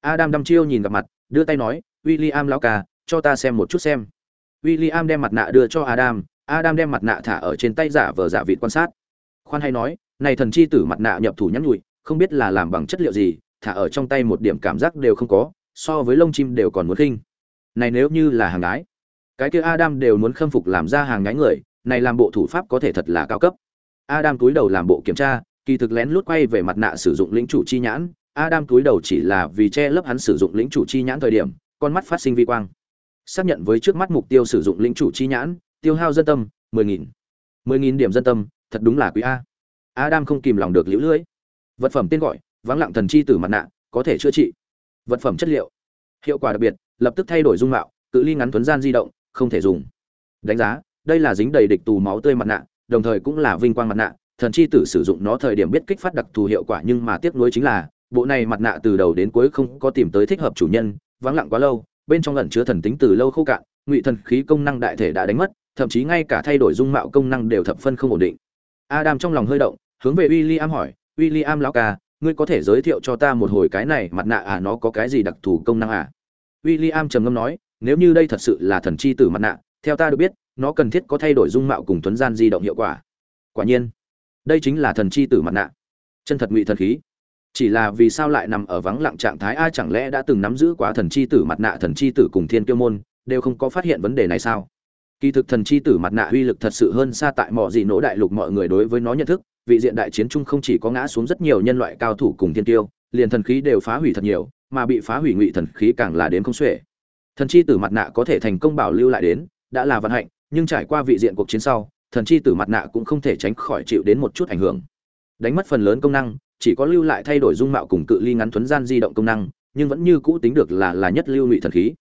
Adam đăm chiêu nhìn gặp mặt, đưa tay nói, William lão ca, cho ta xem một chút xem. William đem mặt nạ đưa cho adam adam đem mặt nạ thả ở trên tay giả vờ giả vịt quan sát. Khoan hay nói, này thần chi tử mặt nạ nhập thủ nhắn nhụi không biết là làm bằng chất liệu gì, thả ở trong tay một điểm cảm giác đều không có, so với lông chim đều còn muốn khinh. Này nếu như là hàng gái, cái kia adam đều muốn khâm phục làm ra hàng gái người này làm bộ thủ pháp có thể thật là cao cấp. Adam cúi đầu làm bộ kiểm tra, kỳ thực lén lút quay về mặt nạ sử dụng lĩnh chủ chi nhãn. Adam cúi đầu chỉ là vì che lấp hắn sử dụng lĩnh chủ chi nhãn thời điểm, con mắt phát sinh vi quang. Xác nhận với trước mắt mục tiêu sử dụng lĩnh chủ chi nhãn, tiêu hao dân tâm, mười nghìn. Mười nghìn điểm dân tâm, thật đúng là quý a. Adam không kìm lòng được liễu lưỡi vật phẩm tên gọi, vắng lặng thần chi tử mặt nạ, có thể chữa trị. Vật phẩm chất liệu, hiệu quả đặc biệt, lập tức thay đổi dung mạo, cự ly ngắn tuấn gian di động, không thể dùng. Đánh giá đây là dính đầy địch tù máu tươi mặt nạ, đồng thời cũng là vinh quang mặt nạ. Thần chi tử sử dụng nó thời điểm biết kích phát đặc thù hiệu quả nhưng mà tiếc nuối chính là, bộ này mặt nạ từ đầu đến cuối không có tìm tới thích hợp chủ nhân, vắng lặng quá lâu, bên trong ẩn chứa thần tính từ lâu khô cạn, ngụy thần khí công năng đại thể đã đánh mất, thậm chí ngay cả thay đổi dung mạo công năng đều thập phân không ổn định. Adam trong lòng hơi động, hướng về William hỏi, William lão ca, ngươi có thể giới thiệu cho ta một hồi cái này mặt nạ à nó có cái gì đặc thù công năng à? William trầm ngâm nói, nếu như đây thật sự là thần chi tử mặt nạ, theo ta được biết nó cần thiết có thay đổi dung mạo cùng tuấn gian di động hiệu quả. Quả nhiên, đây chính là thần chi tử mặt nạ. Chân thật ngụy thần khí. Chỉ là vì sao lại nằm ở vắng lặng trạng thái, a, chẳng lẽ đã từng nắm giữ quá thần chi tử mặt nạ, thần chi tử cùng thiên kiêu môn, đều không có phát hiện vấn đề này sao? Kỳ thực thần chi tử mặt nạ uy lực thật sự hơn xa tại mọi gì nỗ đại lục mọi người đối với nó nhận thức, vị diện đại chiến chung không chỉ có ngã xuống rất nhiều nhân loại cao thủ cùng thiên tiêu liền thần khí đều phá hủy thật nhiều, mà bị phá hủy ngụy thần khí càng là đến không xuể. Thần chi tử mặt nạ có thể thành công bảo lưu lại đến, đã là vận hạnh nhưng trải qua vị diện cuộc chiến sau, thần chi tử mặt nạ cũng không thể tránh khỏi chịu đến một chút ảnh hưởng. Đánh mất phần lớn công năng, chỉ có lưu lại thay đổi dung mạo cùng cự ly ngắn thuấn gian di động công năng, nhưng vẫn như cũ tính được là là nhất lưu ngụy thần khí.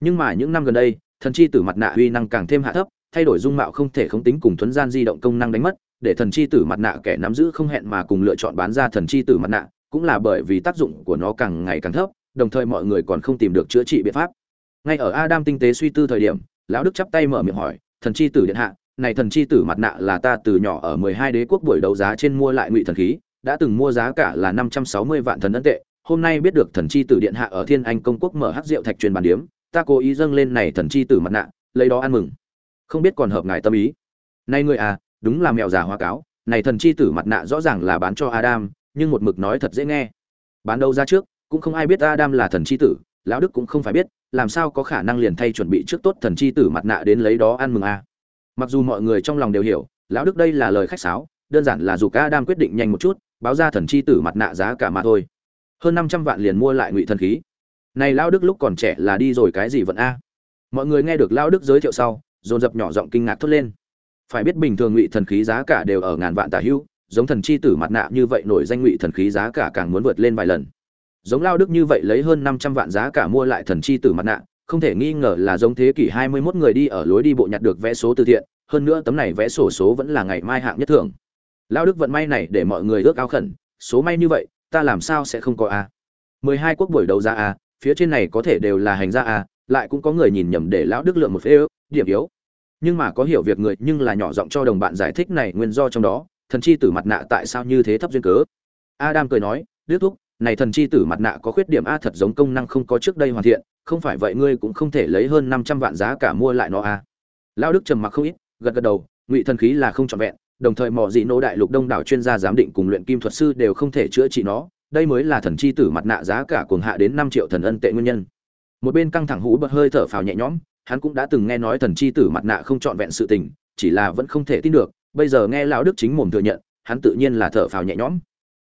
Nhưng mà những năm gần đây, thần chi tử mặt nạ uy năng càng thêm hạ thấp, thay đổi dung mạo không thể không tính cùng thuấn gian di động công năng đánh mất, để thần chi tử mặt nạ kẻ nắm giữ không hẹn mà cùng lựa chọn bán ra thần chi tử mặt nạ, cũng là bởi vì tác dụng của nó càng ngày càng thấp, đồng thời mọi người còn không tìm được chữa trị biện pháp. Ngay ở adam tinh tế suy tư thời điểm, lão đức chắp tay mở miệng hỏi thần chi tử điện hạ, này thần chi tử mặt nạ là ta từ nhỏ ở mười hai đế quốc buổi đấu giá trên mua lại ngụy thần khí, đã từng mua giá cả là năm trăm sáu mươi vạn thần ấn tệ, hôm nay biết được thần chi tử điện hạ ở thiên anh công quốc mở hắc rượu thạch truyền bàn điếm, ta cố ý dâng lên này thần chi tử mặt nạ, lấy đó ăn mừng. Không biết còn hợp ngài tâm ý. Nay người à đúng là mèo già hoa cáo, này thần chi tử mặt nạ rõ ràng là bán cho adam, nhưng một mực nói thật dễ nghe. Bán đâu ra trước, cũng không ai biết adam là thần chi tử, lão đức cũng không phải biết làm sao có khả năng liền thay chuẩn bị trước tốt thần chi tử mặt nạ đến lấy đó ăn mừng a à. mặc dù mọi người trong lòng đều hiểu, lão đức đây là lời khách sáo, đơn giản là dù ca đam quyết định nhanh một chút, báo ra thần chi tử mặt nạ giá cả mà thôi. Hơn năm trăm vạn liền mua lại ngụy thần khí. Này lão đức lúc còn trẻ là đi rồi cái gì vận a? Mọi người nghe được lão đức giới thiệu sau, dồn dập nhỏ giọng kinh ngạc thốt lên. Phải biết bình thường ngụy thần khí giá cả đều ở ngàn vạn tả hữu giống thần chi tử mặt nạ như vậy nổi danh ngụy thần khí giá cả càng muốn vượt lên vài lần giống lao đức như vậy lấy hơn năm trăm vạn giá cả mua lại thần chi tử mặt nạ, không thể nghi ngờ là giống thế kỷ hai mươi 21 người đi ở lối đi bộ nhặt được vé số từ thiện, hơn nữa tấm này vé sổ số vẫn là ngày mai hạng nhất thưởng. Lao đức vận may này để mọi người ước ao khẩn, số may như vậy, ta làm sao sẽ không có a? mười hai quốc buổi đấu giá a, phía trên này có thể đều là hành gia a, lại cũng có người nhìn nhầm để lão đức lượng một phê ước điểm yếu. Nhưng mà có hiểu việc người nhưng là nhỏ giọng cho đồng bạn giải thích này nguyên do trong đó, thần chi tử mặt nạ tại sao như thế thấp duyên cớ? Adam cười nói, đức thúc này thần chi tử mặt nạ có khuyết điểm a thật giống công năng không có trước đây hoàn thiện, không phải vậy ngươi cũng không thể lấy hơn năm trăm vạn giá cả mua lại nó a. Lao đức trầm mặc không ít, gật gật đầu, ngụy thần khí là không trọn vẹn, đồng thời mọi dị nô đại lục đông đảo chuyên gia giám định cùng luyện kim thuật sư đều không thể chữa trị nó, đây mới là thần chi tử mặt nạ giá cả cuồng hạ đến năm triệu thần ân tệ nguyên nhân. Một bên căng thẳng hũ bật hơi thở phào nhẹ nhõm, hắn cũng đã từng nghe nói thần chi tử mặt nạ không trọn vẹn sự tình, chỉ là vẫn không thể tin được, bây giờ nghe lão đức chính mồm thừa nhận, hắn tự nhiên là thở phào nhẹ nhõm.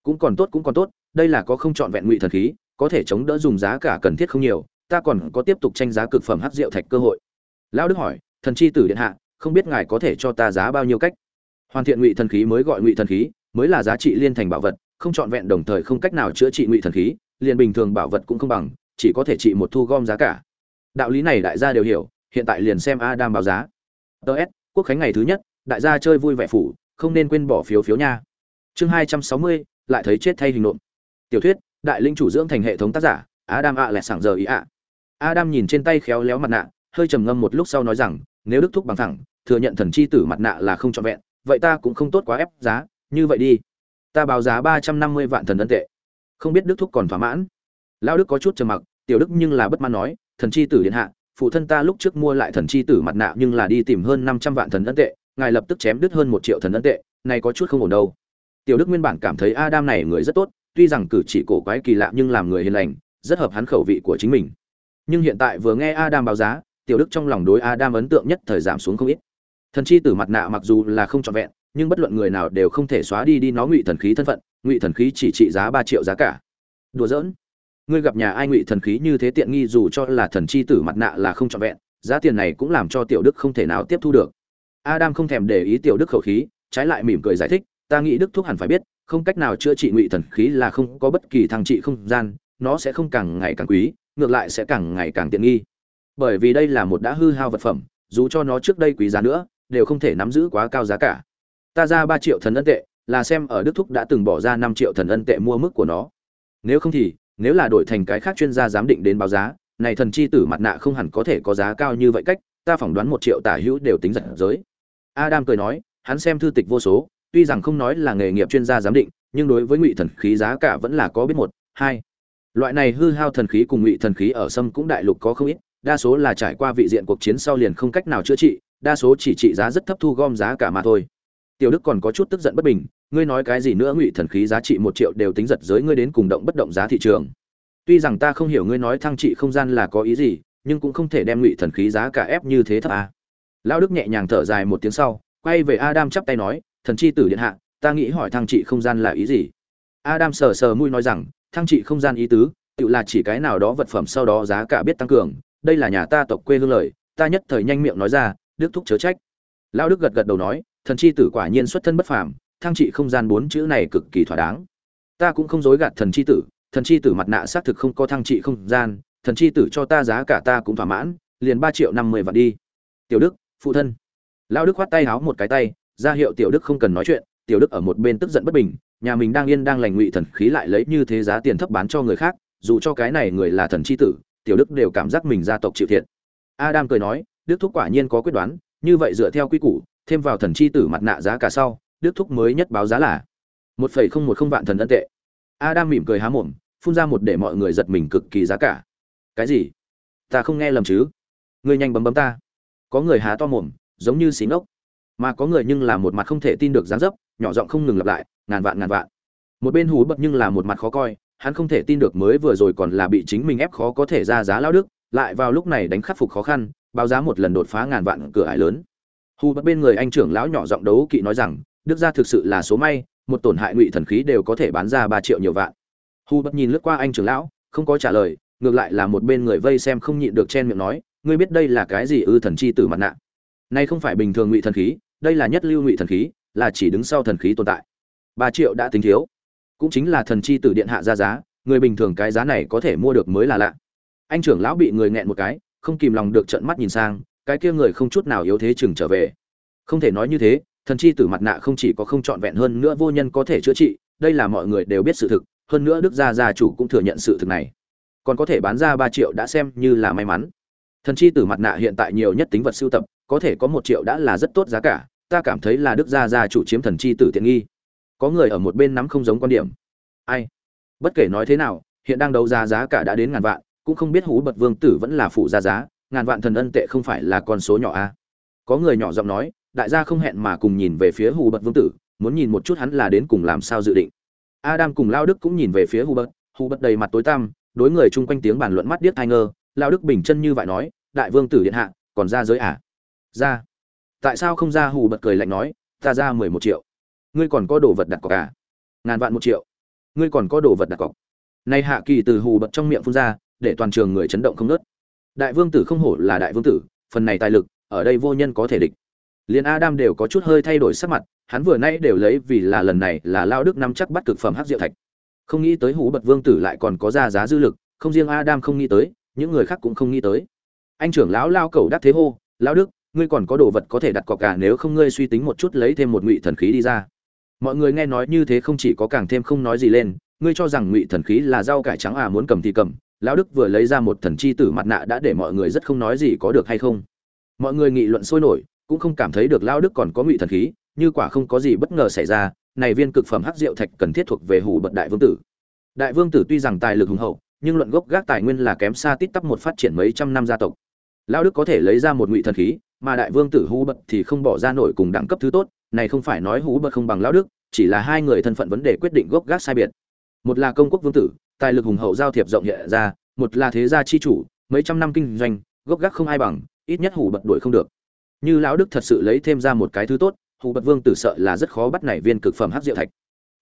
Cũng còn tốt, cũng còn tốt đây là có không chọn vẹn ngụy thần khí, có thể chống đỡ dùng giá cả cần thiết không nhiều, ta còn có tiếp tục tranh giá cực phẩm hắc rượu thạch cơ hội. Lão đức hỏi, thần chi tử điện hạ, không biết ngài có thể cho ta giá bao nhiêu cách? Hoàn thiện ngụy thần khí mới gọi ngụy thần khí, mới là giá trị liên thành bảo vật, không chọn vẹn đồng thời không cách nào chữa trị ngụy thần khí, liền bình thường bảo vật cũng không bằng, chỉ có thể trị một thu gom giá cả. Đạo lý này đại gia đều hiểu, hiện tại liền xem adam báo giá. Ts quốc khánh ngày thứ nhất, đại gia chơi vui vẻ phủ, không nên quên bỏ phiếu phiếu nha. Chương hai trăm sáu mươi, lại thấy chết thay hình nộm tiểu thuyết, đại linh chủ dưỡng thành hệ thống tác giả, adam ạ lẹ sảng giờ ý ạ adam nhìn trên tay khéo léo mặt nạ, hơi trầm ngâm một lúc sau nói rằng, nếu đức thúc bằng thẳng, thừa nhận thần chi tử mặt nạ là không trọn vẹn, vậy ta cũng không tốt quá ép giá, như vậy đi. Ta báo giá ba trăm năm mươi vạn thần ân tệ. Không biết đức thúc còn thỏa mãn. Lão đức có chút trầm mặc, tiểu đức nhưng là bất mãn nói, thần chi tử điện hạ, phụ thân ta lúc trước mua lại thần chi tử mặt nạ nhưng là đi tìm hơn năm trăm vạn thần ân tệ, ngài lập tức chém đứt hơn một triệu thần ân tệ, này có chút không ổn đâu. Tiểu đức nguyên bản cảm thấy adam này người rất tốt tuy rằng cử chỉ cổ quái kỳ lạ nhưng làm người hiền lành, rất hợp hắn khẩu vị của chính mình. Nhưng hiện tại vừa nghe adam báo giá, tiểu đức trong lòng đối adam ấn tượng nhất thời giảm xuống không ít. Thần chi tử mặt nạ mặc dù là không trọn vẹn, nhưng bất luận người nào đều không thể xóa đi đi nó ngụy thần khí thân phận, ngụy thần khí chỉ trị giá ba triệu giá cả. Đùa giỡn. Ngươi gặp nhà ai ngụy thần khí như thế tiện nghi dù cho là thần chi tử mặt nạ là không trọn vẹn, giá tiền này cũng làm cho tiểu đức không thể nào tiếp thu được. Adam không thèm để ý tiểu đức khẩu khí, trái lại mỉm cười giải thích, ta nghĩ đức thúc hẳn phải biết không cách nào chữa trị ngụy thần khí là không có bất kỳ thăng trị không gian, nó sẽ không càng ngày càng quý, ngược lại sẽ càng ngày càng tiện nghi. Bởi vì đây là một đã hư hao vật phẩm, dù cho nó trước đây quý giá nữa, đều không thể nắm giữ quá cao giá cả. Ta ra ba triệu thần ân tệ, là xem ở đức thúc đã từng bỏ ra năm triệu thần ân tệ mua mức của nó. Nếu không thì, nếu là đổi thành cái khác chuyên gia giám định đến báo giá, này thần chi tử mặt nạ không hẳn có thể có giá cao như vậy cách, ta phỏng đoán một triệu tả hữu đều tính giật giới. Adam cười nói, hắn xem thư tịch vô số tuy rằng không nói là nghề nghiệp chuyên gia giám định, nhưng đối với ngụy thần khí giá cả vẫn là có biết một, hai. Loại này hư hao thần khí cùng ngụy thần khí ở sâm cũng đại lục có không ít, đa số là trải qua vị diện cuộc chiến sau liền không cách nào chữa trị, đa số chỉ trị giá rất thấp thu gom giá cả mà thôi. Tiểu đức còn có chút tức giận bất bình, ngươi nói cái gì nữa ngụy thần khí giá trị một triệu đều tính giật giới ngươi đến cùng động bất động giá thị trường. Tuy rằng ta không hiểu ngươi nói thăng trị không gian là có ý gì, nhưng cũng không thể đem ngụy thần khí giá cả ép như thế thấp à. lão đức nhẹ nhàng thở dài một tiếng sau, quay về adam chắp tay nói thần chi tử điện hạ, ta nghĩ hỏi thăng trị không gian là ý gì? Adam sờ sờ mũi nói rằng, thăng trị không gian ý tứ, tự là chỉ cái nào đó vật phẩm sau đó giá cả biết tăng cường, đây là nhà ta tộc quê hương lời, ta nhất thời nhanh miệng nói ra, đức thúc chớ trách. Lao đức gật gật đầu nói, thần chi tử quả nhiên xuất thân bất phàm, thăng trị không gian bốn chữ này cực kỳ thỏa đáng. Ta cũng không dối gạt thần chi tử, thần chi tử mặt nạ xác thực không có thăng trị không gian, thần chi tử cho ta giá cả ta cũng thỏa mãn, liền ba triệu năm mươi vạn đi. Tiểu đức, phụ thân. Lao đức khoát tay háo một cái tay ra hiệu tiểu đức không cần nói chuyện, tiểu đức ở một bên tức giận bất bình, nhà mình đang yên đang lành ngụy thần khí lại lấy như thế giá tiền thấp bán cho người khác, dù cho cái này người là thần chi tử, tiểu đức đều cảm giác mình gia tộc chịu thiệt. Adam cười nói, đức thúc quả nhiên có quyết đoán, như vậy dựa theo quy củ, thêm vào thần chi tử mặt nạ giá cả sau, đức thúc mới nhất báo giá là một phẩy không một không vạn thần ân tệ. Adam mỉm cười há mồm, phun ra một để mọi người giật mình cực kỳ giá cả. Cái gì? Ta không nghe lầm chứ? Ngươi nhanh bấm bấm ta. Có người há to mồm, giống như xí ngốc mà có người nhưng là một mặt không thể tin được dáng dấp, nhỏ giọng không ngừng lặp lại, ngàn vạn ngàn vạn. Một bên hú bật nhưng là một mặt khó coi, hắn không thể tin được mới vừa rồi còn là bị chính mình ép khó có thể ra giá lao đức, lại vào lúc này đánh khắc phục khó khăn, báo giá một lần đột phá ngàn vạn cửa ải lớn. Hú bật bên người anh trưởng lão nhỏ giọng đấu kỵ nói rằng, đức gia thực sự là số may, một tổn hại ngụy thần khí đều có thể bán ra ba triệu nhiều vạn. Hú bật nhìn lướt qua anh trưởng lão, không có trả lời, ngược lại là một bên người vây xem không nhịn được chen miệng nói, ngươi biết đây là cái gì ư thần chi tử mặt nạ? Nay không phải bình thường ngụy thần khí đây là nhất lưu ngụy thần khí, là chỉ đứng sau thần khí tồn tại. Ba triệu đã tính thiếu. Cũng chính là thần chi tử điện hạ ra giá, người bình thường cái giá này có thể mua được mới là lạ. Anh trưởng lão bị người nghẹn một cái, không kìm lòng được trợn mắt nhìn sang, cái kia người không chút nào yếu thế chừng trở về. Không thể nói như thế, thần chi tử mặt nạ không chỉ có không trọn vẹn hơn nữa vô nhân có thể chữa trị, đây là mọi người đều biết sự thực, hơn nữa đức gia gia chủ cũng thừa nhận sự thực này. Còn có thể bán ra ba triệu đã xem như là may mắn. Thần chi tử mặt nạ hiện tại nhiều nhất tính vật sưu tập, có thể có một triệu đã là rất tốt giá cả ta cảm thấy là đức gia gia chủ chiếm thần chi tử tiện nghi. Có người ở một bên nắm không giống quan điểm. Ai? Bất kể nói thế nào, hiện đang đấu giá giá cả đã đến ngàn vạn, cũng không biết hú bật vương tử vẫn là phụ gia giá, ngàn vạn thần ân tệ không phải là con số nhỏ a. À. có người nhỏ giọng nói, đại gia không hẹn mà cùng nhìn về phía hù bật vương tử, muốn nhìn một chút hắn là đến cùng làm sao dự định. Adam cùng lao đức cũng nhìn về phía hù bật hù bật đầy mặt tối tăm, đối người chung quanh tiếng bàn luận mắt điếc thai ngơ, lao đức bình chân như vậy nói, đại vương tử điện hạ, còn ra giới à? Ra tại sao không ra hù bật cười lạnh nói, ta ra mười một triệu. Ngươi còn có đồ vật đặt cọc à? Ngàn vạn một triệu. Ngươi còn có đồ vật đặt cọc. Nay hạ kỳ từ hù bật trong miệng phun ra, để toàn trường người chấn động không nớt đại vương tử không hổ là đại vương tử, phần này tài lực, ở đây vô nhân có thể địch. Liền adam đều có chút hơi thay đổi sắc mặt, hắn vừa nãy đều lấy vì là lần này là lao đức nắm chắc bắt cực phẩm hắc diệu thạch. Không nghĩ tới hú bật vương tử lại còn có ra giá dư lực, không riêng adam không nghĩ tới, những người khác cũng không nghĩ tới. Anh trưởng lão lao cầu đắc thế hô lão đức ngươi còn có đồ vật có thể đặt cọc cả nếu không ngươi suy tính một chút lấy thêm một ngụy thần khí đi ra. Mọi người nghe nói như thế không chỉ có càng thêm không nói gì lên, ngươi cho rằng ngụy thần khí là rau cải trắng à muốn cầm thì cầm. Lão đức vừa lấy ra một thần chi tử mặt nạ đã để mọi người rất không nói gì có được hay không. Mọi người nghị luận sôi nổi, cũng không cảm thấy được lão đức còn có ngụy thần khí, như quả không có gì bất ngờ xảy ra, này viên cực phẩm hắc diệu thạch cần thiết thuộc về hủ bật đại vương tử. Đại vương tử tuy rằng tài lực hùng hậu, nhưng luận gốc gác tài nguyên là kém xa tít tắp một phát triển mấy trăm năm gia tộc lão đức có thể lấy ra một ngụy thần khí, mà đại vương tử hú bật thì không bỏ ra nổi cùng đẳng cấp thứ tốt, này không phải nói hú bật không bằng lão đức, chỉ là hai người thân phận vấn đề quyết định gốc gác sai biệt. Một là công quốc vương tử, tài lực hùng hậu giao thiệp rộng nhẹ ra, một là thế gia chi chủ, mấy trăm năm kinh doanh, gốc gác không ai bằng, ít nhất hủ bật đuổi không được. Như lão đức thật sự lấy thêm ra một cái thứ tốt hủ bật vương tử sợ là rất khó bắt nảy viên cực phẩm hắc diệu thạch.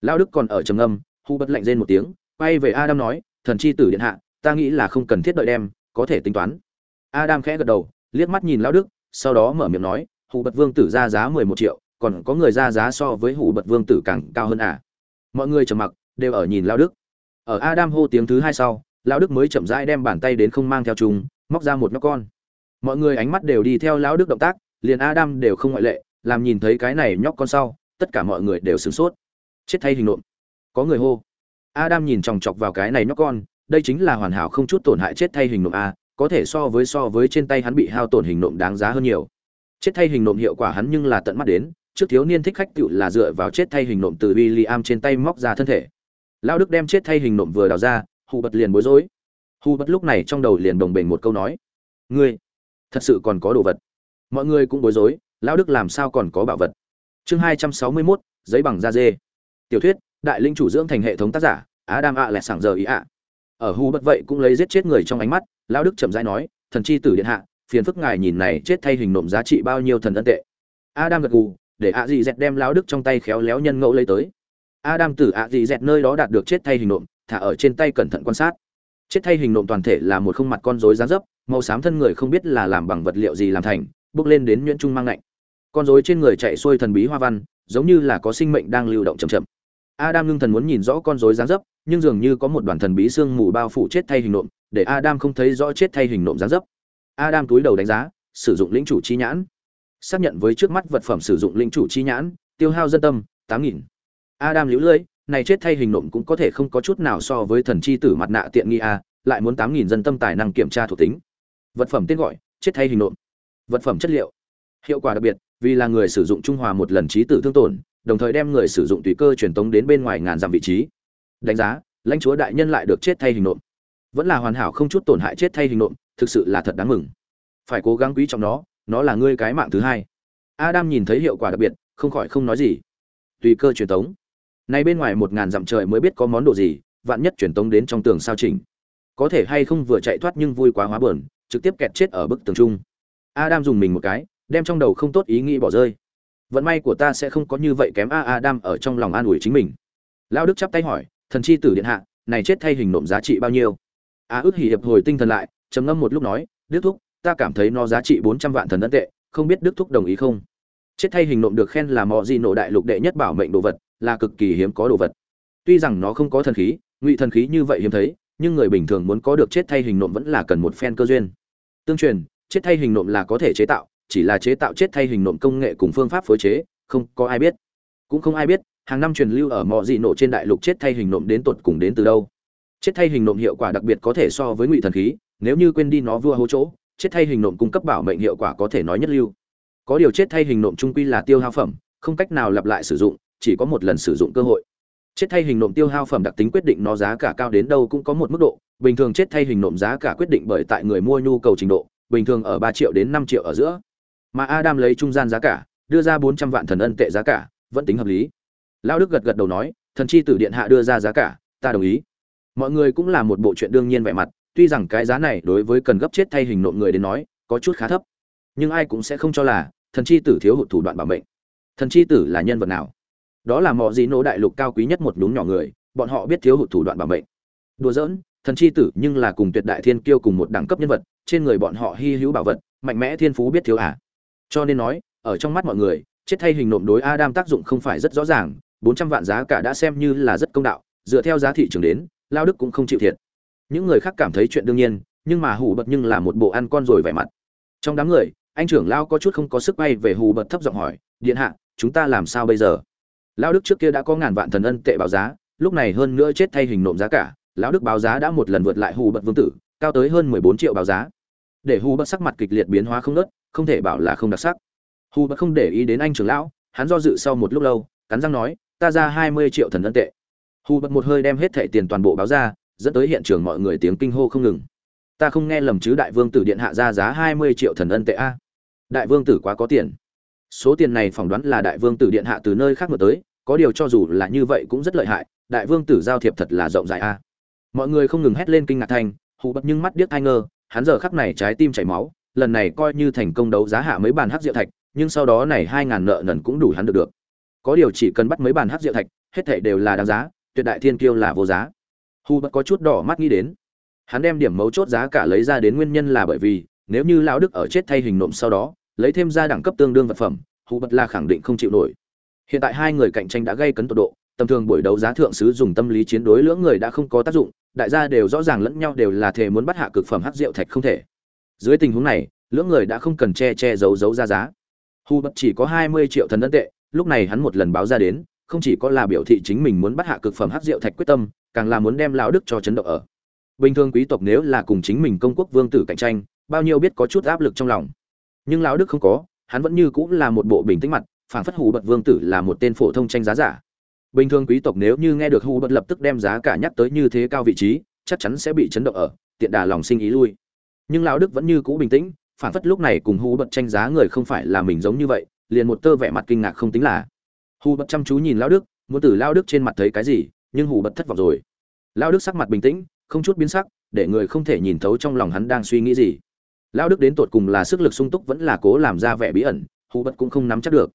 Lão đức còn ở trầm âm hủ bật lạnh rên một tiếng, quay về adam nói, thần chi tử điện hạ, ta nghĩ là không cần thiết đợi đem, có thể tính toán adam khẽ gật đầu, liếc mắt nhìn lão đức, sau đó mở miệng nói, hủ bật vương tử ra giá mười một triệu, còn có người ra giá so với hủ bật vương tử càng cao hơn à? Mọi người trầm mặc, đều ở nhìn lão đức. Ở adam hô tiếng thứ hai sau, lão đức mới chậm rãi đem bàn tay đến không mang theo chúng móc ra một nhóc con. Mọi người ánh mắt đều đi theo lão đức động tác, liền adam đều không ngoại lệ, làm nhìn thấy cái này nhóc con sau, tất cả mọi người đều sửng sốt. Chết thay hình nộm. Có người hô. Adam nhìn chòng chọc vào cái này nhóc con, đây chính là hoàn hảo không chút tổn hại chết thay hình nộm a có thể so với so với trên tay hắn bị hao tổn hình nộm đáng giá hơn nhiều chết thay hình nộm hiệu quả hắn nhưng là tận mắt đến trước thiếu niên thích khách tựu là dựa vào chết thay hình nộm từ William trên tay móc ra thân thể Lão Đức đem chết thay hình nộm vừa đào ra, Hù Bật liền bối rối. Hù Bật lúc này trong đầu liền đồng bền một câu nói: "Ngươi, thật sự còn có đồ vật?" Mọi người cũng bối rối, Lão Đức làm sao còn có bảo vật? Chương hai trăm sáu mươi 261, giấy bằng da dê. Tiểu thuyết, đại linh chủ dưỡng thành hệ thống tác giả, Adam ạ lẹ sảng giờ ý ạ. Ở Hù Bật vậy cũng lấy giết chết người trong ánh mắt, Lão Đức chậm rãi nói: "Thần chi tử điện hạ, phiền phức ngài nhìn này chết thay hình nộm giá trị bao nhiêu thần ân tệ?" Adam gật gù, để ạ Dị dẹt đem Lão Đức trong tay khéo léo nhân ngẫu lấy tới. Adam từ ạ Dị dẹt nơi đó đạt được chết thay hình nộm, thả ở trên tay cẩn thận quan sát. Chết thay hình nộm toàn thể là một khuôn mặt con rối dáng dấp, màu xám thân người không biết là làm bằng vật liệu gì làm thành, bước lên đến nhuyễn trung mang lạnh con rối trên người chạy xuôi thần bí hoa văn giống như là có sinh mệnh đang lưu động chậm chậm adam ngưng thần muốn nhìn rõ con rối dáng dấp nhưng dường như có một đoàn thần bí xương mù bao phủ chết thay hình nộm để adam không thấy rõ chết thay hình nộm dáng dấp. Adam túi đầu đánh giá, sử dụng lĩnh chủ chi nhãn. Xác nhận với trước mắt vật phẩm sử dụng lĩnh chủ chi nhãn, tiêu hao dân tâm, tám nghìn. Adam liễu lưỡi này chết thay hình nộm cũng có thể không có chút nào so với thần chi tử mặt nạ tiện nghi a lại muốn tám nghìn dân tâm tài năng kiểm tra thuộc tính. Vật phẩm tên gọi, chết thay hình nộm. Vật phẩm chất liệu. Hiệu quả đặc biệt, vì là người sử dụng trung hòa một lần trí tử thương tổn, đồng thời đem người sử dụng tùy cơ truyền tống đến bên ngoài ngàn dặm vị trí. Đánh giá, lãnh chúa đại nhân lại được chết thay hình nộm vẫn là hoàn hảo không chút tổn hại chết thay hình nộm, thực sự là thật đáng mừng. Phải cố gắng quý trọng nó nó là ngươi cái mạng thứ hai. Adam nhìn thấy hiệu quả đặc biệt, không khỏi không nói gì. Tùy cơ truyền tống. Nay bên ngoài một ngàn dặm trời mới biết có món đồ gì, vạn nhất truyền tống đến trong tường sao chỉnh. Có thể hay không vừa chạy thoát nhưng vui quá hóa bờn, trực tiếp kẹt chết ở bức tường trung adam dùng mình một cái, đem trong đầu không tốt ý nghĩ bỏ rơi. Vận may của ta sẽ không có như vậy kém a, adam ở trong lòng an ủi chính mình. Lão đức chắp tay hỏi, thần chi tử điện hạ, này chết thay hình nộm giá trị bao nhiêu? A ước hỉ hiệp hồi tinh thần lại, trầm ngâm một lúc nói, đức thúc, ta cảm thấy nó giá trị bốn trăm vạn thần ấn tệ, không biết đức thúc đồng ý không? Chết thay hình nộm được khen là mọi gì nộ đại lục đệ nhất bảo mệnh đồ vật, là cực kỳ hiếm có đồ vật. Tuy rằng nó không có thần khí, ngụy thần khí như vậy hiếm thấy, nhưng người bình thường muốn có được chết thay hình nộm vẫn là cần một phen cơ duyên. Tương truyền, chết thay hình nộm là có thể chế tạo, chỉ là chế tạo chết thay hình nộm công nghệ cùng phương pháp phối chế, không có ai biết. Cũng không ai biết, hàng năm truyền lưu ở mọi dị nộ trên đại lục chết thay hình nộm đến tột cùng đến từ đâu chết thay hình nộm hiệu quả đặc biệt có thể so với ngụy thần khí, nếu như quên đi nó vua hố chỗ, chết thay hình nộm cung cấp bảo mệnh hiệu quả có thể nói nhất lưu. Có điều chết thay hình nộm trung quy là tiêu hao phẩm, không cách nào lặp lại sử dụng, chỉ có một lần sử dụng cơ hội. Chết thay hình nộm tiêu hao phẩm đặc tính quyết định nó giá cả cao đến đâu cũng có một mức độ, bình thường chết thay hình nộm giá cả quyết định bởi tại người mua nhu cầu trình độ, bình thường ở ba triệu đến năm triệu ở giữa. Mà adam lấy trung gian giá cả, đưa ra bốn trăm vạn thần ân tệ giá cả, vẫn tính hợp lý. Lao đức gật gật đầu nói, thần chi tử điện hạ đưa ra giá cả, ta đồng ý mọi người cũng là một bộ chuyện đương nhiên vẻ mặt, tuy rằng cái giá này đối với cần gấp chết thay hình nộm người đến nói, có chút khá thấp. Nhưng ai cũng sẽ không cho là, thần chi tử thiếu hụt thủ đoạn bảo mệnh. Thần chi tử là nhân vật nào? Đó là mọi gì nỗ đại lục cao quý nhất một đúng nhỏ người, bọn họ biết thiếu hụt thủ đoạn bảo mệnh. Đùa giỡn, thần chi tử nhưng là cùng tuyệt đại thiên kiêu cùng một đẳng cấp nhân vật, trên người bọn họ hy hữu bảo vật, mạnh mẽ thiên phú biết thiếu à. Cho nên nói, ở trong mắt mọi người, chết thay hình nộm đối adam tác dụng không phải rất rõ ràng, bốn trăm vạn giá cả đã xem như là rất công đạo, dựa theo giá thị trường đến lao đức cũng không chịu thiệt. Những người khác cảm thấy chuyện đương nhiên, nhưng mà hù bật nhưng là một bộ ăn con rồi vẻ mặt. Trong đám người, anh trưởng lao có chút không có sức bay về hù bật thấp giọng hỏi, điện hạ, chúng ta làm sao bây giờ? Lao đức trước kia đã có ngàn vạn thần ân tệ báo giá, lúc này hơn nữa chết thay hình nộm giá cả lão đức báo giá đã một lần vượt lại hù bật vương tử, cao tới hơn mười bốn triệu báo giá. Để hù bật sắc mặt kịch liệt biến hóa không nớt không thể bảo là không đặc sắc. Hù bật không để ý đến anh trưởng lão, hắn do dự sau một lúc lâu, cắn răng nói, ta ra hai mươi triệu thần ân tệ hù bật một hơi đem hết thẻ tiền toàn bộ báo ra, dẫn tới hiện trường mọi người tiếng kinh hô không ngừng. Ta không nghe lầm chứ, đại vương tử điện hạ ra giá hai mươi triệu thần ân tệ a. Đại vương tử quá có tiền. Số tiền này phỏng đoán là đại vương tử điện hạ từ nơi khác mượn tới, có điều cho dù là như vậy cũng rất lợi hại, đại vương tử giao thiệp thật là rộng rãi a. Mọi người không ngừng hét lên kinh ngạc thanh hù bật nhưng mắt điếc ai ngơ hắn giờ khắc này trái tim chảy máu, lần này coi như thành công đấu giá hạ mấy bàn hắc diệu thạch, nhưng sau đó này hai ngàn nợ nần cũng đủ hắn được được. Có điều chỉ cần bắt mấy bàn hắc diệu thạch, hết thảy đều là đáng giá tuyệt đại thiên kiêu là vô giá. Hu bất có chút đỏ mắt nghĩ đến. Hắn đem điểm mấu chốt giá cả lấy ra đến nguyên nhân là bởi vì, nếu như lão đức ở chết thay hình nộm sau đó, lấy thêm ra đẳng cấp tương đương vật phẩm hu bất là khẳng định không chịu nổi. Hiện tại hai người cạnh tranh đã gây cấn tột độ, tầm thường buổi đấu giá thượng sứ dùng tâm lý chiến đối lưỡng người đã không có tác dụng, đại gia đều rõ ràng lẫn nhau đều là thể muốn bắt hạ cực phẩm hắc rượu thạch không thể. Dưới tình huống này, lưỡng người đã không cần che che giấu giấu ra giá. Hu bất chỉ có hai mươi triệu thần ấn tệ, lúc này hắn một lần báo ra đến không chỉ có là biểu thị chính mình muốn bắt hạ cực phẩm hắc rượu thạch quyết tâm, càng là muốn đem lão đức cho chấn động ở. Bình thường quý tộc nếu là cùng chính mình công quốc vương tử cạnh tranh, bao nhiêu biết có chút áp lực trong lòng. Nhưng lão đức không có, hắn vẫn như cũng là một bộ bình tĩnh mặt, phảng phất hù bật vương tử là một tên phổ thông tranh giá giả. Bình thường quý tộc nếu như nghe được hù bật lập tức đem giá cả nhắc tới như thế cao vị trí, chắc chắn sẽ bị chấn động ở, tiện đà lòng sinh ý lui. Nhưng lão đức vẫn như cũ bình tĩnh, phảng phất lúc này cùng hù bật tranh giá người không phải là mình giống như vậy, liền một tơ vẻ mặt kinh ngạc không tính là hù bật chăm chú nhìn lão đức, muốn từ lão đức trên mặt thấy cái gì, nhưng hù bật thất vọng rồi. Lão đức sắc mặt bình tĩnh, không chút biến sắc, để người không thể nhìn thấu trong lòng hắn đang suy nghĩ gì. Lão đức đến tột cùng là sức lực sung túc vẫn là cố làm ra vẻ bí ẩn, hù bật cũng không nắm chắc được.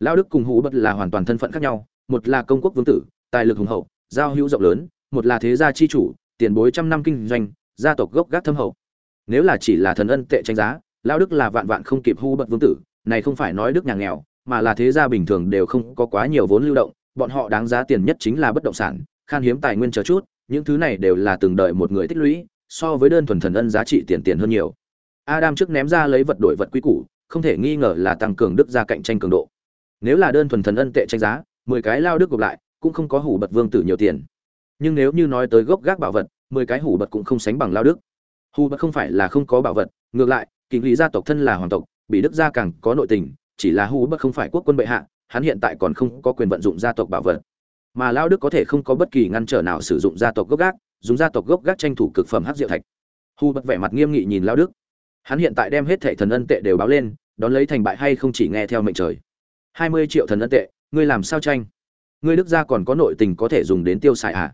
Lão đức cùng hù bật là hoàn toàn thân phận khác nhau, một là công quốc vương tử, tài lực hùng hậu, giao hữu rộng lớn, một là thế gia chi chủ, tiền bối trăm năm kinh doanh, gia tộc gốc gác thâm hậu. Nếu là chỉ là thần ân tệ tranh giá lao đức là vạn vạn không kịp Hù bật vương tử, này không phải nói đức nhà nghèo mà là thế gia bình thường đều không có quá nhiều vốn lưu động, bọn họ đáng giá tiền nhất chính là bất động sản, khan hiếm tài nguyên chờ chút, những thứ này đều là từng đợi một người tích lũy, so với đơn thuần thần ân giá trị tiền tiền hơn nhiều. Adam trước ném ra lấy vật đổi vật quý củ, không thể nghi ngờ là tăng cường đức gia cạnh tranh cường độ. Nếu là đơn thuần thần ân tệ tranh giá, mười cái lao đức gộp lại, cũng không có hủ bật vương tử nhiều tiền. Nhưng nếu như nói tới gốc gác bảo vật, mười cái hủ bật cũng không sánh bằng lao đức. Hủ bật không phải là không có bảo vật, ngược lại kính lý gia tộc thân là hoàng tộc, bị đức gia càng có nội tình chỉ là hú bất không phải quốc quân bệ hạ, hắn hiện tại còn không có quyền vận dụng gia tộc bảo vật. Mà lao đức có thể không có bất kỳ ngăn trở nào sử dụng gia tộc gốc gác, dùng gia tộc gốc gác tranh thủ cực phẩm hắc diệu thạch. Hu Bất vẻ mặt nghiêm nghị nhìn lao đức. Hắn hiện tại đem hết thệ thần ân tệ đều báo lên, đón lấy thành bại hay không chỉ nghe theo mệnh trời. Hai mươi triệu thần ân tệ, ngươi làm sao tranh? Ngươi đức gia còn có nội tình có thể dùng đến tiêu xài à?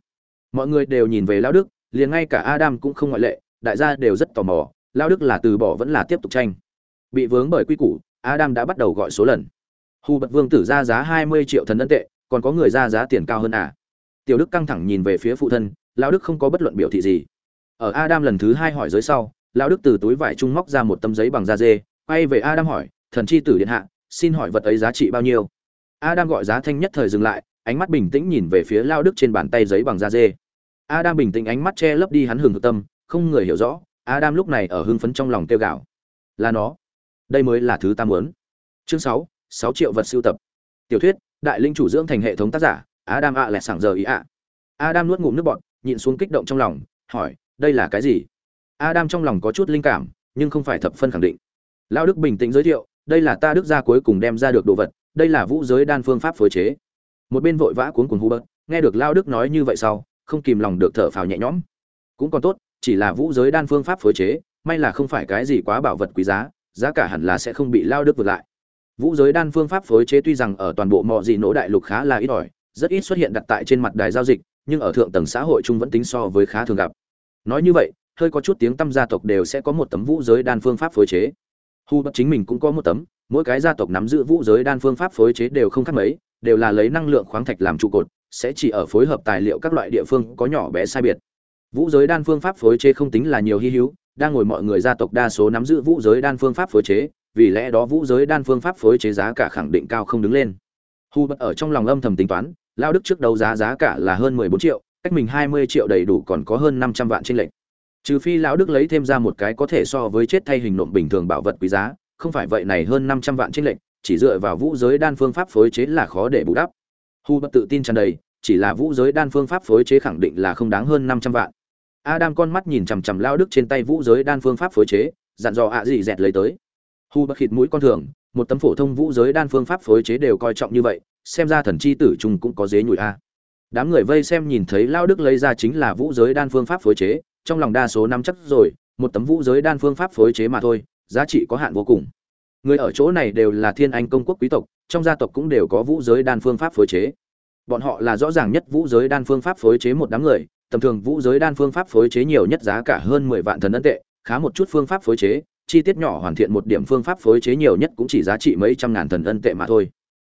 Mọi người đều nhìn về lao đức, liền ngay cả adam cũng không ngoại lệ, đại gia đều rất tò mò lao đức là từ bỏ vẫn là tiếp tục tranh. Bị vướng bởi quy củ adam đã bắt đầu gọi số lần Hu Bật Vương tử ra giá 20 triệu thần ấn tệ, còn có người ra giá tiền cao hơn à? Tiểu Đức căng thẳng nhìn về phía phụ thân, lão Đức không có bất luận biểu thị gì. Ở Adam lần thứ hai hỏi dưới sau, lão Đức từ túi vải trung móc ra một tấm giấy bằng da dê, quay về Adam hỏi, "Thần chi tử điện hạ, xin hỏi vật ấy giá trị bao nhiêu?" Adam gọi giá thanh nhất thời dừng lại, ánh mắt bình tĩnh nhìn về phía lão Đức trên bàn tay giấy bằng da dê. Adam bình tĩnh ánh mắt che lấp đi hắn hừng hực tâm, không người hiểu rõ, Adam lúc này ở hưng phấn trong lòng tiêu gạo. Là nó. Đây mới là thứ ta muốn. Chương 6, sáu triệu vật sưu tập. Tiểu thuyết đại linh chủ dưỡng thành hệ thống tác giả adam ạ lẹ sảng giờ ý ạ adam nuốt ngụm nước bọt nhịn xuống kích động trong lòng hỏi đây là cái gì? Adam trong lòng có chút linh cảm nhưng không phải thập phân khẳng định. Lão đức bình tĩnh giới thiệu đây là ta đức gia cuối cùng đem ra được đồ vật đây là vũ giới đan phương pháp phối chế. Một bên vội vã cuốn cuồng hubert nghe được lao đức nói như vậy sau không kìm lòng được thở phào nhẹ nhõm. Cũng còn tốt chỉ là vũ giới đan phương pháp phối chế may là không phải cái gì quá bảo vật quý giá giá cả hẳn là sẽ không bị lao đức vượt lại. Vũ giới đan phương pháp phối chế tuy rằng ở toàn bộ mọi gì nỗ đại lục khá là ít ỏi, rất ít xuất hiện đặt tại trên mặt đài giao dịch, nhưng ở thượng tầng xã hội chung vẫn tính so với khá thường gặp. Nói như vậy, hơi có chút tiếng tăm gia tộc đều sẽ có một tấm vũ giới đan phương pháp phối chế. Hu bất chính mình cũng có một tấm, mỗi cái gia tộc nắm giữ vũ giới đan phương pháp phối chế đều không khác mấy, đều là lấy năng lượng khoáng thạch làm trụ cột, sẽ chỉ ở phối hợp tài liệu các loại địa phương có nhỏ bé sai biệt. Vũ giới đan phương pháp phối chế không tính là nhiều hy hữu đang ngồi mọi người gia tộc đa số nắm giữ vũ giới đan phương pháp phối chế, vì lẽ đó vũ giới đan phương pháp phối chế giá cả khẳng định cao không đứng lên. Hu bất ở trong lòng âm thầm tính toán, lao đức trước đấu giá giá cả là hơn mười bốn triệu, cách mình hai mươi triệu đầy đủ còn có hơn năm trăm vạn trên lệnh trừ phi lão đức lấy thêm ra một cái có thể so với chết thay hình nộm bình thường bảo vật quý giá, không phải vậy này hơn năm trăm vạn trên lệnh chỉ dựa vào vũ giới đan phương pháp phối chế là khó để bù đắp. Hu bất tự tin tràn đầy, chỉ là vũ giới đan phương pháp phối chế khẳng định là không đáng hơn năm trăm vạn adam con mắt nhìn chằm chằm lao đức trên tay vũ giới đan phương pháp phối chế, dặn dò ạ gì dẹt lấy tới. Hu bất khịt mũi con thường, một tấm phổ thông vũ giới đan phương pháp phối chế đều coi trọng như vậy, xem ra thần chi tử trùng cũng có dế nhủi a. Đám người vây xem nhìn thấy lao đức lấy ra chính là vũ giới đan phương pháp phối chế, trong lòng đa số nắm chắc rồi, một tấm vũ giới đan phương pháp phối chế mà thôi, giá trị có hạn vô cùng. Người ở chỗ này đều là thiên anh công quốc quý tộc, trong gia tộc cũng đều có vũ giới đan phương pháp phối chế. Bọn họ là rõ ràng nhất vũ giới đan phương pháp phối chế một đám người tầm thường vũ giới đan phương pháp phối chế nhiều nhất giá cả hơn mười vạn thần ấn tệ, khá một chút phương pháp phối chế, chi tiết nhỏ hoàn thiện một điểm phương pháp phối chế nhiều nhất cũng chỉ giá trị mấy trăm ngàn thần ấn tệ mà thôi.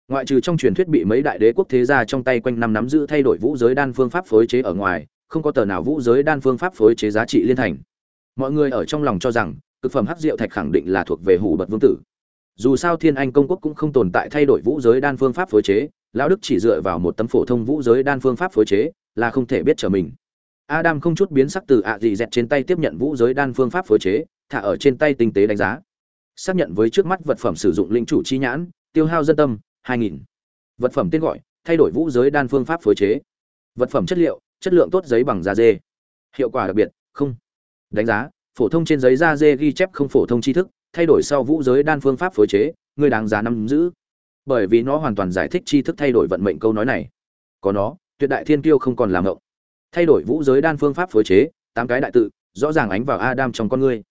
Ngoại trừ trong truyền thuyết bị mấy đại đế quốc thế gia trong tay quanh năm nắm giữ thay đổi vũ giới đan phương pháp phối chế ở ngoài, không có tờ nào vũ giới đan phương pháp phối chế giá trị liên thành. Mọi người ở trong lòng cho rằng, cực phẩm hắc diệu thạch khẳng định là thuộc về hủ bật vương tử. Dù sao thiên anh công quốc cũng không tồn tại thay đổi vũ giới đan phương pháp phối chế, lão đức chỉ dựa vào một tấm phổ thông vũ giới đan phương pháp phối chế, là không thể biết trở mình adam không chút biến sắc từ ạ dị dẹt trên tay tiếp nhận vũ giới đan phương pháp phối chế, thả ở trên tay tinh tế đánh giá. Xác nhận với trước mắt vật phẩm sử dụng linh chủ chi nhãn, tiêu hao dân tâm 2000. vật phẩm tên gọi, thay đổi vũ giới đan phương pháp phối chế. Vật phẩm chất liệu, chất lượng tốt giấy bằng da dê. Hiệu quả đặc biệt, không. Đánh giá, phổ thông trên giấy da dê ghi chép không phổ thông tri thức, thay đổi sau vũ giới đan phương pháp phối chế, người đáng giá năm giữ. Bởi vì nó hoàn toàn giải thích tri thức thay đổi vận mệnh câu nói này. Có nó, tuyệt đại thiên kiêu không còn làm ngộng thay đổi vũ giới đan phương pháp phối chế tám cái đại tự rõ ràng ánh vào adam trong con ngươi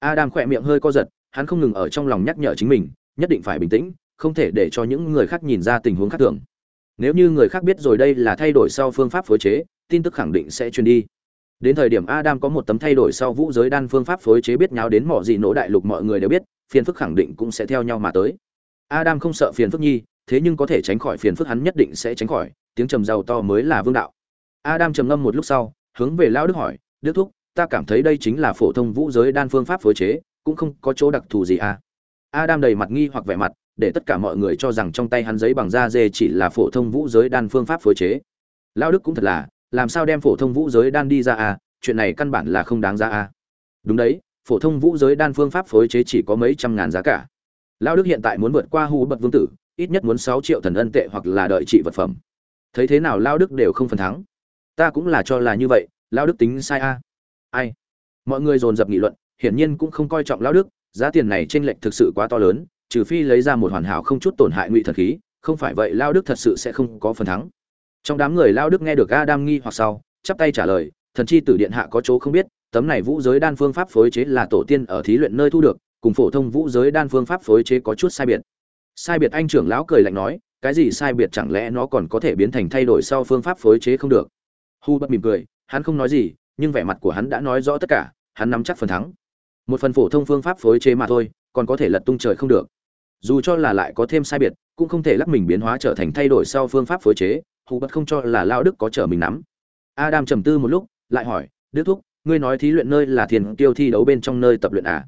Adam khỏe miệng hơi co giật, hắn không ngừng ở trong lòng nhắc nhở chính mình, nhất định phải bình tĩnh, không thể để cho những người khác nhìn ra tình huống khác thường. Nếu như người khác biết rồi đây là thay đổi sau phương pháp phối chế, tin tức khẳng định sẽ truyền đi. Đến thời điểm Adam có một tấm thay đổi sau vũ giới đan phương pháp phối chế biết nháo đến mỏ gì nổ đại lục mọi người đều biết, phiền phức khẳng định cũng sẽ theo nhau mà tới. Adam không sợ phiền phức nhi, thế nhưng có thể tránh khỏi phiền phức hắn nhất định sẽ tránh khỏi, tiếng trầm giàu to mới là vương đạo. Adam trầm ngâm một lúc sau, hướng về lão Đức hỏi, "Đức thúc, ta cảm thấy đây chính là phổ thông vũ giới đan phương pháp phối chế cũng không có chỗ đặc thù gì à? Adam đầy mặt nghi hoặc vẻ mặt để tất cả mọi người cho rằng trong tay hắn giấy bằng da dê chỉ là phổ thông vũ giới đan phương pháp phối chế. Lao đức cũng thật là làm sao đem phổ thông vũ giới đan đi ra à? Chuyện này căn bản là không đáng ra à? Đúng đấy phổ thông vũ giới đan phương pháp phối chế chỉ có mấy trăm ngàn giá cả. Lao đức hiện tại muốn vượt qua hù bật vương tử ít nhất muốn sáu triệu thần ân tệ hoặc là đợi trị vật phẩm. Thấy thế nào lao đức đều không phần thắng ta cũng là cho là như vậy lao đức tính sai a. Ai? Mọi người dồn dập nghị luận, hiển nhiên cũng không coi trọng lao đức, giá tiền này trên lệch thực sự quá to lớn, trừ phi lấy ra một hoàn hảo không chút tổn hại ngụy thần khí, không phải vậy lao đức thật sự sẽ không có phần thắng. Trong đám người lao đức nghe được adam nghi hoặc sau, chắp tay trả lời, thần chi tử điện hạ có chỗ không biết, tấm này vũ giới đan phương pháp phối chế là tổ tiên ở thí luyện nơi thu được, cùng phổ thông vũ giới đan phương pháp phối chế có chút sai biệt. Sai biệt anh trưởng lão cười lạnh nói, cái gì sai biệt chẳng lẽ nó còn có thể biến thành thay đổi sau phương pháp phối chế không được? Hu bất mỉm cười, hắn không nói gì, nhưng vẻ mặt của hắn đã nói rõ tất cả, hắn nắm chắc phần thắng. Một phần phổ thông phương pháp phối chế mà thôi, còn có thể lật tung trời không được. Dù cho là lại có thêm sai biệt, cũng không thể lắc mình biến hóa trở thành thay đổi sau phương pháp phối chế hù bất không cho là lao đức có trở mình nắm. Adam trầm tư một lúc, lại hỏi, đức thúc, ngươi nói thí luyện nơi là thiền tiêu thi đấu bên trong nơi tập luyện à?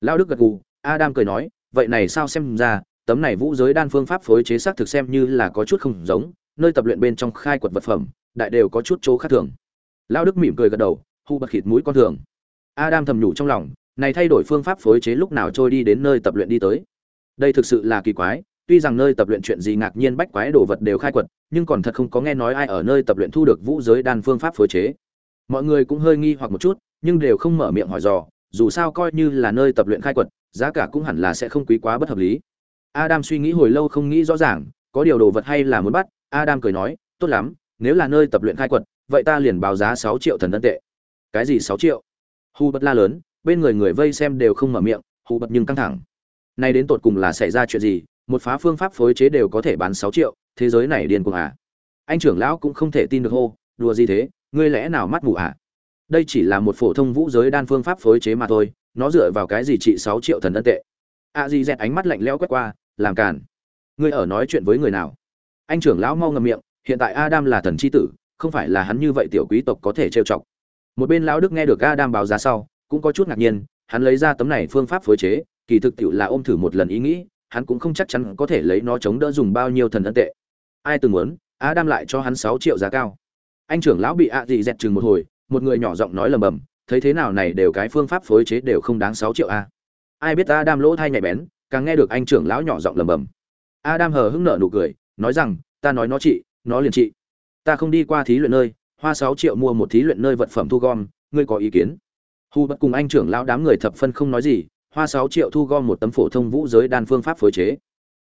Lao đức gật gù, adam cười nói, vậy này sao xem ra, tấm này vũ giới đan phương pháp phối chế xác thực xem như là có chút không giống nơi tập luyện bên trong khai quật vật phẩm, đại đều có chút chỗ khác thường. Lao đức mỉm cười gật đầu hu bật khịt mũi con thường. Adam thầm nhủ trong lòng, này thay đổi phương pháp phối chế lúc nào trôi đi đến nơi tập luyện đi tới. Đây thực sự là kỳ quái, tuy rằng nơi tập luyện chuyện gì ngạc nhiên bách quái đồ vật đều khai quật, nhưng còn thật không có nghe nói ai ở nơi tập luyện thu được vũ giới đan phương pháp phối chế. Mọi người cũng hơi nghi hoặc một chút, nhưng đều không mở miệng hỏi dò, dù sao coi như là nơi tập luyện khai quật, giá cả cũng hẳn là sẽ không quý quá bất hợp lý. Adam suy nghĩ hồi lâu không nghĩ rõ ràng có điều đồ vật hay là muốn bắt, adam cười nói, tốt lắm, nếu là nơi tập luyện khai quật, vậy ta liền báo giá sáu triệu thần ân tệ. Cái gì sáu triệu? Hu bật la lớn, bên người người vây xem đều không mở miệng hu bật nhưng căng thẳng. Nay đến tột cùng là xảy ra chuyện gì, một phá phương pháp phối chế đều có thể bán sáu triệu, thế giới này điên cuồng à? Anh trưởng lão cũng không thể tin được hô, đùa gì thế, ngươi lẽ nào mắt mù à? Đây chỉ là một phổ thông vũ giới đan phương pháp phối chế mà thôi, nó dựa vào cái gì trị sáu triệu thần ân tệ? A di dẹt ánh mắt lạnh lẽo quét qua, làm càn ngươi ở nói chuyện với người nào? Anh trưởng lão mau ngậm miệng, hiện tại adam là thần c h i tử, không phải là hắn như vậy tiểu quý tộc có thể trêu chọc. Một bên lão đức nghe được adam báo giá sau, cũng có chút ngạc nhiên, hắn lấy ra tấm này phương pháp phối chế, kỳ thực tiệu là ôm thử một lần ý nghĩ, hắn cũng không chắc chắn có thể lấy nó chống đỡ dùng bao nhiêu thần ân tệ. Ai từng muốn, adam lại cho hắn sáu triệu giá cao. Anh trưởng lão bị ạ gì dẹt chừng một hồi, một người nhỏ giọng nói lầm bầm, thấy thế nào này đều cái phương pháp phối chế đều không đáng sáu triệu a. Ai biết adam lỗ thay nhạy bén, càng nghe được anh trưởng lão nhỏ giọng lầm bầm adam hờ hững nở nụ cười, nói rằng, ta nói nó trị nó liền trị ta không đi qua thí luyện nơi, hoa sáu triệu mua một thí luyện nơi vật phẩm thu gom, ngươi có ý kiến? Hu bất cùng anh trưởng lão đám người thập phân không nói gì, hoa sáu triệu thu gom một tấm phổ thông vũ giới đan phương pháp phối chế.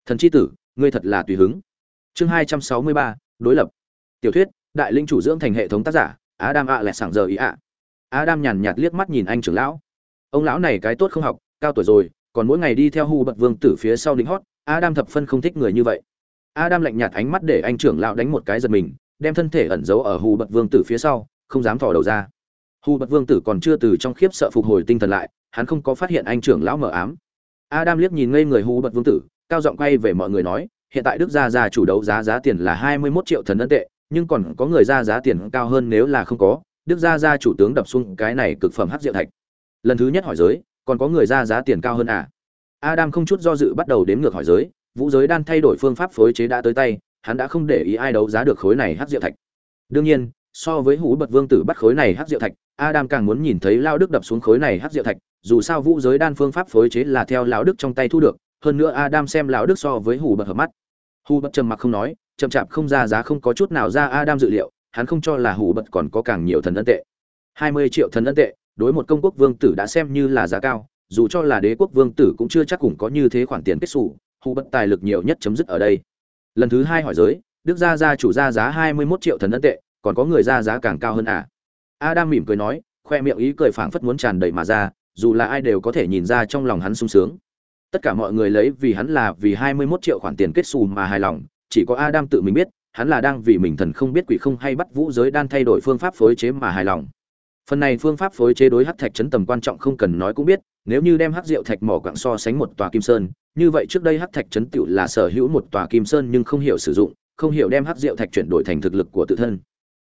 Thần chi tử, ngươi thật là tùy hứng. Chương hai trăm sáu mươi ba, đối lập. Tiểu thuyết, đại linh chủ dưỡng thành hệ thống tác giả, adam ạ à lẹt sảng giờ ý ạ. Adam nhàn nhạt liếc mắt nhìn anh trưởng lão. Ông lão này cái tốt không học, cao tuổi rồi, còn mỗi ngày đi theo hu bật vương tử phía sau lính hót adam thập phân không thích người như vậy. Adam lạnh nhạt ánh mắt để anh trưởng lão đánh một cái giật mình, đem thân thể ẩn giấu ở Hù bật vương tử phía sau, không dám thò đầu ra. Hù bật vương tử còn chưa từ trong khiếp sợ phục hồi tinh thần lại, hắn không có phát hiện anh trưởng lão mờ ám. Adam liếc nhìn ngây người Hù bật vương tử, cao giọng quay về mọi người nói, hiện tại đức gia gia chủ đấu giá giá tiền là hai mươi 21 triệu thần ấn tệ, nhưng còn có người ra giá tiền cao hơn nếu là không có, đức gia gia chủ tướng đập xuống cái này cực phẩm hắc diệu thạch. Lần thứ nhất hỏi giới, còn có người ra giá tiền cao hơn à? Adam không chút do dự bắt đầu đếm ngược hỏi giới, vũ giới đan thay đổi phương pháp phối chế đã tới tay, hắn đã không để ý ai đấu giá được khối này hắc diệu thạch. Đương nhiên, so với hủ bật vương tử bắt khối này hắc diệu thạch, adam càng muốn nhìn thấy lão đức đập xuống khối này hắc diệu thạch, dù sao vũ giới đan phương pháp phối chế là theo lão đức trong tay thu được, hơn nữa adam xem lão đức so với hủ bật hợp mắt. Hủ bật trầm mặc không nói, chậm chạp không ra giá không có chút nào ra adam dự liệu, hắn không cho là hủ bật còn có càng nhiều thần ân tệ. Hai mươi triệu thần ân tệ, đối một công quốc vương tử đã xem như là giá cao dù cho là đế quốc vương tử cũng chưa chắc cũng có như thế khoản tiền kết xù hủ bất tài lực nhiều nhất chấm dứt ở đây. Lần thứ hai hỏi giới, đức gia gia chủ ra giá hai mươi 21 triệu thần ân tệ, còn có người ra giá càng cao hơn à? Adam mỉm cười nói, khoe miệng ý cười phảng phất muốn tràn đầy mà ra, dù là ai đều có thể nhìn ra trong lòng hắn sung sướng. Tất cả mọi người lấy vì hắn là vì hai mươi 21 triệu khoản tiền kết xù mà hài lòng, chỉ có adam tự mình biết, hắn là đang vì mình thần không biết quỷ không hay bắt vũ giới đan thay đổi phương pháp phối chế mà hài lòng phần này phương pháp phối chế đối hắc thạch chấn tầm quan trọng không cần nói cũng biết, nếu như đem hắc diệu thạch mỏ quặng so sánh một tòa kim sơn, như vậy trước đây hắc thạch chấn tựu là sở hữu một tòa kim sơn nhưng không hiểu sử dụng, không hiểu đem hắc diệu thạch chuyển đổi thành thực lực của tự thân.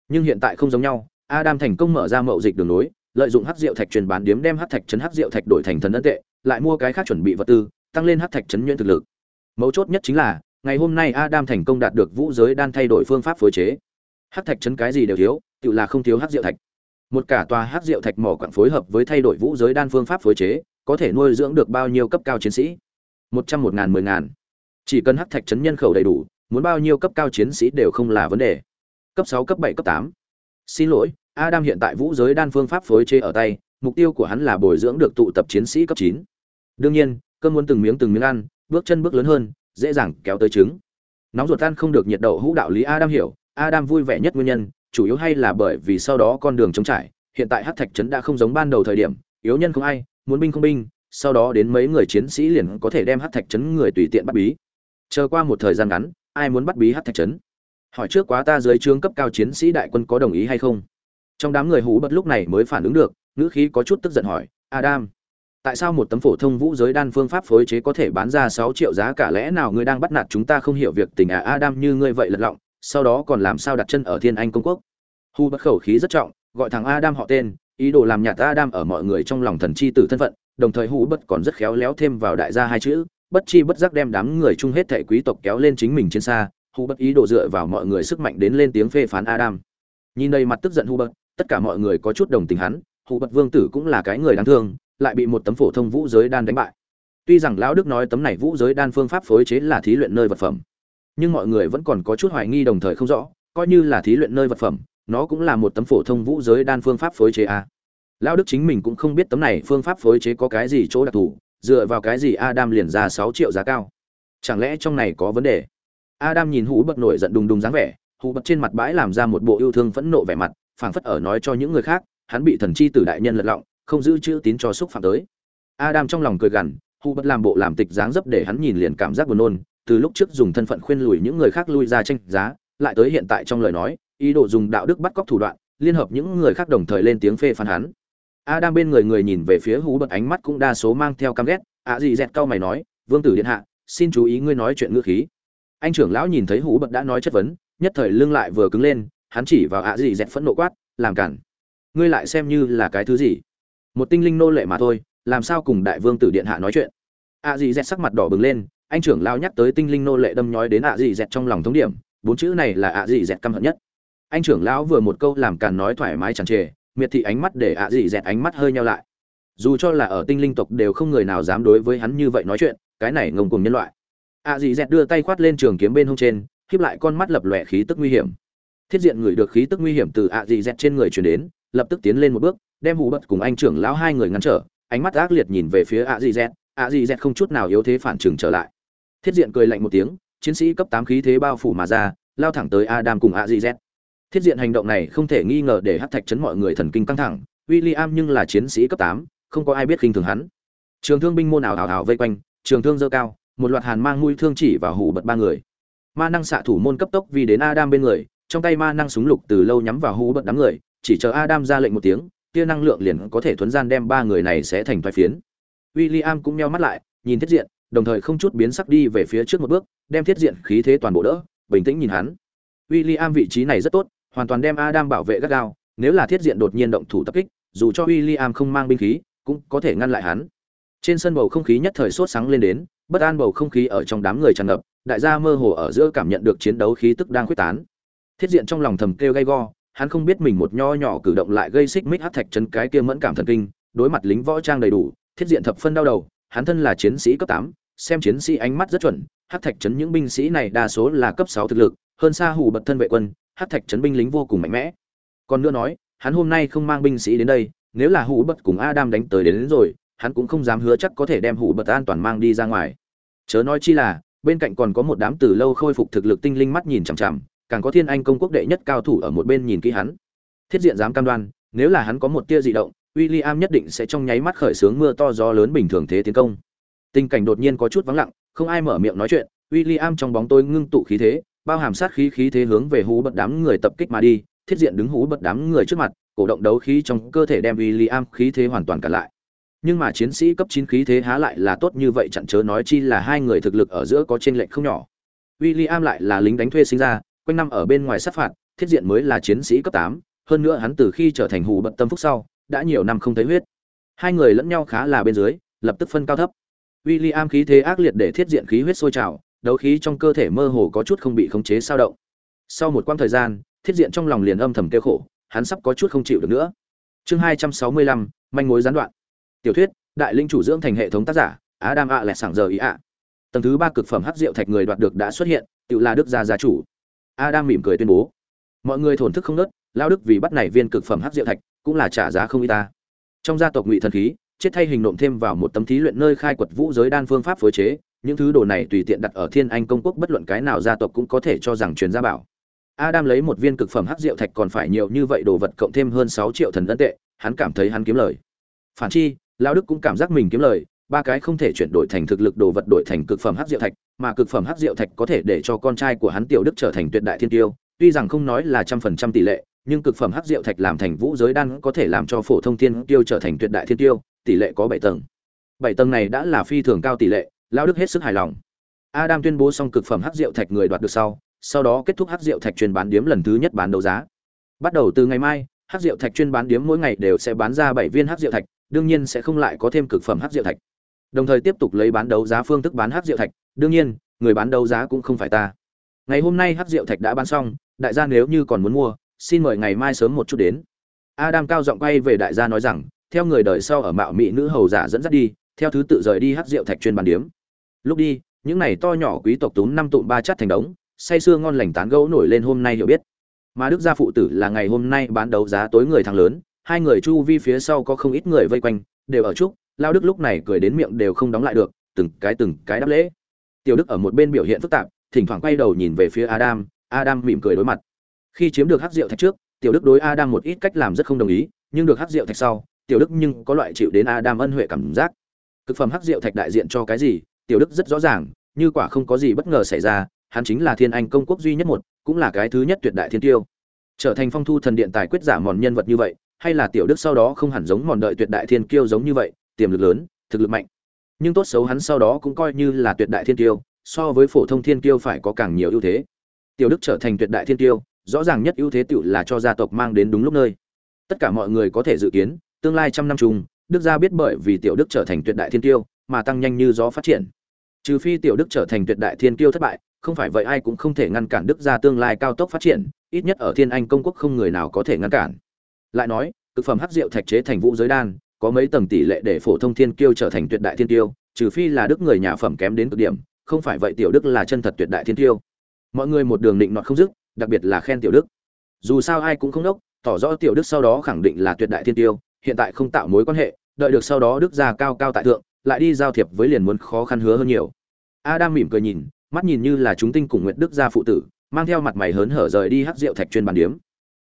Nhưng hiện tại không giống nhau, adam thành công mở ra mậu dịch đường nối, lợi dụng hắc diệu thạch truyền bán điếm đem hắc thạch chấn hắc diệu thạch đổi thành thần ấn tệ, lại mua cái khác chuẩn bị vật tư, tăng lên hắc thạch chấn nhuyễn thực lực. Mấu chốt nhất chính là, ngày hôm nay adam thành công đạt được vũ giới đan thay đổi phương pháp phối chế. Hắc thạch chấn cái gì đều thiếu tự là không thiếu hắc diệu thạch một cả tòa hắc diệu thạch mỏ quặng phối hợp với thay đổi vũ giới đan phương pháp phối chế, có thể nuôi dưỡng được bao nhiêu cấp cao chiến sĩ? Một trăm một ngàn, mười ngàn. Chỉ cần hắc thạch chấn nhân khẩu đầy đủ, muốn bao nhiêu cấp cao chiến sĩ đều không là vấn đề. Cấp sáu, cấp bảy, cấp tám. Xin lỗi, adam hiện tại vũ giới đan phương pháp phối chế ở tay, mục tiêu của hắn là bồi dưỡng được tụ tập chiến sĩ cấp chín. Đương nhiên cơn muốn từng miếng từng miếng ăn, bước chân bước lớn hơn, dễ dàng kéo tới trứng. Nóng ruột tan không được nhiệt độ hũ đạo lý adam hiểu, adam vui vẻ nhất nguyên nhân chủ yếu hay là bởi vì sau đó con đường chống trải, hiện tại hắc thạch trấn đã không giống ban đầu thời điểm, yếu nhân không ai, muốn binh không binh, sau đó đến mấy người chiến sĩ liền có thể đem hắc thạch trấn người tùy tiện bắt bí. Chờ qua một thời gian ngắn, ai muốn bắt bí hắc thạch trấn? Hỏi trước quá ta dưới trướng cấp cao chiến sĩ đại quân có đồng ý hay không? Trong đám người hú bật lúc này mới phản ứng được, ngữ khí có chút tức giận hỏi, adam, tại sao một tấm phổ thông vũ giới đan phương pháp phối chế có thể bán ra sáu triệu giá, cả lẽ nào ngươi đang bắt nạt chúng ta không hiểu việc tình à? Adam, như ngươi vậy lật lọng sau đó còn làm sao đặt chân ở thiên anh công quốc. Hu bất khẩu khí rất trọng, gọi thằng adam họ tên, ý đồ làm nhạt adam ở mọi người trong lòng thần chi tử thân phận, đồng thời hu bất còn rất khéo léo thêm vào đại gia hai chữ, bất chi bất giác đem đám người chung hết thệ quý tộc kéo lên chính mình trên xa, hu bất ý đồ dựa vào mọi người sức mạnh đến lên tiếng phê phán adam. Nhìn đây mặt tức giận hu bất, tất cả mọi người có chút đồng tình hắn, hu bất vương tử cũng là cái người đáng thương, lại bị một tấm phổ thông vũ giới đan đánh bại. Tuy rằng lão đức nói tấm này vũ giới đan phương pháp phối chế là thí luyện nơi vật phẩm nhưng mọi người vẫn còn có chút hoài nghi đồng thời không rõ, coi như là thí luyện nơi vật phẩm, nó cũng là một tấm phổ thông vũ giới đan phương pháp phối chế a. À. lão đức chính mình cũng không biết tấm này phương pháp phối chế có cái gì chỗ đặc thù, dựa vào cái gì adam liền ra sáu triệu giá cao. Chẳng lẽ trong này có vấn đề? Adam nhìn hú bật nổi giận đùng đùng dáng vẻ, hú bật trên mặt bãi làm ra một bộ yêu thương phẫn nộ vẻ mặt, phảng phất ở nói cho những người khác, hắn bị thần chi tử đại nhân lật lọng, không giữ chữ tín cho xúc phạm tới. Adam trong lòng cười gằn, hú bật làm bộ làm tịch dáng dấp để hắn nhìn liền cảm giác buồn nôn từ lúc trước dùng thân phận khuyên lùi những người khác lui ra tranh giá, lại tới hiện tại trong lời nói, ý đồ dùng đạo đức bắt cóc thủ đoạn, liên hợp những người khác đồng thời lên tiếng phê phán hắn. Adam bên người người nhìn về phía hú bật ánh mắt cũng đa số mang theo căm ghét, ạ gì dẹt cao mày nói, vương tử điện hạ, xin chú ý ngươi nói chuyện ngữ khí. Anh trưởng lão nhìn thấy hú bật đã nói chất vấn, nhất thời lưng lại vừa cứng lên, hắn chỉ vào ạ gì dẹt phẫn nộ quát, làm cản. Ngươi lại xem như là cái thứ gì? Một tinh linh nô lệ mà thôi, làm sao cùng đại vương tử điện hạ nói chuyện? Ạ gì dẹt sắc mặt đỏ bừng lên anh trưởng lao nhắc tới tinh linh nô lệ đâm nhói đến ạ dị dẹt trong lòng thống điểm, bốn chữ này là ạ dị dẹt căm hận nhất. Anh trưởng lão vừa một câu làm càn nói thoải mái chẳng trề miệt thị ánh mắt để ạ dị dẹt ánh mắt hơi nhau lại. Dù cho là ở tinh linh tộc đều không người nào dám đối với hắn như vậy nói chuyện, cái này ngông cùng nhân loại. Ạ dị dẹt đưa tay khoát lên trường kiếm bên hông trên khiếp lại con mắt lập lòe khí tức nguy hiểm. Thiết diện người được khí tức nguy hiểm từ ạ dị dẹt trên người truyền đến, lập tức tiến lên một bước, đem hù bật cùng anh trưởng lão hai người ngăn trở, ánh mắt ác liệt nhìn về phía ạ dị dẹt, ạ dị dẹt không chút nào yếu thế phản trừng trở lại thiết diện cười lạnh một tiếng, chiến sĩ cấp tám khí thế bao phủ mà ra, lao thẳng tới adam cùng a di z. Thiết diện hành động này không thể nghi ngờ để hát thạch chấn mọi người thần kinh căng thẳng w i l l i am nhưng là chiến sĩ cấp tám, không có ai biết khinh thường hắn. Trường thương binh môn ảo ảo ảo vây quanh, trường thương dơ cao, một loạt hàn mang mũi thương chỉ và hủ bật ba người. Ma năng xạ thủ môn cấp tốc vì đến adam bên người, trong tay ma năng súng lục từ lâu nhắm vào hủ bật đám người, chỉ chờ adam ra lệnh một tiếng, tia năng lượng liền có thể thuấn gian đem ba người này sẽ thành thoái phiến. W i l l i am cũng meo mắt lại, nhìn thiết diện đồng thời không chút biến sắc đi về phía trước một bước, đem thiết diện khí thế toàn bộ đỡ, bình tĩnh nhìn hắn. William vị trí này rất tốt, hoàn toàn đem Adam bảo vệ gắt gao, nếu là thiết diện đột nhiên động thủ tập kích, dù cho William không mang binh khí, cũng có thể ngăn lại hắn. Trên sân bầu không khí nhất thời sốt sáng lên đến, bất an bầu không khí ở trong đám người tràn ngập, đại gia mơ hồ ở giữa cảm nhận được chiến đấu khí tức đang khuếch tán. Thiết diện trong lòng thầm kêu gay go, hắn không biết mình một nho nhỏ cử động lại gây xích mích hắc thạch chấn cái kia mẫn cảm thần kinh, đối mặt lính võ trang đầy đủ, thiết diện thập phân đau đầu, hắn thân là chiến sĩ cấp 8, xem chiến sĩ ánh mắt rất chuẩn hát thạch trấn những binh sĩ này đa số là cấp sáu thực lực hơn xa hủ bật thân vệ quân hát thạch trấn binh lính vô cùng mạnh mẽ. Còn nữa nói hắn hôm nay không mang binh sĩ đến đây nếu là hủ bật cùng adam đánh tới đến, đến rồi hắn cũng không dám hứa chắc có thể đem hủ bật an toàn mang đi ra ngoài. Chớ nói chi là bên cạnh còn có một đám từ lâu khôi phục thực lực tinh linh mắt nhìn chằm chằm càng có thiên anh công quốc đệ nhất cao thủ ở một bên nhìn kỹ hắn. Thiết diện dám cam đoan nếu là hắn có một tia dị động William nhất định sẽ trong nháy mắt khởi xướng mưa to gió lớn bình thường thế tiến công Tình cảnh đột nhiên có chút vắng lặng, không ai mở miệng nói chuyện, William trong bóng tối ngưng tụ khí thế, bao hàm sát khí khí thế hướng về hú bật đám người tập kích mà đi, thiết diện đứng hú bật đám người trước mặt, cổ động đấu khí trong cơ thể đem William khí thế hoàn toàn cản lại. Nhưng mà chiến sĩ cấp 9 khí thế há lại là tốt như vậy chặn chớ nói chi là hai người thực lực ở giữa có chênh lệch không nhỏ. William lại là lính đánh thuê sinh ra, quanh năm ở bên ngoài sát phạt, thiết diện mới là chiến sĩ cấp 8, hơn nữa hắn từ khi trở thành hù bận tâm phúc sau, đã nhiều năm không thấy huyết. Hai người lẫn nhau khá là bên dưới, lập tức phân cao thấp. William khí thế ác liệt để thiết diện khí huyết sôi trào, đấu khí trong cơ thể mơ hồ có chút không bị khống chế sao động. Sau một quãng thời gian, thiết diện trong lòng liền âm thầm kêu khổ, hắn sắp có chút không chịu được nữa. Chương 265, manh mối gián đoạn. Tiểu thuyết, đại linh chủ dưỡng thành hệ thống tác giả, Adam ạ lẹ sảng giờ ý ạ. Tầng thứ ba cực phẩm hắc rượu thạch người đoạt được đã xuất hiện, tựu là Đức gia gia chủ. Adam mỉm cười tuyên bố. Mọi người thổn thức không ngớt, lao đức vì bắt này viên cực phẩm hắc rượu thạch, cũng là trả giá không ít ta. Trong gia tộc Ngụy thần khí, chết thay hình nộm thêm vào một tấm thí luyện nơi khai quật vũ giới đan phương pháp phối chế, những thứ đồ này tùy tiện đặt ở Thiên Anh công quốc bất luận cái nào gia tộc cũng có thể cho rằng truyền gia bảo. Adam lấy một viên cực phẩm hắc rượu thạch còn phải nhiều như vậy đồ vật cộng thêm hơn sáu triệu thần ân tệ, hắn cảm thấy hắn kiếm lời. Phản chi, lão đức cũng cảm giác mình kiếm lời, ba cái không thể chuyển đổi thành thực lực đồ vật đổi thành cực phẩm hắc rượu thạch, mà cực phẩm hắc rượu thạch có thể để cho con trai của hắn tiểu đức trở thành tuyệt đại thiên tiêu, tuy rằng không nói là trăm phần trăm tỷ lệ, nhưng cực phẩm hắc rượu thạch làm thành vũ giới đan có thể làm cho phổ thông thiên tiêu trở thành tuyệt đại thiên tiêu, tỷ lệ có 7 tầng. 7 tầng này đã là phi thường cao tỷ lệ, lão đức hết sức hài lòng. Adam tuyên bố xong cực phẩm hắc rượu thạch người đoạt được sau, sau đó kết thúc hắc rượu thạch chuyên bán điếm lần thứ nhất bán đấu giá. Bắt đầu từ ngày mai, hắc rượu thạch chuyên bán điếm mỗi ngày đều sẽ bán ra 7 viên hắc rượu thạch, đương nhiên sẽ không lại có thêm cực phẩm hắc rượu thạch. Đồng thời tiếp tục lấy bán đấu giá phương thức bán hắc rượu thạch, đương nhiên, người bán đấu giá cũng không phải ta. Ngày hôm nay hắc rượu thạch đã bán xong, đại gia nếu như còn muốn mua, xin mời ngày mai sớm một chút đến. Adam cao giọng quay về đại gia nói rằng, theo người đời sau ở mạo mỹ nữ hầu giả dẫn dắt đi, theo thứ tự rời đi hắc rượu thạch chuyên bàn điếm. Lúc đi, những này to nhỏ quý tộc tốn năm tụm ba chắt thành đống, say sưa ngon lành tán gẫu nổi lên hôm nay hiểu biết. Mà Đức gia phụ tử là ngày hôm nay bán đấu giá tối người thắng lớn, hai người chu vi phía sau có không ít người vây quanh, đều ở chúc, lao Đức lúc này cười đến miệng đều không đóng lại được, từng cái từng cái đáp lễ. Tiểu Đức ở một bên biểu hiện phức tạp, thỉnh thoảng quay đầu nhìn về phía Adam, Adam mỉm cười đối mặt. Khi chiếm được hắc rượu thạch trước, Tiểu Đức đối Adam một ít cách làm rất không đồng ý, nhưng được hắc rượu thạch sau, Tiểu Đức nhưng có loại chịu đến Adam ân huệ cảm giác. Cực phẩm hắc rượu thạch đại diện cho cái gì, Tiểu Đức rất rõ ràng, như quả không có gì bất ngờ xảy ra, hắn chính là Thiên Anh công quốc duy nhất một, cũng là cái thứ nhất tuyệt đại thiên tiêu. Trở thành phong thu thần điện tài quyết giả mòn nhân vật như vậy, hay là Tiểu Đức sau đó không hẳn giống mòn đợi tuyệt đại thiên kiêu giống như vậy, tiềm lực lớn, thực lực mạnh. Nhưng tốt xấu hắn sau đó cũng coi như là tuyệt đại thiên tiêu, so với phổ thông thiên kiêu phải có càng nhiều ưu thế. Tiểu Đức trở thành tuyệt đại thiên kiêu, rõ ràng nhất ưu thế tiểu là cho gia tộc mang đến đúng lúc nơi. Tất cả mọi người có thể dự kiến, tương lai trăm năm chung, Đức gia biết bởi vì Tiểu Đức trở thành tuyệt đại thiên kiêu, mà tăng nhanh như gió phát triển. Trừ phi Tiểu Đức trở thành tuyệt đại thiên kiêu thất bại, không phải vậy ai cũng không thể ngăn cản Đức gia tương lai cao tốc phát triển, ít nhất ở Thiên Anh công quốc không người nào có thể ngăn cản. Lại nói, cực phẩm hắc rượu thạch chế thành vũ giới đan, có mấy tầng tỷ lệ để phổ thông thiên kiêu trở thành tuyệt đại thiên kiêu, trừ phi là Đức người nhà phẩm kém đến cực điểm, không phải vậy Tiểu Đức là chân thật tuyệt đại thiên kiêu. Mọi người một đường định nọt không dứt, đặc biệt là khen Tiểu Đức. Dù sao ai cũng không đốc, tỏ rõ Tiểu Đức sau đó khẳng định là tuyệt đại thiên tiêu, hiện tại không tạo mối quan hệ, đợi được sau đó Đức gia cao cao tại thượng, lại đi giao thiệp với liền muốn khó khăn hứa hơn nhiều. Adam mỉm cười nhìn, mắt nhìn như là chúng tinh cùng nguyện Đức gia phụ tử, mang theo mặt mày hớn hở rời đi hắc rượu thạch chuyên bàn điếm.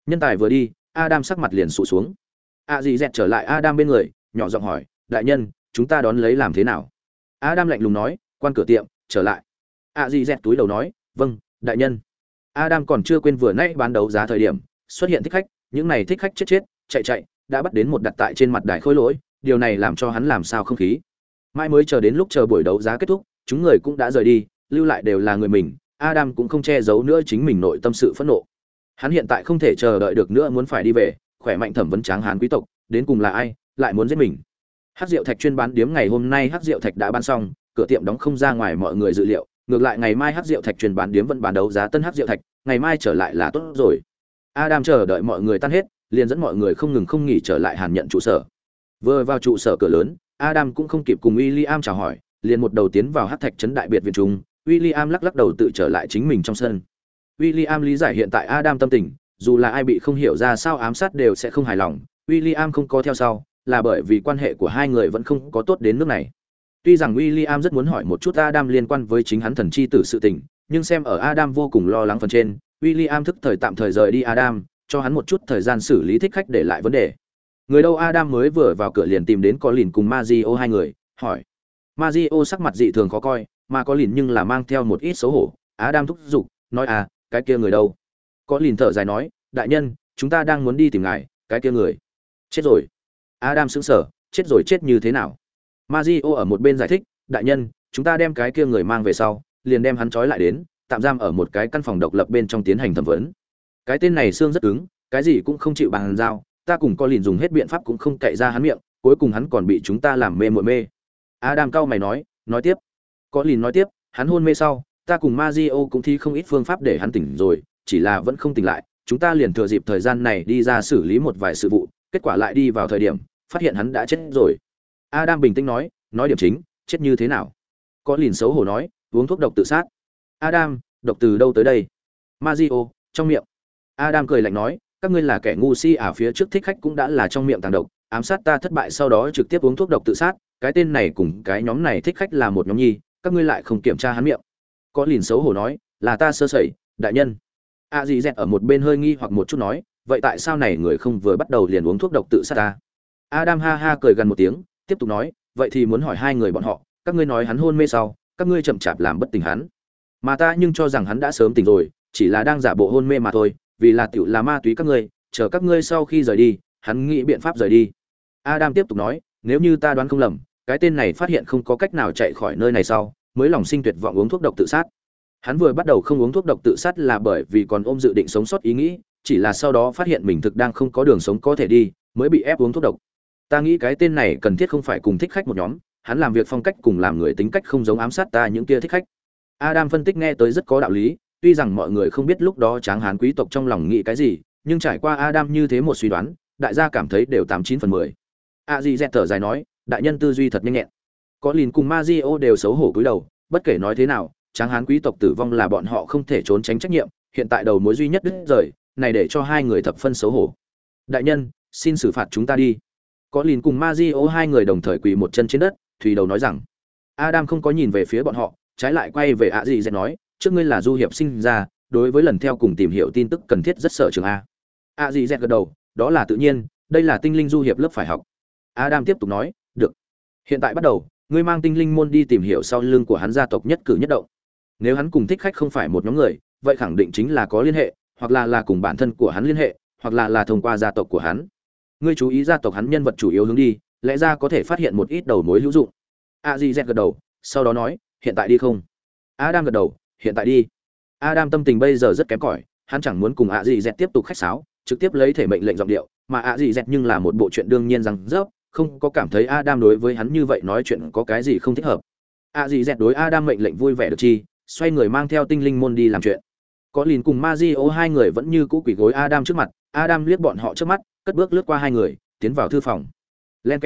Nhân tài vừa đi, Adam sắc mặt liền sụ xuống. A dì dẹt trở lại Adam bên người, nhỏ giọng hỏi, đại nhân, chúng ta đón lấy làm thế nào? Adam lạnh lùng nói, quan cửa tiệm, trở lại. A dì dẹt túi đầu nói, vâng, đại nhân. Adam còn chưa quên vừa nãy bán đấu giá thời điểm, xuất hiện thích khách, những này thích khách chết chết, chạy chạy, đã bắt đến một đặt tại trên mặt đài khôi lỗi, điều này làm cho hắn làm sao không khí. Mai mới chờ đến lúc chờ buổi đấu giá kết thúc, chúng người cũng đã rời đi, lưu lại đều là người mình, Adam cũng không che giấu nữa chính mình nội tâm sự phẫn nộ. Hắn hiện tại không thể chờ đợi được nữa muốn phải đi về, khỏe mạnh thẩm vấn tráng hán quý tộc, đến cùng là ai, lại muốn giết mình. Hắc rượu thạch chuyên bán điếm ngày hôm nay hắc rượu thạch đã bán xong, cửa tiệm đóng không ra ngoài mọi người dự liệu, ngược lại ngày mai hát rượu thạch truyền bán điếm vẫn bán đấu giá tân hát rượu thạch, ngày mai trở lại là tốt rồi. Adam chờ đợi mọi người tan hết, liền dẫn mọi người không ngừng không nghỉ trở lại Hàn nhận trụ sở. Vừa vào trụ sở cửa lớn, Adam cũng không kịp cùng William chào hỏi, liền một đầu tiến vào hát thạch trấn đại biệt viện trung, William lắc lắc đầu tự trở lại chính mình trong sân. William lý giải hiện tại Adam tâm tình, dù là ai bị không hiểu ra sao ám sát đều sẽ không hài lòng, William không có theo sau, là bởi vì quan hệ của hai người vẫn không có tốt đến nước này. Tuy rằng William rất muốn hỏi một chút Adam liên quan với chính hắn thần chi tử sự tình, nhưng xem ở Adam vô cùng lo lắng phần trên, William thức thời tạm thời rời đi Adam, cho hắn một chút thời gian xử lý thích khách để lại vấn đề. Người đâu Adam mới vừa vào cửa liền tìm đến có lìn cùng Mario hai người, hỏi. Mario sắc mặt dị thường khó coi, mà có lìn nhưng là mang theo một ít xấu hổ. Adam thúc giục nói à cái kia người đâu? Có lìn thở dài nói đại nhân chúng ta đang muốn đi tìm ngài cái kia người. Chết rồi. Adam sững sờ chết rồi chết như thế nào? Mazio ở một bên giải thích đại nhân chúng ta đem cái kia người mang về sau liền đem hắn trói lại đến tạm giam ở một cái căn phòng độc lập bên trong tiến hành thẩm vấn. Cái tên này xương rất cứng cái gì cũng không chịu bằng dao, ta cùng có liền dùng hết biện pháp cũng không cậy ra hắn miệng cuối cùng hắn còn bị chúng ta làm mê muội mê. Adam cao mày nói nói tiếp. Có liền nói tiếp hắn hôn mê sau ta cùng Mazio cũng thi không ít phương pháp để hắn tỉnh rồi chỉ là vẫn không tỉnh lại chúng ta liền thừa dịp thời gian này đi ra xử lý một vài sự vụ kết quả lại đi vào thời điểm phát hiện hắn đã chết rồi adam bình tĩnh nói nói điểm chính chết như thế nào? Có lìn xấu hổ nói uống thuốc độc tự sát. Adam độc từ đâu tới đây? Mario, trong miệng. Adam cười lạnh nói các ngươi là kẻ ngu si à phía trước thích khách cũng đã là trong miệng tàng độc ám sát ta thất bại sau đó trực tiếp uống thuốc độc tự sát cái tên này cùng cái nhóm này thích khách là một nhóm nhi các ngươi lại không kiểm tra hắn miệng. Có lìn xấu hổ nói là ta sơ sẩy đại nhân. A à gì dẹt ở một bên hơi nghi hoặc một chút nói vậy tại sao này người không vừa bắt đầu liền uống thuốc độc tự sát ta? Adam ha ha cười gần một tiếng tiếp tục nói, vậy thì muốn hỏi hai người bọn họ, các ngươi nói hắn hôn mê sau, các ngươi chậm chạp làm bất tỉnh hắn. Mà ta nhưng cho rằng hắn đã sớm tỉnh rồi, chỉ là đang giả bộ hôn mê mà thôi, vì là tiểu là ma túy các ngươi, chờ các ngươi sau khi rời đi, hắn nghĩ biện pháp rời đi. Adam tiếp tục nói, nếu như ta đoán không lầm, cái tên này phát hiện không có cách nào chạy khỏi nơi này sau, mới lòng sinh tuyệt vọng uống thuốc độc tự sát. Hắn vừa bắt đầu không uống thuốc độc tự sát là bởi vì còn ôm dự định sống sót ý nghĩ, chỉ là sau đó phát hiện mình thực đang không có đường sống có thể đi, mới bị ép uống thuốc độc ta nghĩ cái tên này cần thiết không phải cùng thích khách một nhóm, hắn làm việc phong cách cùng làm người tính cách không giống ám sát ta những kia thích khách. Adam phân tích nghe tới rất có đạo lý, tuy rằng mọi người không biết lúc đó tráng hán quý tộc trong lòng nghĩ cái gì, nhưng trải qua adam như thế một suy đoán, đại gia cảm thấy đều tám chín phần mười. A di dẹt thở dài nói, đại nhân tư duy thật nhanh nhẹn. Có lìn cùng ma đều xấu hổ cúi đầu, bất kể nói thế nào, tráng hán quý tộc tử vong là bọn họ không thể trốn tránh trách nhiệm, hiện tại đầu mối duy nhất đứt rời, này để cho hai người thập phân xấu hổ. Đại nhân, xin xử phạt chúng ta đi có lìn cùng ma hai người đồng thời quỳ một chân trên đất thùy đầu nói rằng, adam không có nhìn về phía bọn họ, trái lại quay về ạ gì dẹt nói, trước ngươi là du hiệp sinh ra, đối với lần theo cùng tìm hiểu tin tức cần thiết rất sợ trường a. Ạ gì dẹt gật đầu, đó là tự nhiên, đây là tinh linh du hiệp lớp phải học. Adam tiếp tục nói, được. Hiện tại bắt đầu, ngươi mang tinh linh môn đi tìm hiểu sau lưng của hắn gia tộc nhất cử nhất động. Nếu hắn cùng thích khách không phải một nhóm người, vậy khẳng định chính là có liên hệ, hoặc là là cùng bản thân của hắn liên hệ, hoặc là là thông qua gia tộc của hắn ngươi chú ý gia tộc hắn nhân vật chủ yếu hướng đi, lẽ ra có thể phát hiện một ít đầu mối hữu dụng. A di z gật đầu, sau đó nói, hiện tại đi không? Adam gật đầu, hiện tại đi. Adam tâm tình bây giờ rất kém cỏi, hắn chẳng muốn cùng a di z tiếp tục khách sáo, trực tiếp lấy thể mệnh lệnh giọng điệu, mà a di z nhưng là một bộ chuyện đương nhiên rằng rớp không có cảm thấy adam đối với hắn như vậy nói chuyện có cái gì không thích hợp. A di z đối adam mệnh lệnh vui vẻ được chi, xoay người mang theo tinh linh môn đi làm chuyện có lìn cùng ma di hai người vẫn như cũ quỳ gối adam trước mặt, adam liếc bọn họ trước mắt, cất bước lướt qua hai người, tiến vào thư phòng. Len k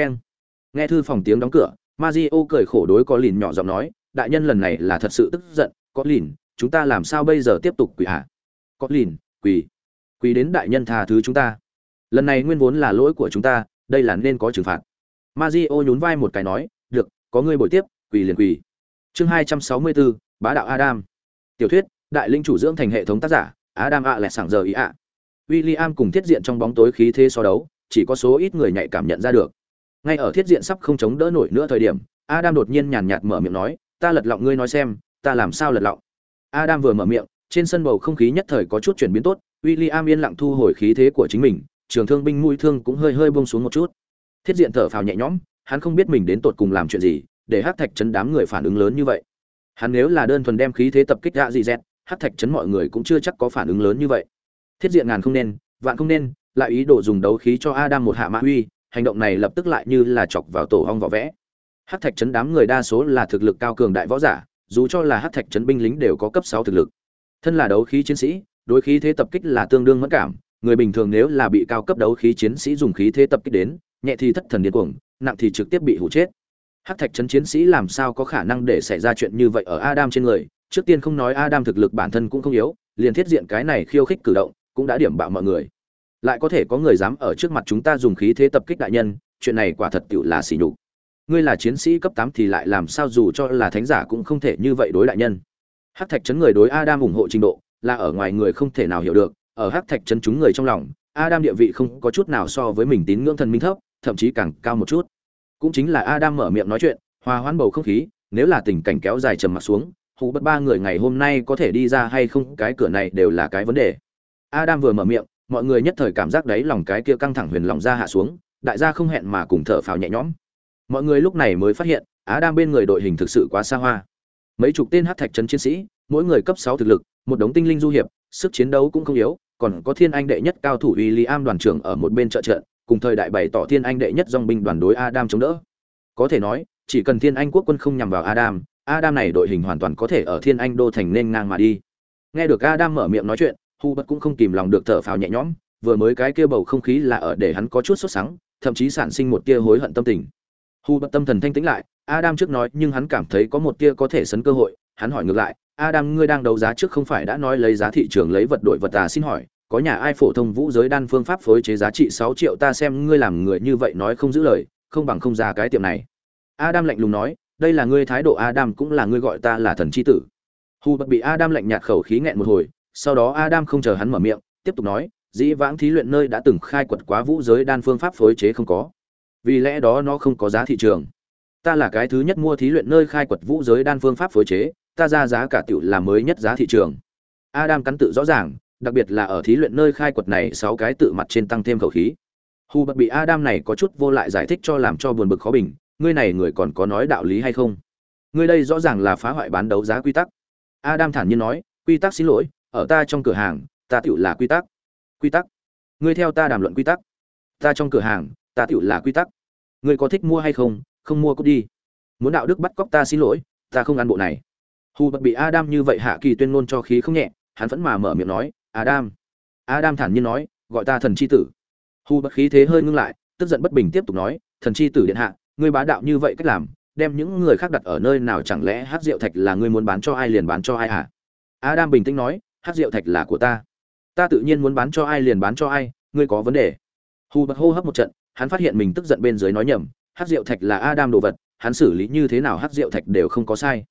nghe thư phòng tiếng đóng cửa, ma di cười khổ đối có lìn nhỏ giọng nói, đại nhân lần này là thật sự tức giận, có lìn, chúng ta làm sao bây giờ tiếp tục quỳ hả có lìn, quỳ quỳ đến đại nhân tha thứ chúng ta. Lần này nguyên vốn là lỗi của chúng ta, đây là nên có trừng phạt. Ma di nhún vai một cái nói, được, có ngươi bồi tiếp, quỳ liền quỳ. Chương hai trăm sáu mươi bốn, bá đạo adam. Tiểu thuyết đại linh chủ dưỡng thành hệ thống tác giả, adam ạ lẹt sảng giờ ý ạ. William cùng thiết diện trong bóng tối khí thế so đấu, chỉ có số ít người nhạy cảm nhận ra được. Ngay ở thiết diện sắp không chống đỡ nổi nữa thời điểm, adam đột nhiên nhàn nhạt mở miệng nói, ta lật lọng ngươi nói xem, ta làm sao lật lọng? Adam vừa mở miệng, trên sân bầu không khí nhất thời có chút chuyển biến tốt, William yên lặng thu hồi khí thế của chính mình, trường thương binh mũi thương cũng hơi hơi buông xuống một chút. Thiết diện thở phào nhẹ nhõm, hắn không biết mình đến tột cùng làm chuyện gì, để hắc thạch chấn đám người phản ứng lớn như vậy. Hắn nếu là đơn thuần đem khí thế tập kích gạ dị dẹt hắc thạch chấn mọi người cũng chưa chắc có phản ứng lớn như vậy. Thiết diện ngàn không nên, vạn không nên, lại ý đồ dùng đấu khí cho adam một hạ mã uy, hành động này lập tức lại như là chọc vào tổ hong vỏ vẽ. Hắc thạch chấn đám người đa số là thực lực cao cường đại võ giả, dù cho là hắc thạch chấn binh lính đều có cấp sáu thực lực. Thân là đấu khí chiến sĩ, đối khí thế tập kích là tương đương mất cảm, người bình thường nếu là bị cao cấp đấu khí chiến sĩ dùng khí thế tập kích đến, nhẹ thì thất thần điên cuồng, nặng thì trực tiếp bị hủ chết. Hắc thạch chấn chiến sĩ làm sao có khả năng để xảy ra chuyện như vậy ở adam trên người trước tiên không nói adam thực lực bản thân cũng không yếu, liền thiết diện cái này khiêu khích cử động cũng đã điểm bạo mọi người. Lại có thể có người dám ở trước mặt chúng ta dùng khí thế tập kích đại nhân, chuyện này quả thật tiểu là sỉ nhục. Ngươi là chiến sĩ cấp tám thì lại làm sao dù cho là thánh giả cũng không thể như vậy đối đại nhân. Hắc thạch trấn người đối adam ủng hộ trình độ, là ở ngoài người không thể nào hiểu được, ở hắc thạch trấn chúng người trong lòng, adam địa vị không có chút nào so với mình tín ngưỡng thần minh thấp, thậm chí càng cao một chút. Cũng chính là adam mở miệng nói chuyện, hòa hoãn bầu không khí, nếu là tình cảnh kéo dài trầm mặc xuống hù bất ba người ngày hôm nay có thể đi ra hay không cái cửa này đều là cái vấn đề. Adam vừa mở miệng mọi người nhất thời cảm giác đấy lòng cái kia căng thẳng huyền lòng ra hạ xuống đại gia không hẹn mà cùng thở phào nhẹ nhõm. Mọi người lúc này mới phát hiện adam bên người đội hình thực sự quá xa hoa. Mấy chục tên hát thạch trấn chiến sĩ mỗi người cấp sáu thực lực một đống tinh linh du hiệp sức chiến đấu cũng không yếu còn có thiên anh đệ nhất cao thủ uy đoàn trưởng ở một bên trợ trận cùng thời đại bày tỏ thiên anh đệ nhất dòng binh đoàn đối Adam chống đỡ. Có thể nói, chỉ cần thiên anh quốc quân không nhằm vào adam adam này đội hình hoàn toàn có thể ở thiên anh đô thành nên ngang mà đi. Nghe được adam mở miệng nói chuyện hu bất cũng không kìm lòng được thở phào nhẹ nhõm, vừa mới cái kia bầu không khí là ở để hắn có chút sốt sắng, thậm chí sản sinh một tia hối hận tâm tình. Hu bất tâm thần thanh tĩnh lại, adam trước nói, nhưng hắn cảm thấy có một tia có thể sấn cơ hội. Hắn hỏi ngược lại, adam, ngươi đang đấu giá trước không phải đã nói lấy giá thị trường lấy vật đổi vật à? Xin hỏi, có nhà ai phổ thông vũ giới đan phương pháp phối chế giá trị sáu triệu? Ta xem ngươi làm người như vậy nói không giữ lời, không bằng không ra cái tiệm này. Adam lạnh lùng nói đây là ngươi thái độ adam cũng là ngươi gọi ta là thần chi tử. Hu bất bị adam lạnh nhạt khẩu khí nghẹn một hồi, sau đó adam không chờ hắn mở miệng, tiếp tục nói, dĩ vãng thí luyện nơi đã từng khai quật quá vũ giới đan phương pháp phối chế không có. Vì lẽ đó nó không có giá thị trường. Ta là cái thứ nhất mua thí luyện nơi khai quật vũ giới đan phương pháp phối chế, ta ra giá cả tiểu là mới nhất giá thị trường. Adam cắn tự rõ ràng, đặc biệt là ở thí luyện nơi khai quật này sáu cái tự mặt trên tăng thêm khẩu khí. Hu bật bị adam này có chút vô lại giải thích cho làm cho buồn bực khó bình ngươi này người còn có nói đạo lý hay không? Ngươi đây rõ ràng là phá hoại bán đấu giá quy tắc. Adam thản nhiên nói, quy tắc xin lỗi, ở ta trong cửa hàng, ta tựu là quy tắc. Quy tắc? Ngươi theo ta đàm luận quy tắc. Ta trong cửa hàng, ta tựu là quy tắc. Ngươi có thích mua hay không? Không mua cút đi. Muốn đạo đức bắt cóc ta xin lỗi, ta không ăn bộ này. Hù bật bị adam như vậy hạ kỳ tuyên ngôn cho khí không nhẹ, hắn vẫn mà mở miệng nói, adam. Adam thản nhiên nói, gọi ta thần c h i tử. Hù bật khí thế hơi ngưng lại, tức giận bất bình tiếp tục nói, thần c h i tử điện hạ ngươi bá đạo như vậy cách làm, đem những người khác đặt ở nơi nào chẳng lẽ hát rượu thạch là ngươi muốn bán cho ai liền bán cho ai hả adam bình tĩnh nói, hát rượu thạch là của ta. Ta tự nhiên muốn bán cho ai liền bán cho ai, ngươi có vấn đề. Hù bật hô hấp một trận, hắn phát hiện mình tức giận bên dưới nói nhầm, hát rượu thạch là adam đồ vật, hắn xử lý như thế nào hát rượu thạch đều không có sai.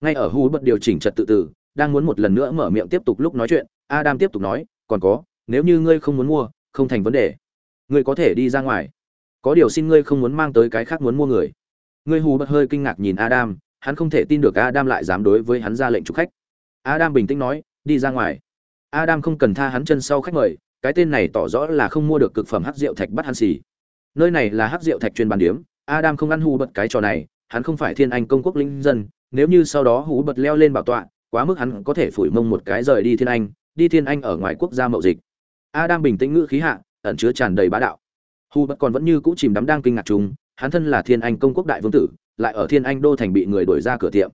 Ngay ở hù bật điều chỉnh trật tự tử, đang muốn một lần nữa mở miệng tiếp tục lúc nói chuyện, adam tiếp tục nói, còn có, nếu như ngươi không muốn mua, không thành vấn đề. Ngươi có thể đi ra ngoài có điều xin ngươi không muốn mang tới cái khác muốn mua người. Ngươi hù bật hơi kinh ngạc nhìn adam, hắn không thể tin được adam lại dám đối với hắn ra lệnh chụp khách. Adam bình tĩnh nói, đi ra ngoài. Adam không cần tha hắn chân sau khách mời, cái tên này tỏ rõ là không mua được cực phẩm hắc rượu thạch bắt hắn xì. Nơi này là hắc rượu thạch chuyên bàn điếm, adam không ăn hù bật cái trò này, hắn không phải thiên anh công quốc linh dân, nếu như sau đó hú bật leo lên bảo tọa, quá mức hắn có thể phủi mông một cái rời đi thiên anh, đi thiên anh ở ngoài quốc gia mậu dịch. Adam bình tĩnh ngữ khí hạ, ẩn chứa tràn đầy bá đạo hù Bất còn vẫn như cũ chìm đắm đang kinh ngạc chung, hắn thân là thiên anh công quốc đại vương tử, lại ở thiên anh đô thành bị người đuổi ra cửa tiệm.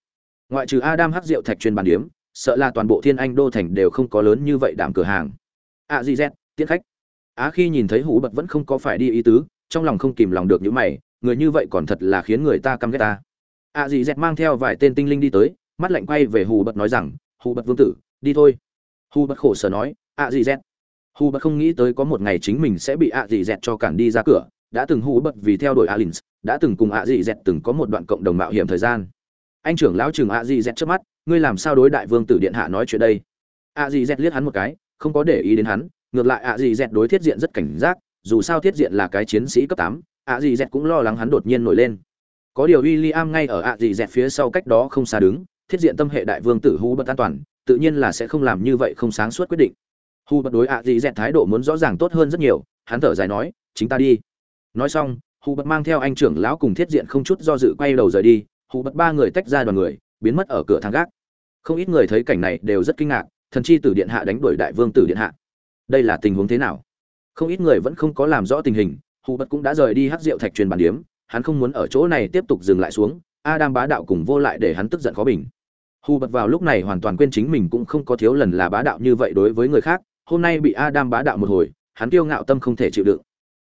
Ngoại trừ adam hắc rượu thạch chuyên bàn điếm, sợ là toàn bộ thiên anh đô thành đều không có lớn như vậy đảm cửa hàng. A di z tiết khách. Á khi nhìn thấy hủ bật vẫn không có phải đi ý tứ, trong lòng không kìm lòng được những mày, người như vậy còn thật là khiến người ta căm ghét ta. A di z mang theo vài tên tinh linh đi tới, mắt lạnh quay về hù bật nói rằng, hù bật vương tử, đi thôi. Hù bật khổ sở nói, a di z Hu bất không nghĩ tới có một ngày chính mình sẽ bị a dì dẹt cho cản đi ra cửa đã từng Hu bất vì theo đuổi Alins, đã từng cùng a dì dẹt từng có một đoạn cộng đồng mạo hiểm thời gian. Anh trưởng lão trưởng a dì dẹt trước mắt ngươi làm sao đối đại vương tử điện hạ nói chuyện đây? A dì dẹt liếc hắn một cái không có để ý đến hắn ngược lại a dì dẹt đối thiết diện rất cảnh giác dù sao thiết diện là cái chiến sĩ cấp tám a dì dẹt cũng lo lắng hắn đột nhiên nổi lên. Có điều William ngay ở ạ dị dẹt phía sau cách đó không xa đứng thiết diện tâm hệ đại vương tử hu bất an toàn tự nhiên là sẽ không làm như vậy không sáng suốt quyết định hu bất đối ạ dị dẹt thái độ muốn rõ ràng tốt hơn rất nhiều, hắn thở dài nói, chính ta đi. Nói xong, hu bất mang theo anh trưởng lão cùng thiết diện không chút do dự quay đầu rời đi, hu bất ba người tách ra đoàn người, biến mất ở cửa thang gác. Không ít người thấy cảnh này đều rất kinh ngạc, thần chi tử điện hạ đánh đuổi đại vương tử điện hạ. Đây là tình huống thế nào? Không ít người vẫn không có làm rõ tình hình, hu bất cũng đã rời đi hát rượu thạch truyền bản điếm, hắn không muốn ở chỗ này tiếp tục dừng lại xuống, adam bá đạo cùng vô lại để hắn tức giận khó bình. Hu bật vào lúc này hoàn toàn quên chính mình cũng không có thiếu lần là bá đạo như vậy đối với người khác hôm nay bị adam bá đạo một hồi hắn kiêu ngạo tâm không thể chịu đựng.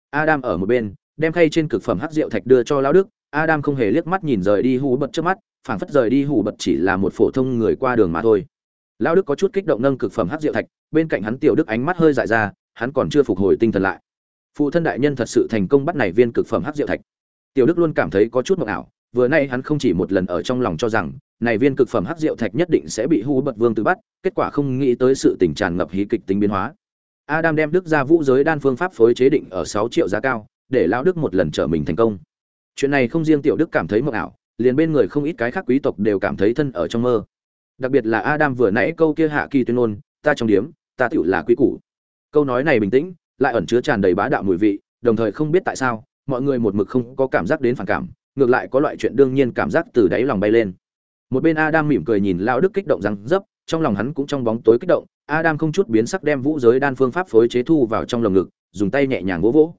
Adam ở một bên đem khay trên cực phẩm hắc rượu thạch đưa cho lão đức. Adam không hề liếc mắt nhìn rời đi hủ bật trước mắt phảng phất rời đi hù bật chỉ là một phổ thông người qua đường mà thôi. Lão đức có chút kích động nâng cực phẩm hắc rượu thạch bên cạnh hắn tiểu đức ánh mắt hơi dại ra hắn còn chưa phục hồi tinh thần lại. Phụ thân đại nhân thật sự thành công bắt này viên cực phẩm hắc rượu thạch. Tiểu Đức luôn cảm thấy có chút mộng ảo, vừa nay hắn không chỉ một lần ở trong lòng cho rằng, này viên cực phẩm hắc diệu thạch nhất định sẽ bị Hu Bật Vương từ bắt, kết quả không nghĩ tới sự tình tràn ngập hí kịch tính biến hóa. Adam đem Đức ra vũ giới đan phương pháp phối chế định ở 6 triệu giá cao, để lão Đức một lần trở mình thành công. Chuyện này không riêng Tiểu Đức cảm thấy mộng ảo, liền bên người không ít cái khác quý tộc đều cảm thấy thân ở trong mơ. Đặc biệt là Adam vừa nãy câu kia hạ kỳ tuyên ngôn, ta trong điếm, ta tiểu là quý củ. Câu nói này bình tĩnh, lại ẩn chứa tràn đầy bá đạo mùi vị, đồng thời không biết tại sao, mọi người một mực không có cảm giác đến phản cảm ngược lại có loại chuyện đương nhiên cảm giác từ đáy lòng bay lên một bên adam mỉm cười nhìn lão đức kích động răng dấp, trong lòng hắn cũng trong bóng tối kích động. Adam không chút biến sắc đem vũ giới đan phương pháp phối chế thu vào trong lồng ngực, dùng tay nhẹ nhàng vỗ vỗ.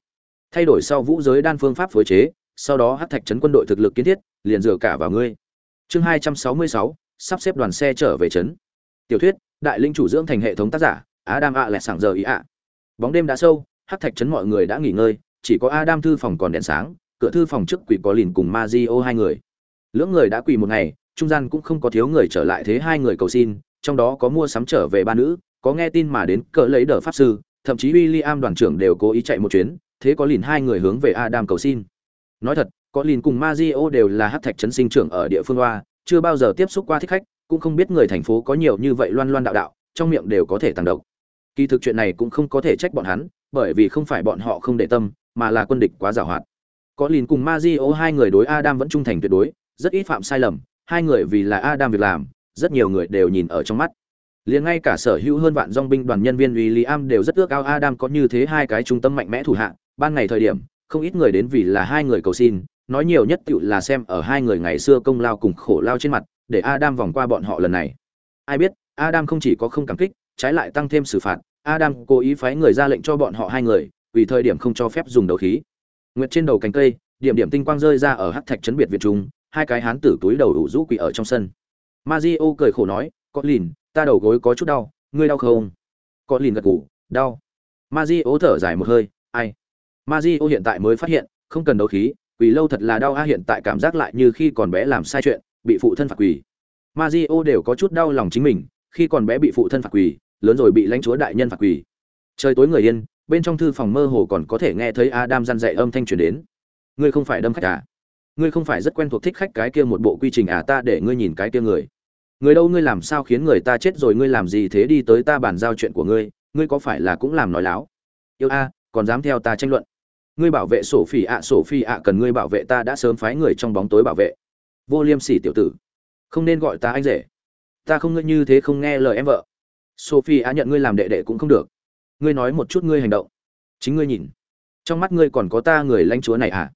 Thay đổi sau vũ giới đan phương pháp phối chế, sau đó hắc thạch trấn quân đội thực lực kiến thiết, liền dựa cả vào ngươi. Chương hai trăm sáu mươi sáu, sắp xếp đoàn xe trở về trấn. Tiểu thuyết, đại linh chủ dưỡng thành hệ thống tác giả, adam ạ lẹ sảng giờ ý ạ. Bóng đêm đã sâu, hắc thạch trấn mọi người đã nghỉ ngơi, chỉ có adam thư phòng còn đèn sáng, cửa thư phòng trước quỷ có lìn cùng ma di hai người. Lưỡng người đã quỳ một ngày trung gian cũng không có thiếu người trở lại thế hai người cầu xin, trong đó có mua sắm trở về ba nữ, có nghe tin mà đến cỡ lấy đờ pháp sư, thậm chí William đoàn trưởng đều cố ý chạy một chuyến, thế có lìn hai người hướng về adam cầu xin. Nói thật, có lìn cùng Mario đều là hắc thạch trấn sinh trưởng ở địa phương hoa chưa bao giờ tiếp xúc qua thích khách, cũng không biết người thành phố có nhiều như vậy loan loan đạo đạo, trong miệng đều có thể tăng độc. Kỳ thực chuyện này cũng không có thể trách bọn hắn, bởi vì không phải bọn họ không để tâm, mà là quân địch quá giàu hoạt có lìn cùng Mario hai người đối Adam vẫn trung thành tuyệt đối, rất ít phạm sai lầm hai người vì là Adam việc làm, rất nhiều người đều nhìn ở trong mắt. Liền ngay cả sở hữu hơn vạn dòng binh đoàn nhân viên William đều rất ước ao Adam có như thế hai cái trung tâm mạnh mẽ thủ hạ. Ban ngày thời điểm, không ít người đến vì là hai người cầu xin, nói nhiều nhất tựu là xem ở hai người ngày xưa công lao cùng khổ lao trên mặt, để Adam vòng qua bọn họ lần này. Ai biết, Adam không chỉ có không cảm kích, trái lại tăng thêm xử phạt. Adam cố ý phái người ra lệnh cho bọn họ hai người, vì thời điểm không cho phép dùng đấu khí. Nguyệt trên đầu cánh cây, điểm điểm tinh quang rơi ra ở hắc thạch trấn biệt việt trung hai cái hán tử túi đầu đủ rũ quỷ ở trong sân. Mazio cười khổ nói có lìn ta đầu gối có chút đau, ngươi đau không? Có lìn gật gù, đau. Mazio thở dài một hơi, ai? Mazio hiện tại mới phát hiện, không cần đấu khí, quỳ lâu thật là đau, a, hiện tại cảm giác lại như khi còn bé làm sai chuyện, bị phụ thân phạt quỳ. Mazio đều có chút đau lòng chính mình, khi còn bé bị phụ thân phạt quỳ, lớn rồi bị lãnh chúa đại nhân phạt quỳ. Trời tối người yên, bên trong thư phòng mơ hồ còn có thể nghe thấy Adam răn dạy âm thanh truyền đến. Ngươi không phải đâm khách à? Ngươi không phải rất quen thuộc thích khách cái kia một bộ quy trình à ta để ngươi nhìn cái kia người. Người đâu ngươi làm sao khiến người ta chết rồi ngươi làm gì thế đi tới ta bàn giao chuyện của ngươi, ngươi có phải là cũng làm nói láo? Yêu a, còn dám theo ta tranh luận. Ngươi bảo vệ sổ phỉ ạ sổ phi ạ cần ngươi bảo vệ ta đã sớm phái người trong bóng tối bảo vệ. Vô Liêm Sỉ tiểu tử, không nên gọi ta anh rể. Ta không ngươi như thế không nghe lời em vợ. Sophie á nhận ngươi làm đệ đệ cũng không được ngươi nói một chút ngươi hành động chính ngươi nhìn trong mắt ngươi còn có ta người lãnh chúa này à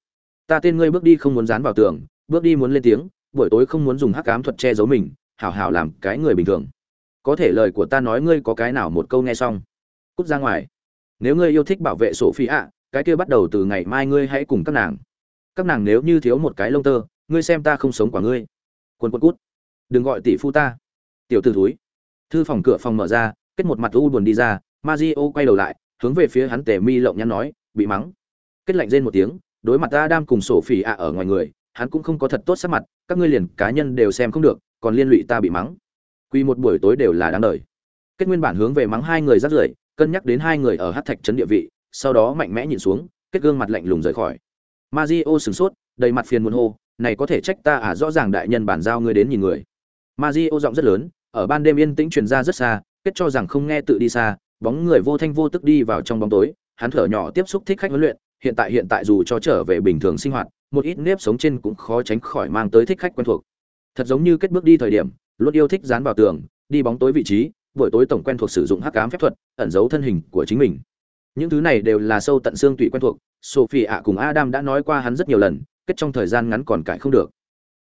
ta tên ngươi bước đi không muốn dán vào tường bước đi muốn lên tiếng buổi tối không muốn dùng hắc ám thuật che giấu mình hảo hảo làm cái người bình thường. Có thể lời của ta nói ngươi có cái nào một câu nghe xong? Cút ra ngoài. Nếu ngươi yêu thích bảo vệ sổ phi ạ cái kia bắt đầu từ ngày mai ngươi hãy cùng các nàng. Các nàng nếu như thiếu một cái lông tơ ngươi xem ta không sống quả ngươi. Quần quần cút. Đừng gọi tỷ phu ta. Tiểu t ử thúi. Thư phòng cửa phòng mở ra kết một mặt u buồn đi ra Mazio quay đầu lại, hướng về phía hắn Tề Mi lộng nhăn nói, bị mắng. Kết lạnh rên một tiếng, đối mặt Adam cùng sổ ạ ở ngoài người, hắn cũng không có thật tốt sắc mặt, các ngươi liền cá nhân đều xem không được, còn liên lụy ta bị mắng. Quy một buổi tối đều là đáng đời. Kết nguyên bản hướng về mắng hai người rất rưởi, cân nhắc đến hai người ở hắc thạch trấn địa vị, sau đó mạnh mẽ nhìn xuống, kết gương mặt lạnh lùng rời khỏi. Mazio sửng sốt, đầy mặt phiền muộn hô, này có thể trách ta à rõ ràng đại nhân bản giao ngươi đến nhìn người. Mazio giọng rất lớn, ở ban đêm yên tĩnh truyền ra rất xa, kết cho rằng không nghe tự đi xa, bóng người vô thanh vô tức đi vào trong bóng tối, hắn thở nhỏ tiếp xúc thích khách huấn luyện, hiện tại hiện tại dù cho trở về bình thường sinh hoạt, một ít nếp sống trên cũng khó tránh khỏi mang tới thích khách quen thuộc. Thật giống như kết bước đi thời điểm, luôn yêu thích dán vào tường, đi bóng tối vị trí, buổi tối tổng quen thuộc sử dụng hắc ám phép thuật, ẩn giấu thân hình của chính mình. Những thứ này đều là sâu tận xương tủy quen thuộc, Sophie ạ cùng Adam đã nói qua hắn rất nhiều lần, kết trong thời gian ngắn còn cải không được.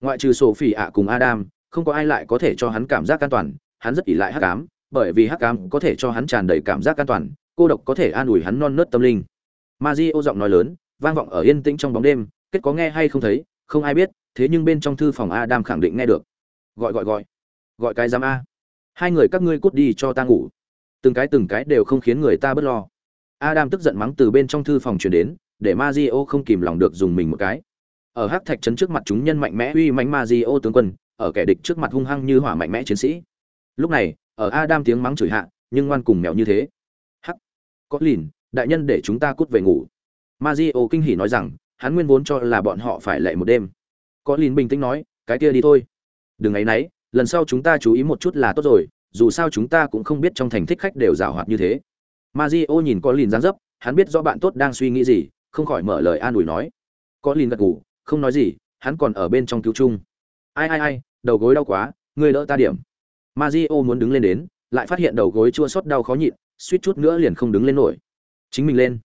Ngoại trừ Sophie ạ cùng Adam, không có ai lại có thể cho hắn cảm giác an toàn, hắn rất ỷ lại hắc ám, bởi vì hắc ám có thể cho hắn tràn đầy cảm giác an toàn, cô độc có thể an ủi hắn non nớt tâm linh. Mario giọng nói lớn, vang vọng ở yên tĩnh trong bóng đêm, kết có nghe hay không thấy, không ai biết, thế nhưng bên trong thư phòng Adam khẳng định nghe được. Gọi gọi gọi. Gọi cái giám a. Hai người các ngươi cút đi cho ta ngủ. Từng cái từng cái đều không khiến người ta bất lo. Adam tức giận mắng từ bên trong thư phòng truyền đến, để Mario không kìm lòng được dùng mình một cái. Ở hắc thạch trấn trước mặt chúng nhân mạnh mẽ uy mãnh Mario tướng quân, ở kẻ địch trước mặt hung hăng như hỏa mạnh mẽ chiến sĩ. Lúc này, ở Adam tiếng mắng chửi hạ, nhưng ngoan cùng mèo như thế. Hắc, có lìn, đại nhân để chúng ta cút về ngủ. Mazio kinh hỉ nói rằng, hắn nguyên vốn cho là bọn họ phải lệ một đêm. Có lìn bình tĩnh nói, cái kia đi thôi. Đừng ấy nấy, lần sau chúng ta chú ý một chút là tốt rồi, dù sao chúng ta cũng không biết trong thành thích khách đều giàu hoạt như thế. Mazio nhìn có lìn dáng dấp, hắn biết rõ bạn tốt đang suy nghĩ gì, không khỏi mở lời an ủi nói. Có lìn gật gù, không nói gì, hắn còn ở bên trong cứu chung. Ai ai ai, đầu gối đau quá, ngươi đỡ ta điểm. Mario muốn đứng lên đến, lại phát hiện đầu gối chua xót đau khó nhịn, suýt chút nữa liền không đứng lên nổi. Chính mình lên.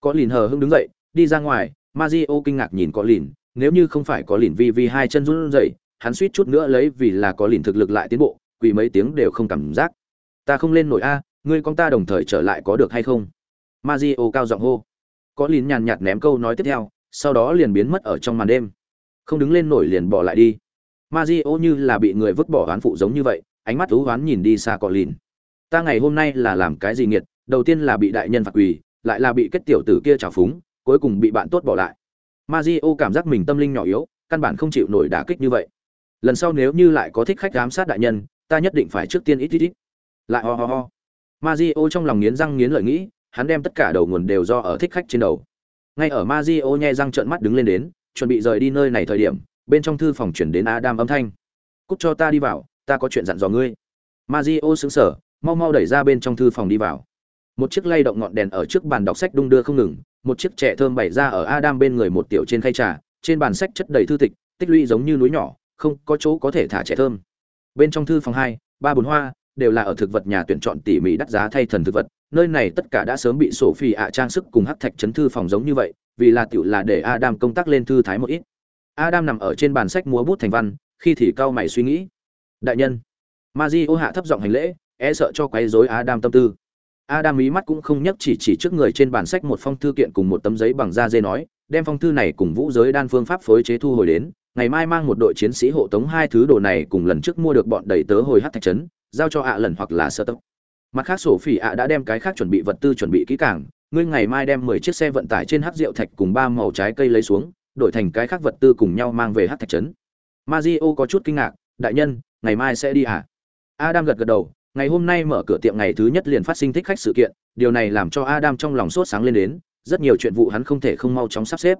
Có lìn hờ hững đứng dậy, đi ra ngoài, Mario kinh ngạc nhìn có lìn, nếu như không phải có lìn vì vì hai chân run rẩy, hắn suýt chút nữa lấy vì là có lìn thực lực lại tiến bộ, quỳ mấy tiếng đều không cảm giác. Ta không lên nổi a, ngươi con ta đồng thời trở lại có được hay không? Mario cao giọng hô. Có lìn nhàn nhạt ném câu nói tiếp theo, sau đó liền biến mất ở trong màn đêm không đứng lên nổi liền bỏ lại đi Mario như là bị người vứt bỏ oán phụ giống như vậy ánh mắt thú oán nhìn đi xa có lìn ta ngày hôm nay là làm cái gì nghiệt đầu tiên là bị đại nhân phạt quỳ, lại là bị kết tiểu tử kia trào phúng, cuối cùng bị bạn tốt bỏ lại. Mario cảm giác mình tâm linh nhỏ yếu, căn bản không chịu nổi đả kích như vậy. Lần sau nếu như lại có thích khách giám sát đại nhân, ta nhất định phải trước tiên ít ít ít. Lại ho ho ho. Mario trong lòng nghiến răng nghiến lợi nghĩ, hắn đem tất cả đầu nguồn đều do ở thích khách trên đầu. Ngay ở Mario nhe răng trợn mắt đứng lên đến, chuẩn bị rời đi nơi này thời điểm, bên trong thư phòng chuyển đến Adam âm thanh. Cúc cho ta đi vào, ta có chuyện dặn dò ngươi. Mario sững sờ, mau mau đẩy ra bên trong thư phòng đi vào một chiếc lay động ngọn đèn ở trước bàn đọc sách đung đưa không ngừng, một chiếc trẻ thơm bày ra ở Adam bên người một tiểu trên khay trà, trên bàn sách chất đầy thư tịch, tích lũy giống như núi nhỏ, không có chỗ có thể thả trẻ thơm. Bên trong thư phòng hai, ba bốn hoa, đều là ở thực vật nhà tuyển chọn tỉ mỉ đắt giá thay thần thực vật, nơi này tất cả đã sớm bị sổ phi ạ trang sức cùng hắc thạch chấn thư phòng giống như vậy, vì là tiểu là để adam công tác lên thư thái một ít. Adam nằm ở trên bàn sách múa bút thành văn, khi thì cao mày suy nghĩ. Đại nhân Maji hạ thấp giọng hành lễ e sợ cho quấy rối adam tâm tư adam mí mắt cũng không nhấc chỉ chỉ trước người trên bàn sách một phong thư kiện cùng một tấm giấy bằng da dê nói, đem phong thư này cùng vũ giới đan phương pháp phối chế thu hồi đến, ngày mai mang một đội chiến sĩ hộ tống hai thứ đồ này cùng lần trước mua được bọn đầy tớ hồi hắc thạch trấn, giao cho ạ lần hoặc là sơ tốc. Mặt khác sổ phỉ ạ đã đem cái khác chuẩn bị vật tư chuẩn bị kỹ càng, ngươi ngày mai đem mười chiếc xe vận tải trên hắc rượu thạch cùng ba màu trái cây lấy xuống, đổi thành cái khác vật tư cùng nhau mang về hắc thạch trấn. Mazio có chút kinh ngạc, đại nhân, ngày mai sẽ đi à adam gật gật đầu ngày hôm nay mở cửa tiệm ngày thứ nhất liền phát sinh thích khách sự kiện, điều này làm cho adam trong lòng sốt sáng lên đến, rất nhiều chuyện vụ hắn không thể không mau chóng sắp xếp.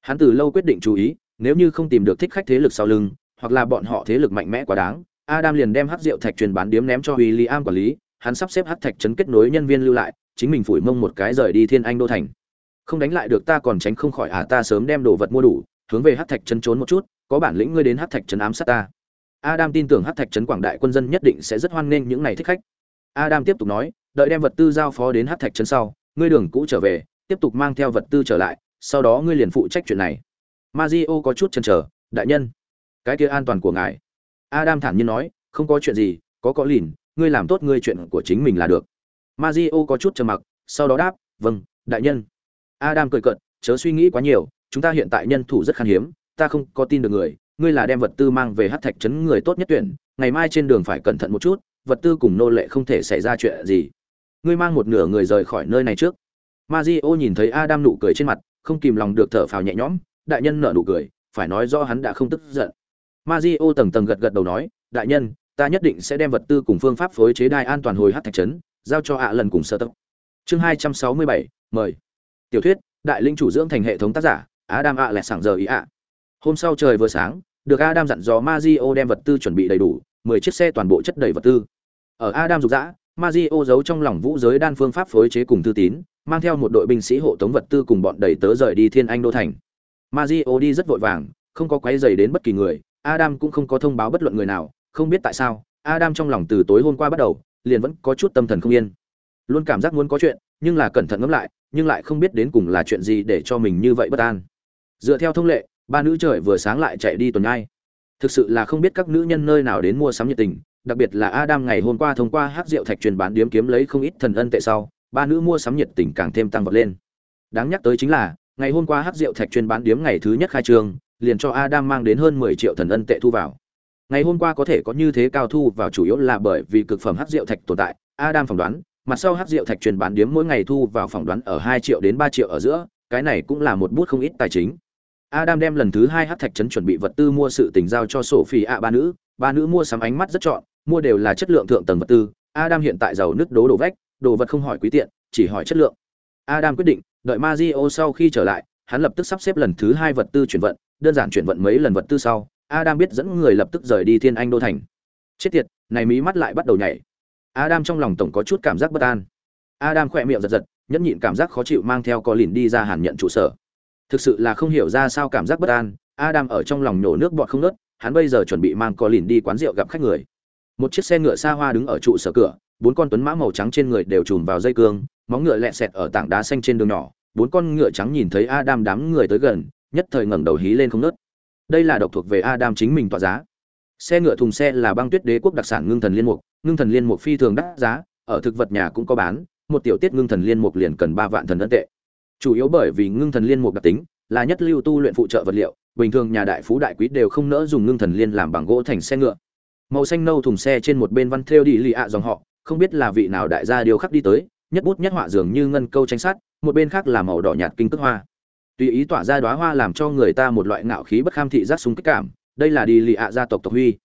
Hắn từ lâu quyết định chú ý, nếu như không tìm được thích khách thế lực sau lưng, hoặc là bọn họ thế lực mạnh mẽ quá đáng, adam liền đem hắc rượu thạch truyền bán điếm ném cho William quản lý, hắn sắp xếp hắc thạch trấn kết nối nhân viên lưu lại, chính mình phủi mông một cái rời đi thiên anh đô thành. Không đánh lại được ta còn tránh không khỏi à ta sớm đem đồ vật mua đủ, hướng về hắc thạch trấn trốn một chút, có bản lĩnh ngươi đến hắc thạch trấn ám sát ta adam tin tưởng hắc thạch trấn quảng đại quân dân nhất định sẽ rất hoan nghênh những này thích khách adam tiếp tục nói đợi đem vật tư giao phó đến hắc thạch trấn sau ngươi đường cũ trở về tiếp tục mang theo vật tư trở lại sau đó ngươi liền phụ trách chuyện này Mazio có chút chần chờ, đại nhân, cái kia an toàn của ngài. Adam thản nhiên nói, không có chuyện gì, có có lìn, ngươi làm tốt ngươi chuyện của chính mình là được. Mazio có chút trầm mặc, sau đó đáp, vâng, đại nhân. Adam cười cợt, chớ suy nghĩ quá nhiều, chúng ta hiện tại nhân thủ rất khan hiếm, ta không có tin được người, ngươi là đem vật tư mang về hát Thạch trấn người tốt nhất tuyển, ngày mai trên đường phải cẩn thận một chút, vật tư cùng nô lệ không thể xảy ra chuyện gì. Ngươi mang một nửa người rời khỏi nơi này trước. Mazio nhìn thấy Adam nụ cười trên mặt, không kìm lòng được thở phào nhẹ nhõm, đại nhân nở nụ cười phải nói rõ hắn đã không tức giận Mazio tầng tầng gật gật đầu nói đại nhân ta nhất định sẽ đem vật tư cùng phương pháp phối chế đai an toàn hồi hát thạch trấn giao cho ạ lần cùng sơ tốc chương hai trăm sáu mươi bảy mời tiểu thuyết đại linh chủ dưỡng thành hệ thống tác giả adam ạ lẹ sảng giờ ý ạ hôm sau trời vừa sáng được adam dặn dò Mazio đem vật tư chuẩn bị đầy đủ mười chiếc xe toàn bộ chất đầy vật tư ở adam dục dã Mazio giấu trong lòng vũ giới đan phương pháp phối chế cùng thư tín mang theo một đội binh sĩ hộ tống vật tư cùng bọn đầy tớ rời đi thiên anh đô thành Mario đi rất vội vàng, không có quấy rầy đến bất kỳ người, Adam cũng không có thông báo bất luận người nào, không biết tại sao, Adam trong lòng từ tối hôm qua bắt đầu, liền vẫn có chút tâm thần không yên. Luôn cảm giác muốn có chuyện, nhưng là cẩn thận ngẫm lại, nhưng lại không biết đến cùng là chuyện gì để cho mình như vậy bất an. Dựa theo thông lệ, ba nữ trời vừa sáng lại chạy đi tuần nhai. Thực sự là không biết các nữ nhân nơi nào đến mua sắm nhiệt tình, đặc biệt là Adam ngày hôm qua thông qua hát rượu thạch truyền bán điếm kiếm lấy không ít thần ân tệ sau, ba nữ mua sắm nhiệt tình càng thêm tăng vọt lên. Đáng nhắc tới chính là, ngày hôm qua hắc rượu thạch chuyên bán điếm ngày thứ nhất khai trương liền cho adam mang đến hơn mười triệu thần ân tệ thu vào ngày hôm qua có thể có như thế cao thu vào chủ yếu là bởi vì cực phẩm hắc rượu thạch tồn tại adam phỏng đoán mặt sau hắc rượu thạch truyền bán điếm mỗi ngày thu vào phỏng đoán ở hai triệu đến ba triệu ở giữa cái này cũng là một bút không ít tài chính adam đem lần thứ hai hắc thạch trấn chuẩn bị vật tư mua sự tình giao cho sổ ạ ba nữ ba nữ mua sắm ánh mắt rất chọn mua đều là chất lượng thượng tầng vật tư adam hiện tại giàu nứt đố đổ vách đồ vật không hỏi quý tiện chỉ hỏi chất lượng adam quyết định đợi Mario sau khi trở lại, hắn lập tức sắp xếp lần thứ hai vật tư chuyển vận, đơn giản chuyển vận mấy lần vật tư sau, Adam biết dẫn người lập tức rời đi Thiên Anh đô thành. Chết tiệt, này mí mắt lại bắt đầu nhảy. Adam trong lòng tổng có chút cảm giác bất an. Adam khỏe miệng giật giật, nhẫn nhịn cảm giác khó chịu mang theo có lìn đi ra hàn nhận trụ sở. Thực sự là không hiểu ra sao cảm giác bất an, Adam ở trong lòng nhổ nước bọt không ngớt, hắn bây giờ chuẩn bị mang Colin đi quán rượu gặp khách người. Một chiếc xe ngựa xa hoa đứng ở trụ sở cửa, bốn con tuấn mã màu trắng trên người đều chùm vào dây cương, móng ngựa lẹ sẹt ở tảng đá xanh trên đường nhỏ, bốn con ngựa trắng nhìn thấy Adam đám người tới gần, nhất thời ngẩng đầu hí lên không nớt. Đây là độc thuộc về Adam chính mình tọa giá. Xe ngựa thùng xe là băng tuyết đế quốc đặc sản ngưng thần liên mục, ngưng thần liên mục phi thường đắt giá, ở thực vật nhà cũng có bán, một tiểu tiết ngưng thần liên mục liền cần ba vạn thần ấn tệ. Chủ yếu bởi vì ngưng thần liên mục đặc tính, là nhất lưu tu luyện phụ trợ vật liệu bình thường nhà đại phú đại quý đều không nỡ dùng ngưng thần liên làm bằng gỗ thành xe ngựa. Màu xanh nâu thùng xe trên một bên văn thêu đi lì ạ dòng họ không biết là vị nào đại gia điều khắc đi tới nhất bút nhất họa dường như ngân câu tranh sát một bên khác là màu đỏ nhạt kinh tức hoa. Tùy ý tỏa ra đóa hoa làm cho người ta một loại ngạo khí bất kham thị giác súng kích cảm đây là đi lì ạ gia tộc tộc huy.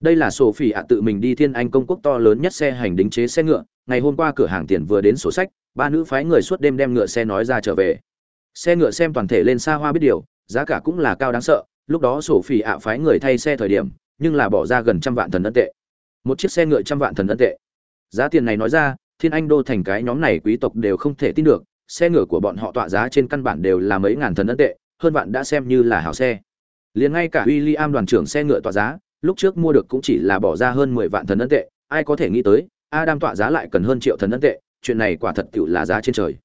Đây là sổ phỉ ạ tự mình đi thiên anh công quốc to lớn nhất xe hành đính chế xe ngựa ngày hôm qua cửa hàng tiền vừa đến sổ sách ba nữ phái người suốt đêm đem ngựa xe nói ra trở về. Xe ngựa xem toàn thể lên xa hoa biết điều, giá cả cũng là cao đáng sợ, lúc đó sổ phỉ ạ phái người thay xe thời điểm, nhưng là bỏ ra gần trăm vạn thần ân tệ. Một chiếc xe ngựa trăm vạn thần ân tệ. Giá tiền này nói ra, thiên anh đô thành cái nhóm này quý tộc đều không thể tin được, xe ngựa của bọn họ tọa giá trên căn bản đều là mấy ngàn thần ân tệ, hơn vạn đã xem như là hảo xe. Liền ngay cả William đoàn trưởng xe ngựa tọa giá, lúc trước mua được cũng chỉ là bỏ ra hơn mười vạn thần ân tệ, ai có thể nghĩ tới, adam tọa giá lại cần hơn triệu thần ân tệ chuyện này quả thật tựu là giá trên trời.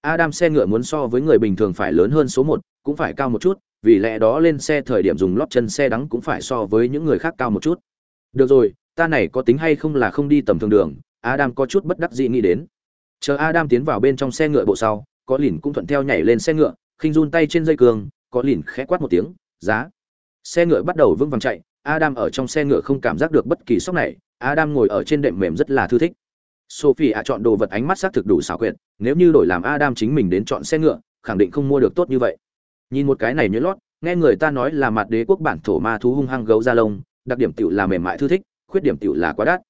Adam xe ngựa muốn so với người bình thường phải lớn hơn số một, cũng phải cao một chút, vì lẽ đó lên xe thời điểm dùng lót chân xe đắng cũng phải so với những người khác cao một chút. Được rồi, ta này có tính hay không là không đi tầm thường đường, adam có chút bất đắc dĩ nghĩ đến. Chờ adam tiến vào bên trong xe ngựa bộ sau, có lìn cũng thuận theo nhảy lên xe ngựa, khinh run tay trên dây cường, có lìn khẽ quát một tiếng, giá. Xe ngựa bắt đầu vững vàng chạy, adam ở trong xe ngựa không cảm giác được bất kỳ sốc này, adam ngồi ở trên đệm mềm rất là thư thích sophie ạ chọn đồ vật ánh mắt xác thực đủ xảo quyệt, nếu như đổi làm adam chính mình đến chọn xe ngựa, khẳng định không mua được tốt như vậy. Nhìn một cái này nhớ lót, nghe người ta nói là mặt đế quốc bản thổ ma thú hung hăng gấu da lông, đặc điểm tiểu là mềm mại thư thích, khuyết điểm tiểu là quá đắt.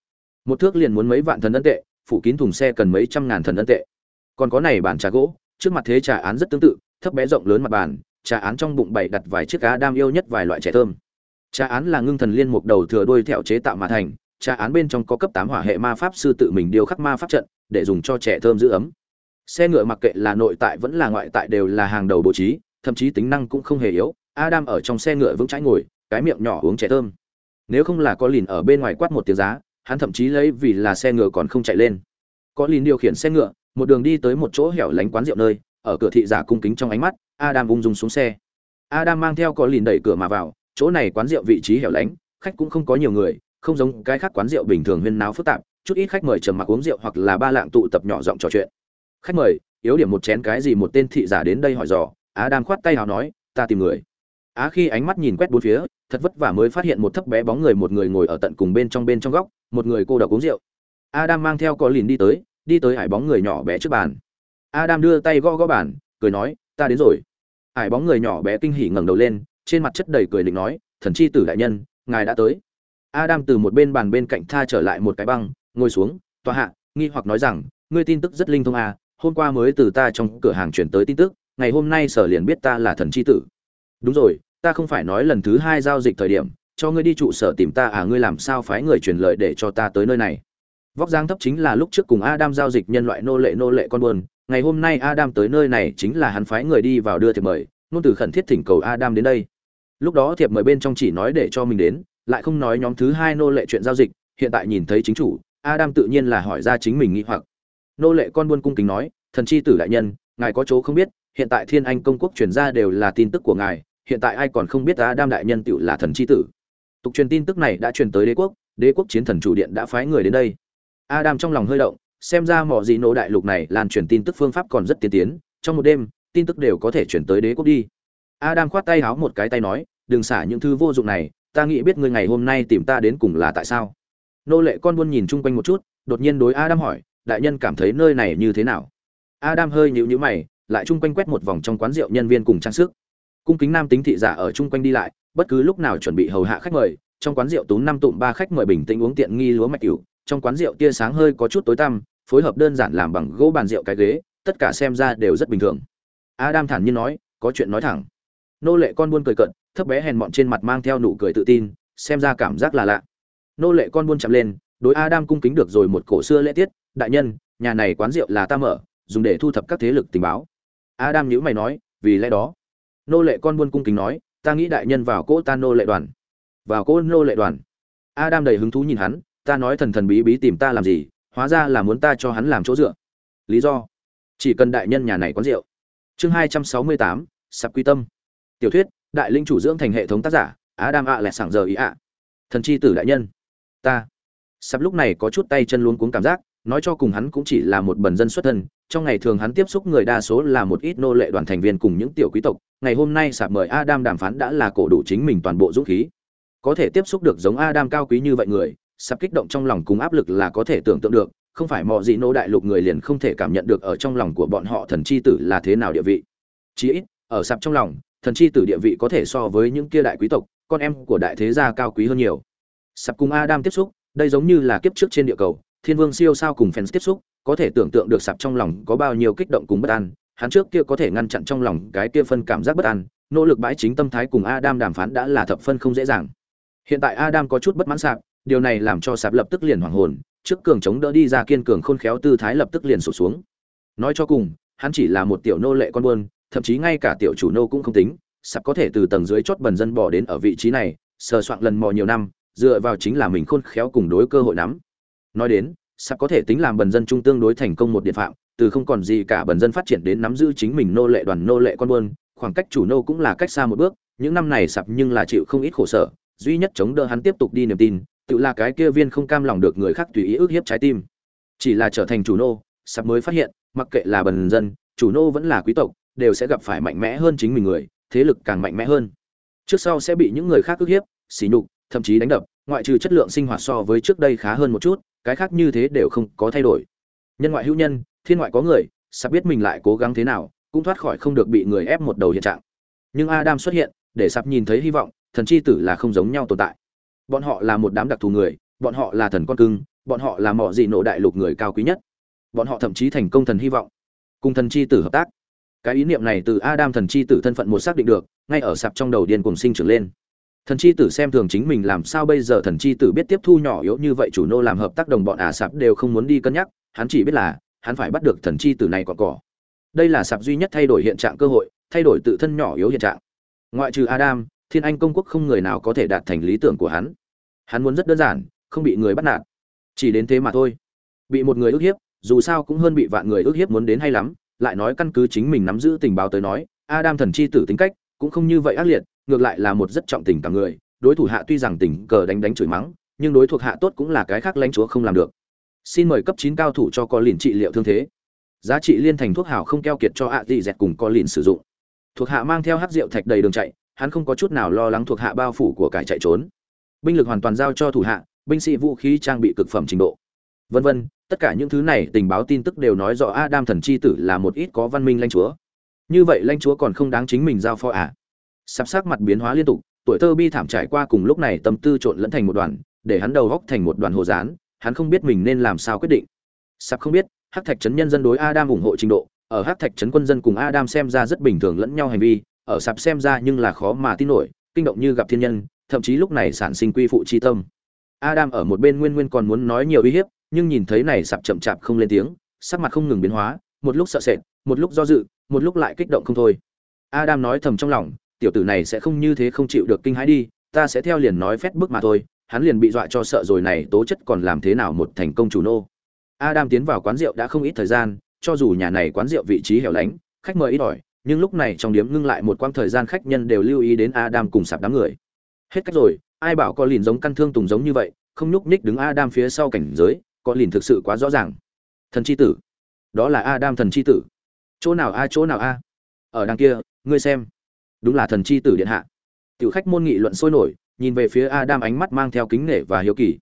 Một thước liền muốn mấy vạn thần ân tệ, phủ kín thùng xe cần mấy trăm ngàn thần ân tệ. Còn có này bản trà gỗ, trước mặt thế trà án rất tương tự, thấp bé rộng lớn mặt bàn, trà án trong bụng bày đặt vài chiếc cá đam yêu nhất vài loại trẻ thơm. Trà án là ngưng thần liên mục đầu thừa đuôi thẹo chế tạo mà thành trà án bên trong có cấp tám hỏa hệ ma pháp sư tự mình điêu khắc ma pháp trận, để dùng cho trẻ thơm giữ ấm. Xe ngựa mặc kệ là nội tại vẫn là ngoại tại đều là hàng đầu bố trí, thậm chí tính năng cũng không hề yếu. Adam ở trong xe ngựa vững chãi ngồi, cái miệng nhỏ uống trẻ thơm. Nếu không là có lìn ở bên ngoài quát một tiếng giá, hắn thậm chí lấy vì là xe ngựa còn không chạy lên. Có lìn điều khiển xe ngựa, một đường đi tới một chỗ hẻo lánh quán rượu nơi, ở cửa thị giả cung kính trong ánh mắt, adam ung dung xuống xe. Adam mang theo có lìn đẩy cửa mà vào, chỗ này quán rượu vị trí hẻo lánh, khách cũng không có nhiều người không giống cái khác quán rượu bình thường huyên náo phức tạp, chút ít khách mời trầm mặc uống rượu hoặc là ba lạng tụ tập nhỏ giọng trò chuyện. Khách mời, yếu điểm một chén cái gì một tên thị giả đến đây hỏi dò á đam khoát tay hào nói, ta tìm người. Á khi ánh mắt nhìn quét bốn phía, thật vất vả mới phát hiện một thấp bé bóng người một người ngồi ở tận cùng bên trong bên trong góc, một người cô độc uống rượu. Adam mang theo có lìn đi tới đi tới hải bóng người nhỏ bé trước bàn. Adam đưa tay gõ gõ bàn, cười nói, ta đến rồi. Hải bóng người nhỏ bé kinh hỉ ngẩng đầu lên, trên mặt chất đầy cười định nói, thần chi tử đại nhân, ngài đã tới adam từ một bên bàn bên cạnh tha trở lại một cái băng, ngồi xuống, tòa hạ, nghi hoặc nói rằng, ngươi tin tức rất linh thông à hôm qua mới từ ta trong cửa hàng chuyển tới tin tức, ngày hôm nay sở liền biết ta là thần chi tử. Đúng rồi, ta không phải nói lần thứ hai giao dịch thời điểm, cho ngươi đi trụ sở tìm ta à ngươi làm sao phái người truyền lời để cho ta tới nơi này? Vóc dáng thấp chính là lúc trước cùng adam giao dịch nhân loại nô lệ nô lệ con buồn, ngày hôm nay adam tới nơi này chính là hắn phái người đi vào đưa thiệp mời nôn từ khẩn thiết thỉnh cầu adam đến đây. Lúc đó thiệp mời bên trong chỉ nói để cho mình đến lại không nói nhóm thứ hai nô lệ chuyện giao dịch hiện tại nhìn thấy chính chủ adam tự nhiên là hỏi ra chính mình nghĩ hoặc nô lệ con buôn cung kính nói thần chi tử đại nhân ngài có chỗ không biết hiện tại thiên anh công quốc truyền ra đều là tin tức của ngài hiện tại ai còn không biết Adam đại nhân tựu là thần chi tử. Tục truyền tin tức này đã truyền tới đế quốc, đế quốc chiến thần chủ điện đã phái người đến đây. Adam trong lòng hơi động, xem ra mỏ gì nổ đại lục này lan truyền tin tức phương pháp còn rất tiên tiến, trong một đêm, tin tức đều có thể chuyển tới đế quốc đi. Adam khoát tay háo một cái tay nói, đừng xả những thứ vô dụng này, ta nghĩ biết ngươi ngày hôm nay tìm ta đến cùng là tại sao. Nô lệ con buôn nhìn chung quanh một chút, đột nhiên đối Adam hỏi, đại nhân cảm thấy nơi này như thế nào? Adam hơi nhíu nhíu mày, lại chung quanh quét một vòng trong quán rượu nhân viên cùng trang sức cung kính nam tính thị giả ở chung quanh đi lại bất cứ lúc nào chuẩn bị hầu hạ khách mời trong quán rượu tú năm tụm ba khách mời bình tĩnh uống tiện nghi lúa mạch cửu trong quán rượu tia sáng hơi có chút tối tăm phối hợp đơn giản làm bằng gỗ bàn rượu cái ghế tất cả xem ra đều rất bình thường adam thản nhiên nói có chuyện nói thẳng nô lệ con buôn cười cận thấp bé hèn mọn trên mặt mang theo nụ cười tự tin, xem ra cảm giác là lạ. Nô lệ con buôn chạm lên, đối adam cung kính được rồi một cổ xưa lễ tiết, đại nhân, nhà này quán rượu là ta mở, dùng để thu thập các thế lực tình báo. Adam nhữ mày nói, vì lẽ đó. Nô lệ con buôn cung kính nói, ta nghĩ đại nhân vào cỗ ta nô lệ đoàn. Vào cỗ nô lệ đoàn? Adam đầy hứng thú nhìn hắn, ta nói thần thần bí bí tìm ta làm gì, hóa ra là muốn ta cho hắn làm chỗ dựa. Lý do? Chỉ cần đại nhân nhà này quán rượu. Chương hai trăm sáu mươi tám, sạp quy tâm tiểu thuyết, đại linh chủ dưỡng thành hệ thống tác giả Á Đam ạ à lẹ sảng giờ ý ạ. Thần chi tử đại nhân. Ta. Sắp lúc này có chút tay chân luôn cuống cảm giác, nói cho cùng hắn cũng chỉ là một bần dân xuất thân, trong ngày thường hắn tiếp xúc người đa số là một ít nô lệ đoàn thành viên cùng những tiểu quý tộc, ngày hôm nay sạp mời adam đàm phán đã là cổ đủ chính mình toàn bộ dũng khí. Có thể tiếp xúc được giống adam cao quý như vậy người sạp kích động trong lòng cùng áp lực là có thể tưởng tượng được, không phải mọi gì nô đại lục người liền không thể cảm nhận được ở trong lòng của bọn họ thần chi tử là thế nào địa vị. Chí ít, ở sạp trong lòng thần chi tử địa vị có thể so với những kia đại quý tộc, con em của đại thế gia cao quý hơn nhiều. Sắp cùng adam tiếp xúc, đây giống như là kiếp trước trên địa cầu, thiên vương siêu sao cùng fans tiếp xúc, có thể tưởng tượng được sạp trong lòng có bao nhiêu kích động cùng bất an, hắn trước kia có thể ngăn chặn trong lòng cái kia phân cảm giác bất an, nỗ lực bãi chính tâm thái cùng adam đàm phán đã là thập phân không dễ dàng. Hiện tại adam có chút bất mãn sạp, điều này làm cho sạp lập tức liền hoảng hồn, trước cường chống đỡ đi ra kiên cường khôn khéo tư thái lập tức liền sụt xuống. Nói cho cùng, hắn chỉ là một tiểu nô lệ con buôn thậm chí ngay cả tiểu chủ nô cũng không tính, sắp có thể từ tầng dưới chót bần dân bỏ đến ở vị trí này, sờ soạn lần mò nhiều năm, dựa vào chính là mình khôn khéo cùng đối cơ hội nắm. Nói đến, sắp có thể tính làm bần dân trung tương đối thành công một điện phạm, từ không còn gì cả bần dân phát triển đến nắm giữ chính mình nô lệ đoàn nô lệ con buôn, khoảng cách chủ nô cũng là cách xa một bước, những năm này sập nhưng là chịu không ít khổ sở, duy nhất chống đỡ hắn tiếp tục đi niềm tin, tự là cái kia viên không cam lòng được người khác tùy ý ức hiếp trái tim. Chỉ là trở thành chủ nô sập mới phát hiện, mặc kệ là bần dân, chủ nô vẫn là quý tộc đều sẽ gặp phải mạnh mẽ hơn chính mình người, thế lực càng mạnh mẽ hơn. Trước sau sẽ bị những người khác ức hiếp xỉ nhục, thậm chí đánh đập, ngoại trừ chất lượng sinh hoạt so với trước đây khá hơn một chút, cái khác như thế đều không có thay đổi. Nhân ngoại hữu nhân, thiên ngoại có người, sắp biết mình lại cố gắng thế nào, cũng thoát khỏi không được bị người ép một đầu hiện trạng. Nhưng adam xuất hiện, để sắp nhìn thấy hy vọng, thần chi tử là không giống nhau tồn tại. Bọn họ là một đám đặc thù người, bọn họ là thần con cưng, bọn họ là mỏ dị nộ đại lục người cao quý nhất. Bọn họ thậm chí thành công thần hy vọng, cùng thần chi tử hợp tác cái ý niệm này từ adam thần chi tử thân phận một xác định được, ngay ở sạp trong đầu điên cùng sinh trưởng lên. Thần chi tử xem thường chính mình làm sao bây giờ thần chi tử biết tiếp thu nhỏ yếu như vậy chủ nô làm hợp tác đồng bọn ả sạp đều không muốn đi cân nhắc, hắn chỉ biết là, hắn phải bắt được thần chi tử này còn cỏ đây là sạp duy nhất thay đổi hiện trạng cơ hội, thay đổi tự thân nhỏ yếu hiện trạng. Ngoại trừ adam, thiên anh công quốc không người nào có thể đạt thành lý tưởng của hắn. Hắn muốn rất đơn giản, không bị người bắt nạt. Chỉ đến thế mà thôi. Bị một người ức hiếp, dù sao cũng hơn bị vạn người ức hiếp muốn đến hay lắm lại nói căn cứ chính mình nắm giữ tình báo tới nói, adam thần chi tử tính cách cũng không như vậy ác liệt, ngược lại là một rất trọng tình cả người, đối thủ hạ tuy rằng tình cờ đánh đánh chửi mắng, nhưng đối thuộc hạ tốt cũng là cái khác lãnh chúa không làm được. Xin mời cấp chín cao thủ cho có liền trị liệu thương thế. Giá trị liên thành thuốc hảo không keo kiệt cho ạ dị dẹt cùng có liền sử dụng. Thuộc hạ mang theo hát rượu thạch đầy đường chạy, hắn không có chút nào lo lắng thuộc hạ bao phủ của cải chạy trốn. Binh lực hoàn toàn giao cho thủ hạ, binh sĩ vũ khí trang bị cực phẩm trình độ. Vân vân tất cả những thứ này tình báo tin tức đều nói rõ adam thần chi tử là một ít có văn minh lãnh chúa. Như vậy lãnh chúa còn không đáng chính mình giao phó à? Sắp sắc mặt biến hóa liên tục, tuổi thơ bi thảm trải qua cùng lúc này tâm tư trộn lẫn thành một đoàn, để hắn đầu góc thành một đoàn hồ dán hắn không biết mình nên làm sao quyết định. Sắp không biết, hắc thạch trấn nhân dân đối adam ủng hộ trình độ, ở hắc thạch trấn quân dân cùng adam xem ra rất bình thường lẫn nhau hành vi, ở sạp xem ra nhưng là khó mà tin nổi, kinh động như gặp thiên nhân, thậm chí lúc này sản sinh quy phụ chi tâm. Adam ở một bên nguyên nguyên còn muốn nói nhiều uy hiếp nhưng nhìn thấy này sạp chậm chạp không lên tiếng, sắc mặt không ngừng biến hóa, một lúc sợ sệt, một lúc do dự, một lúc lại kích động không thôi. Adam nói thầm trong lòng, tiểu tử này sẽ không như thế không chịu được kinh hãi đi, ta sẽ theo liền nói phét bước mà thôi, hắn liền bị dọa cho sợ rồi này tố chất còn làm thế nào một thành công chủ nô. Adam tiến vào quán rượu đã không ít thời gian, cho dù nhà này quán rượu vị trí hẻo lánh, khách mời ít ỏi, nhưng lúc này trong điếm ngưng lại một quãng thời gian khách nhân đều lưu ý đến adam cùng sạp đám người. Hết cách rồi, ai bảo có lìn giống căn thương tùng giống như vậy, không nhúc nhích đứng adam phía sau cảnh giới có lìn thực sự quá rõ ràng. Thần chi tử. Đó là adam thần chi tử. Chỗ nào a, chỗ nào a? Ở đằng kia, ngươi xem. Đúng là thần chi tử điện hạ. Tiểu khách môn nghị luận sôi nổi, nhìn về phía adam ánh mắt mang theo kính nể và hiếu kỳ.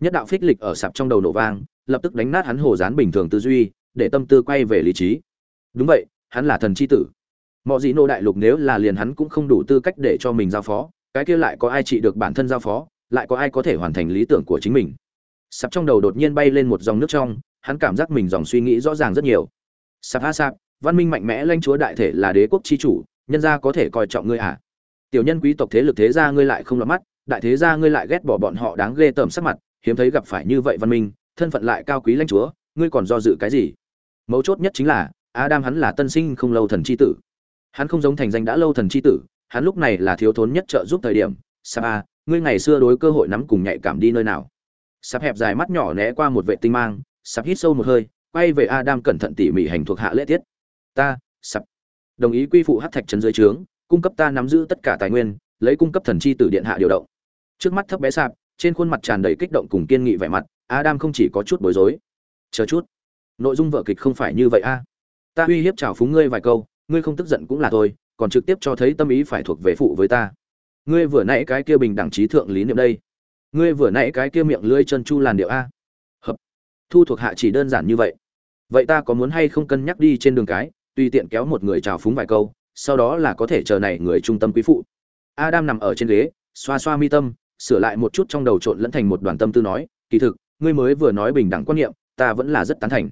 Nhất đạo phích lịch ở sạp trong đầu nổ vang, lập tức đánh nát hắn hồ dán bình thường tư duy, để tâm tư quay về lý trí. Đúng vậy, hắn là thần chi tử. Mọi gì nô đại lục nếu là liền hắn cũng không đủ tư cách để cho mình giao phó, cái kia lại có ai trị được bản thân giao phó, lại có ai có thể hoàn thành lý tưởng của chính mình sạp trong đầu đột nhiên bay lên một dòng nước trong, hắn cảm giác mình dòng suy nghĩ rõ ràng rất nhiều. Sạp ha sạp, văn minh mạnh mẽ lãnh chúa đại thể là đế quốc chi chủ, nhân gia có thể coi trọng ngươi à? Tiểu nhân quý tộc thế lực thế gia ngươi lại không lọt mắt, đại thế gia ngươi lại ghét bỏ bọn họ đáng ghê tởm sắc mặt, hiếm thấy gặp phải như vậy văn minh, thân phận lại cao quý lãnh chúa, ngươi còn do dự cái gì? Mấu chốt nhất chính là, adam hắn là tân sinh không lâu thần chi tử. Hắn không giống thành danh đã lâu thần chi tử, hắn lúc này là thiếu thốn nhất trợ giúp thời điểm. Sapa à, ngươi ngày xưa đối cơ hội nắm cùng nhạy cảm đi nơi nào? Sắp hẹp dài mắt nhỏ né qua một vệ tinh mang sắp hít sâu một hơi, quay về adam cẩn thận tỉ mỉ hành thuộc hạ lễ tiết. Ta sắp đồng ý quy phụ hát thạch trấn dưới trướng, cung cấp ta nắm giữ tất cả tài nguyên, lấy cung cấp thần chi tử điện hạ điều động. Trước mắt thấp bé sạp, trên khuôn mặt tràn đầy kích động cùng kiên nghị vẻ mặt, adam không chỉ có chút bối rối. Chờ chút, nội dung vở kịch không phải như vậy a. Ta uy hiếp chào phúng ngươi vài câu, ngươi không tức giận cũng là thôi, còn trực tiếp cho thấy tâm ý phải thuộc về phụ với ta. Ngươi vừa nãy cái kia bình đẳng trí thượng lý niệm đây ngươi vừa nãy cái kia miệng lưỡi chân chu làn điệu a? Hợp. Thu thuộc hạ chỉ đơn giản như vậy. Vậy ta có muốn hay không cân nhắc đi trên đường cái, tùy tiện kéo một người chào phúng vài câu, sau đó là có thể chờ này người trung tâm quý phụ. Adam nằm ở trên ghế, xoa xoa mi tâm, sửa lại một chút trong đầu trộn lẫn thành một đoàn tâm tư nói, kỳ thực, ngươi mới vừa nói bình đẳng quan niệm, ta vẫn là rất tán thành.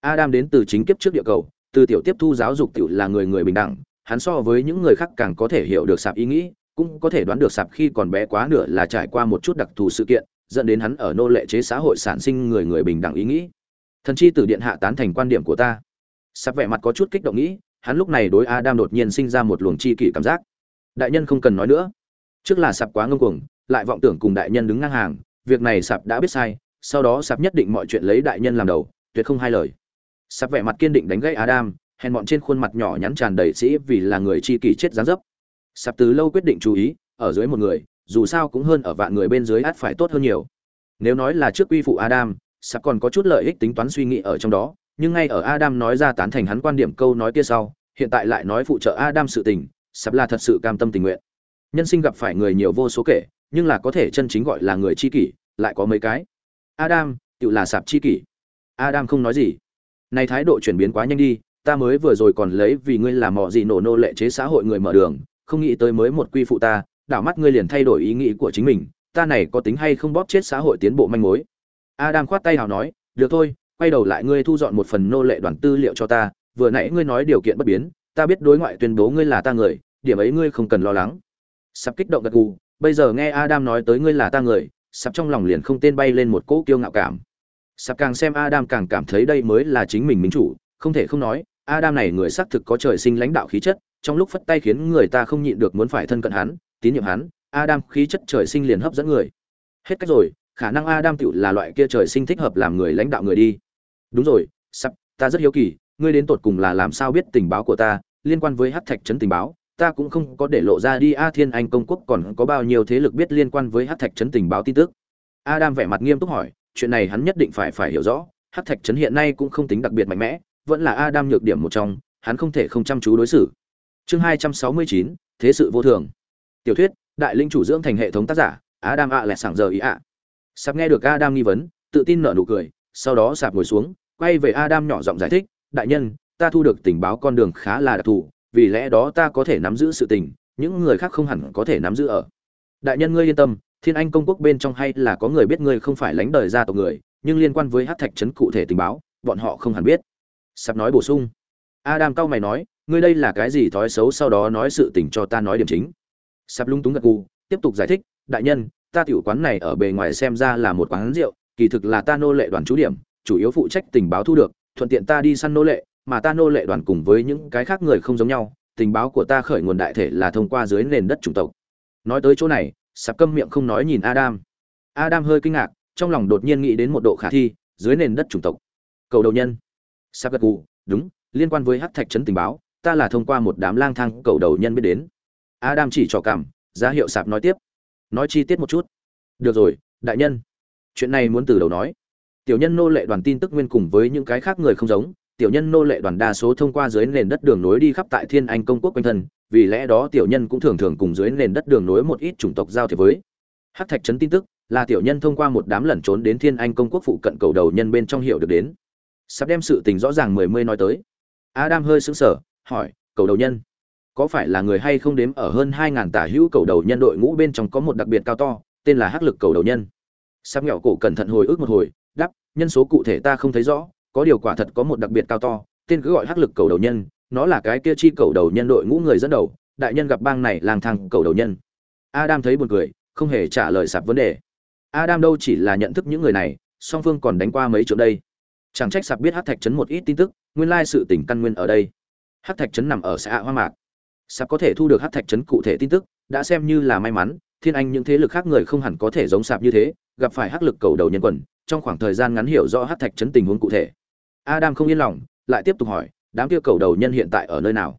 Adam đến từ chính kiếp trước địa cầu, từ tiểu tiếp thu giáo dục tiểu là người người bình đẳng, hắn so với những người khác càng có thể hiểu được sạp ý nghĩ cũng có thể đoán được sạp khi còn bé quá nửa là trải qua một chút đặc thù sự kiện, dẫn đến hắn ở nô lệ chế xã hội sản sinh người người bình đẳng ý nghĩ. Thần chi từ điện hạ tán thành quan điểm của ta. Sạp vẻ mặt có chút kích động nghĩ, hắn lúc này đối adam đột nhiên sinh ra một luồng chi kỷ cảm giác. Đại nhân không cần nói nữa. Trước là sạp quá ngông cuồng, lại vọng tưởng cùng đại nhân đứng ngang hàng, việc này sạp đã biết sai, sau đó sạp nhất định mọi chuyện lấy đại nhân làm đầu, tuyệt không hai lời. Sạp vẻ mặt kiên định đánh gãy adam, hèn bọn trên khuôn mặt nhỏ nhắn tràn đầy sĩ vì là người chi kỷ chết gián dấp sạp từ lâu quyết định chú ý, ở dưới một người, dù sao cũng hơn ở vạn người bên dưới át phải tốt hơn nhiều. Nếu nói là trước quy phụ adam, sạp còn có chút lợi ích tính toán suy nghĩ ở trong đó, nhưng ngay ở adam nói ra tán thành hắn quan điểm câu nói kia sau, hiện tại lại nói phụ trợ adam sự tình, sạp là thật sự cam tâm tình nguyện. Nhân sinh gặp phải người nhiều vô số kể, nhưng là có thể chân chính gọi là người chi kỷ, lại có mấy cái. Adam, tự là sạp chi kỷ. Adam không nói gì. Này thái độ chuyển biến quá nhanh đi, ta mới vừa rồi còn lấy vì ngươi là mọ gì nổ nô lệ chế xã hội người mở đường không nghĩ tới mới một quy phụ ta, đảo mắt ngươi liền thay đổi ý nghĩ của chính mình, ta này có tính hay không bóp chết xã hội tiến bộ manh mối? Adam khoát tay hào nói, được thôi, quay đầu lại ngươi thu dọn một phần nô lệ đoàn tư liệu cho ta, vừa nãy ngươi nói điều kiện bất biến, ta biết đối ngoại tuyên bố ngươi là ta người, điểm ấy ngươi không cần lo lắng. Sắp kích động gật gù, bây giờ nghe adam nói tới ngươi là ta người sắp trong lòng liền không tên bay lên một cỗ kiêu ngạo cảm. Sắp càng xem adam càng cảm thấy đây mới là chính mình minh chủ, không thể không nói, adam này người xác thực có trời sinh lãnh đạo khí chất trong lúc phất tay khiến người ta không nhịn được muốn phải thân cận hắn, tín nhiệm hắn, adam khí chất trời sinh liền hấp dẫn người. Hết cách rồi, khả năng adam tiểu là loại kia trời sinh thích hợp làm người lãnh đạo người đi. Đúng rồi, sắp, ta rất hiếu kỳ, ngươi đến tột cùng là làm sao biết tình báo của ta, liên quan với hắc thạch trấn tình báo, ta cũng không có để lộ ra đi, a thiên anh công quốc còn có bao nhiêu thế lực biết liên quan với hắc thạch trấn tình báo tin tức? Adam vẻ mặt nghiêm túc hỏi, chuyện này hắn nhất định phải phải hiểu rõ, hắc thạch trấn hiện nay cũng không tính đặc biệt mạnh mẽ, vẫn là adam nhược điểm một trong, hắn không thể không chăm chú đối xử chương hai trăm sáu mươi chín, thế sự vô thường. Tiểu thuyết, đại linh chủ dưỡng thành hệ thống tác giả, adam ạ lẹ sảng giờ ý ạ. Sắp nghe được adam nghi vấn, tự tin nở nụ cười, sau đó sạp ngồi xuống, quay về adam nhỏ giọng giải thích, đại nhân, ta thu được tình báo con đường khá là đặc thù, vì lẽ đó ta có thể nắm giữ sự tình, những người khác không hẳn có thể nắm giữ ở. Đại nhân ngươi yên tâm, thiên anh công quốc bên trong hay là có người biết ngươi không phải lãnh đời gia tộc người, nhưng liên quan với hát thạch trấn cụ thể tình báo, bọn họ không hẳn biết. Sắp nói bổ sung. Adam cao mày nói ngươi đây là cái gì thói xấu sau đó nói sự tình cho ta nói điểm chính. Sắp lung túng gật gù, tiếp tục giải thích, đại nhân, ta tiểu quán này ở bề ngoài xem ra là một quán rượu, kỳ thực là ta nô lệ đoàn trú điểm, chủ yếu phụ trách tình báo thu được, thuận tiện ta đi săn nô lệ, mà ta nô lệ đoàn cùng với những cái khác người không giống nhau, tình báo của ta khởi nguồn đại thể là thông qua dưới nền đất chủng tộc. Nói tới chỗ này, sạp câm miệng không nói nhìn adam. Adam hơi kinh ngạc, trong lòng đột nhiên nghĩ đến một độ khả thi, dưới nền đất chủng tộc. Cầu đầu nhân. Sạp gật gù, đúng, liên quan với hắc thạch trấn tình báo ta là thông qua một đám lang thang cầu đầu nhân biết đến. Adam chỉ trò cảm, giá hiệu sạp nói tiếp. Nói chi tiết một chút. Được rồi, đại nhân. Chuyện này muốn từ đầu nói. Tiểu nhân nô lệ đoàn tin tức nguyên cùng với những cái khác người không giống. Tiểu nhân nô lệ đoàn đa số thông qua dưới nền đất đường nối đi khắp tại thiên anh công quốc quanh thân. Vì lẽ đó tiểu nhân cũng thường thường cùng dưới nền đất đường nối một ít chủng tộc giao thiệp với. Hát thạch trấn tin tức, là tiểu nhân thông qua một đám lẩn trốn đến thiên anh công quốc phụ cận cầu đầu nhân bên trong hiểu được đến. Sắp đem sự tình rõ ràng mười mươi nói tới. Adam hơi sững sờ hỏi, cầu đầu nhân, có phải là người hay không đếm ở hơn hai ngàn tả hữu cầu đầu nhân đội ngũ bên trong có một đặc biệt cao to, tên là hắc lực cầu đầu nhân? Sắp nghẹo cổ cẩn thận hồi ức một hồi, đáp, nhân số cụ thể ta không thấy rõ, có điều quả thật có một đặc biệt cao to, tên cứ gọi hắc lực cầu đầu nhân, nó là cái kia chi cầu đầu nhân đội ngũ người dẫn đầu, đại nhân gặp bang này lang thang cầu đầu nhân. Adam thấy buồn cười, không hề trả lời sạp vấn đề. Adam đâu chỉ là nhận thức những người này, song phương còn đánh qua mấy chỗ đây. Chẳng trách sạp biết hát thạch trấn một ít tin tức, nguyên lai sự tỉnh căn nguyên ở đây hát thạch trấn nằm ở xã hoa mạc. Sạp có thể thu được hát thạch trấn cụ thể tin tức, đã xem như là may mắn, thiên anh những thế lực khác người không hẳn có thể giống sạp như thế, gặp phải hắc lực cầu đầu nhân quần, trong khoảng thời gian ngắn hiểu rõ hát thạch trấn tình huống cụ thể. Adam không yên lòng, lại tiếp tục hỏi, đám kia cầu đầu nhân hiện tại ở nơi nào?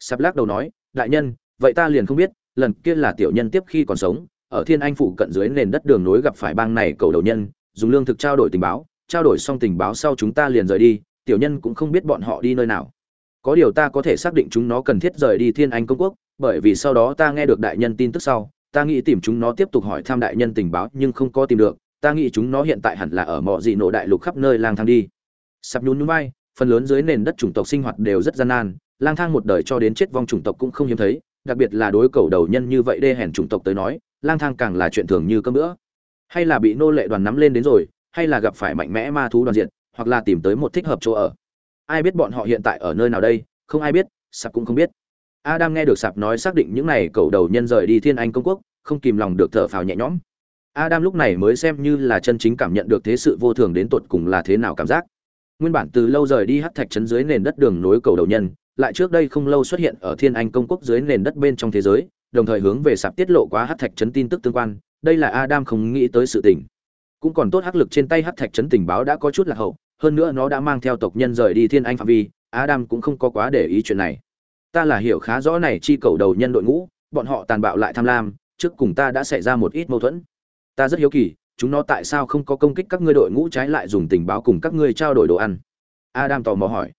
Sạp lắc đầu nói, đại nhân, vậy ta liền không biết, lần kia là tiểu nhân tiếp khi còn sống, ở thiên anh phụ cận dưới nền đất đường nối gặp phải bang này cầu đầu nhân, dùng lương thực trao đổi tình báo, trao đổi xong tình báo sau chúng ta liền rời đi, tiểu nhân cũng không biết bọn họ đi nơi nào có điều ta có thể xác định chúng nó cần thiết rời đi thiên anh công quốc, bởi vì sau đó ta nghe được đại nhân tin tức sau, ta nghĩ tìm chúng nó tiếp tục hỏi thăm đại nhân tình báo, nhưng không có tìm được, ta nghĩ chúng nó hiện tại hẳn là ở mọi dị nổ đại lục khắp nơi lang thang đi. Sắp nhún nhún vai, phần lớn dưới nền đất chủng tộc sinh hoạt đều rất gian nan, lang thang một đời cho đến chết vong chủng tộc cũng không hiếm thấy, đặc biệt là đối cầu đầu nhân như vậy đê hèn chủng tộc tới nói, lang thang càng là chuyện thường như cơm nữa hay là bị nô lệ đoàn nắm lên đến rồi, hay là gặp phải mạnh mẽ ma thú đoàn diện, hoặc là tìm tới một thích hợp chỗ ở ai biết bọn họ hiện tại ở nơi nào đây, không ai biết, sạp cũng không biết. Adam nghe được sạp nói xác định những này cầu đầu nhân rời đi thiên anh công quốc, không kìm lòng được thở phào nhẹ nhõm. Adam lúc này mới xem như là chân chính cảm nhận được thế sự vô thường đến tột cùng là thế nào cảm giác. Nguyên bản từ lâu rời đi hắc thạch trấn dưới nền đất đường nối cầu đầu nhân, lại trước đây không lâu xuất hiện ở thiên anh công quốc dưới nền đất bên trong thế giới, đồng thời hướng về sạp tiết lộ quá hắc thạch trấn tin tức tương quan, đây là adam không nghĩ tới sự tình cũng còn tốt hắc lực trên tay hắc thạch chấn tình báo đã có chút là hậu, hơn nữa nó đã mang theo tộc nhân rời đi thiên anh phạm vi, adam cũng không có quá để ý chuyện này. Ta là hiểu khá rõ này chi cầu đầu nhân đội ngũ, bọn họ tàn bạo lại tham lam, trước cùng ta đã xảy ra một ít mâu thuẫn. Ta rất hiếu kỳ, chúng nó tại sao không có công kích các ngươi đội ngũ trái lại dùng tình báo cùng các ngươi trao đổi đồ ăn? Adam tò mò hỏi.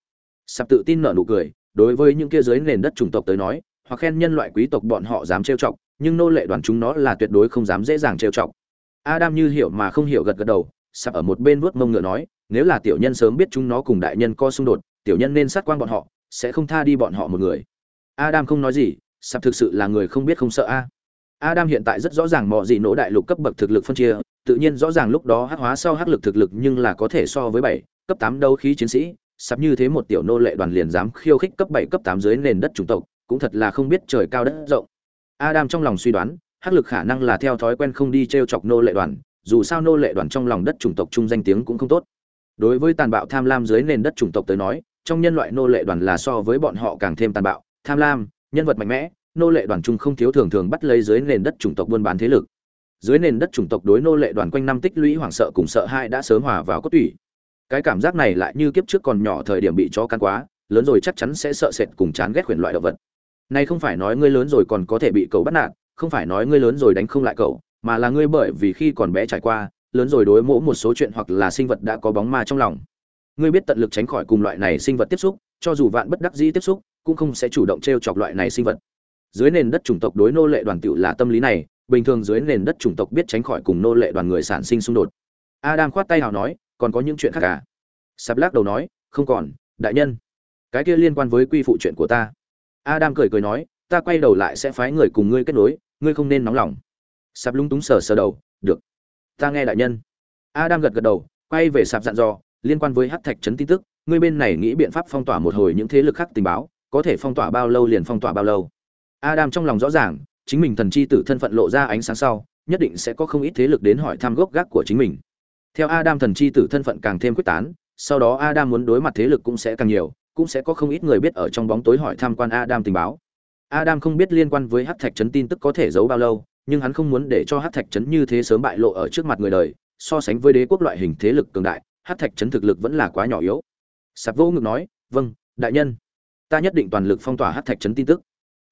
Sạp tự tin nở nụ cười, đối với những kia dưới nền đất chủng tộc tới nói, hoặc khen nhân loại quý tộc bọn họ dám trêu chọc, nhưng nô lệ đoàn chúng nó là tuyệt đối không dám dễ dàng trêu chọc adam như hiểu mà không hiểu gật gật đầu, sắp ở một bên vuốt mông ngựa nói, nếu là tiểu nhân sớm biết chúng nó cùng đại nhân co xung đột, tiểu nhân nên sát quan bọn họ, sẽ không tha đi bọn họ một người. Adam không nói gì, sắp thực sự là người không biết không sợ a. Adam hiện tại rất rõ ràng mọi gì nỗ đại lục cấp bậc thực lực phân chia, tự nhiên rõ ràng lúc đó hắc hóa sau hắc lực thực lực nhưng là có thể so với bảy, cấp tám đấu khí chiến sĩ, sắp như thế một tiểu nô lệ đoàn liền dám khiêu khích cấp bảy, cấp tám dưới nền đất chủng tộc, cũng thật là không biết trời cao đất rộng. Adam trong lòng suy đoán hắc lực khả năng là theo thói quen không đi t e chọc nô lệ đoàn, dù sao nô lệ đoàn trong lòng đất chủng tộc chung danh tiếng cũng không tốt. Đối với tàn bạo tham lam dưới nền đất chủng tộc tới nói, trong nhân loại nô lệ đoàn là so với bọn họ càng thêm tàn bạo, tham lam, nhân vật mạnh mẽ, nô lệ đoàn chung không thiếu thường thường bắt lấy dưới nền đất chủng tộc buôn bán thế lực. Dưới nền đất chủng tộc đối nô lệ đoàn quanh năm tích lũy hoảng sợ cùng sợ hãi đã sớm hòa vào cốt tủy. Cái cảm giác này lại như kiếp trước còn nhỏ thời điểm bị chó cắn quá, lớn rồi chắc chắn sẽ sợ sệt cùng chán ghét khuyển loại động vật. Này không phải nói ngươi lớn rồi còn có thể bị cậu bắt nạt không phải nói ngươi lớn rồi đánh không lại cậu, mà là ngươi bởi vì khi còn bé trải qua, lớn rồi đối mỗ một số chuyện hoặc là sinh vật đã có bóng ma trong lòng. Ngươi biết tận lực tránh khỏi cùng loại này sinh vật tiếp xúc, cho dù vạn bất đắc dĩ tiếp xúc, cũng không sẽ chủ động t r e o chọc loại này sinh vật. Dưới nền đất chủng tộc đối nô lệ đoàn tựu là tâm lý này, bình thường dưới nền đất chủng tộc biết tránh khỏi cùng nô lệ đoàn người sản sinh xung đột. Adam khoát tay hào nói, còn có những chuyện khác cả à? sắp lắc đầu nói, không còn, đại nhân. Cái kia liên quan với quy phụ chuyện của ta. Adam cười cười nói, ta quay đầu lại sẽ phái người cùng ngươi kết nối ngươi không nên nóng lòng. Sạp lung túng sờ sờ đầu, được, ta nghe đại nhân. Adam gật gật đầu, quay về sạp dặn dò, liên quan với hắc thạch trấn tin tức, ngươi bên này nghĩ biện pháp phong tỏa một hồi những thế lực khác tình báo, có thể phong tỏa bao lâu liền phong tỏa bao lâu. Adam trong lòng rõ ràng, chính mình thần chi tử thân phận lộ ra ánh sáng sau, nhất định sẽ có không ít thế lực đến hỏi thăm gốc gác của chính mình. Theo adam thần chi tử thân phận càng thêm quyết tán, sau đó adam muốn đối mặt thế lực cũng sẽ càng nhiều, cũng sẽ có không ít người biết ở trong bóng tối hỏi thăm quan adam tình báo adam không biết liên quan với hắc thạch trấn tin tức có thể giấu bao lâu, nhưng hắn không muốn để cho hắc thạch trấn như thế sớm bại lộ ở trước mặt người đời. So sánh với đế quốc loại hình thế lực cường đại, hắc thạch trấn thực lực vẫn là quá nhỏ yếu. Sạp vô ngực nói vâng đại nhân. Ta nhất định toàn lực phong tỏa hắc thạch trấn tin tức.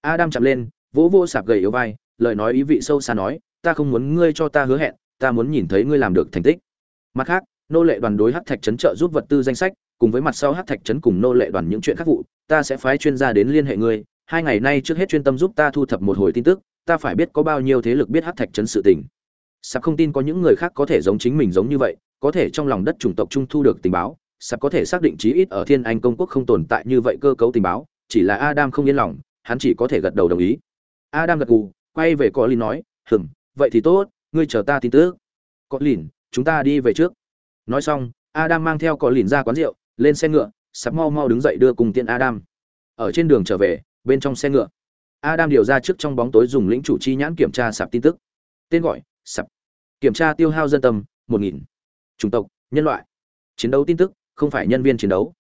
Adam chạm lên, vỗ vỗ sạp gầy yếu vai, lời nói ý vị sâu xa nói, ta không muốn ngươi cho ta hứa hẹn, ta muốn nhìn thấy ngươi làm được thành tích. Mặt khác, nô lệ đoàn đối hắc thạch trấn trợ giúp vật tư danh sách, cùng với mặt sau hắc thạch trấn cùng nô lệ đoàn những chuyện khác vụ, ta sẽ phái chuyên gia đến liên hệ ngươi hai ngày nay trước hết chuyên tâm giúp ta thu thập một hồi tin tức, ta phải biết có bao nhiêu thế lực biết hát thạch trấn sự tình. Sắp không tin có những người khác có thể giống chính mình giống như vậy, có thể trong lòng đất chủng tộc trung thu được tình báo sắp có thể xác định chí ít ở thiên anh công quốc không tồn tại như vậy cơ cấu tình báo, chỉ là adam không yên lòng, hắn chỉ có thể gật đầu đồng ý. Adam gật gù, quay về có lin nói hừng vậy thì tốt, ngươi chờ ta tin tức. Có lìn chúng ta đi về trước. Nói xong, adam mang theo có lìn ra quán rượu, lên xe ngựa sắp mau mau đứng dậy đưa cùng tiện adam. Ở trên đường trở về bên trong xe ngựa Adam điều ra trước trong bóng tối dùng lĩnh chủ chi nhãn kiểm tra sạp tin tức. Tên gọi: Sạp. Kiểm tra tiêu hao dân tâm: 1000. Chủng tộc: Nhân loại. Chiến đấu tin tức: Không phải nhân viên chiến đấu.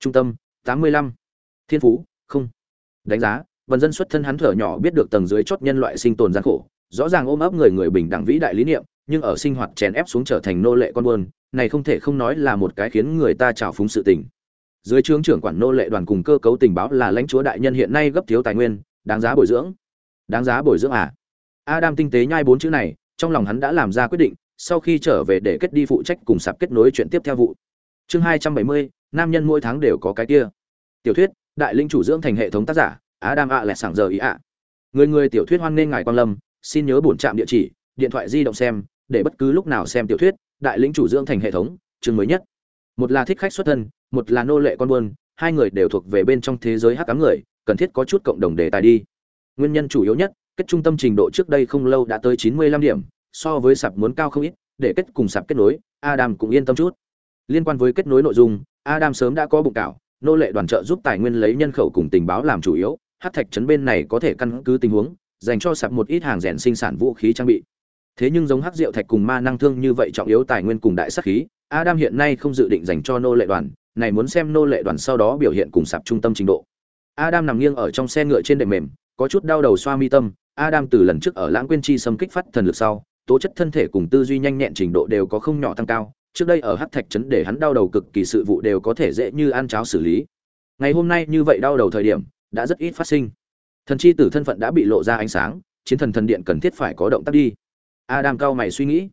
Trung tâm: 85. Thiên phú: Không. Đánh giá: vần dân xuất thân hắn thở nhỏ biết được tầng dưới chót nhân loại sinh tồn gian khổ, rõ ràng ôm ấp người người bình đẳng vĩ đại lý niệm, nhưng ở sinh hoạt chèn ép xuống trở thành nô lệ con buôn, này không thể không nói là một cái khiến người ta trào phúng sự tình. Dưới trướng trưởng quản nô lệ đoàn cùng cơ cấu tình báo là lãnh chúa đại nhân hiện nay gấp thiếu tài nguyên, đáng giá bồi dưỡng. Đáng giá bồi dưỡng à? Adam tinh tế nhai bốn chữ này trong lòng hắn đã làm ra quyết định sau khi trở về để kết đi phụ trách cùng sạp kết nối chuyện tiếp theo vụ. Chương hai trăm bảy mươi nam nhân mỗi tháng đều có cái kia. Tiểu thuyết đại linh chủ dưỡng thành hệ thống tác giả adam ạ lẹ sảng giờ ý ạ người người tiểu thuyết hoan nghênh ngài quan lâm xin nhớ bổn trạm địa chỉ điện thoại di động xem để bất cứ lúc nào xem tiểu thuyết đại lĩnh chủ dưỡng thành hệ thống chương mới nhất. Một là thích khách xuất thân một là nô lệ con buôn, hai người đều thuộc về bên trong thế giới hắc ám người, cần thiết có chút cộng đồng đề tài đi. Nguyên nhân chủ yếu nhất, kết trung tâm trình độ trước đây không lâu đã tới chín mươi lăm điểm, so với sạp muốn cao không ít, để kết cùng sạp kết nối, adam cũng yên tâm chút. Liên quan với kết nối nội dung, adam sớm đã có bụng cảo, nô lệ đoàn trợ giúp tài nguyên lấy nhân khẩu cùng tình báo làm chủ yếu, hát thạch trấn bên này có thể căn cứ tình huống, dành cho sạp một ít hàng rèn sinh sản vũ khí trang bị. Thế nhưng giống hắc diệu thạch cùng ma năng thương như vậy trọng yếu tài nguyên cùng đại sắc khí, adam hiện nay không dự định dành cho nô lệ đoàn này muốn xem nô lệ đoàn sau đó biểu hiện cùng sạp trung tâm trình độ. Adam nằm nghiêng ở trong xe ngựa trên đệm mềm, có chút đau đầu xoa mi tâm. Adam từ lần trước ở lãng quên chi xâm kích phát thần lực sau, tố chất thân thể cùng tư duy nhanh nhẹn trình độ đều có không nhỏ tăng cao. Trước đây ở hắc thạch trấn để hắn đau đầu cực kỳ sự vụ đều có thể dễ như ăn cháo xử lý. Ngày hôm nay như vậy đau đầu thời điểm, đã rất ít phát sinh. Thần chi tử thân phận đã bị lộ ra ánh sáng, chiến thần thần điện cần thiết phải có động tác đi. Adam cao mày suy nghĩ.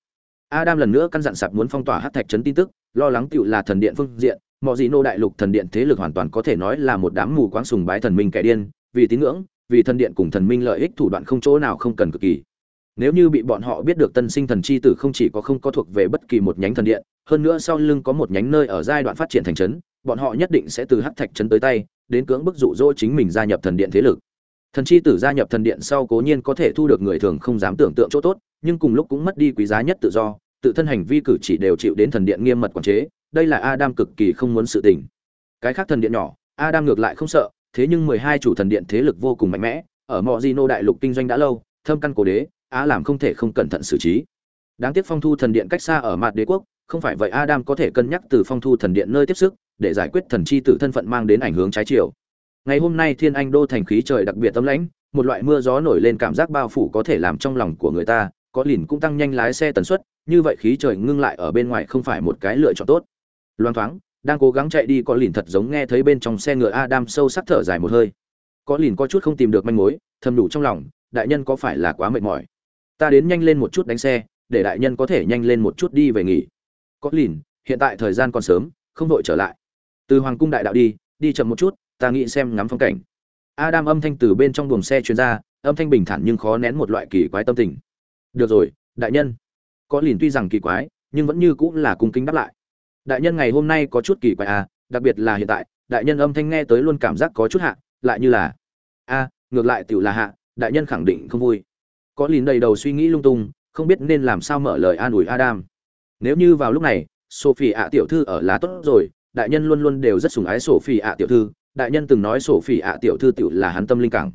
Adam lần nữa căn dặn sạp muốn phong tỏa hắc thạch trấn tin tức, lo lắng tựu là thần điện phương diện mọi gì nô đại lục thần điện thế lực hoàn toàn có thể nói là một đám mù quáng sùng bái thần minh kẻ điên, vì tín ngưỡng, vì thần điện cùng thần minh lợi ích thủ đoạn không chỗ nào không cần cực kỳ. Nếu như bị bọn họ biết được tân sinh thần chi tử không chỉ có không có thuộc về bất kỳ một nhánh thần điện, hơn nữa sau lưng có một nhánh nơi ở giai đoạn phát triển thành trấn, bọn họ nhất định sẽ từ hắc thạch trấn tới tay, đến cưỡng bức dụ dỗ chính mình gia nhập thần điện thế lực. Thần chi tử gia nhập thần điện sau cố nhiên có thể thu được người thường không dám tưởng tượng chỗ tốt, nhưng cùng lúc cũng mất đi quý giá nhất tự do, tự thân hành vi cử chỉ đều chịu đến thần điện nghiêm mật quản chế đây là adam cực kỳ không muốn sự tình. Cái khác thần điện nhỏ, adam ngược lại không sợ, thế nhưng mười hai chủ thần điện thế lực vô cùng mạnh mẽ, ở Mojino đại lục kinh doanh đã lâu, thâm căn cổ đế, á làm không thể không cẩn thận xử trí. Đáng tiếc phong thu thần điện cách xa ở mặt đế quốc, không phải vậy adam có thể cân nhắc từ phong thu thần điện nơi tiếp sức, để giải quyết thần chi tử thân phận mang đến ảnh hưởng trái chiều. Ngày hôm nay thiên anh đô thành khí trời đặc biệt tấm lãnh, một loại mưa gió nổi lên cảm giác bao phủ có thể làm trong lòng của người ta, có lìn cũng tăng nhanh lái xe tần suất, như vậy khí trời ngưng lại ở bên ngoài không phải một cái lựa chọn tốt loan thoáng, đang cố gắng chạy đi có lìn thật giống nghe thấy bên trong xe ngựa adam sâu sắc thở dài một hơi. Có lìn có chút không tìm được manh mối, thầm đủ trong lòng, đại nhân có phải là quá mệt mỏi? Ta đến nhanh lên một chút đánh xe, để đại nhân có thể nhanh lên một chút đi về nghỉ. Có lìn, hiện tại thời gian còn sớm, không vội trở lại. Từ hoàng cung đại đạo đi đi chậm một chút, ta nghĩ xem ngắm phong cảnh. Adam âm thanh từ bên trong buồng xe chuyên ra, âm thanh bình thản nhưng khó nén một loại kỳ quái tâm tình. Được rồi, đại nhân. Có lìn tuy rằng kỳ quái, nhưng vẫn như cũng là cung kính đáp lại đại nhân ngày hôm nay có chút kỳ quái à đặc biệt là hiện tại, đại nhân âm thanh nghe tới luôn cảm giác có chút hạ, lại như là, a, ngược lại tiểu là hạ, đại nhân khẳng định không vui. Có lìn đầy đầu suy nghĩ lung tung, không biết nên làm sao mở lời an ủi adam. Nếu như vào lúc này, sophie ạ tiểu thư ở lá tốt rồi, đại nhân luôn luôn đều rất sủng ái sophie ạ tiểu thư, đại nhân từng nói sophie ạ tiểu thư tiểu là hắn tâm linh cảng.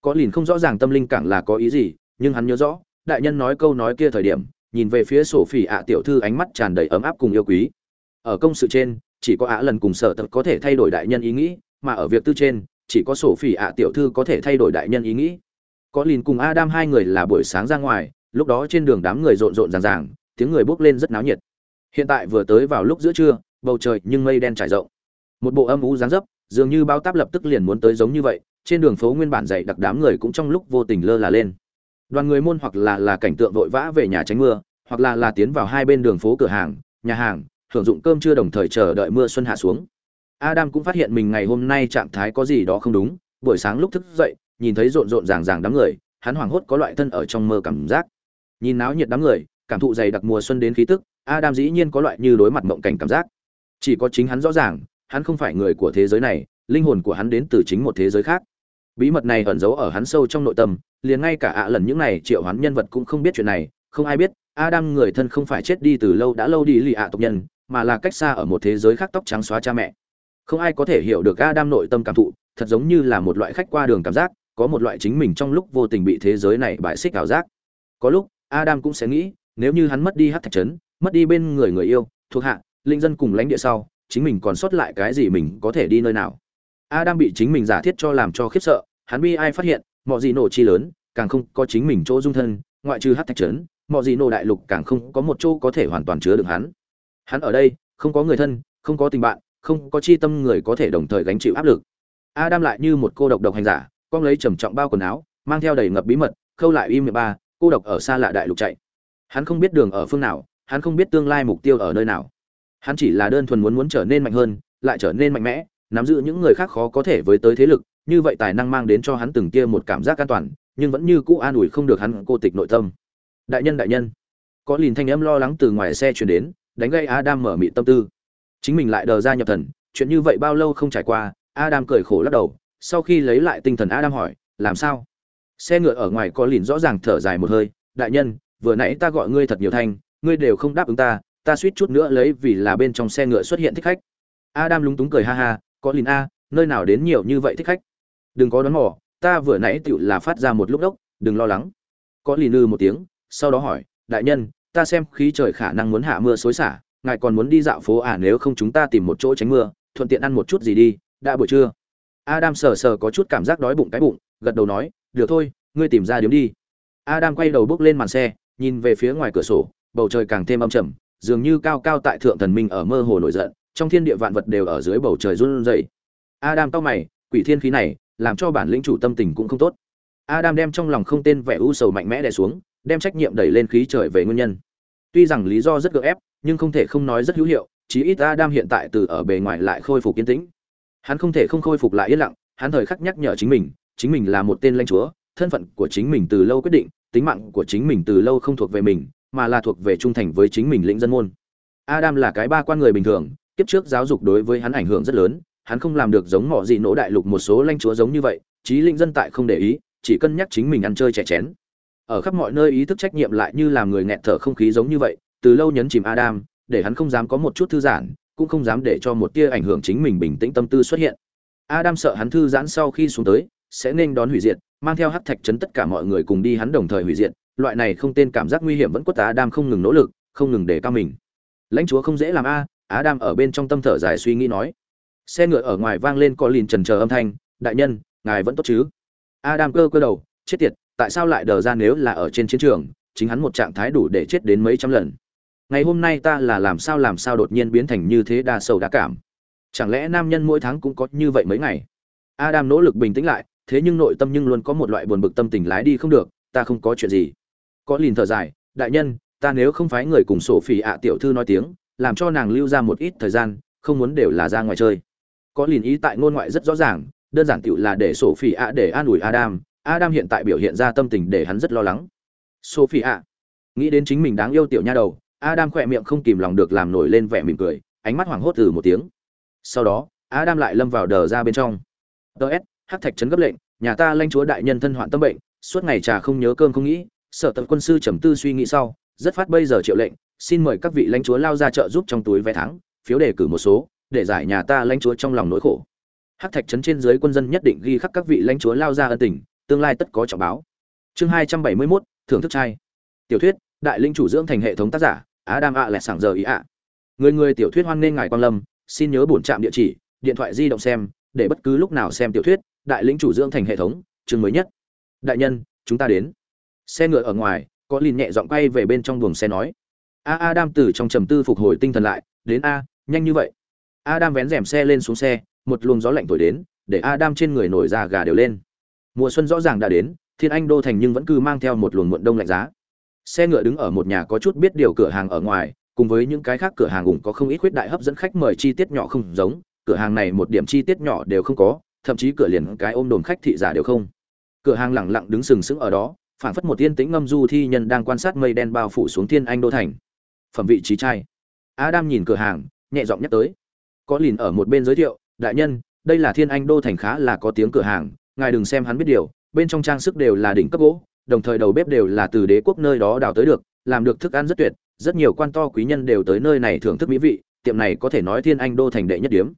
Có lìn không rõ ràng tâm linh cảng là có ý gì, nhưng hắn nhớ rõ, đại nhân nói câu nói kia thời điểm, nhìn về phía sophie ạ tiểu thư ánh mắt tràn đầy ấm áp cùng yêu quý ở công sự trên, chỉ có ạ lần cùng sở tập có thể thay đổi đại nhân ý nghĩ, mà ở việc tư trên, chỉ có sổ phỉ ạ tiểu thư có thể thay đổi đại nhân ý nghĩ. Có lìn cùng adam hai người là buổi sáng ra ngoài, lúc đó trên đường đám người rộn rộn ràng ràng, tiếng người bốc lên rất náo nhiệt. Hiện tại vừa tới vào lúc giữa trưa, bầu trời nhưng mây đen trải rộng. Một bộ âm u dáng dấp, dường như bao táp lập tức liền muốn tới giống như vậy, trên đường phố nguyên bản dày đặc đám người cũng trong lúc vô tình lơ là lên. Đoàn người môn hoặc là là cảnh tượng vội vã về nhà tránh mưa, hoặc là là tiến vào hai bên đường phố cửa hàng, nhà hàng hưởng dụng cơm trưa đồng thời chờ đợi mưa xuân hạ xuống. Adam cũng phát hiện mình ngày hôm nay trạng thái có gì đó không đúng, buổi sáng lúc thức dậy, nhìn thấy rộn rộn ràng ràng đám người, hắn hoảng hốt có loại thân ở trong mơ cảm giác. Nhìn náo nhiệt đám người, cảm thụ dày đặc mùa xuân đến khí tức, adam dĩ nhiên có loại như đối mặt mộng cảnh cảm giác. Chỉ có chính hắn rõ ràng, hắn không phải người của thế giới này, linh hồn của hắn đến từ chính một thế giới khác. Bí mật này ẩn giấu ở hắn sâu trong nội tâm, liền ngay cả ạ lần những này triệu hắn nhân vật cũng không biết chuyện này. Không ai biết, adam người thân không phải chết đi từ lâu đã lâu đi lì ạ tộc nhân mà là cách xa ở một thế giới khác tóc trắng xóa cha mẹ. Không ai có thể hiểu được adam nội tâm cảm thụ, thật giống như là một loại khách qua đường cảm giác, có một loại chính mình trong lúc vô tình bị thế giới này bại xích ảo giác. Có lúc, adam cũng sẽ nghĩ, nếu như hắn mất đi hát thạch trấn mất đi bên người người yêu, thuộc hạ, linh dân cùng lãnh địa sau, chính mình còn sót lại cái gì mình có thể đi nơi nào? Adam bị chính mình giả thiết cho làm cho khiếp sợ, hắn bi ai phát hiện mọi gì nổ chi lớn, càng không có chính mình chỗ dung thân, ngoại trừ hát thạch trấn mọi gì nổ đại lục càng không có một chỗ có thể hoàn toàn chứa được hắn hắn ở đây, không có người thân, không có tình bạn, không có chi tâm người có thể đồng thời gánh chịu áp lực. Adam lại như một cô độc độc hành giả, con lấy trầm trọng bao quần áo, mang theo đầy ngập bí mật, khâu lại im ba, cô độc ở xa lạ đại lục chạy. Hắn không biết đường ở phương nào, hắn không biết tương lai mục tiêu ở nơi nào. Hắn chỉ là đơn thuần muốn muốn trở nên mạnh hơn, lại trở nên mạnh mẽ, nắm giữ những người khác khó có thể với tới thế lực, như vậy tài năng mang đến cho hắn từng kia một cảm giác an toàn, nhưng vẫn như cũ an ủi không được hắn cô tịch nội tâm. Đại nhân đại nhân. Có lìn thanh âm lo lắng từ ngoài xe chuyển đến đánh gây adam mở mị tâm tư. Chính mình lại đờ ra nhập thần, chuyện như vậy bao lâu không trải qua, adam cười khổ lắc đầu, sau khi lấy lại tinh thần adam hỏi, làm sao? Xe ngựa ở ngoài có lìn rõ ràng thở dài một hơi, đại nhân, vừa nãy ta gọi ngươi thật nhiều thanh, ngươi đều không đáp ứng ta ta suýt chút nữa lấy vì là bên trong xe ngựa xuất hiện thích khách. Adam lúng túng cười ha ha, có lìn a, nơi nào đến nhiều như vậy thích khách? Đừng có đón mò, ta vừa nãy tựu là phát ra một lúc đốc, đừng lo lắng. Có lìn ư một tiếng, sau đó hỏi, đại nhân ta xem khí trời khả năng muốn hạ mưa xối xả, ngài còn muốn đi dạo phố à nếu không chúng ta tìm một chỗ tránh mưa, thuận tiện ăn một chút gì đi, đã buổi trưa. Adam sờ sờ có chút cảm giác đói bụng cái bụng, gật đầu nói, được thôi, ngươi tìm ra điếm đi. Adam quay đầu bước lên màn xe, nhìn về phía ngoài cửa sổ, bầu trời càng thêm âm trầm, dường như cao cao tại thượng thần minh ở mơ hồ nổi giận, trong thiên địa vạn vật đều ở dưới bầu trời run rẩy. Adam cau mày, quỷ thiên khí này, làm cho bản lĩnh chủ tâm tình cũng không tốt. Adam đem trong lòng không tên vẻ u sầu mạnh mẽ đè xuống, đem trách nhiệm đẩy lên khí trời về nguyên nhân tuy rằng lý do rất gượng ép, nhưng không thể không nói rất hữu hiệu, chí ít adam hiện tại từ ở bề ngoài lại khôi phục yên tĩnh. Hắn không thể không khôi phục lại yên lặng, hắn thời khắc nhắc nhở chính mình chính mình là một tên lãnh chúa, thân phận của chính mình từ lâu quyết định, tính mạng của chính mình từ lâu không thuộc về mình, mà là thuộc về trung thành với chính mình lĩnh dân môn. Adam là cái ba quan người bình thường, kiếp trước giáo dục đối với hắn ảnh hưởng rất lớn, hắn không làm được giống mọ gì nỗ đại lục một số lãnh chúa giống như vậy trí lĩnh dân tại không để ý, chỉ cân nhắc chính mình ăn chơi trẻ chén ở khắp mọi nơi ý thức trách nhiệm lại như làm người nghẹt thở không khí giống như vậy, từ lâu nhấn chìm adam, để hắn không dám có một chút thư giãn, cũng không dám để cho một tia ảnh hưởng chính mình bình tĩnh tâm tư xuất hiện. Adam sợ hắn thư giãn sau khi xuống tới, sẽ nên đón hủy diệt, mang theo hắc thạch chấn tất cả mọi người cùng đi hắn đồng thời hủy diệt, loại này không tên cảm giác nguy hiểm vẫn quất adam không ngừng nỗ lực, không ngừng để cao mình. Lãnh chúa không dễ làm a, adam ở bên trong tâm thở dài suy nghĩ nói. Xe ngựa ở ngoài vang lên có lìn trần chờ âm thanh, đại nhân, ngài vẫn tốt chứ? Adam cơ cơ đầu, chết tiệt tại sao lại đờ ra nếu là ở trên chiến trường, chính hắn một trạng thái đủ để chết đến mấy trăm lần. Ngày hôm nay ta là làm sao làm sao đột nhiên biến thành như thế đa sầu đa cảm. Chẳng lẽ nam nhân mỗi tháng cũng có như vậy mấy ngày? Adam nỗ lực bình tĩnh lại, thế nhưng nội tâm nhưng luôn có một loại buồn bực tâm tình lái đi không được, ta không có chuyện gì. Có lìn thở dài, đại nhân, ta nếu không phái người cùng sổ phỉ ạ tiểu thư nói tiếng, làm cho nàng lưu ra một ít thời gian, không muốn đều là ra ngoài chơi. Có lìn ý tại ngôn ngoại rất rõ ràng, đơn giản tiểu là để sổ phỉ ạ để an ủi adam adam hiện tại biểu hiện ra tâm tình để hắn rất lo lắng. Sophia, nghĩ đến chính mình đáng yêu tiểu nha đầu adam khỏe miệng không kìm lòng được làm nổi lên vẻ mỉm cười ánh mắt hoảng hốt từ một tiếng. Sau đó adam lại lâm vào đờ ra bên trong. Ts hắc thạch trấn gấp lệnh nhà ta lãnh chúa đại nhân thân hoạn tâm bệnh suốt ngày trà không nhớ cơm không nghĩ sở tập quân sư trầm tư suy nghĩ sau rất phát bây giờ triệu lệnh xin mời các vị lãnh chúa lao ra trợ giúp trong túi vé thắng phiếu đề cử một số để giải nhà ta lãnh chúa trong lòng nỗi khổ. Hắc thạch trấn trên dưới quân dân nhất định ghi khắc các vị lãnh chúa lao ra ân tình tương lai tất có trọng báo. Chương hai trăm bảy mươi 271, thưởng thức trai tiểu thuyết đại linh chủ dưỡng thành hệ thống tác giả á đam ạ lẹ sảng giờ ý ạ. Người người tiểu thuyết hoan nên ngài quan lâm xin nhớ bổn trạm địa chỉ điện thoại di động xem để bất cứ lúc nào xem tiểu thuyết đại linh chủ dưỡng thành hệ thống chương mới nhất. Đại nhân chúng ta đến. Xe ngựa ở ngoài có lìn nhẹ giọng quay về bên trong buồng xe nói. A adam từ trong trầm tư phục hồi tinh thần lại đến a nhanh như vậy. Adam vén rèm xe lên xuống xe một luồng gió lạnh thổi đến để adam trên người nổi da gà đều lên mùa xuân rõ ràng đã đến, thiên anh đô thành nhưng vẫn cứ mang theo một luồng muộn đông lạnh giá. Xe ngựa đứng ở một nhà có chút biết điều cửa hàng ở ngoài, cùng với những cái khác cửa hàng cũng có không ít khuyết đại hấp dẫn khách mời chi tiết nhỏ không giống, cửa hàng này một điểm chi tiết nhỏ đều không có, thậm chí cửa liền cái ôm đồn khách thị giả đều không. Cửa hàng lẳng lặng đứng sừng sững ở đó phản phất một tiên tĩnh ngâm du thi nhân đang quan sát mây đen bao phủ xuống thiên anh đô thành. Phẩm vị trí trai adam nhìn cửa hàng, nhẹ giọng nhắc tới. Có lìn ở một bên giới thiệu, đại nhân, đây là thiên anh đô thành khá là có tiếng cửa hàng ngài đừng xem hắn biết điều, bên trong trang sức đều là đỉnh cấp gỗ, đồng thời đầu bếp đều là từ đế quốc nơi đó đào tới được, làm được thức ăn rất tuyệt, rất nhiều quan to quý nhân đều tới nơi này thưởng thức mỹ vị, tiệm này có thể nói thiên anh đô thành đệ nhất điếm.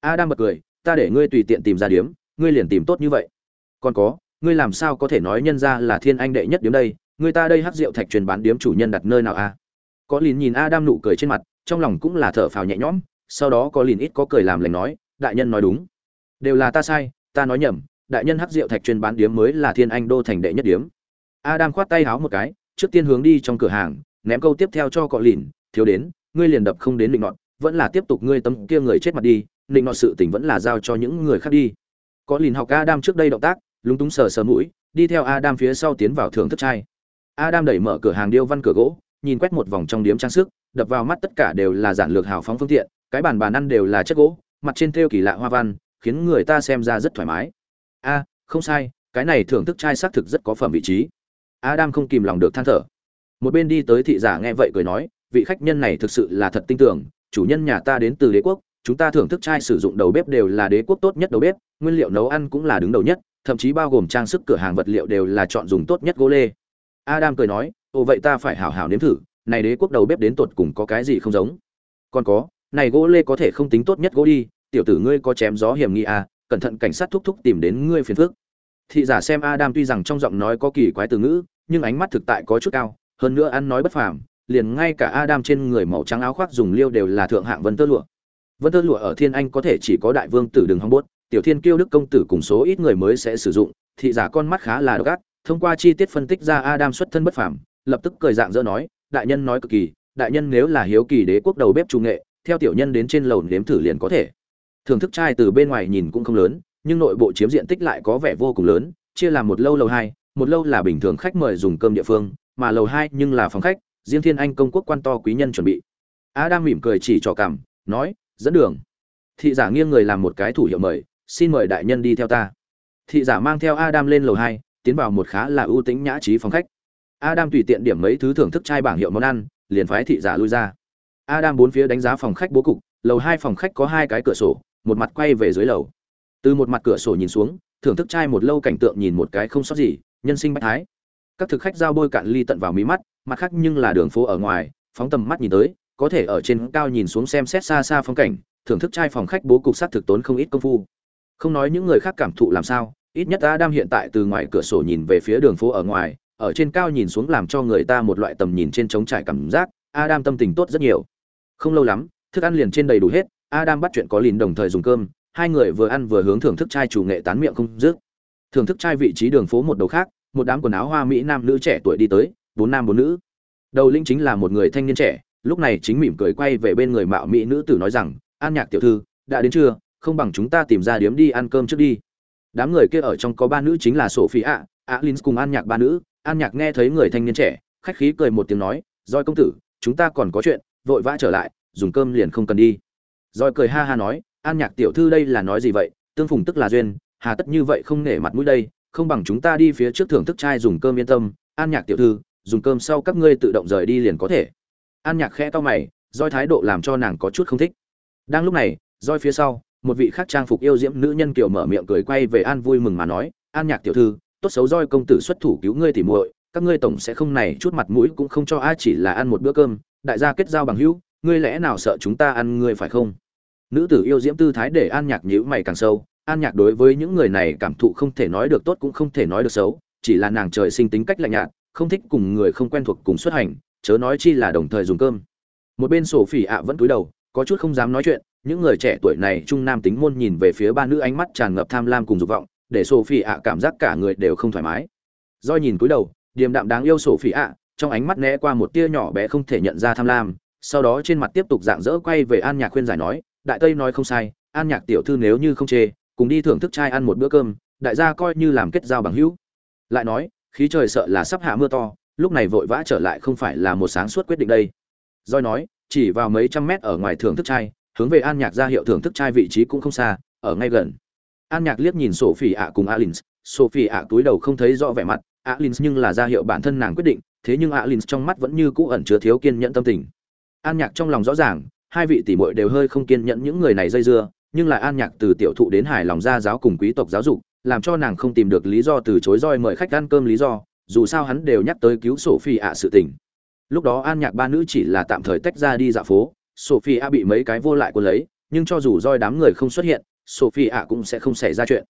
Adam bật cười, ta để ngươi tùy tiện tìm ra điếm, ngươi liền tìm tốt như vậy. Còn có, ngươi làm sao có thể nói nhân ra là thiên anh đệ nhất điếm đây, người ta đây hắc rượu thạch truyền bán điếm chủ nhân đặt nơi nào a à? có lìn nhìn adam nụ cười trên mặt, trong lòng cũng là thở phào nhẹ nhõm, sau đó có lìn ít có cười làm lành nói, đại nhân nói đúng. Đều là ta sai, ta nói nhầm đại nhân hắc rượu thạch chuyên bán điếm mới là thiên anh đô thành đệ nhất điếm. Adam khoát tay háo một cái, trước tiên hướng đi trong cửa hàng, ném câu tiếp theo cho cọ lìn, thiếu đến, ngươi liền đập không đến định nọt, vẫn là tiếp tục ngươi tấm kia người chết mặt đi định nọt sự tình vẫn là giao cho những người khác đi. Có lìn học adam trước đây động tác, lúng túng sờ sờ mũi, đi theo adam phía sau tiến vào thưởng thức trai adam đẩy mở cửa hàng điêu văn cửa gỗ, nhìn quét một vòng trong điếm trang sức, đập vào mắt tất cả đều là giản lược hào phóng phương tiện, cái bàn bàn ăn đều là chất gỗ, mặt trên thêu kỳ lạ hoa văn, khiến người ta xem ra rất thoải mái a, không sai, cái này thưởng thức trai xác thực rất có phẩm vị trí. Adam không kìm lòng được than thở. Một bên đi tới thị giả nghe vậy cười nói, vị khách nhân này thực sự là thật tin tưởng, chủ nhân nhà ta đến từ đế quốc, chúng ta thưởng thức chai sử dụng đầu bếp đều là đế quốc tốt nhất đầu bếp, nguyên liệu nấu ăn cũng là đứng đầu nhất, thậm chí bao gồm trang sức cửa hàng vật liệu đều là chọn dùng tốt nhất gỗ lê. Adam cười nói, ồ, vậy ta phải hảo hảo nếm thử, này đế quốc đầu bếp đến tột cùng có cái gì không giống? Còn có, này gỗ lê có thể không tính tốt nhất gỗ đi, tiểu tử ngươi có chém gió hiểm nghi à cẩn thận cảnh sát thúc thúc tìm đến ngươi phiền phức. Thị giả xem adam tuy rằng trong giọng nói có kỳ quái từ ngữ, nhưng ánh mắt thực tại có chút cao, hơn nữa ăn nói bất phàm, liền ngay cả adam trên người màu trắng áo khoác dùng liêu đều là thượng hạng vân tơ lụa. Vân tơ lụa ở thiên anh có thể chỉ có đại vương tử đường hong bốt tiểu thiên kiêu đức công tử cùng số ít người mới sẽ sử dụng, thị giả con mắt khá là độc ác, thông qua chi tiết phân tích ra adam xuất thân bất phàm, lập tức cười dạng dỡ nói, đại nhân nói cực kỳ, đại nhân nếu là hiếu kỳ đế quốc đầu bếp trung nghệ, theo tiểu nhân đến trên lầu nếm thử liền có thể thưởng thức trai từ bên ngoài nhìn cũng không lớn, nhưng nội bộ chiếm diện tích lại có vẻ vô cùng lớn, chia làm một lâu lầu hai, một lâu là bình thường khách mời dùng cơm địa phương, mà lầu hai nhưng là phòng khách, riêng thiên anh công quốc quan to quý nhân chuẩn bị. A adam mỉm cười chỉ trò cảm, nói, dẫn đường. Thị giả nghiêng người làm một cái thủ hiệu mời, xin mời đại nhân đi theo ta. Thị giả mang theo adam lên lầu hai, tiến vào một khá là ưu tính nhã trí phòng khách. Adam tùy tiện điểm mấy thứ thưởng thức chai bảng hiệu món ăn, liền phái thị giả lui ra. Adam bốn phía đánh giá phòng khách bố cục, lầu hai phòng khách có hai cái cửa sổ một mặt quay về dưới lầu. Từ một mặt cửa sổ nhìn xuống, thưởng thức trai một lâu cảnh tượng nhìn một cái không sót gì, nhân sinh bách thái. Các thực khách giao bôi cạn ly tận vào mí mắt, mặt khác nhưng là đường phố ở ngoài, phóng tầm mắt nhìn tới, có thể ở trên cao nhìn xuống xem xét xa xa phong cảnh, thưởng thức trai phòng khách bố cục sát thực tốn không ít công phu. Không nói những người khác cảm thụ làm sao, ít nhất adam hiện tại từ ngoài cửa sổ nhìn về phía đường phố ở ngoài, ở trên cao nhìn xuống làm cho người ta một loại tầm nhìn trên trống trải cảm giác, adam tâm tình tốt rất nhiều. Không lâu lắm, thức ăn liền trên đầy đủ hết adam bắt chuyện có lìn đồng thời dùng cơm hai người vừa ăn vừa hướng thưởng thức chai chủ nghệ tán miệng không dứt. Thưởng thức chai vị trí đường phố một đầu khác một đám quần áo hoa mỹ nam nữ trẻ tuổi đi tới bốn nam bốn nữ. Đầu linh chính là một người thanh niên trẻ lúc này chính mỉm cười quay về bên người mạo mỹ nữ tử nói rằng an nhạc tiểu thư đã đến chưa? Không bằng chúng ta tìm ra điếm đi ăn cơm trước đi. Đám người kia ở trong có ba nữ chính là Sophia, ạ cùng an nhạc ba nữ. An nhạc nghe thấy người thanh niên trẻ khách khí cười một tiếng nói rồi công tử chúng ta còn có chuyện vội vã trở lại dùng cơm liền không cần đi roi cười ha ha nói, an nhạc tiểu thư đây là nói gì vậy? Tương phùng tức là duyên, hà tất như vậy không nể mặt mũi đây, không bằng chúng ta đi phía trước thưởng thức trai dùng cơm yên tâm. An nhạc tiểu thư, dùng cơm sau các ngươi tự động rời đi liền có thể. An nhạc khẽ to mày roi thái độ làm cho nàng có chút không thích. Đang lúc này roi phía sau, một vị khác trang phục yêu diễm nữ nhân kiểu mở miệng cười quay về an vui mừng mà nói, an nhạc tiểu thư, tốt xấu roi công tử xuất thủ cứu ngươi thì muội, các ngươi tổng sẽ không này chút mặt mũi cũng không cho ai chỉ là ăn một bữa cơm, đại gia kết giao bằng hữu, ngươi lẽ nào sợ chúng ta ăn ngươi phải không? Nữ tử yêu diễm tư thái để an nhạc nhữ mày càng sâu, an nhạc đối với những người này cảm thụ không thể nói được tốt cũng không thể nói được xấu, chỉ là nàng trời sinh tính cách lạnh nhạt, không thích cùng người không quen thuộc cùng xuất hành, chớ nói chi là đồng thời dùng cơm. Một bên sổ phỉ ạ vẫn cúi đầu, có chút không dám nói chuyện, những người trẻ tuổi này trung nam tính môn nhìn về phía ba nữ ánh mắt tràn ngập tham lam cùng dục vọng, để sổ phỉ ạ cảm giác cả người đều không thoải mái. Doi nhìn cúi đầu, điềm đạm đáng yêu sổ phỉ ạ, trong ánh mắt né qua một tia nhỏ bé không thể nhận ra tham lam, sau đó trên mặt tiếp tục dạng dỡ quay về an nhạc khuyên giải nói đại tây nói không sai, an nhạc tiểu thư nếu như không chê, cùng đi thưởng thức trai ăn một bữa cơm, đại gia coi như làm kết giao bằng hữu. Lại nói, khí trời sợ là sắp hạ mưa to, lúc này vội vã trở lại không phải là một sáng suốt quyết định đây. Doi nói, chỉ vào mấy trăm mét ở ngoài thưởng thức trai hướng về an nhạc ra hiệu thưởng thức trai vị trí cũng không xa, ở ngay gần. An nhạc liếc nhìn sophie ạ cùng alin sophie ạ túi đầu không thấy rõ vẻ mặt alin nhưng là ra hiệu bản thân nàng quyết định, thế nhưng alin trong mắt vẫn như cũ ẩn chứa thiếu kiên nhẫn tâm tình. An nhạc trong lòng rõ ràng hai vị tỷ muội đều hơi không kiên nhẫn những người này dây dưa, nhưng lại an nhạc từ tiểu thụ đến hài lòng gia giáo cùng quý tộc giáo dục, làm cho nàng không tìm được lý do từ chối roi mời khách ăn cơm lý do, dù sao hắn đều nhắc tới cứu sophie ạ sự tình. Lúc đó an nhạc ba nữ chỉ là tạm thời tách ra đi dạo phố, sophie ạ bị mấy cái vô lại của lấy, nhưng cho dù roi đám người không xuất hiện, sophie ạ cũng sẽ không xảy ra chuyện.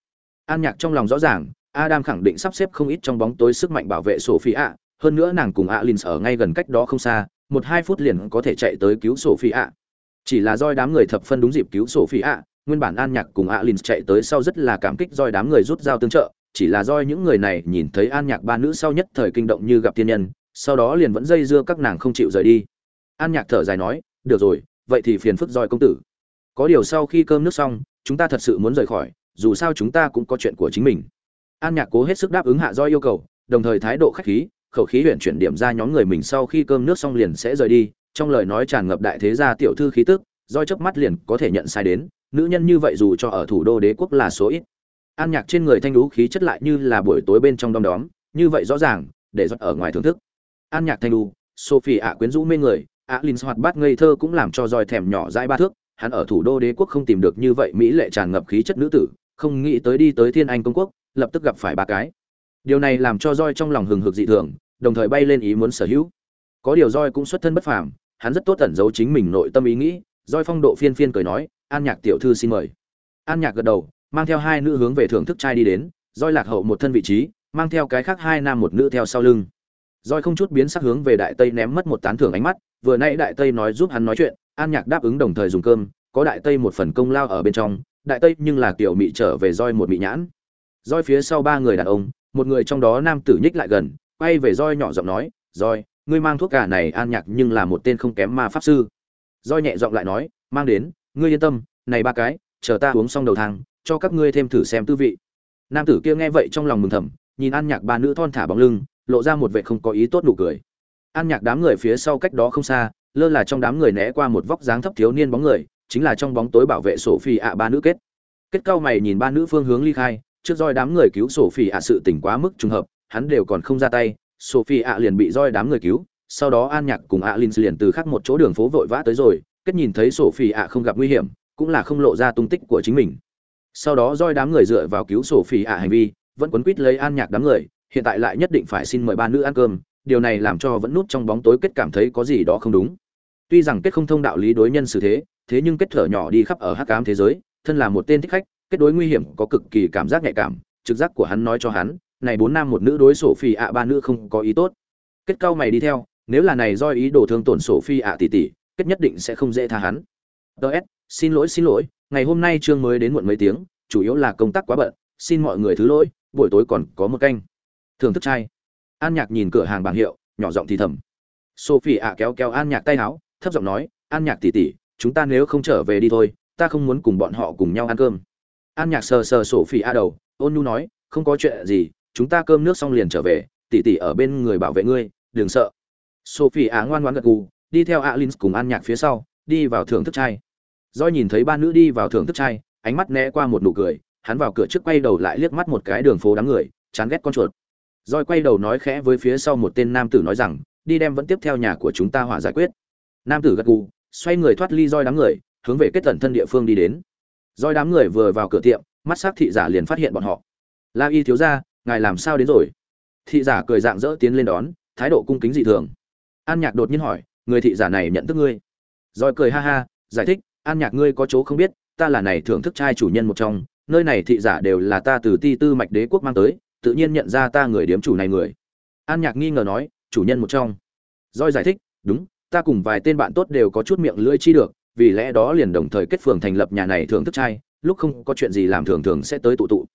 An nhạc trong lòng rõ ràng, adam khẳng định sắp xếp không ít trong bóng tối sức mạnh bảo vệ sophie ạ, hơn nữa nàng cùng Alins ở ngay gần cách đó không xa, một hai phút liền có thể chạy tới cứu sophie ạ chỉ là roi đám người thập phân đúng dịp cứu sophie ạ, nguyên bản an nhạc cùng alin chạy tới sau rất là cảm kích roi đám người rút dao tương trợ, chỉ là roi những người này nhìn thấy an nhạc ba nữ sau nhất thời kinh động như gặp tiên nhân, sau đó liền vẫn dây dưa các nàng không chịu rời đi. An nhạc thở dài nói, được rồi, vậy thì phiền phức roi công tử. Có điều sau khi cơm nước xong, chúng ta thật sự muốn rời khỏi, dù sao chúng ta cũng có chuyện của chính mình. An nhạc cố hết sức đáp ứng hạ roi yêu cầu, đồng thời thái độ khách khí, khẩu khí huyện chuyển điểm ra nhóm người mình sau khi cơm nước xong liền sẽ rời đi trong lời nói tràn ngập đại thế gia tiểu thư khí tức, roi chớp mắt liền có thể nhận sai đến, nữ nhân như vậy dù cho ở thủ đô đế quốc là số ít. An nhạc trên người thanh lũ khí chất lại như là buổi tối bên trong đom đóm, như vậy rõ ràng, để giọt ở ngoài thưởng thức. An nhạc thanh lũ, sophie ạ quyến rũ mê người, ạ linh hoạt bát ngây thơ cũng làm cho roi thèm nhỏ dãi ba thước, hắn ở thủ đô đế quốc không tìm được như vậy mỹ lệ tràn ngập khí chất nữ tử, không nghĩ tới đi tới thiên anh công quốc, lập tức gặp phải ba cái. Điều này làm cho roi trong lòng hừng hực dị thường, đồng thời bay lên ý muốn sở hữu. Có điều roi cũng xuất thân bất phàm hắn rất tốt tẩn giấu chính mình nội tâm ý nghĩ roi phong độ phiên phiên cười nói, an nhạc tiểu thư xin mời. An nhạc gật đầu, mang theo hai nữ hướng về thưởng thức trai đi đến roi lạc hậu một thân vị trí, mang theo cái khác hai nam một nữ theo sau lưng. Roi không chút biến sắc hướng về đại tây ném mất một tán thưởng ánh mắt, vừa nãy đại tây nói giúp hắn nói chuyện, an nhạc đáp ứng đồng thời dùng cơm, có đại tây một phần công lao ở bên trong, đại tây nhưng là kiểu mị trở về roi một mị nhãn. Roi phía sau ba người đàn ông, một người trong đó nam tử nhích lại gần, quay về roi nhỏ giọng nói roi ngươi mang thuốc cả này an nhạc nhưng là một tên không kém ma pháp sư. Roi nhẹ giọng lại nói, mang đến, ngươi yên tâm, này ba cái, chờ ta uống xong đầu thang, cho các ngươi thêm thử xem tư vị. Nam tử kia nghe vậy trong lòng mừng thầm, nhìn an nhạc ba nữ thon thả bóng lưng, lộ ra một vẻ không có ý tốt nụ cười. An nhạc đám người phía sau cách đó không xa, lơ là trong đám người né qua một vóc dáng thấp thiếu niên bóng người, chính là trong bóng tối bảo vệ sổ phi ạ ba nữ kết. Kết cao mày nhìn ba nữ phương hướng ly khai, trước roi đám người cứu sổ phi ạ sự tỉnh quá mức trùng hợp, hắn đều còn không ra tay sophie ạ liền bị roi đám người cứu, sau đó an nhạc cùng ạ linh liền từ khác một chỗ đường phố vội vã tới rồi, kết nhìn thấy sophie ạ không gặp nguy hiểm, cũng là không lộ ra tung tích của chính mình. Sau đó roi đám người dựa vào cứu sophie ạ hành vi, vẫn quấn quýt lấy an nhạc đám người, hiện tại lại nhất định phải xin mời ba nữ ăn cơm, điều này làm cho vẫn nút trong bóng tối kết cảm thấy có gì đó không đúng. Tuy rằng kết không thông đạo lý đối nhân xử thế thế nhưng kết thở nhỏ đi khắp ở hắc ám thế giới, thân là một tên thích khách, kết đối nguy hiểm có cực kỳ cảm giác nhạy cảm, trực giác của hắn nói cho hắn này bốn nam một nữ đối sổ phi ạ ba nữ không có ý tốt. Kết cao mày đi theo, nếu là này do ý đồ thương tổn sổ phi ạ tỷ tỷ, kết nhất định sẽ không dễ tha hắn. Ts xin lỗi xin lỗi, ngày hôm nay trương mới đến muộn mấy tiếng, chủ yếu là công tác quá bận, xin mọi người thứ lỗi, buổi tối còn có một canh. Thưởng thức trai an nhạc nhìn cửa hàng bảng hiệu, nhỏ giọng thì thầm. Sophie ạ kéo kéo an nhạc tay áo, thấp giọng nói, an nhạc tỷ tỷ, chúng ta nếu không trở về đi thôi, ta không muốn cùng bọn họ cùng nhau ăn cơm. An nhạc sờ sờ sophie ạ đầu, ôn nhu nói, không có chuyện gì chúng ta cơm nước xong liền trở về tỷ tỷ ở bên người bảo vệ ngươi đừng sợ sophie á ngoan ngoãn gật gù đi theo alin cùng an nhạc phía sau đi vào thưởng thức trai doi nhìn thấy ba nữ đi vào thưởng thức trai ánh mắt né qua một nụ cười hắn vào cửa trước quay đầu lại liếc mắt một cái đường phố đám người chán ghét con chuột Doi quay đầu nói khẽ với phía sau một tên nam tử nói rằng, đi đem vẫn tiếp theo nhà của chúng ta hỏa giải quyết. Nam tử gật gù, xoay người thoát ly roi đám người, hướng về kết tận thân địa phương đi đến. Roi đám người vừa vào cửa tiệm, mắt sắc thị giả liền phát hiện bọn họ. La Y thiếu gia, ngài làm sao đến rồi? Thị giả cười dạng dỡ tiến lên đón, thái độ cung kính dị thường. An nhạc đột nhiên hỏi, người thị giả này nhận thức ngươi? Rồi cười ha ha, giải thích, an nhạc ngươi có chỗ không biết, ta là này thưởng thức trai chủ nhân một trong, nơi này thị giả đều là ta từ ti tư mạch đế quốc mang tới, tự nhiên nhận ra ta người điếm chủ này người. An nhạc nghi ngờ nói, chủ nhân một trong. Rồi giải thích, đúng, ta cùng vài tên bạn tốt đều có chút miệng lưỡi chi được, vì lẽ đó liền đồng thời kết phường thành lập nhà này thưởng thức trai, lúc không có chuyện gì làm thường thường sẽ tới tụ tụ.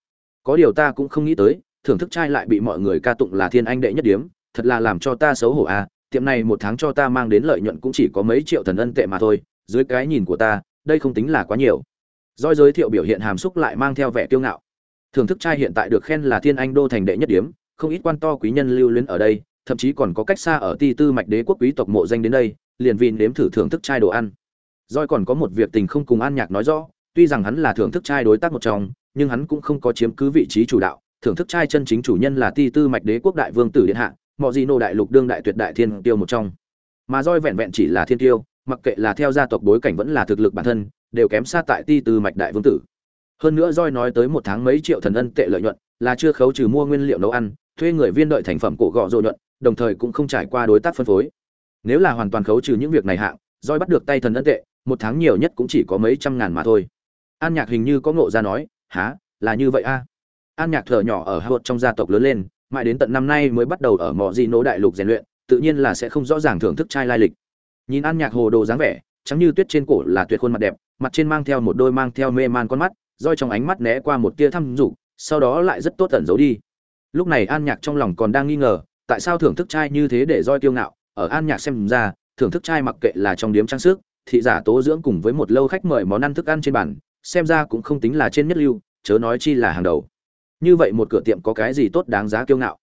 Có điều ta cũng không nghĩ tới thưởng thức trai lại bị mọi người ca tụng là thiên anh đệ nhất điếm, thật là làm cho ta xấu hổ à tiệm này một tháng cho ta mang đến lợi nhuận cũng chỉ có mấy triệu thần ân tệ mà thôi, dưới cái nhìn của ta, đây không tính là quá nhiều. Doi giới thiệu biểu hiện hàm xúc lại mang theo vẻ kiêu ngạo. Thưởng thức trai hiện tại được khen là thiên anh đô thành đệ nhất điếm, không ít quan to quý nhân lưu luyến ở đây, thậm chí còn có cách xa ở ti tư mạch đế quốc quý tộc mộ danh đến đây, liền vì nếm thử thưởng thức trai đồ ăn. Doi còn có một việc tình không cùng an nhạc nói rõ, tuy rằng hắn là thưởng thức trai đối tác một trong, nhưng hắn cũng không có chiếm cứ vị trí chủ đạo thưởng thức trai chân chính chủ nhân là ti tư mạch đế quốc đại vương tử điện hạ mọi gì nô đại lục đương đại tuyệt đại thiên tiêu một trong. Mà roi vẹn vẹn chỉ là thiên tiêu mặc kệ là theo gia tộc bối cảnh vẫn là thực lực bản thân, đều kém xa tại ti tư mạch đại vương tử. Hơn nữa roi nói tới một tháng mấy triệu thần ân tệ lợi nhuận, là chưa khấu trừ mua nguyên liệu nấu ăn, thuê người viên đợi thành phẩm cổ gọ dội nhuận, đồng thời cũng không trải qua đối tác phân phối. Nếu là hoàn toàn khấu trừ những việc này hạng, roi bắt được tay thần ân tệ, một tháng nhiều nhất cũng chỉ có mấy trăm ngàn mà thôi. An nhạc hình như có ngộ ra nói há là như vậy a? An nhạc thở nhỏ ở Harvard trong gia tộc lớn lên, mãi đến tận năm nay mới bắt đầu ở mỏ di nỗ đại lục rèn luyện, tự nhiên là sẽ không rõ ràng thưởng thức trai lai lịch. Nhìn an nhạc hồ đồ dáng vẻ, trắng như tuyết trên cổ là tuyệt khuôn mặt đẹp, mặt trên mang theo một đôi mang theo mê man con mắt, roi trong ánh mắt né qua một tia thăm dục sau đó lại rất tốt tẩn giấu đi. Lúc này an nhạc trong lòng còn đang nghi ngờ, tại sao thưởng thức trai như thế để roi kiêu ngạo, ở an nhạc xem ra, thưởng thức trai mặc kệ là trong điếm trang sức, thị giả tố dưỡng cùng với một lâu khách mời món ăn thức ăn trên bàn, xem ra cũng không tính là trên nhất lưu, chớ nói chi là hàng đầu như vậy một cửa tiệm có cái gì tốt đáng giá kiêu ngạo?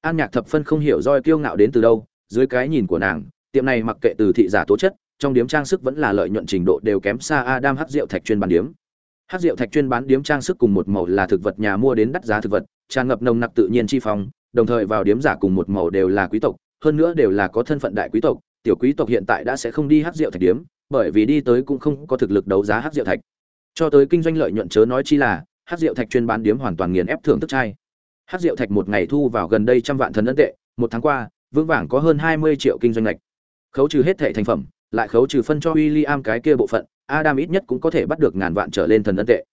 An nhạc thập phân không hiểu roi kiêu ngạo đến từ đâu, dưới cái nhìn của nàng, tiệm này mặc kệ từ thị giả tố chất, trong điếm trang sức vẫn là lợi nhuận trình độ đều kém xa adam hát rượu thạch chuyên bán điếm. Hát rượu thạch chuyên bán điếm trang sức cùng một màu là thực vật nhà mua đến đắt giá thực vật, tràn ngập nồng nặc tự nhiên chi phong, đồng thời vào điếm giả cùng một màu đều là quý tộc, hơn nữa đều là có thân phận đại quý tộc, tiểu quý tộc hiện tại đã sẽ không đi hát rượu thạch điếm, bởi vì đi tới cũng không có thực lực đấu giá hát rượu thạch. Cho tới kinh doanh lợi nhuận chớ nói chi là Hát rượu thạch chuyên bán điếm hoàn toàn nghiền ép thưởng thức chai. Hát rượu thạch một ngày thu vào gần đây trăm vạn thần ấn tệ, một tháng qua, vững vàng có hơn hai mươi triệu kinh doanh lệch khấu trừ hết thệ thành phẩm, lại khấu trừ phân cho William cái kia bộ phận, Adam ít nhất cũng có thể bắt được ngàn vạn trở lên thần ấn tệ.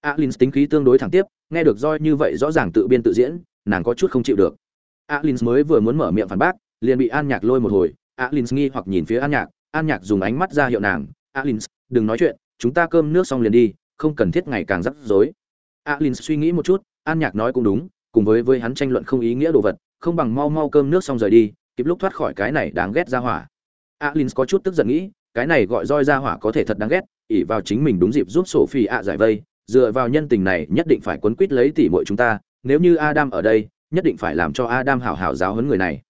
Alin tính khí tương đối thẳng tiếp, nghe được roi như vậy rõ ràng tự biên tự diễn, nàng có chút không chịu được. Alin mới vừa muốn mở miệng phản bác, liền bị An Nhạc lôi một hồi. Alin nghi hoặc nhìn phía An Nhạc An Nhạc dùng ánh mắt ra hiệu nàng. Alin, đừng nói chuyện, chúng ta cơm nước xong liền đi, không cần thiết ngày càng rắc rối alin suy nghĩ một chút an nhạc nói cũng đúng cùng với với hắn tranh luận không ý nghĩa đồ vật không bằng mau mau cơm nước xong rời đi kịp lúc thoát khỏi cái này đáng ghét ra hỏa alin có chút tức giận nghĩ cái này gọi roi ra hỏa có thể thật đáng ghét ỉ vào chính mình đúng dịp giúp sophie ạ giải vây dựa vào nhân tình này nhất định phải quấn quýt lấy tỉ muội chúng ta nếu như adam ở đây nhất định phải làm cho adam hảo hảo giáo huấn người này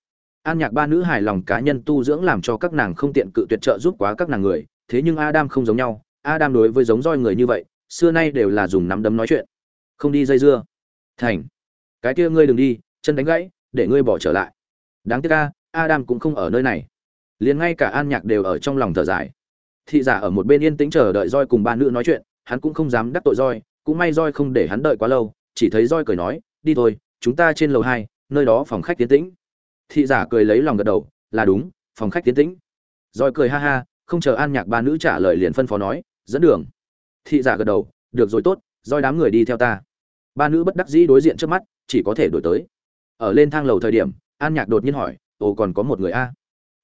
an nhạc ba nữ hài lòng cá nhân tu dưỡng làm cho các nàng không tiện cự tuyệt trợ giúp quá các nàng người thế nhưng adam không giống nhau Adam đối với giống roi người như vậy, xưa nay đều là dùng nắm đấm nói chuyện. Không đi dây dưa. Thành. Cái kia ngươi đừng đi, chân đánh gãy, để ngươi bỏ trở lại. Đáng tiếc ca Adam cũng không ở nơi này. Liền ngay cả An Nhạc đều ở trong lòng thở dài. Thị giả ở một bên yên tĩnh chờ đợi roi cùng ba nữ nói chuyện, hắn cũng không dám đắc tội roi, cũng may roi không để hắn đợi quá lâu, chỉ thấy roi cười nói, đi thôi, chúng ta trên lầu hai, nơi đó phòng khách tiến tĩnh. Thị giả cười lấy lòng gật đầu, là đúng, phòng khách tiến tĩnh. Roi cười ha ha, không chờ An Nhạc ba nữ trả lời liền phân phó nói, dẫn đường thị giả gật đầu được rồi tốt roi đám người đi theo ta ba nữ bất đắc dĩ đối diện trước mắt, chỉ có thể đổi tới. Ở lên thang lầu thời điểm, an nhạc đột nhiên hỏi, ồ, còn có một người a?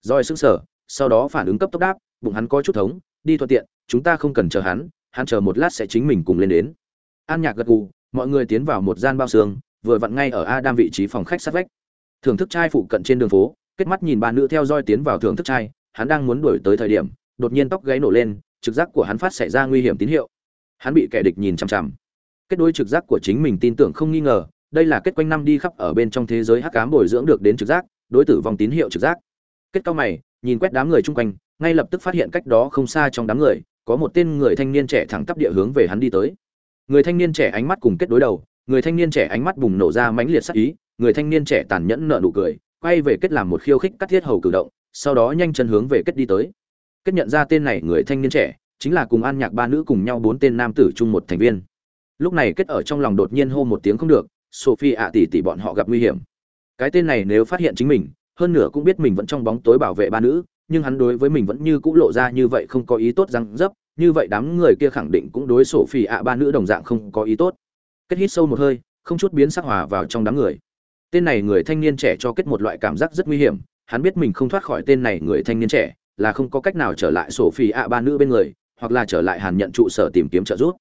Roi sững sờ, sau đó phản ứng cấp tốc đáp, bụng hắn có chút thống, đi thuận tiện, chúng ta không cần chờ hắn hắn chờ một lát sẽ chính mình cùng lên đến. An nhạc gật gù, mọi người tiến vào một gian bao xương, vừa vặn ngay ở a đam vị trí phòng khách sát vách. Thưởng thức trai phụ cận trên đường phố, kết mắt nhìn ba nữ theo roi tiến vào thưởng thức trai hắn đang muốn đuổi tới thời điểm, đột nhiên tóc gáy nổ lên, trực giác của hắn phát xảy ra nguy hiểm tín hiệu. Hắn bị kẻ địch nhìn chằm chằm kết đối trực giác của chính mình tin tưởng không nghi ngờ, đây là kết quanh năm đi khắp ở bên trong thế giới hắc ám bồi dưỡng được đến trực giác, đối tử vong tín hiệu trực giác. Kết cao mày, nhìn quét đám người chung quanh, ngay lập tức phát hiện cách đó không xa trong đám người, có một tên người thanh niên trẻ thẳng tắp địa hướng về hắn đi tới. Người thanh niên trẻ ánh mắt cùng kết đối đầu, người thanh niên trẻ ánh mắt bùng nổ ra mãnh liệt sắc ý, người thanh niên trẻ tàn nhẫn nợ nụ cười, quay về kết làm một khiêu khích cắt thiết hầu cử động, sau đó nhanh chân hướng về kết đi tới. Kết nhận ra tên này người thanh niên trẻ, chính là cùng an nhạc ba nữ cùng nhau bốn tên nam tử chung một thành viên lúc này kết ở trong lòng đột nhiên hô một tiếng không được, sophie ạ tỷ tỷ bọn họ gặp nguy hiểm. Cái tên này nếu phát hiện chính mình, hơn nửa cũng biết mình vẫn trong bóng tối bảo vệ ba nữ, nhưng hắn đối với mình vẫn như cũ lộ ra như vậy không có ý tốt răng dấp, như vậy đám người kia khẳng định cũng đối sophie ạ ba nữ đồng dạng không có ý tốt. Kết hít sâu một hơi, không chút biến sắc hòa vào trong đám người. Tên này người thanh niên trẻ cho kết một loại cảm giác rất nguy hiểm, hắn biết mình không thoát khỏi tên này người thanh niên trẻ, là không có cách nào trở lại sổ phi ạ ba nữ bên người, hoặc là trở lại hàn nhận trụ sở tìm kiếm trợ giúp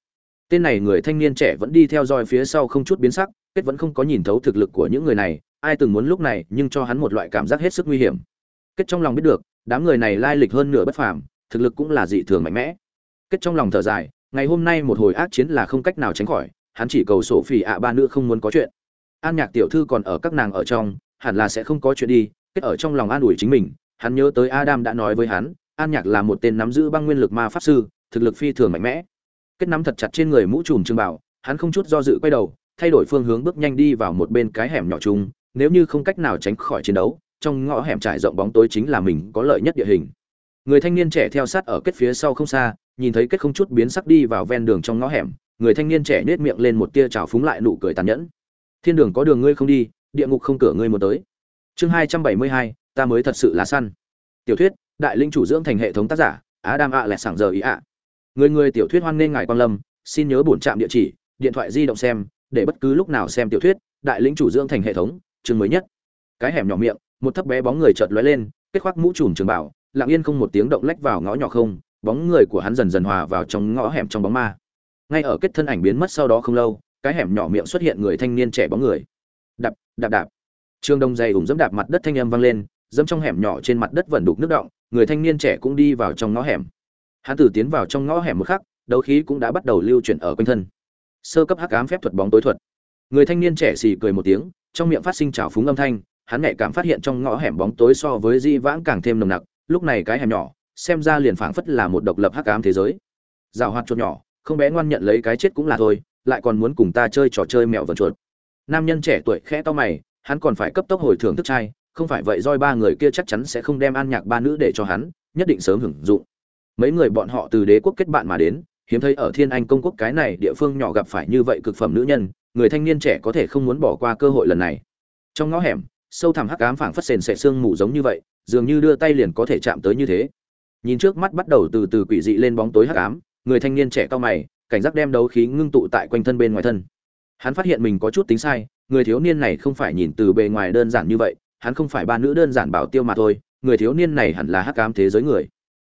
tên này người thanh niên trẻ vẫn đi theo dõi phía sau không chút biến sắc kết vẫn không có nhìn thấu thực lực của những người này ai từng muốn lúc này nhưng cho hắn một loại cảm giác hết sức nguy hiểm. Kết trong lòng biết được đám người này lai lịch hơn nửa bất phàm thực lực cũng là dị thường mạnh mẽ. Kết trong lòng thở dài ngày hôm nay một hồi ác chiến là không cách nào tránh khỏi hắn chỉ cầu sổ phỉ ạ ba nữ không muốn có chuyện. An nhạc tiểu thư còn ở các nàng ở trong hẳn là sẽ không có chuyện đi kết ở trong lòng an ủi chính mình hắn nhớ tới Adam đã nói với hắn, An Nhạc là một tên nắm giữ băng nguyên lực ma pháp sư, thực lực phi thường mạnh mẽ. Kết nắm thật chặt trên người mũ trùm trương bảo, hắn không chút do dự quay đầu, thay đổi phương hướng bước nhanh đi vào một bên cái hẻm nhỏ chung, nếu như không cách nào tránh khỏi chiến đấu, trong ngõ hẻm trải rộng bóng tối chính là mình có lợi nhất địa hình. Người thanh niên trẻ theo sát ở kết phía sau không xa, nhìn thấy kết không chút biến sắc đi vào ven đường trong ngõ hẻm, người thanh niên trẻ nết miệng lên một tia trào phúng lại nụ cười tàn nhẫn. Thiên đường có đường ngươi không đi, địa ngục không cửa ngươi muốn tới. Chương hai trăm bảy mươi hai ta mới thật sự là săn tiểu thuyết đại linh chủ dưỡng thành hệ thống tác giả á đam ạ lẹ sảng giờ ý ạ người người tiểu thuyết hoan nghênh ngài quan lâm, xin nhớ bổn trạm địa chỉ, điện thoại di động xem, để bất cứ lúc nào xem tiểu thuyết, đại lĩnh chủ dưỡng thành hệ thống, chương mới nhất. Cái hẻm nhỏ miệng, một thấp bé bóng người chợt lóe lên, kết khoác mũ trùm trường bảo, lặng yên không một tiếng động lách vào ngõ nhỏ không, bóng người của hắn dần dần hòa vào trong ngõ hẻm trong bóng ma. Ngay ở kết thân ảnh biến mất sau đó không lâu, cái hẻm nhỏ miệng xuất hiện người thanh niên trẻ bóng người. Đạp đạp đạp. Trương đông dày ủng dẫm đạp mặt đất thanh âm vang lên, dẫm trong hẻm nhỏ trên mặt đất vẩn đục nước động, người thanh niên trẻ cũng đi vào trong ngõ hẻm hắn tử tiến vào trong ngõ hẻm một khắc, đấu khí cũng đã bắt đầu lưu chuyển ở quanh thân. Sơ cấp hắc ám phép thuật bóng tối thuật. Người thanh niên trẻ xì cười một tiếng, trong miệng phát sinh trào phúng âm thanh, hắn nhạy cảm phát hiện trong ngõ hẻm bóng tối so với di vãng càng thêm nồng nặc, lúc này cái hẻm nhỏ, xem ra liền phảng phất là một độc lập hắc ám thế giới. Rào hoạt chuột nhỏ, không bé ngoan nhận lấy cái chết cũng là thôi, lại còn muốn cùng ta chơi trò chơi mèo vần chuột. Nam nhân trẻ tuổi khẽ to mày, hắn còn phải cấp tốc hồi thưởng thức trai không phải vậy roi ba người kia chắc chắn sẽ không đem an nhạc ba nữ để cho hắn, nhất định sớm hưởng dụng mấy người bọn họ từ đế quốc kết bạn mà đến, hiếm thấy ở thiên anh công quốc cái này địa phương nhỏ gặp phải như vậy cực phẩm nữ nhân, người thanh niên trẻ có thể không muốn bỏ qua cơ hội lần này. Trong ngõ hẻm, sâu thẳm hắc ám phảng phất sền sệ xương mù giống như vậy, dường như đưa tay liền có thể chạm tới như thế. Nhìn trước mắt bắt đầu từ từ quỷ dị lên bóng tối hắc ám, người thanh niên trẻ cao mày, cảnh giác đem đấu khí ngưng tụ tại quanh thân bên ngoài thân. Hắn phát hiện mình có chút tính sai, người thiếu niên này không phải nhìn từ bề ngoài đơn giản như vậy, hắn không phải ba nữ đơn giản bảo tiêu mà thôi, người thiếu niên này hẳn là hắc ám thế giới người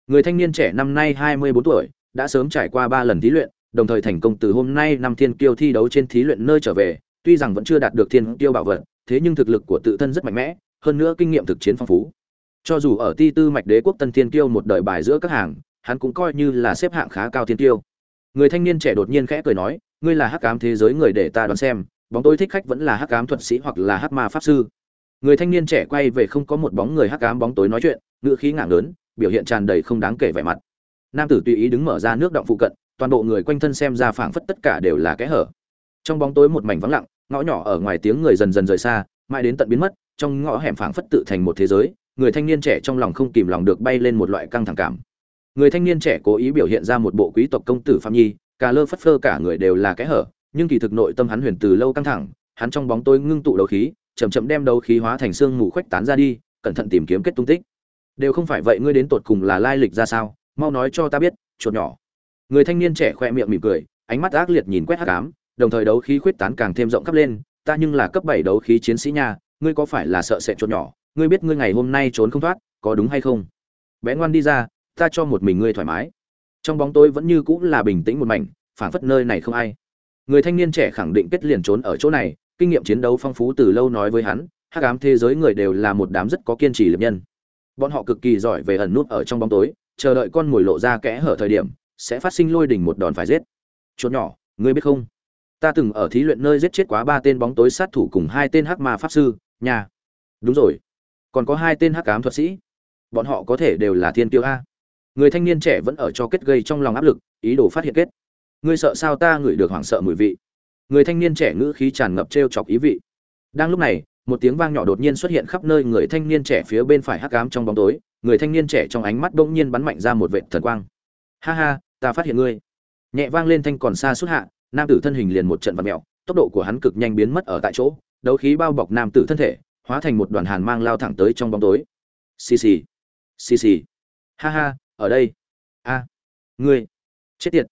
người thanh niên trẻ năm nay hai mươi bốn tuổi, đã sớm trải qua ba lần thí luyện, đồng thời thành công từ hôm nay năm thiên kiêu thi đấu trên thí luyện nơi trở về, tuy rằng vẫn chưa đạt được thiên kiêu bảo vật, thế nhưng thực lực của tự thân rất mạnh mẽ, hơn nữa kinh nghiệm thực chiến phong phú. Cho dù ở ti tư mạch đế quốc tân thiên kiêu một đời bài giữa các hàng, hắn cũng coi như là xếp hạng khá cao thiên kiêu. Người thanh niên trẻ đột nhiên khẽ cười nói, ngươi là hắc ám thế giới người để ta đoán xem, bóng tối thích khách vẫn là hắc ám thuật sĩ hoặc là hắc ma pháp sư? Người thanh niên trẻ quay về không có một bóng người hắc ám bóng tối nói chuyện ngựa khí ngạo lớn biểu hiện tràn đầy không đáng kể vẻ mặt. Nam tử tùy ý đứng mở ra nước động phụ cận, toàn bộ người quanh thân xem ra phảng phất tất cả đều là kẽ hở. Trong bóng tối một mảnh vắng lặng, ngõ nhỏ ở ngoài tiếng người dần dần rời xa, mãi đến tận biến mất, trong ngõ hẻm phảng phất tự thành một thế giới, người thanh niên trẻ trong lòng không kìm lòng được bay lên một loại căng thẳng cảm. Người thanh niên trẻ cố ý biểu hiện ra một bộ quý tộc công tử phạm nhi cả lơ phất phơ cả người đều là kẽ hở, nhưng kỳ thực nội tâm hắn huyền từ lâu căng thẳng, hắn trong bóng tối ngưng tụ đấu khí, chậm chậm đem đấu khí hóa thành xương mù khuếch tán ra đi, cẩn thận tìm kiếm kết tung tích đều không phải vậy ngươi đến tột cùng là lai lịch ra sao, mau nói cho ta biết, chuột nhỏ. Người thanh niên trẻ khoe miệng mỉm cười, ánh mắt ác liệt nhìn quét hắc ám, đồng thời đấu khí khuyết tán càng thêm rộng khắp lên, ta nhưng là cấp bảy đấu khí chiến sĩ nha, ngươi có phải là sợ sệt chuột nhỏ, ngươi biết ngươi ngày hôm nay trốn không thoát, có đúng hay không? Bé ngoan đi ra, ta cho một mình ngươi thoải mái. Trong bóng tối vẫn như cũng là bình tĩnh một mảnh, phảng phất nơi này không ai. Người thanh niên trẻ khẳng định kết liền trốn ở chỗ này, kinh nghiệm chiến đấu phong phú từ lâu nói với hắn, hắc ám thế giới người đều là một đám rất có kiên trì lập nhân bọn họ cực kỳ giỏi về ẩn nút ở trong bóng tối, chờ đợi con mồi lộ ra kẽ hở thời điểm, sẽ phát sinh lôi đỉnh một đòn phải giết. Chuột nhỏ, ngươi biết không? Ta từng ở thí luyện nơi giết chết quá ba tên bóng tối sát thủ cùng hai tên hắc ma pháp sư, nhà. Đúng rồi. Còn có hai tên hắc ám thuật sĩ. Bọn họ có thể đều là thiên tiêu a. Người thanh niên trẻ vẫn ở cho kết gây trong lòng áp lực, ý đồ phát hiện kết. Ngươi sợ sao ta ngửi được hoảng sợ mùi vị. Người thanh niên trẻ ngữ khí tràn ngập t chọc ý vị. Đang lúc này một tiếng vang nhỏ đột nhiên xuất hiện khắp nơi, người thanh niên trẻ phía bên phải hắc ám trong bóng tối, người thanh niên trẻ trong ánh mắt bỗng nhiên bắn mạnh ra một vệt thần quang. Ha ha, ta phát hiện ngươi. Nhẹ vang lên thanh còn xa suốt hạ, nam tử thân hình liền một trận vật mèo, tốc độ của hắn cực nhanh biến mất ở tại chỗ, đấu khí bao bọc nam tử thân thể, hóa thành một đoàn hàn mang lao thẳng tới trong bóng tối. Xì xì xì xì. Ha ha, ở đây. A, ngươi. Chết tiệt.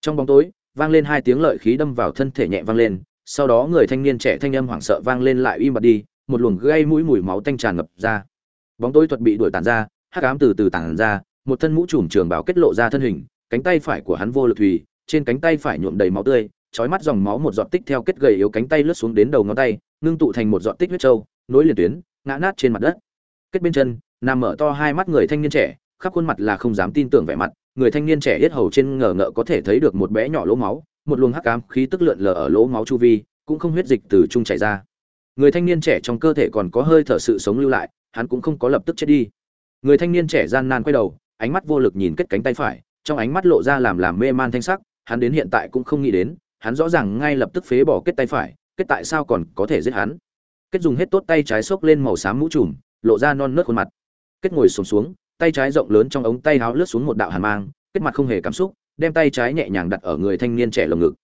Trong bóng tối, vang lên hai tiếng lợi khí đâm vào thân thể nhẹ vang lên sau đó người thanh niên trẻ thanh âm hoảng sợ vang lên lại im bặt đi, một luồng gây mũi mùi máu tanh tràn ngập ra. Bóng tối thuật bị đuổi tàn ra, hắc ám từ từ tàn ra, một thân mũ trùm trường bảo kết lộ ra thân hình, cánh tay phải của hắn vô lực thùy trên cánh tay phải nhuộm đầy máu tươi trói mắt dòng máu một giọt tích theo kết gầy yếu cánh tay lướt xuống đến đầu ngón tay, ngưng tụ thành một giọt tích huyết trâu, nối liền tuyến, ngã nát trên mặt đất. Kết bên chân, nằm mở to hai mắt người thanh niên trẻ, khắp khuôn mặt là không dám tin tưởng vẻ mặt, người thanh niên trẻ yết hầu trên ngờ ngợ có thể thấy được một bé nhỏ lỗ máu một luồng hắc ám khí tức lượn lờ ở lỗ máu chu vi cũng không huyết dịch từ trung chảy ra. Người thanh niên trẻ trong cơ thể còn có hơi thở sự sống lưu lại hắn cũng không có lập tức chết đi. Người thanh niên trẻ gian nan quay đầu ánh mắt vô lực nhìn kết cánh tay phải trong ánh mắt lộ ra làm làm mê man thanh sắc hắn đến hiện tại cũng không nghĩ đến hắn rõ ràng ngay lập tức phế bỏ kết tay phải kết tại sao còn có thể giết hắn. Kết dùng hết tốt tay trái xốc lên màu xám mũ trùm lộ ra non nớt khuôn mặt. Kết ngồi xổm xuống, xuống tay trái rộng lớn trong ống tay áo lướt xuống một đạo hàn mang kết mặt không hề cảm xúc đem tay trái nhẹ nhàng đặt ở người thanh niên trẻ lồng ngực.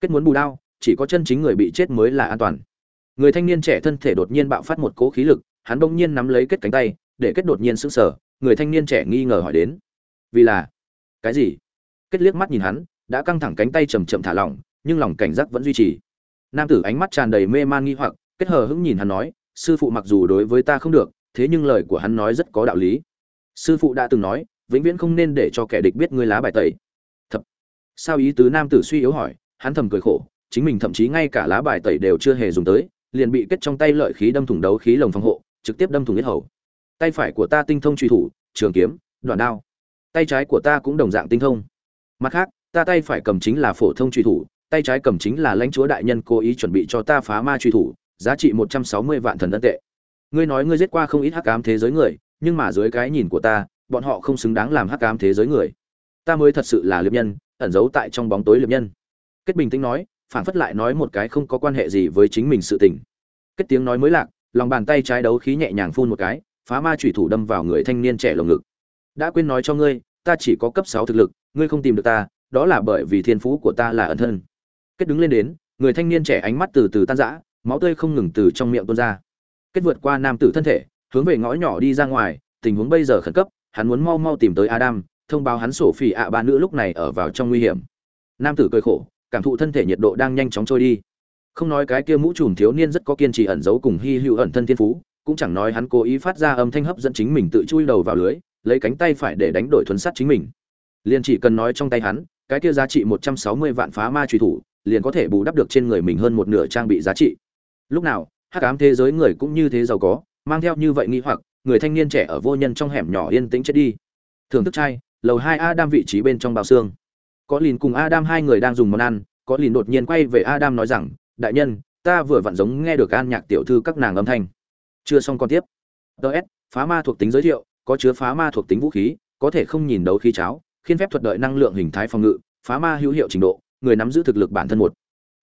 Kết muốn bù đao, chỉ có chân chính người bị chết mới là an toàn. Người thanh niên trẻ thân thể đột nhiên bạo phát một cỗ khí lực, hắn bỗng nhiên nắm lấy kết cánh tay, để kết đột nhiên sững sờ, người thanh niên trẻ nghi ngờ hỏi đến. Vì là, cái gì? Kết liếc mắt nhìn hắn, đã căng thẳng cánh tay chầm chậm thả lỏng, nhưng lòng cảnh giác vẫn duy trì. Nam tử ánh mắt tràn đầy mê man nghi hoặc, kết hờ hững nhìn hắn nói, sư phụ mặc dù đối với ta không được, thế nhưng lời của hắn nói rất có đạo lý. Sư phụ đã từng nói, vĩnh viễn không nên để cho kẻ địch biết ngươi lá bài tẩy sao ý tứ nam tử suy yếu hỏi, hắn thầm cười khổ, chính mình thậm chí ngay cả lá bài tẩy đều chưa hề dùng tới, liền bị kết trong tay lợi khí đâm thủng đấu khí lồng phòng hộ, trực tiếp đâm thủng yết hầu. Tay phải của ta tinh thông truy thủ, trường kiếm, đoạn đao. Tay trái của ta cũng đồng dạng tinh thông. Mặt khác, ta tay phải cầm chính là phổ thông truy thủ, tay trái cầm chính là lãnh chúa đại nhân cố ý chuẩn bị cho ta phá ma truy thủ, giá trị một trăm sáu mươi vạn thần ân tệ. Ngươi nói ngươi giết qua không ít hắc ám thế giới người, nhưng mà dưới cái nhìn của ta, bọn họ không xứng đáng làm hắc ám thế giới người. Ta mới thật sự là liệp nhân ẩn giấu tại trong bóng tối liệp nhân. Kết bình tĩnh nói phản phất lại nói một cái không có quan hệ gì với chính mình sự tình. Kết tiếng nói mới lạc, lòng bàn tay trái đấu khí nhẹ nhàng phun một cái, phá ma chủy thủ đâm vào người thanh niên trẻ lồng ngực. Đã quên nói cho ngươi, ta chỉ có cấp sáu thực lực, ngươi không tìm được ta, đó là bởi vì thiên phú của ta là ẩn thân. Kết đứng lên đến, người thanh niên trẻ ánh mắt từ từ tan rã, máu tươi không ngừng từ trong miệng tuôn ra. Kết vượt qua nam tử thân thể, hướng về ngõ nhỏ đi ra ngoài, tình huống bây giờ khẩn cấp, hắn muốn mau mau tìm tới adam thông báo hắn sổ phỉ ạ ba nữ lúc này ở vào trong nguy hiểm. Nam tử cười khổ, cảm thụ thân thể nhiệt độ đang nhanh chóng trôi đi. Không nói cái kia mũ trùm thiếu niên rất có kiên trì ẩn giấu cùng hy hữu ẩn thân thiên phú, cũng chẳng nói hắn cố ý phát ra âm thanh hấp dẫn chính mình tự chui đầu vào lưới, lấy cánh tay phải để đánh đổi thuần sắt chính mình. Liền chỉ cần nói trong tay hắn, cái kia giá trị một trăm sáu mươi vạn phá ma truy thủ, liền có thể bù đắp được trên người mình hơn một nửa trang bị giá trị. Lúc nào, hắc ám thế giới người cũng như thế giàu có, mang theo như vậy nghi hoặc, người thanh niên trẻ ở vô nhân trong hẻm nhỏ yên tĩnh chết đi. Thường thức trai lầu hai adam vị trí bên trong bao xương. Có lìn cùng adam hai người đang dùng món ăn, có lìn đột nhiên quay về adam nói rằng, đại nhân, ta vừa vặn giống nghe được an nhạc tiểu thư các nàng âm thanh. Chưa xong con tiếp. Ts phá ma thuộc tính giới thiệu, có chứa phá ma thuộc tính vũ khí, có thể không nhìn đấu khí cháo khiến phép thuật đợi năng lượng hình thái phòng ngự, phá ma hữu hiệu trình độ, người nắm giữ thực lực bản thân một.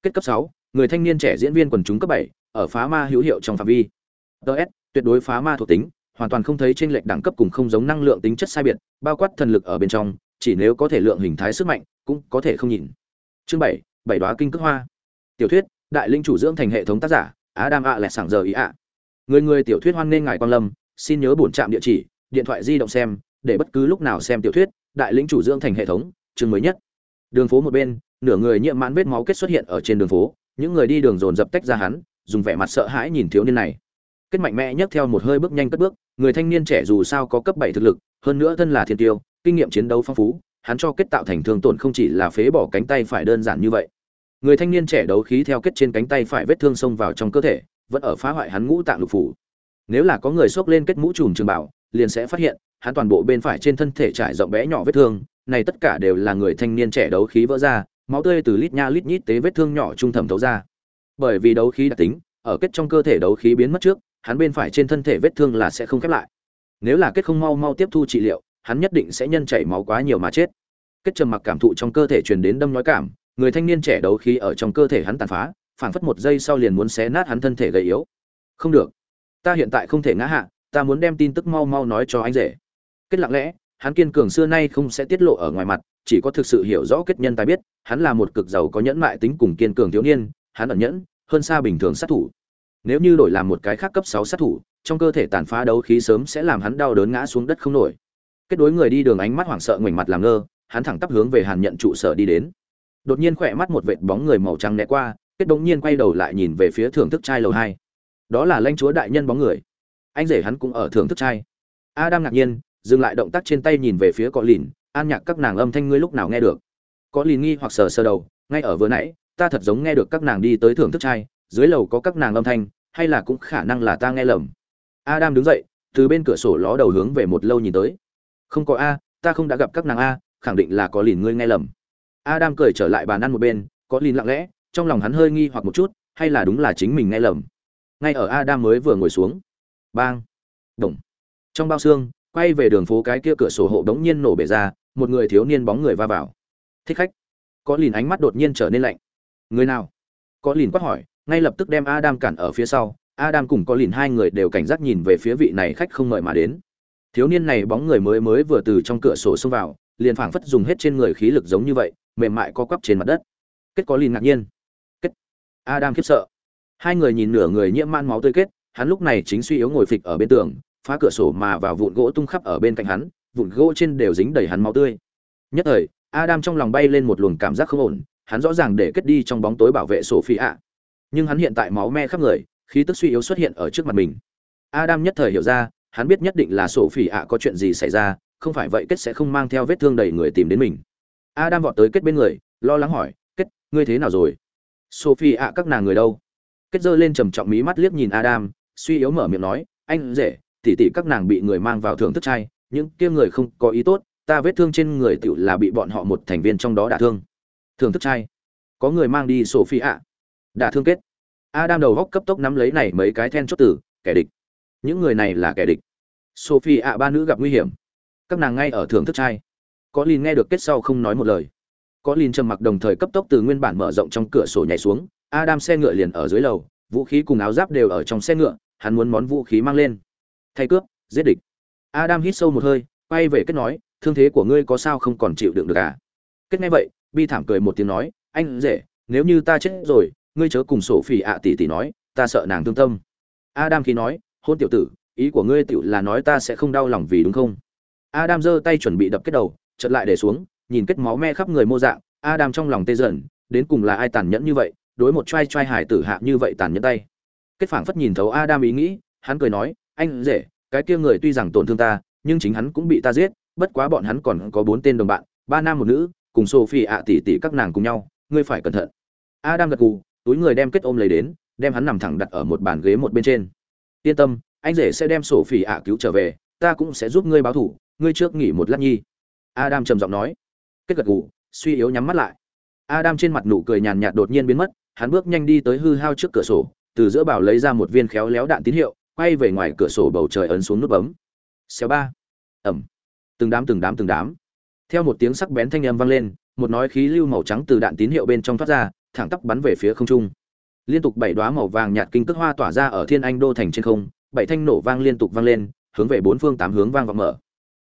Kết cấp sáu, người thanh niên trẻ diễn viên quần chúng cấp bảy, ở phá ma hữu hiệu trong phạm vi. Ts tuyệt đối phá ma thuộc tính hoàn toàn không thấy trên lệch đẳng cấp cùng không giống năng lượng tính chất sai biệt, bao quát thần lực ở bên trong, chỉ nếu có thể lượng hình thái sức mạnh, cũng có thể không nhìn. Chương bảy bảy đoá kinh cước hoa. Tiểu thuyết, đại linh chủ dưỡng thành hệ thống tác giả, adam ạ lẹ sảng giờ ý ạ người người tiểu thuyết hoan nên ngài quan lâm, xin nhớ bổn trạm địa chỉ, điện thoại di động xem, để bất cứ lúc nào xem tiểu thuyết, đại linh chủ dưỡng thành hệ thống, chương mới nhất. Đường phố một bên, nửa người nhiễm mãn vết máu kết xuất hiện ở trên đường phố, những người đi đường dồn dập tách ra hắn, dùng vẻ mặt sợ hãi nhìn thiếu niên này kết mạnh mẽ nhất theo một hơi bước nhanh cất bước, người thanh niên trẻ dù sao có cấp bảy thực lực, hơn nữa thân là thiên tiêu, kinh nghiệm chiến đấu phong phú, hắn cho kết tạo thành thương tổn không chỉ là phế bỏ cánh tay phải đơn giản như vậy. Người thanh niên trẻ đấu khí theo kết trên cánh tay phải vết thương xông vào trong cơ thể, vẫn ở phá hoại hắn ngũ tạng lục phủ. Nếu là có người xốc lên kết mũ trùm trường bảo, liền sẽ phát hiện, hắn toàn bộ bên phải trên thân thể trải rộng bé nhỏ vết thương, này tất cả đều là người thanh niên trẻ đấu khí vỡ ra, máu tươi từ lít nha lít nhít tế vết thương nhỏ trung thẩm thấu ra. Bởi vì đấu khí đặc tính, ở kết trong cơ thể đấu khí biến mất trước hắn bên phải trên thân thể vết thương là sẽ không khép lại. Nếu là kết không mau mau tiếp thu trị liệu, hắn nhất định sẽ nhân chảy máu quá nhiều mà chết. Kết trầm mặc cảm thụ trong cơ thể truyền đến đâm nói cảm, người thanh niên trẻ đấu khí ở trong cơ thể hắn tàn phá, phảng phất một giây sau liền muốn xé nát hắn thân thể gầy yếu. Không được. Ta hiện tại không thể ngã hạ, ta muốn đem tin tức mau mau nói cho anh rể. Kết lặng lẽ, hắn kiên cường xưa nay không sẽ tiết lộ ở ngoài mặt, chỉ có thực sự hiểu rõ kết nhân tài biết, hắn là một cực giàu có nhẫn mại tính cùng kiên cường thiếu niên, hắn ẩn nhẫn, hơn xa bình thường sát thủ nếu như đổi làm một cái khác cấp sáu sát thủ, trong cơ thể tàn phá đấu khí sớm sẽ làm hắn đau đớn ngã xuống đất không nổi. Kết đối người đi đường ánh mắt hoảng sợ ngoảnh mặt làm ngơ, hắn thẳng tắp hướng về hàn nhận trụ sở đi đến. Đột nhiên khỏe mắt một vệt bóng người màu trắng né qua, kết đống nhiên quay đầu lại nhìn về phía thưởng thức trai lầu hai. Đó là lãnh chúa đại nhân bóng người. Anh rể hắn cũng ở thưởng thức trai adam ngạc nhiên, dừng lại động tác trên tay nhìn về phía có lìn, an nhạc các nàng âm thanh ngươi lúc nào nghe được. Có lìn nghi hoặc sờ sờ đầu, ngay ở vừa nãy, ta thật giống nghe được các nàng đi tới thưởng thức trai dưới lầu có các nàng âm thanh, hay là cũng khả năng là ta nghe lầm. Adam đứng dậy, từ bên cửa sổ ló đầu hướng về một lâu nhìn tới. Không có a, ta không đã gặp các nàng a, khẳng định là có lìn ngươi nghe lầm. Adam cười trở lại bàn ăn một bên, có lìn lặng lẽ, trong lòng hắn hơi nghi hoặc một chút, hay là đúng là chính mình nghe lầm. Ngay ở adam mới vừa ngồi xuống. Bang. Đồng trong bao xương, quay về đường phố cái kia cửa sổ hộ đống nhiên nổ bể ra, một người thiếu niên bóng người va vào. Thích khách. Có lìn ánh mắt đột nhiên trở nên lạnh. Người nào? Có lìn quát hỏi ngay lập tức đem adam cản ở phía sau, adam cùng có lìn hai người đều cảnh giác nhìn về phía vị này khách không mời mà đến. Thiếu niên này bóng người mới mới vừa từ trong cửa sổ xông vào, liền phảng phất dùng hết trên người khí lực giống như vậy, mềm mại co quắp trên mặt đất. Kết có lìn ngạc nhiên. Kết. Adam khiếp sợ. Hai người nhìn nửa người nhiễm man máu tươi kết, hắn lúc này chính suy yếu ngồi phịch ở bên tường, phá cửa sổ mà vào vụn gỗ tung khắp ở bên cạnh hắn, vụn gỗ trên đều dính đầy hắn máu tươi. Nhất thời, adam trong lòng bay lên một luồng cảm giác không ổn, hắn rõ ràng để kết đi trong bóng tối bảo vệ sổ phi ạ nhưng hắn hiện tại máu me khắp người, khí tức suy yếu xuất hiện ở trước mặt mình. Adam nhất thời hiểu ra, hắn biết nhất định là sổ phỉ ạ có chuyện gì xảy ra, không phải vậy kết sẽ không mang theo vết thương đầy người tìm đến mình. Adam vọt tới kết bên người, lo lắng hỏi, kết, ngươi thế nào rồi? Sophie ạ các nàng người đâu? Kết giơ lên trầm trọng mí mắt liếc nhìn adam, suy yếu mở miệng nói, anh rể, tỉ tỉ các nàng bị người mang vào thưởng thức trai những kia người không có ý tốt, ta vết thương trên người tựu là bị bọn họ một thành viên trong đó đả thương. Thưởng thức trai có người mang đi sophie ạ đã thương kết. Adam đầu góc cấp tốc nắm lấy này mấy cái then chốt tử kẻ địch. Những người này là kẻ địch. Sophie ạ ba nữ gặp nguy hiểm. Các nàng ngay ở thưởng thức trai có lin nghe được kết sau không nói một lời. Có lin trầm mặc đồng thời cấp tốc từ nguyên bản mở rộng trong cửa sổ nhảy xuống. Adam xe ngựa liền ở dưới lầu vũ khí cùng áo giáp đều ở trong xe ngựa hắn muốn món vũ khí mang lên. Thay cướp giết địch. Adam hít sâu một hơi quay về kết nói thương thế của ngươi có sao không còn chịu đựng được à? Kết nghe vậy bi thảm cười một tiếng nói anh dễ, nếu như ta chết rồi ngươi chớ cùng sổ phỉ ạ tỷ tỷ nói, ta sợ nàng thương tâm. Adam khi nói, hôn tiểu tử, ý của ngươi tiểu là nói ta sẽ không đau lòng vì đúng không? Adam giơ tay chuẩn bị đập kết đầu, chợt lại để xuống, nhìn kết máu me khắp người mô dạng, adam trong lòng tê dần, đến cùng là ai tàn nhẫn như vậy, đối một trai trai hải tử hạ như vậy tàn nhẫn tay. Kết phảng phất nhìn thấu adam ý nghĩ, hắn cười nói, anh rể, cái kia người tuy rằng tổn thương ta, nhưng chính hắn cũng bị ta giết, bất quá bọn hắn còn có bốn tên đồng bạn, ba nam một nữ, cùng sophie ạ tỷ tỷ các nàng cùng nhau, ngươi phải cẩn thận. Adam gật gù túi người đem kết ôm lấy đến, đem hắn nằm thẳng đặt ở một bàn ghế một bên trên. Yên tâm, anh rể sẽ đem sổ phỉ ạ cứu trở về, ta cũng sẽ giúp ngươi báo thủ, ngươi trước nghỉ một lát nhi. Adam trầm giọng nói. Kết gật gù, suy yếu nhắm mắt lại. Adam trên mặt nụ cười nhàn nhạt đột nhiên biến mất, hắn bước nhanh đi tới hư hao trước cửa sổ, từ giữa bảo lấy ra một viên khéo léo đạn tín hiệu, quay về ngoài cửa sổ bầu trời ấn xuống nút bấm. Xéo ba. Ẩm. Từng đám từng đám từng đám. Theo một tiếng sắc bén thanh âm vang lên, một nói khí lưu màu trắng từ đạn tín hiệu bên trong thoát ra thẳng tắp bắn về phía không trung. Liên tục bảy đóa màu vàng nhạt kinh tức hoa tỏa ra ở thiên anh đô thành trên không, bảy thanh nổ vang liên tục vang lên, hướng về bốn phương tám hướng vang vọng mở.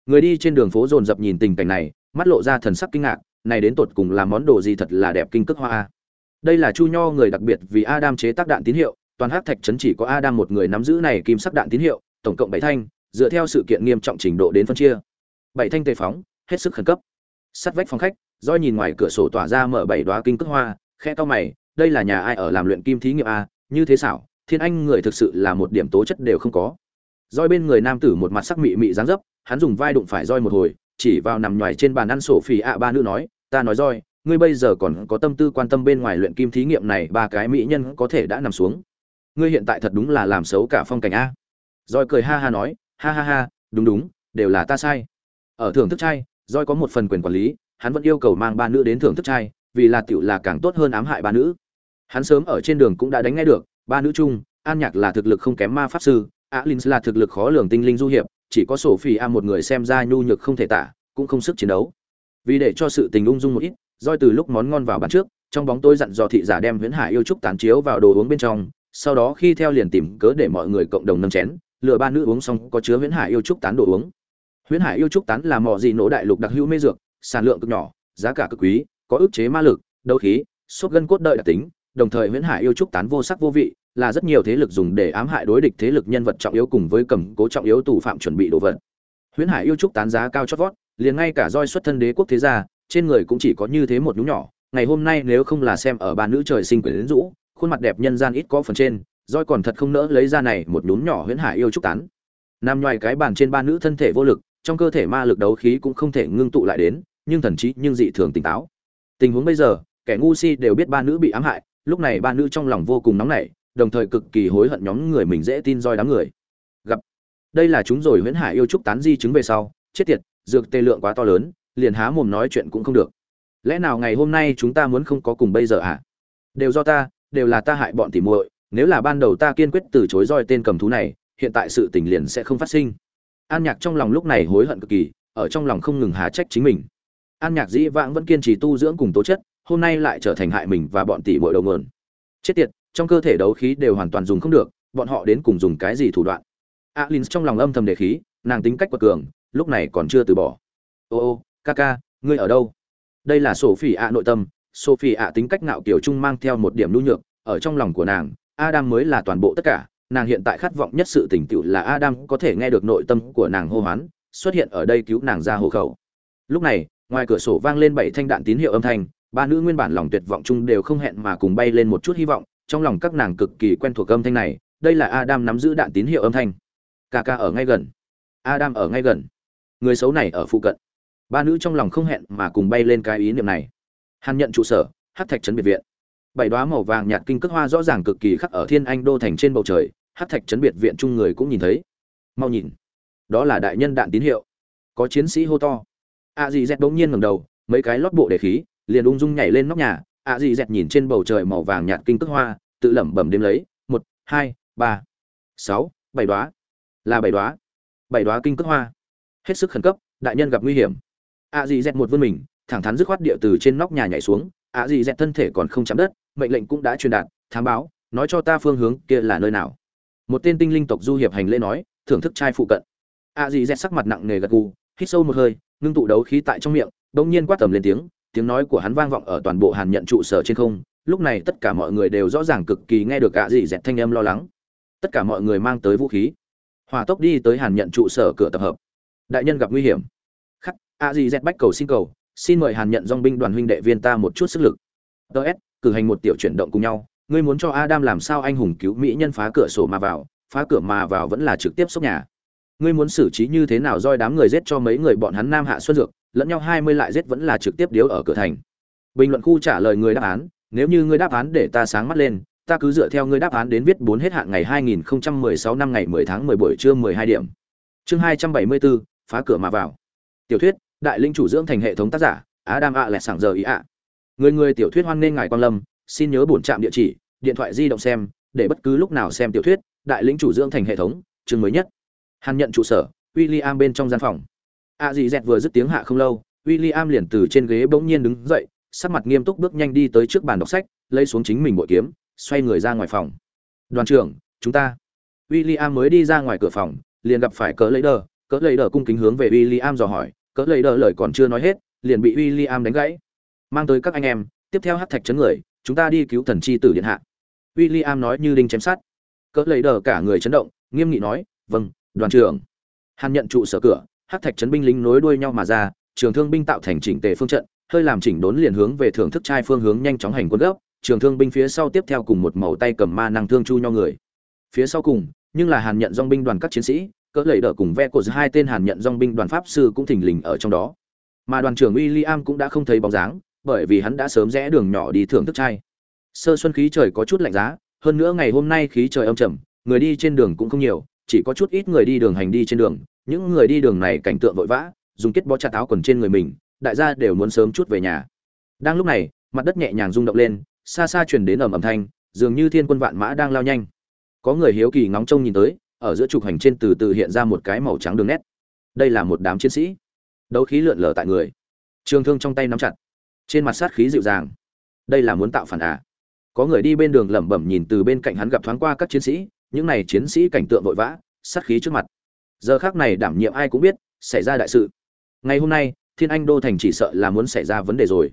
Người đi trên đường phố dồn dập nhìn tình cảnh này, mắt lộ ra thần sắc kinh ngạc, này đến tột cùng là món đồ gì thật là đẹp kinh tức hoa đây là chu nho người đặc biệt vì adam chế tác đạn tín hiệu, toàn hắc thạch trấn chỉ có adam một người nắm giữ này kim sắc đạn tín hiệu, tổng cộng bảy thanh, dựa theo sự kiện nghiêm trọng trình độ đến phân chia. Bảy thanh tề phóng, hết sức khẩn cấp. Sắt vách phòng khách do nhìn ngoài cửa sổ tỏa ra mở bảy đóa kinh cước hoa khe to mày, đây là nhà ai ở làm luyện kim thí nghiệm a, như thế xảo, thiên anh người thực sự là một điểm tố chất đều không có. Roi bên người nam tử một mặt sắc mị mị dáng dấp, hắn dùng vai đụng phải roi một hồi, chỉ vào nằm nhoài trên bàn ăn sổ phì ạ ba nữ nói, ta nói roi, ngươi bây giờ còn có tâm tư quan tâm bên ngoài luyện kim thí nghiệm này, ba cái mỹ nhân có thể đã nằm xuống. Ngươi hiện tại thật đúng là làm xấu cả phong cảnh a. Roi cười ha ha nói, ha ha ha, đúng đúng, đều là ta sai. Ở thưởng thức trai roi có một phần quyền quản lý, hắn vẫn yêu cầu mang ba nữ đến thưởng thức trai vì là tiểu là càng tốt hơn ám hại ba nữ. Hắn sớm ở trên đường cũng đã đánh nghe được, ba nữ chung, an nhạc là thực lực không kém ma pháp sư Alins là thực lực khó lường tinh linh du hiệp, chỉ có sophie a một người xem ra nhu nhược không thể tả, cũng không sức chiến đấu. Vì để cho sự tình ung dung một ít roi từ lúc món ngon vào bàn trước, trong bóng tôi dặn dò thị giả đem huyễn hải yêu trúc tán chiếu vào đồ uống bên trong, sau đó khi theo liền tìm cớ để mọi người cộng đồng nâng chén lựa ba nữ uống xong có chứa huyễn hải yêu trúc tán đồ uống. Huyễn hải yêu trúc tán là mỏ gì nổ đại lục đặc hữu mê dược, sản lượng cực nhỏ, giá cả cực quý có ức chế ma lực, đấu khí sốt gân cốt đợi đặc tính, đồng thời huyễn hải yêu trúc tán vô sắc vô vị, là rất nhiều thế lực dùng để ám hại đối địch thế lực nhân vật trọng yếu cùng với cầm cố trọng yếu tù phạm chuẩn bị đồ vật. Huyễn hải yêu trúc tán giá cao chót vót, liền ngay cả roi xuất thân đế quốc thế gia, trên người cũng chỉ có như thế một nhúm nhỏ. Ngày hôm nay nếu không là xem ở bà nữ trời sinh quyến rũ, khuôn mặt đẹp nhân gian ít có phần trên, roi còn thật không nỡ lấy ra này một nhúm nhỏ huyễn hải yêu trúc tán. Nằm ngoài cái bàn trên ba nữ thân thể vô lực, trong cơ thể ma lực đấu khí cũng không thể ngưng tụ lại đến, nhưng thần trí nhưng dị thường tỉnh táo tình huống bây giờ, kẻ ngu si đều biết ba nữ bị ám hại, lúc này ba nữ trong lòng vô cùng nóng nảy, đồng thời cực kỳ hối hận nhóm người mình dễ tin roi đám người. Gặp. Đây là chúng rồi huyễn hải yêu trúc tán di chứng về sau, chết tiệt, dược tê lượng quá to lớn, liền há mồm nói chuyện cũng không được. Lẽ nào ngày hôm nay chúng ta muốn không có cùng bây giờ à? Đều do ta, đều là ta hại bọn tỉ muội, nếu là ban đầu ta kiên quyết từ chối roi tên cầm thú này, hiện tại sự tình liền sẽ không phát sinh. An nhạc trong lòng lúc này hối hận cực kỳ, ở trong lòng không ngừng há trách chính mình an nhạc dĩ vãng vẫn kiên trì tu dưỡng cùng tố chất, hôm nay lại trở thành hại mình và bọn tỷ muội đầu nguồn. Chết tiệt, trong cơ thể đấu khí đều hoàn toàn dùng không được, bọn họ đến cùng dùng cái gì thủ đoạn? Alin trong lòng âm thầm đề khí, nàng tính cách quật cường, lúc này còn chưa từ bỏ. Ô ô, ca ca, ngươi ở đâu? Đây là sophie ạ nội tâm, sophie ạ tính cách ngạo kiểu trung mang theo một điểm nhu nhược, ở trong lòng của nàng, adam mới là toàn bộ tất cả, nàng hiện tại khát vọng nhất sự tỉnh tựu là adam có thể nghe được nội tâm của nàng hô hoán, xuất hiện ở đây cứu nàng ra hộ khẩu. Lúc này ngoài cửa sổ vang lên bảy thanh đạn tín hiệu âm thanh, ba nữ nguyên bản lòng tuyệt vọng chung đều không hẹn mà cùng bay lên một chút hy vọng, trong lòng các nàng cực kỳ quen thuộc âm thanh này, đây là adam nắm giữ đạn tín hiệu âm thanh. Ca ca ở ngay gần. Adam ở ngay gần. Người xấu này ở phụ cận. Ba nữ trong lòng không hẹn mà cùng bay lên cái ý niệm này. Hàn nhận trụ sở hát thạch trấn biệt viện. Bảy đoá màu vàng nhạt kinh cước hoa rõ ràng cực kỳ khắc ở thiên anh đô thành trên bầu trời hát thạch trấn biệt viện chung người cũng nhìn thấy. Mau nhìn. Đó là đại nhân đạn tín hiệu. Có chiến sĩ hô to a dì dẹt bỗng nhiên ngẩng đầu, mấy cái lót bộ để khí, liền ung dung nhảy lên nóc nhà. A dì dẹt nhìn trên bầu trời màu vàng nhạt kinh tức hoa, tự lẩm bẩm đếm lấy, một, hai, ba, sáu, bảy đoá là bảy đoá bảy đoá kinh cước hoa. Hết sức khẩn cấp, đại nhân gặp nguy hiểm. A dì dẹt một vươn mình, thẳng thắn dứt khoát địa từ trên nóc nhà nhảy xuống. A dì dẹt thân thể còn không chạm đất, mệnh lệnh cũng đã truyền đạt, thám báo, nói cho ta phương hướng kia là nơi nào. Một tên tinh linh tộc du hiệp hành lễ nói, thưởng thức trai phụ cận. A dì dẹt sắc mặt nặng nề gật gù hít sâu một hơi, ngưng tụ đấu khí tại trong miệng, bỗng nhiên quát tầm lên tiếng tiếng nói của hắn vang vọng ở toàn bộ hàn nhận trụ sở trên không, lúc này tất cả mọi người đều rõ ràng cực kỳ nghe được ạ gì dẹt thanh âm lo lắng. Tất cả mọi người mang tới vũ khí. Hỏa tốc đi tới hàn nhận trụ sở cửa tập hợp. Đại nhân gặp nguy hiểm. Khắc, ạ gì dẹt bách cầu xin cầu, xin mời hàn nhận dong binh đoàn huynh đệ viên ta một chút sức lực. Ts cử hành một tiểu chuyển động cùng nhau, ngươi muốn cho adam làm sao anh hùng cứu mỹ nhân phá cửa sổ mà vào, phá cửa mà vào vẫn là trực tiếp xốc nhà ngươi muốn xử trí như thế nào roi đám người giết cho mấy người bọn hắn nam hạ xuân dược lẫn nhau hai mươi lại giết vẫn là trực tiếp điếu ở cửa thành. Bình luận khu trả lời người đáp án nếu như ngươi đáp án để ta sáng mắt lên ta cứ dựa theo ngươi đáp án đến viết bốn hết hạn ngày 2016 năm ngày 10 tháng 10 buổi trưa 12 điểm. Chương 274, phá cửa mà vào. Tiểu thuyết đại linh chủ dưỡng thành hệ thống tác giả á đam ạ lẹ sảng giờ ý ạ. Người người tiểu thuyết hoan nghênh ngài quan lâm xin nhớ bổn trạm địa chỉ điện thoại di động xem để bất cứ lúc nào xem tiểu thuyết đại lĩnh chủ dưỡng thành hệ thống chương mới nhất hàn nhận trụ sở, William bên trong gian phòng. A dì dẹt vừa dứt tiếng hạ không lâu, William liền từ trên ghế bỗng nhiên đứng dậy, sắc mặt nghiêm túc bước nhanh đi tới trước bàn đọc sách, lấy xuống chính mình bội kiếm, xoay người ra ngoài phòng. Đoàn trưởng, chúng ta. William mới đi ra ngoài cửa phòng, liền gặp phải cỡ lấy đờ. Cỡ lấy đờ cung kính hướng về William dò hỏi, cỡ lấy đờ lời còn chưa nói hết, liền bị William đánh gãy. Mang tới các anh em, tiếp theo hát thạch chấn người, chúng ta đi cứu thần chi tử điện hạ. William nói như đinh chém sắt. Cỡ lấy đờ cả người chấn động, nghiêm nghị nói vâng đoàn trưởng. Hàn nhận trụ sở cửa hát thạch chấn binh lính nối đuôi nhau mà ra, trường thương binh tạo thành chỉnh tề phương trận, hơi làm chỉnh đốn liền hướng về thưởng thức trai phương hướng nhanh chóng hành quân gấp, trường thương binh phía sau tiếp theo cùng một màu tay cầm ma năng thương chu nho người. Phía sau cùng, nhưng là hàn nhận dong binh đoàn các chiến sĩ, cỡ lẩy đỡ cùng ve của hai tên hàn nhận dong binh đoàn pháp sư cũng thình lình ở trong đó. Mà đoàn trưởng William cũng đã không thấy bóng dáng, bởi vì hắn đã sớm rẽ đường nhỏ đi thưởng thức trai. Sơ xuân khí trời có chút lạnh giá, hơn nữa ngày hôm nay khí trời âm trầm, người đi trên đường cũng không nhiều chỉ có chút ít người đi đường hành đi trên đường, những người đi đường này cảnh tượng vội vã, dùng kết bó chặt áo quần trên người mình, đại gia đều muốn sớm chút về nhà. Đang lúc này, mặt đất nhẹ nhàng rung động lên, xa xa truyền đến ầm ầm thanh, dường như thiên quân vạn mã đang lao nhanh. Có người hiếu kỳ ngóng trông nhìn tới, ở giữa trục hành trên từ từ hiện ra một cái màu trắng đường nét. Đây là một đám chiến sĩ. Đấu khí lượn lờ tại người. Trường thương trong tay nắm chặt. Trên mặt sát khí dịu dàng. Đây là muốn tạo phản à? Có người đi bên đường lẩm bẩm nhìn từ bên cạnh hắn gặp thoáng qua các chiến sĩ những này chiến sĩ cảnh tượng vội vã, sát khí trước mặt. Giờ khác này đảm nhiệm ai cũng biết, xảy ra đại sự. Ngày hôm nay, thiên anh đô thành chỉ sợ là muốn xảy ra vấn đề rồi.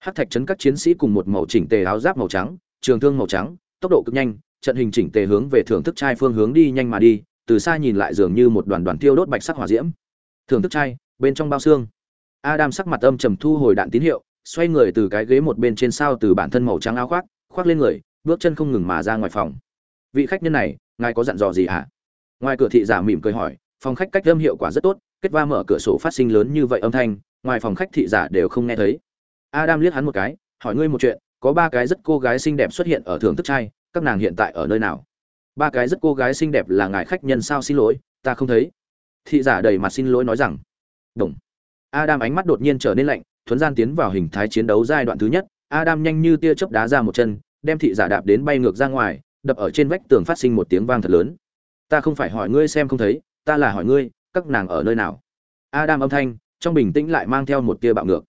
Hắc thạch chấn các chiến sĩ cùng một màu chỉnh tề áo giáp màu trắng, trường thương màu trắng, tốc độ cực nhanh, trận hình chỉnh tề hướng về thưởng thức trai phương hướng đi nhanh mà đi, từ xa nhìn lại dường như một đoàn đoàn tiêu đốt bạch sắc hỏa diễm. Thưởng thức trai bên trong bao xương. Adam sắc mặt âm trầm thu hồi đạn tín hiệu, xoay người từ cái ghế một bên trên sao từ bản thân màu trắng áo khoác khoác lên người, bước chân không ngừng mà ra ngoài phòng vị khách nhân này, ngài có dặn dò gì hả? Ngoài cửa thị giả mỉm cười hỏi, phòng khách cách âm hiệu quả rất tốt, kết va mở cửa sổ phát sinh lớn như vậy âm thanh, ngoài phòng khách thị giả đều không nghe thấy. Adam liếc hắn một cái, hỏi ngươi một chuyện, có ba cái rất cô gái xinh đẹp xuất hiện ở thưởng thức trai các nàng hiện tại ở nơi nào? Ba cái rất cô gái xinh đẹp là ngài khách nhân sao xin lỗi, ta không thấy. Thị giả đầy mặt xin lỗi nói rằng, đồng. Adam ánh mắt đột nhiên trở nên lạnh, thuấn gian tiến vào hình thái chiến đấu giai đoạn thứ nhất, adam nhanh như tia chớp đá ra một chân, đem thị giả đạp đến bay ngược ra ngoài đập ở trên vách tường phát sinh một tiếng vang thật lớn. Ta không phải hỏi ngươi xem không thấy, ta là hỏi ngươi, các nàng ở nơi nào? Adam âm thanh, trong bình tĩnh lại mang theo một tia bạo ngược.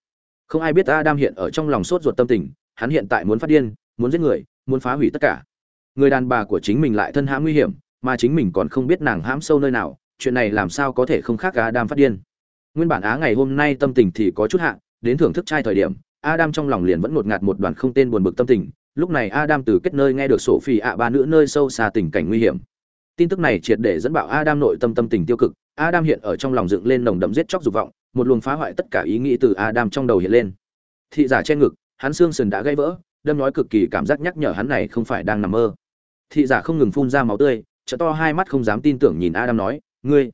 Không ai biết adam hiện ở trong lòng sốt ruột tâm tình, hắn hiện tại muốn phát điên, muốn giết người, muốn phá hủy tất cả. Người đàn bà của chính mình lại thân hãm nguy hiểm, mà chính mình còn không biết nàng hãm sâu nơi nào, chuyện này làm sao có thể không khác adam phát điên? Nguyên bản á ngày hôm nay tâm tình thì có chút hạ, đến thưởng thức trai thời điểm, adam trong lòng liền vẫn ngột ngạt một đoàn không tên buồn bực tâm tình lúc này adam từ kết nơi nghe được sổ phi ạ ba nữ nơi sâu xa tình cảnh nguy hiểm. Tin tức này triệt để dẫn bạo adam nội tâm tâm tình tiêu cực. Adam hiện ở trong lòng dựng lên nồng đậm giết chóc dục vọng, một luồng phá hoại tất cả ý nghĩ từ adam trong đầu hiện lên. Thị giả che ngực, hắn xương sườn đã gãy vỡ, đâm nói cực kỳ cảm giác nhắc nhở hắn này không phải đang nằm mơ. Thị giả không ngừng phun ra máu tươi, trợ to hai mắt không dám tin tưởng nhìn adam nói, ngươi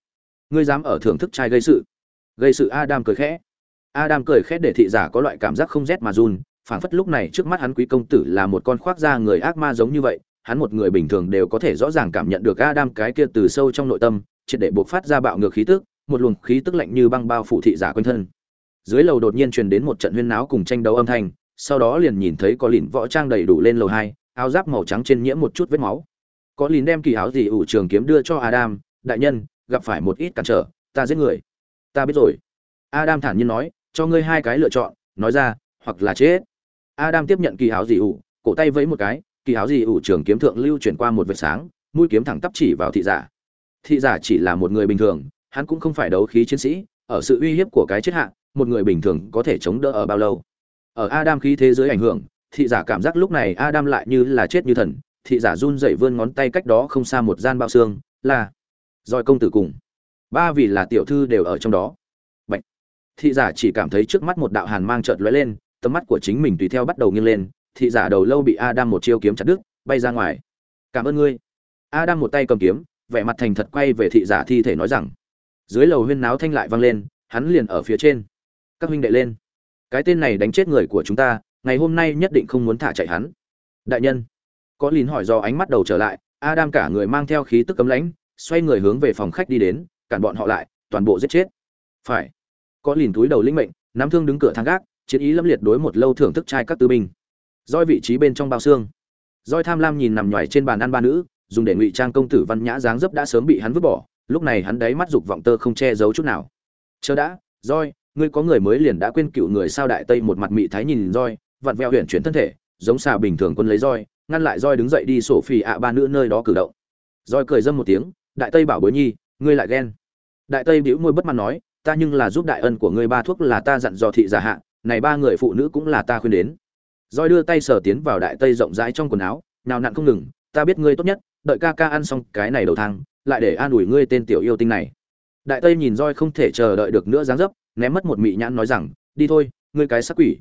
ngươi dám ở thưởng thức trai gây sự? Gây sự adam cười khẽ. Adam cười khẽ để thị giả có loại cảm giác không rét mà run phảng phất lúc này trước mắt hắn quý công tử là một con khoác da người ác ma giống như vậy, hắn một người bình thường đều có thể rõ ràng cảm nhận được adam cái kia từ sâu trong nội tâm, triệt để buộc phát ra bạo ngược khí tức, một luồng khí tức lạnh như băng bao phủ thị giả quanh thân. Dưới lầu đột nhiên truyền đến một trận huyên náo cùng tranh đấu âm thanh, sau đó liền nhìn thấy có lìn võ trang đầy đủ lên lầu hai, áo giáp màu trắng trên nhiễm một chút vết máu. Có lìn đem kỳ áo gì ủ trường kiếm đưa cho adam, đại nhân, gặp phải một ít cản trở, ta giết người. Ta biết rồi. Adam thản nhiên nói, cho ngươi hai cái lựa chọn, nói ra, hoặc là chết adam tiếp nhận kỳ áo dị ủ, cổ tay vẫy một cái, kỳ áo dị ủ trường kiếm thượng lưu chuyển qua một vệt sáng, mũi kiếm thẳng tắp chỉ vào thị giả. Thị giả chỉ là một người bình thường, hắn cũng không phải đấu khí chiến sĩ, ở sự uy hiếp của cái chết hạ, một người bình thường có thể chống đỡ ở bao lâu. Ở adam khí thế giới ảnh hưởng, thị giả cảm giác lúc này adam lại như là chết như thần, thị giả run rẩy vươn ngón tay cách đó không xa một gian bao xương, là rồi công tử cùng. Ba vì là tiểu thư đều ở trong đó. Bạch. thị giả chỉ cảm thấy trước mắt một đạo hàn mang chợt lóe lên tầm mắt của chính mình tùy theo bắt đầu nghiêng lên, thị giả đầu lâu bị adam một chiêu kiếm chặt đứt, bay ra ngoài. Cảm ơn ngươi. Adam một tay cầm kiếm, vẻ mặt thành thật quay về thị giả thi thể nói rằng, dưới lầu huyên náo thanh lại vang lên, hắn liền ở phía trên. Các huynh đệ lên. Cái tên này đánh chết người của chúng ta, ngày hôm nay nhất định không muốn thả chạy hắn. Đại nhân. Có lín hỏi do ánh mắt đầu trở lại, adam cả người mang theo khí tức cấm lãnh, xoay người hướng về phòng khách đi đến, cản bọn họ lại, toàn bộ giết chết. Phải. Có lìn túi đầu linh mệnh, nắm thương đứng cửa thang gác chiến ý lâm liệt đối một lâu thưởng thức trai các tư binh. Roi vị trí bên trong bao xương. Roi tham lam nhìn nằm nhoài trên bàn ăn ba nữ, dùng để ngụy trang công tử văn nhã dáng dấp đã sớm bị hắn vứt bỏ, lúc này hắn đáy mắt dục vọng tơ không che giấu chút nào. Chờ đã, roi, ngươi có người mới liền đã quên cựu người sao đại tây một mặt mị thái nhìn roi, vặn vẹo huyện chuyển thân thể, giống xà bình thường quân lấy roi, ngăn lại roi đứng dậy đi sổ phì ạ ba nữ nơi đó cử động. Roi cười dâm một tiếng, đại tây bảo bối nhi, ngươi lại ghen. Đại tây bĩu môi bất mãn nói, ta nhưng là giúp đại ân của ngươi ba thuốc là ta dặn dò thị giả hạ này ba người phụ nữ cũng là ta khuyên đến. Roi đưa tay sờ tiến vào đại tây rộng rãi trong quần áo, nào nặn không ngừng, ta biết ngươi tốt nhất, đợi ca ca ăn xong cái này đầu thang, lại để an ủi ngươi tên tiểu yêu tinh này. Đại tây nhìn roi không thể chờ đợi được nữa dáng dấp, ném mất một mị nhãn nói rằng, đi thôi, ngươi cái sắc quỷ.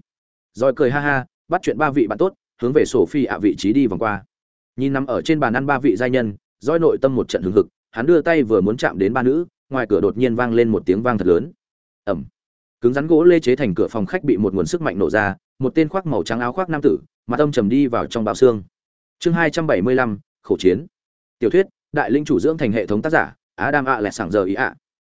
Roi cười ha ha, bắt chuyện ba vị bạn tốt, hướng về sổ phi ạ vị trí đi vòng qua. Nhìn nằm ở trên bàn ăn ba vị giai nhân roi nội tâm một trận hừng hực, hắn đưa tay vừa muốn chạm đến ba nữ, ngoài cửa đột nhiên vang lên một tiếng vang thật lớn. Ẩm cứng rắn gỗ lê chế thành cửa phòng khách bị một nguồn sức mạnh nổ ra một tên khoác màu trắng áo khoác nam tử mặt âm trầm đi vào trong bao xương. Chương hai trăm bảy mươi lăm khẩu chiến. Tiểu thuyết đại linh chủ dưỡng thành hệ thống tác giả á đam ạ lẹt sảng giờ ý ạ.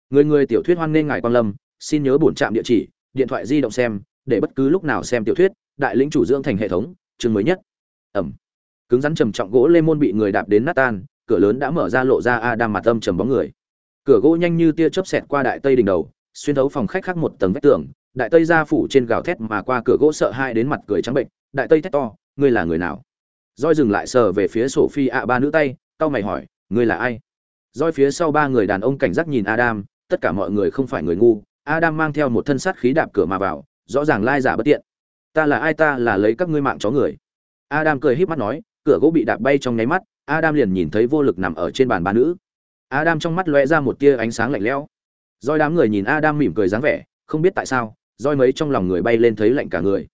Người người tiểu thuyết hoan nghênh ngài quan lâm xin nhớ bổn trạm địa chỉ điện thoại di động xem để bất cứ lúc nào xem tiểu thuyết đại linh chủ dưỡng thành hệ thống chương mới nhất. Ẩm. Cứng rắn trầm trọng gỗ lê môn bị người đạp đến nát tan cửa lớn đã mở ra lộ ra Adam mặt âm trầm bóng người. Cửa gỗ nhanh như tia chớp xẹt qua đại tây đỉnh đầu, xuyên thấu phòng khách khác một tầng vách tường, đại tây ra phủ trên gào thét mà qua cửa gỗ sợ hai đến mặt cười trắng bệnh, đại tây thét to, ngươi là người nào? Roi dừng lại sờ về phía sổ phi ạ ba nữ tay, cau mày hỏi, ngươi là ai? Roi phía sau ba người đàn ông cảnh giác nhìn Adam, tất cả mọi người không phải người ngu, Adam mang theo một thân sát khí đạp cửa mà vào, rõ ràng lai giả bất tiện. Ta là ai ta là lấy các ngươi mạng chó người. Adam cười híp mắt nói, cửa gỗ bị đạp bay trong nháy mắt, Adam liền nhìn thấy vô lực nằm ở trên bàn ba nữ. Adam trong mắt lóe ra một tia ánh sáng lạnh lẽo. Doi đám người nhìn Adam mỉm cười dáng vẻ, không biết tại sao, Doi mấy trong lòng người bay lên thấy lạnh cả người.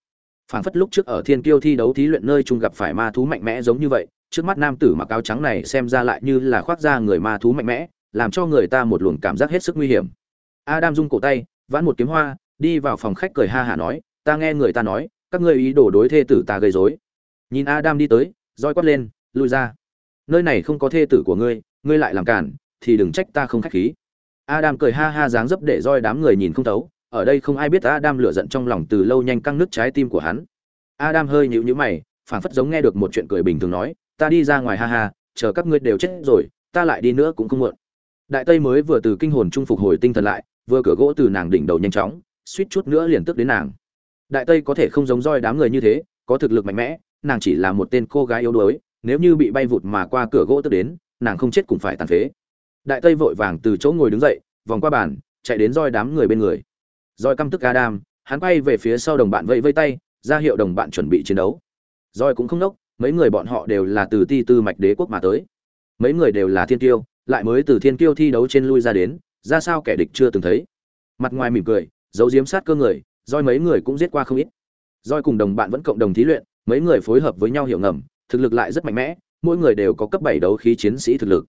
Phảng phất lúc trước ở Thiên Kiêu thi đấu thí luyện nơi chung gặp phải ma thú mạnh mẽ giống như vậy, trước mắt nam tử mặc áo trắng này xem ra lại như là khoác ra người ma thú mạnh mẽ, làm cho người ta một luồng cảm giác hết sức nguy hiểm. Adam rung cổ tay, vãn một kiếm hoa, đi vào phòng khách cười ha hả nói, ta nghe người ta nói, các ngươi ý đồ đối thê tử ta gây rối. Nhìn Adam đi tới, roi quát lên, lui ra nơi này không có thê tử của ngươi ngươi lại làm cản thì đừng trách ta không khách khí adam cười ha ha dáng dấp để roi đám người nhìn không thấu, ở đây không ai biết adam lửa giận trong lòng từ lâu nhanh căng nước trái tim của hắn. Adam hơi nhíu nhíu mày, phảng phất giống nghe được một chuyện cười bình thường nói, ta đi ra ngoài ha ha, chờ các ngươi đều chết rồi, ta lại đi nữa cũng không muộn. Đại tây mới vừa từ kinh hồn trung phục hồi tinh thần lại, vừa cửa gỗ từ nàng đỉnh đầu nhanh chóng, suýt chút nữa liền tức đến nàng. Đại tây có thể không giống roi đám người như thế, có thực lực mạnh mẽ, nàng chỉ là một tên cô gái yếu đuối, nếu như bị bay vụt mà qua cửa gỗ tức đến, nàng không chết cũng phải tàn phế đại tây vội vàng từ chỗ ngồi đứng dậy vòng qua bàn chạy đến roi đám người bên người. Roi căm tức adam hắn quay về phía sau đồng bạn vẫy vây tay ra hiệu đồng bạn chuẩn bị chiến đấu. Roi cũng không nốc mấy người bọn họ đều là từ ti tư mạch đế quốc mà tới. Mấy người đều là thiên tiêu lại mới từ thiên tiêu thi đấu trên lui ra đến ra sao kẻ địch chưa từng thấy. Mặt ngoài mỉm cười giấu diếm sát cơ người roi mấy người cũng giết qua không ít. Roi cùng đồng bạn vẫn cộng đồng thí luyện mấy người phối hợp với nhau hiểu ngầm thực lực lại rất mạnh mẽ, mỗi người đều có cấp 7 đấu khí chiến sĩ thực lực.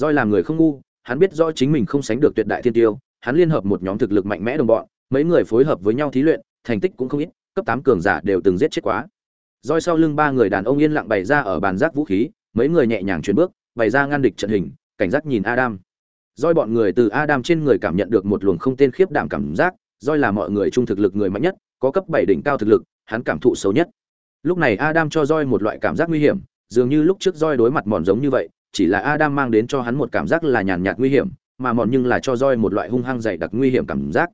Doi làm người không ngu, hắn biết rõ chính mình không sánh được tuyệt đại thiên tiêu, hắn liên hợp một nhóm thực lực mạnh mẽ đồng bọn, mấy người phối hợp với nhau thí luyện, thành tích cũng không ít, cấp 8 cường giả đều từng giết chết quá. Doi sau lưng ba người đàn ông yên lặng bày ra ở bàn giác vũ khí, mấy người nhẹ nhàng chuyển bước, bày ra ngăn địch trận hình, cảnh giác nhìn Adam. Doi bọn người từ Adam trên người cảm nhận được một luồng không tên khiếp đảm cảm giác, Doi là mọi người trung thực lực người mạnh nhất, có cấp 7 đỉnh cao thực lực, hắn cảm thụ xấu nhất lúc này adam cho Doi một loại cảm giác nguy hiểm dường như lúc trước Doi đối mặt mòn giống như vậy chỉ là Adam mang đến cho hắn một cảm giác là nhàn nhạt nguy hiểm, mà mòn nhưng là cho roi một loại hung hăng dày đặc nguy hiểm cảm giác.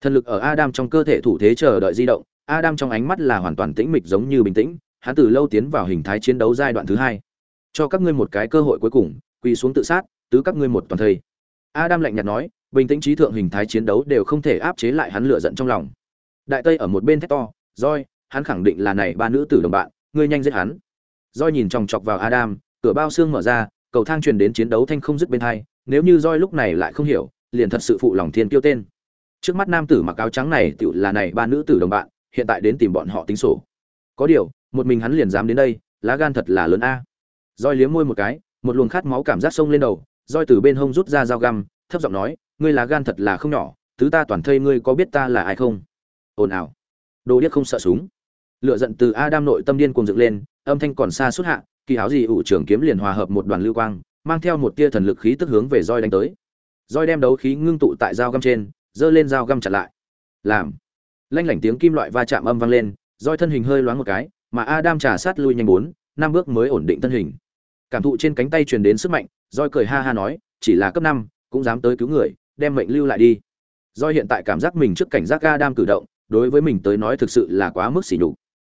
Thần lực ở Adam trong cơ thể thủ thế chờ đợi di động, Adam trong ánh mắt là hoàn toàn tĩnh mịch giống như bình tĩnh, hắn từ lâu tiến vào hình thái chiến đấu giai đoạn thứ hai. Cho các ngươi một cái cơ hội cuối cùng, quỳ xuống tự sát, tứ các ngươi một toàn thây. Adam lạnh nhạt nói, bình tĩnh trí thượng hình thái chiến đấu đều không thể áp chế lại hắn lửa giận trong lòng. Đại Tây ở một bên thét to, "Joy, hắn khẳng định là này ba nữ tử đồng bạn, ngươi nhanh giết hắn." Joy nhìn chòng chọc vào Adam, cửa bao xương mở ra, cầu thang truyền đến chiến đấu thanh không dứt bên hai, nếu như Roi lúc này lại không hiểu, liền thật sự phụ lòng thiên tiêu tên. Trước mắt nam tử mặc áo trắng này tựu là này ba nữ tử đồng bạn, hiện tại đến tìm bọn họ tính sổ. Có điều, một mình hắn liền dám đến đây, lá gan thật là lớn a. Roi liếm môi một cái, một luồng khát máu cảm giác sông lên đầu, Roi từ bên hông rút ra dao găm, thấp giọng nói, ngươi lá gan thật là không nhỏ, thứ ta toàn thây ngươi có biết ta là ai không? Ồn ào. Đồ điếc không sợ súng. Lửa giận từ Adam nội tâm điên cuồng dựng lên, âm thanh còn xa suốt hạ, kỳ áo gì ủ trưởng kiếm liền hòa hợp một đoàn lưu quang, mang theo một tia thần lực khí tức hướng về roi đánh tới. Roi đem đấu khí ngưng tụ tại dao găm trên, giơ lên dao găm chặn lại. Làm. Lanh lảnh tiếng kim loại va chạm âm vang lên, roi thân hình hơi loáng một cái, mà Adam trà sát lui nhanh bốn, năm bước mới ổn định thân hình. Cảm thụ trên cánh tay truyền đến sức mạnh, roi cười ha ha nói, chỉ là cấp năm, cũng dám tới cứu người, đem mệnh lưu lại đi. Roi hiện tại cảm giác mình trước cảnh giác Adam cử động, đối với mình tới nói thực sự là quá mức xỉ nhục.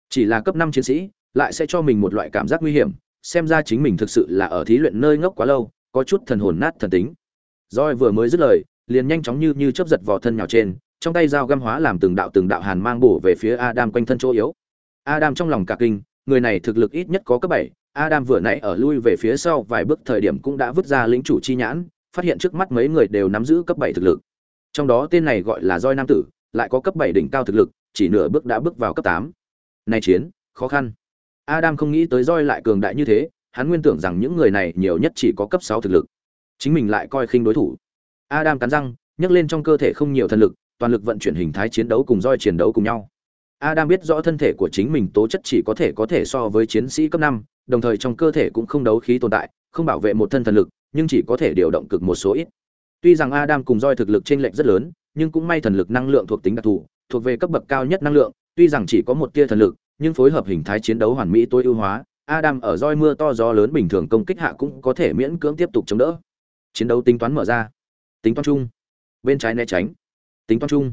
Chỉ là cấp năm chiến sĩ, lại sẽ cho mình một loại cảm giác nguy hiểm, xem ra chính mình thực sự là ở thí luyện nơi ngốc quá lâu, có chút thần hồn nát thần tính. Roi vừa mới dứt lời, liền nhanh chóng như như chớp giật vào thân nhào trên, trong tay dao găm hóa làm từng đạo từng đạo hàn mang bổ về phía Adam quanh thân chỗ yếu. Adam trong lòng cả kinh, người này thực lực ít nhất có cấp bảy. Adam vừa nãy ở lui về phía sau vài bước thời điểm cũng đã vứt ra lĩnh chủ chi nhãn, phát hiện trước mắt mấy người đều nắm giữ cấp bảy thực lực. Trong đó tên này gọi là Roi nam tử, lại có cấp bảy đỉnh cao thực lực, chỉ nửa bước đã bước vào cấp tám. Này chiến, khó khăn. Adam không nghĩ tới Roi lại cường đại như thế, hắn nguyên tưởng rằng những người này nhiều nhất chỉ có cấp 6 thực lực. Chính mình lại coi khinh đối thủ. Adam cắn răng, nhấc lên trong cơ thể không nhiều thần lực, toàn lực vận chuyển hình thái chiến đấu cùng Roi chiến đấu cùng nhau. Adam biết rõ thân thể của chính mình tố chất chỉ có thể có thể so với chiến sĩ cấp 5, đồng thời trong cơ thể cũng không đấu khí tồn tại, không bảo vệ một thân thần lực, nhưng chỉ có thể điều động cực một số ít. Tuy rằng Adam cùng Roi thực lực chênh lệch rất lớn, nhưng cũng may thần lực năng lượng thuộc tính đặc thù, thuộc về cấp bậc cao nhất năng lượng, tuy rằng chỉ có một tia thần lực, nhưng phối hợp hình thái chiến đấu hoàn mỹ tối ưu hóa, Adam ở roi mưa to gió lớn bình thường công kích hạ cũng có thể miễn cưỡng tiếp tục chống đỡ. Chiến đấu tính toán mở ra. Tính toán chung. Bên trái né tránh. Tính toán chung.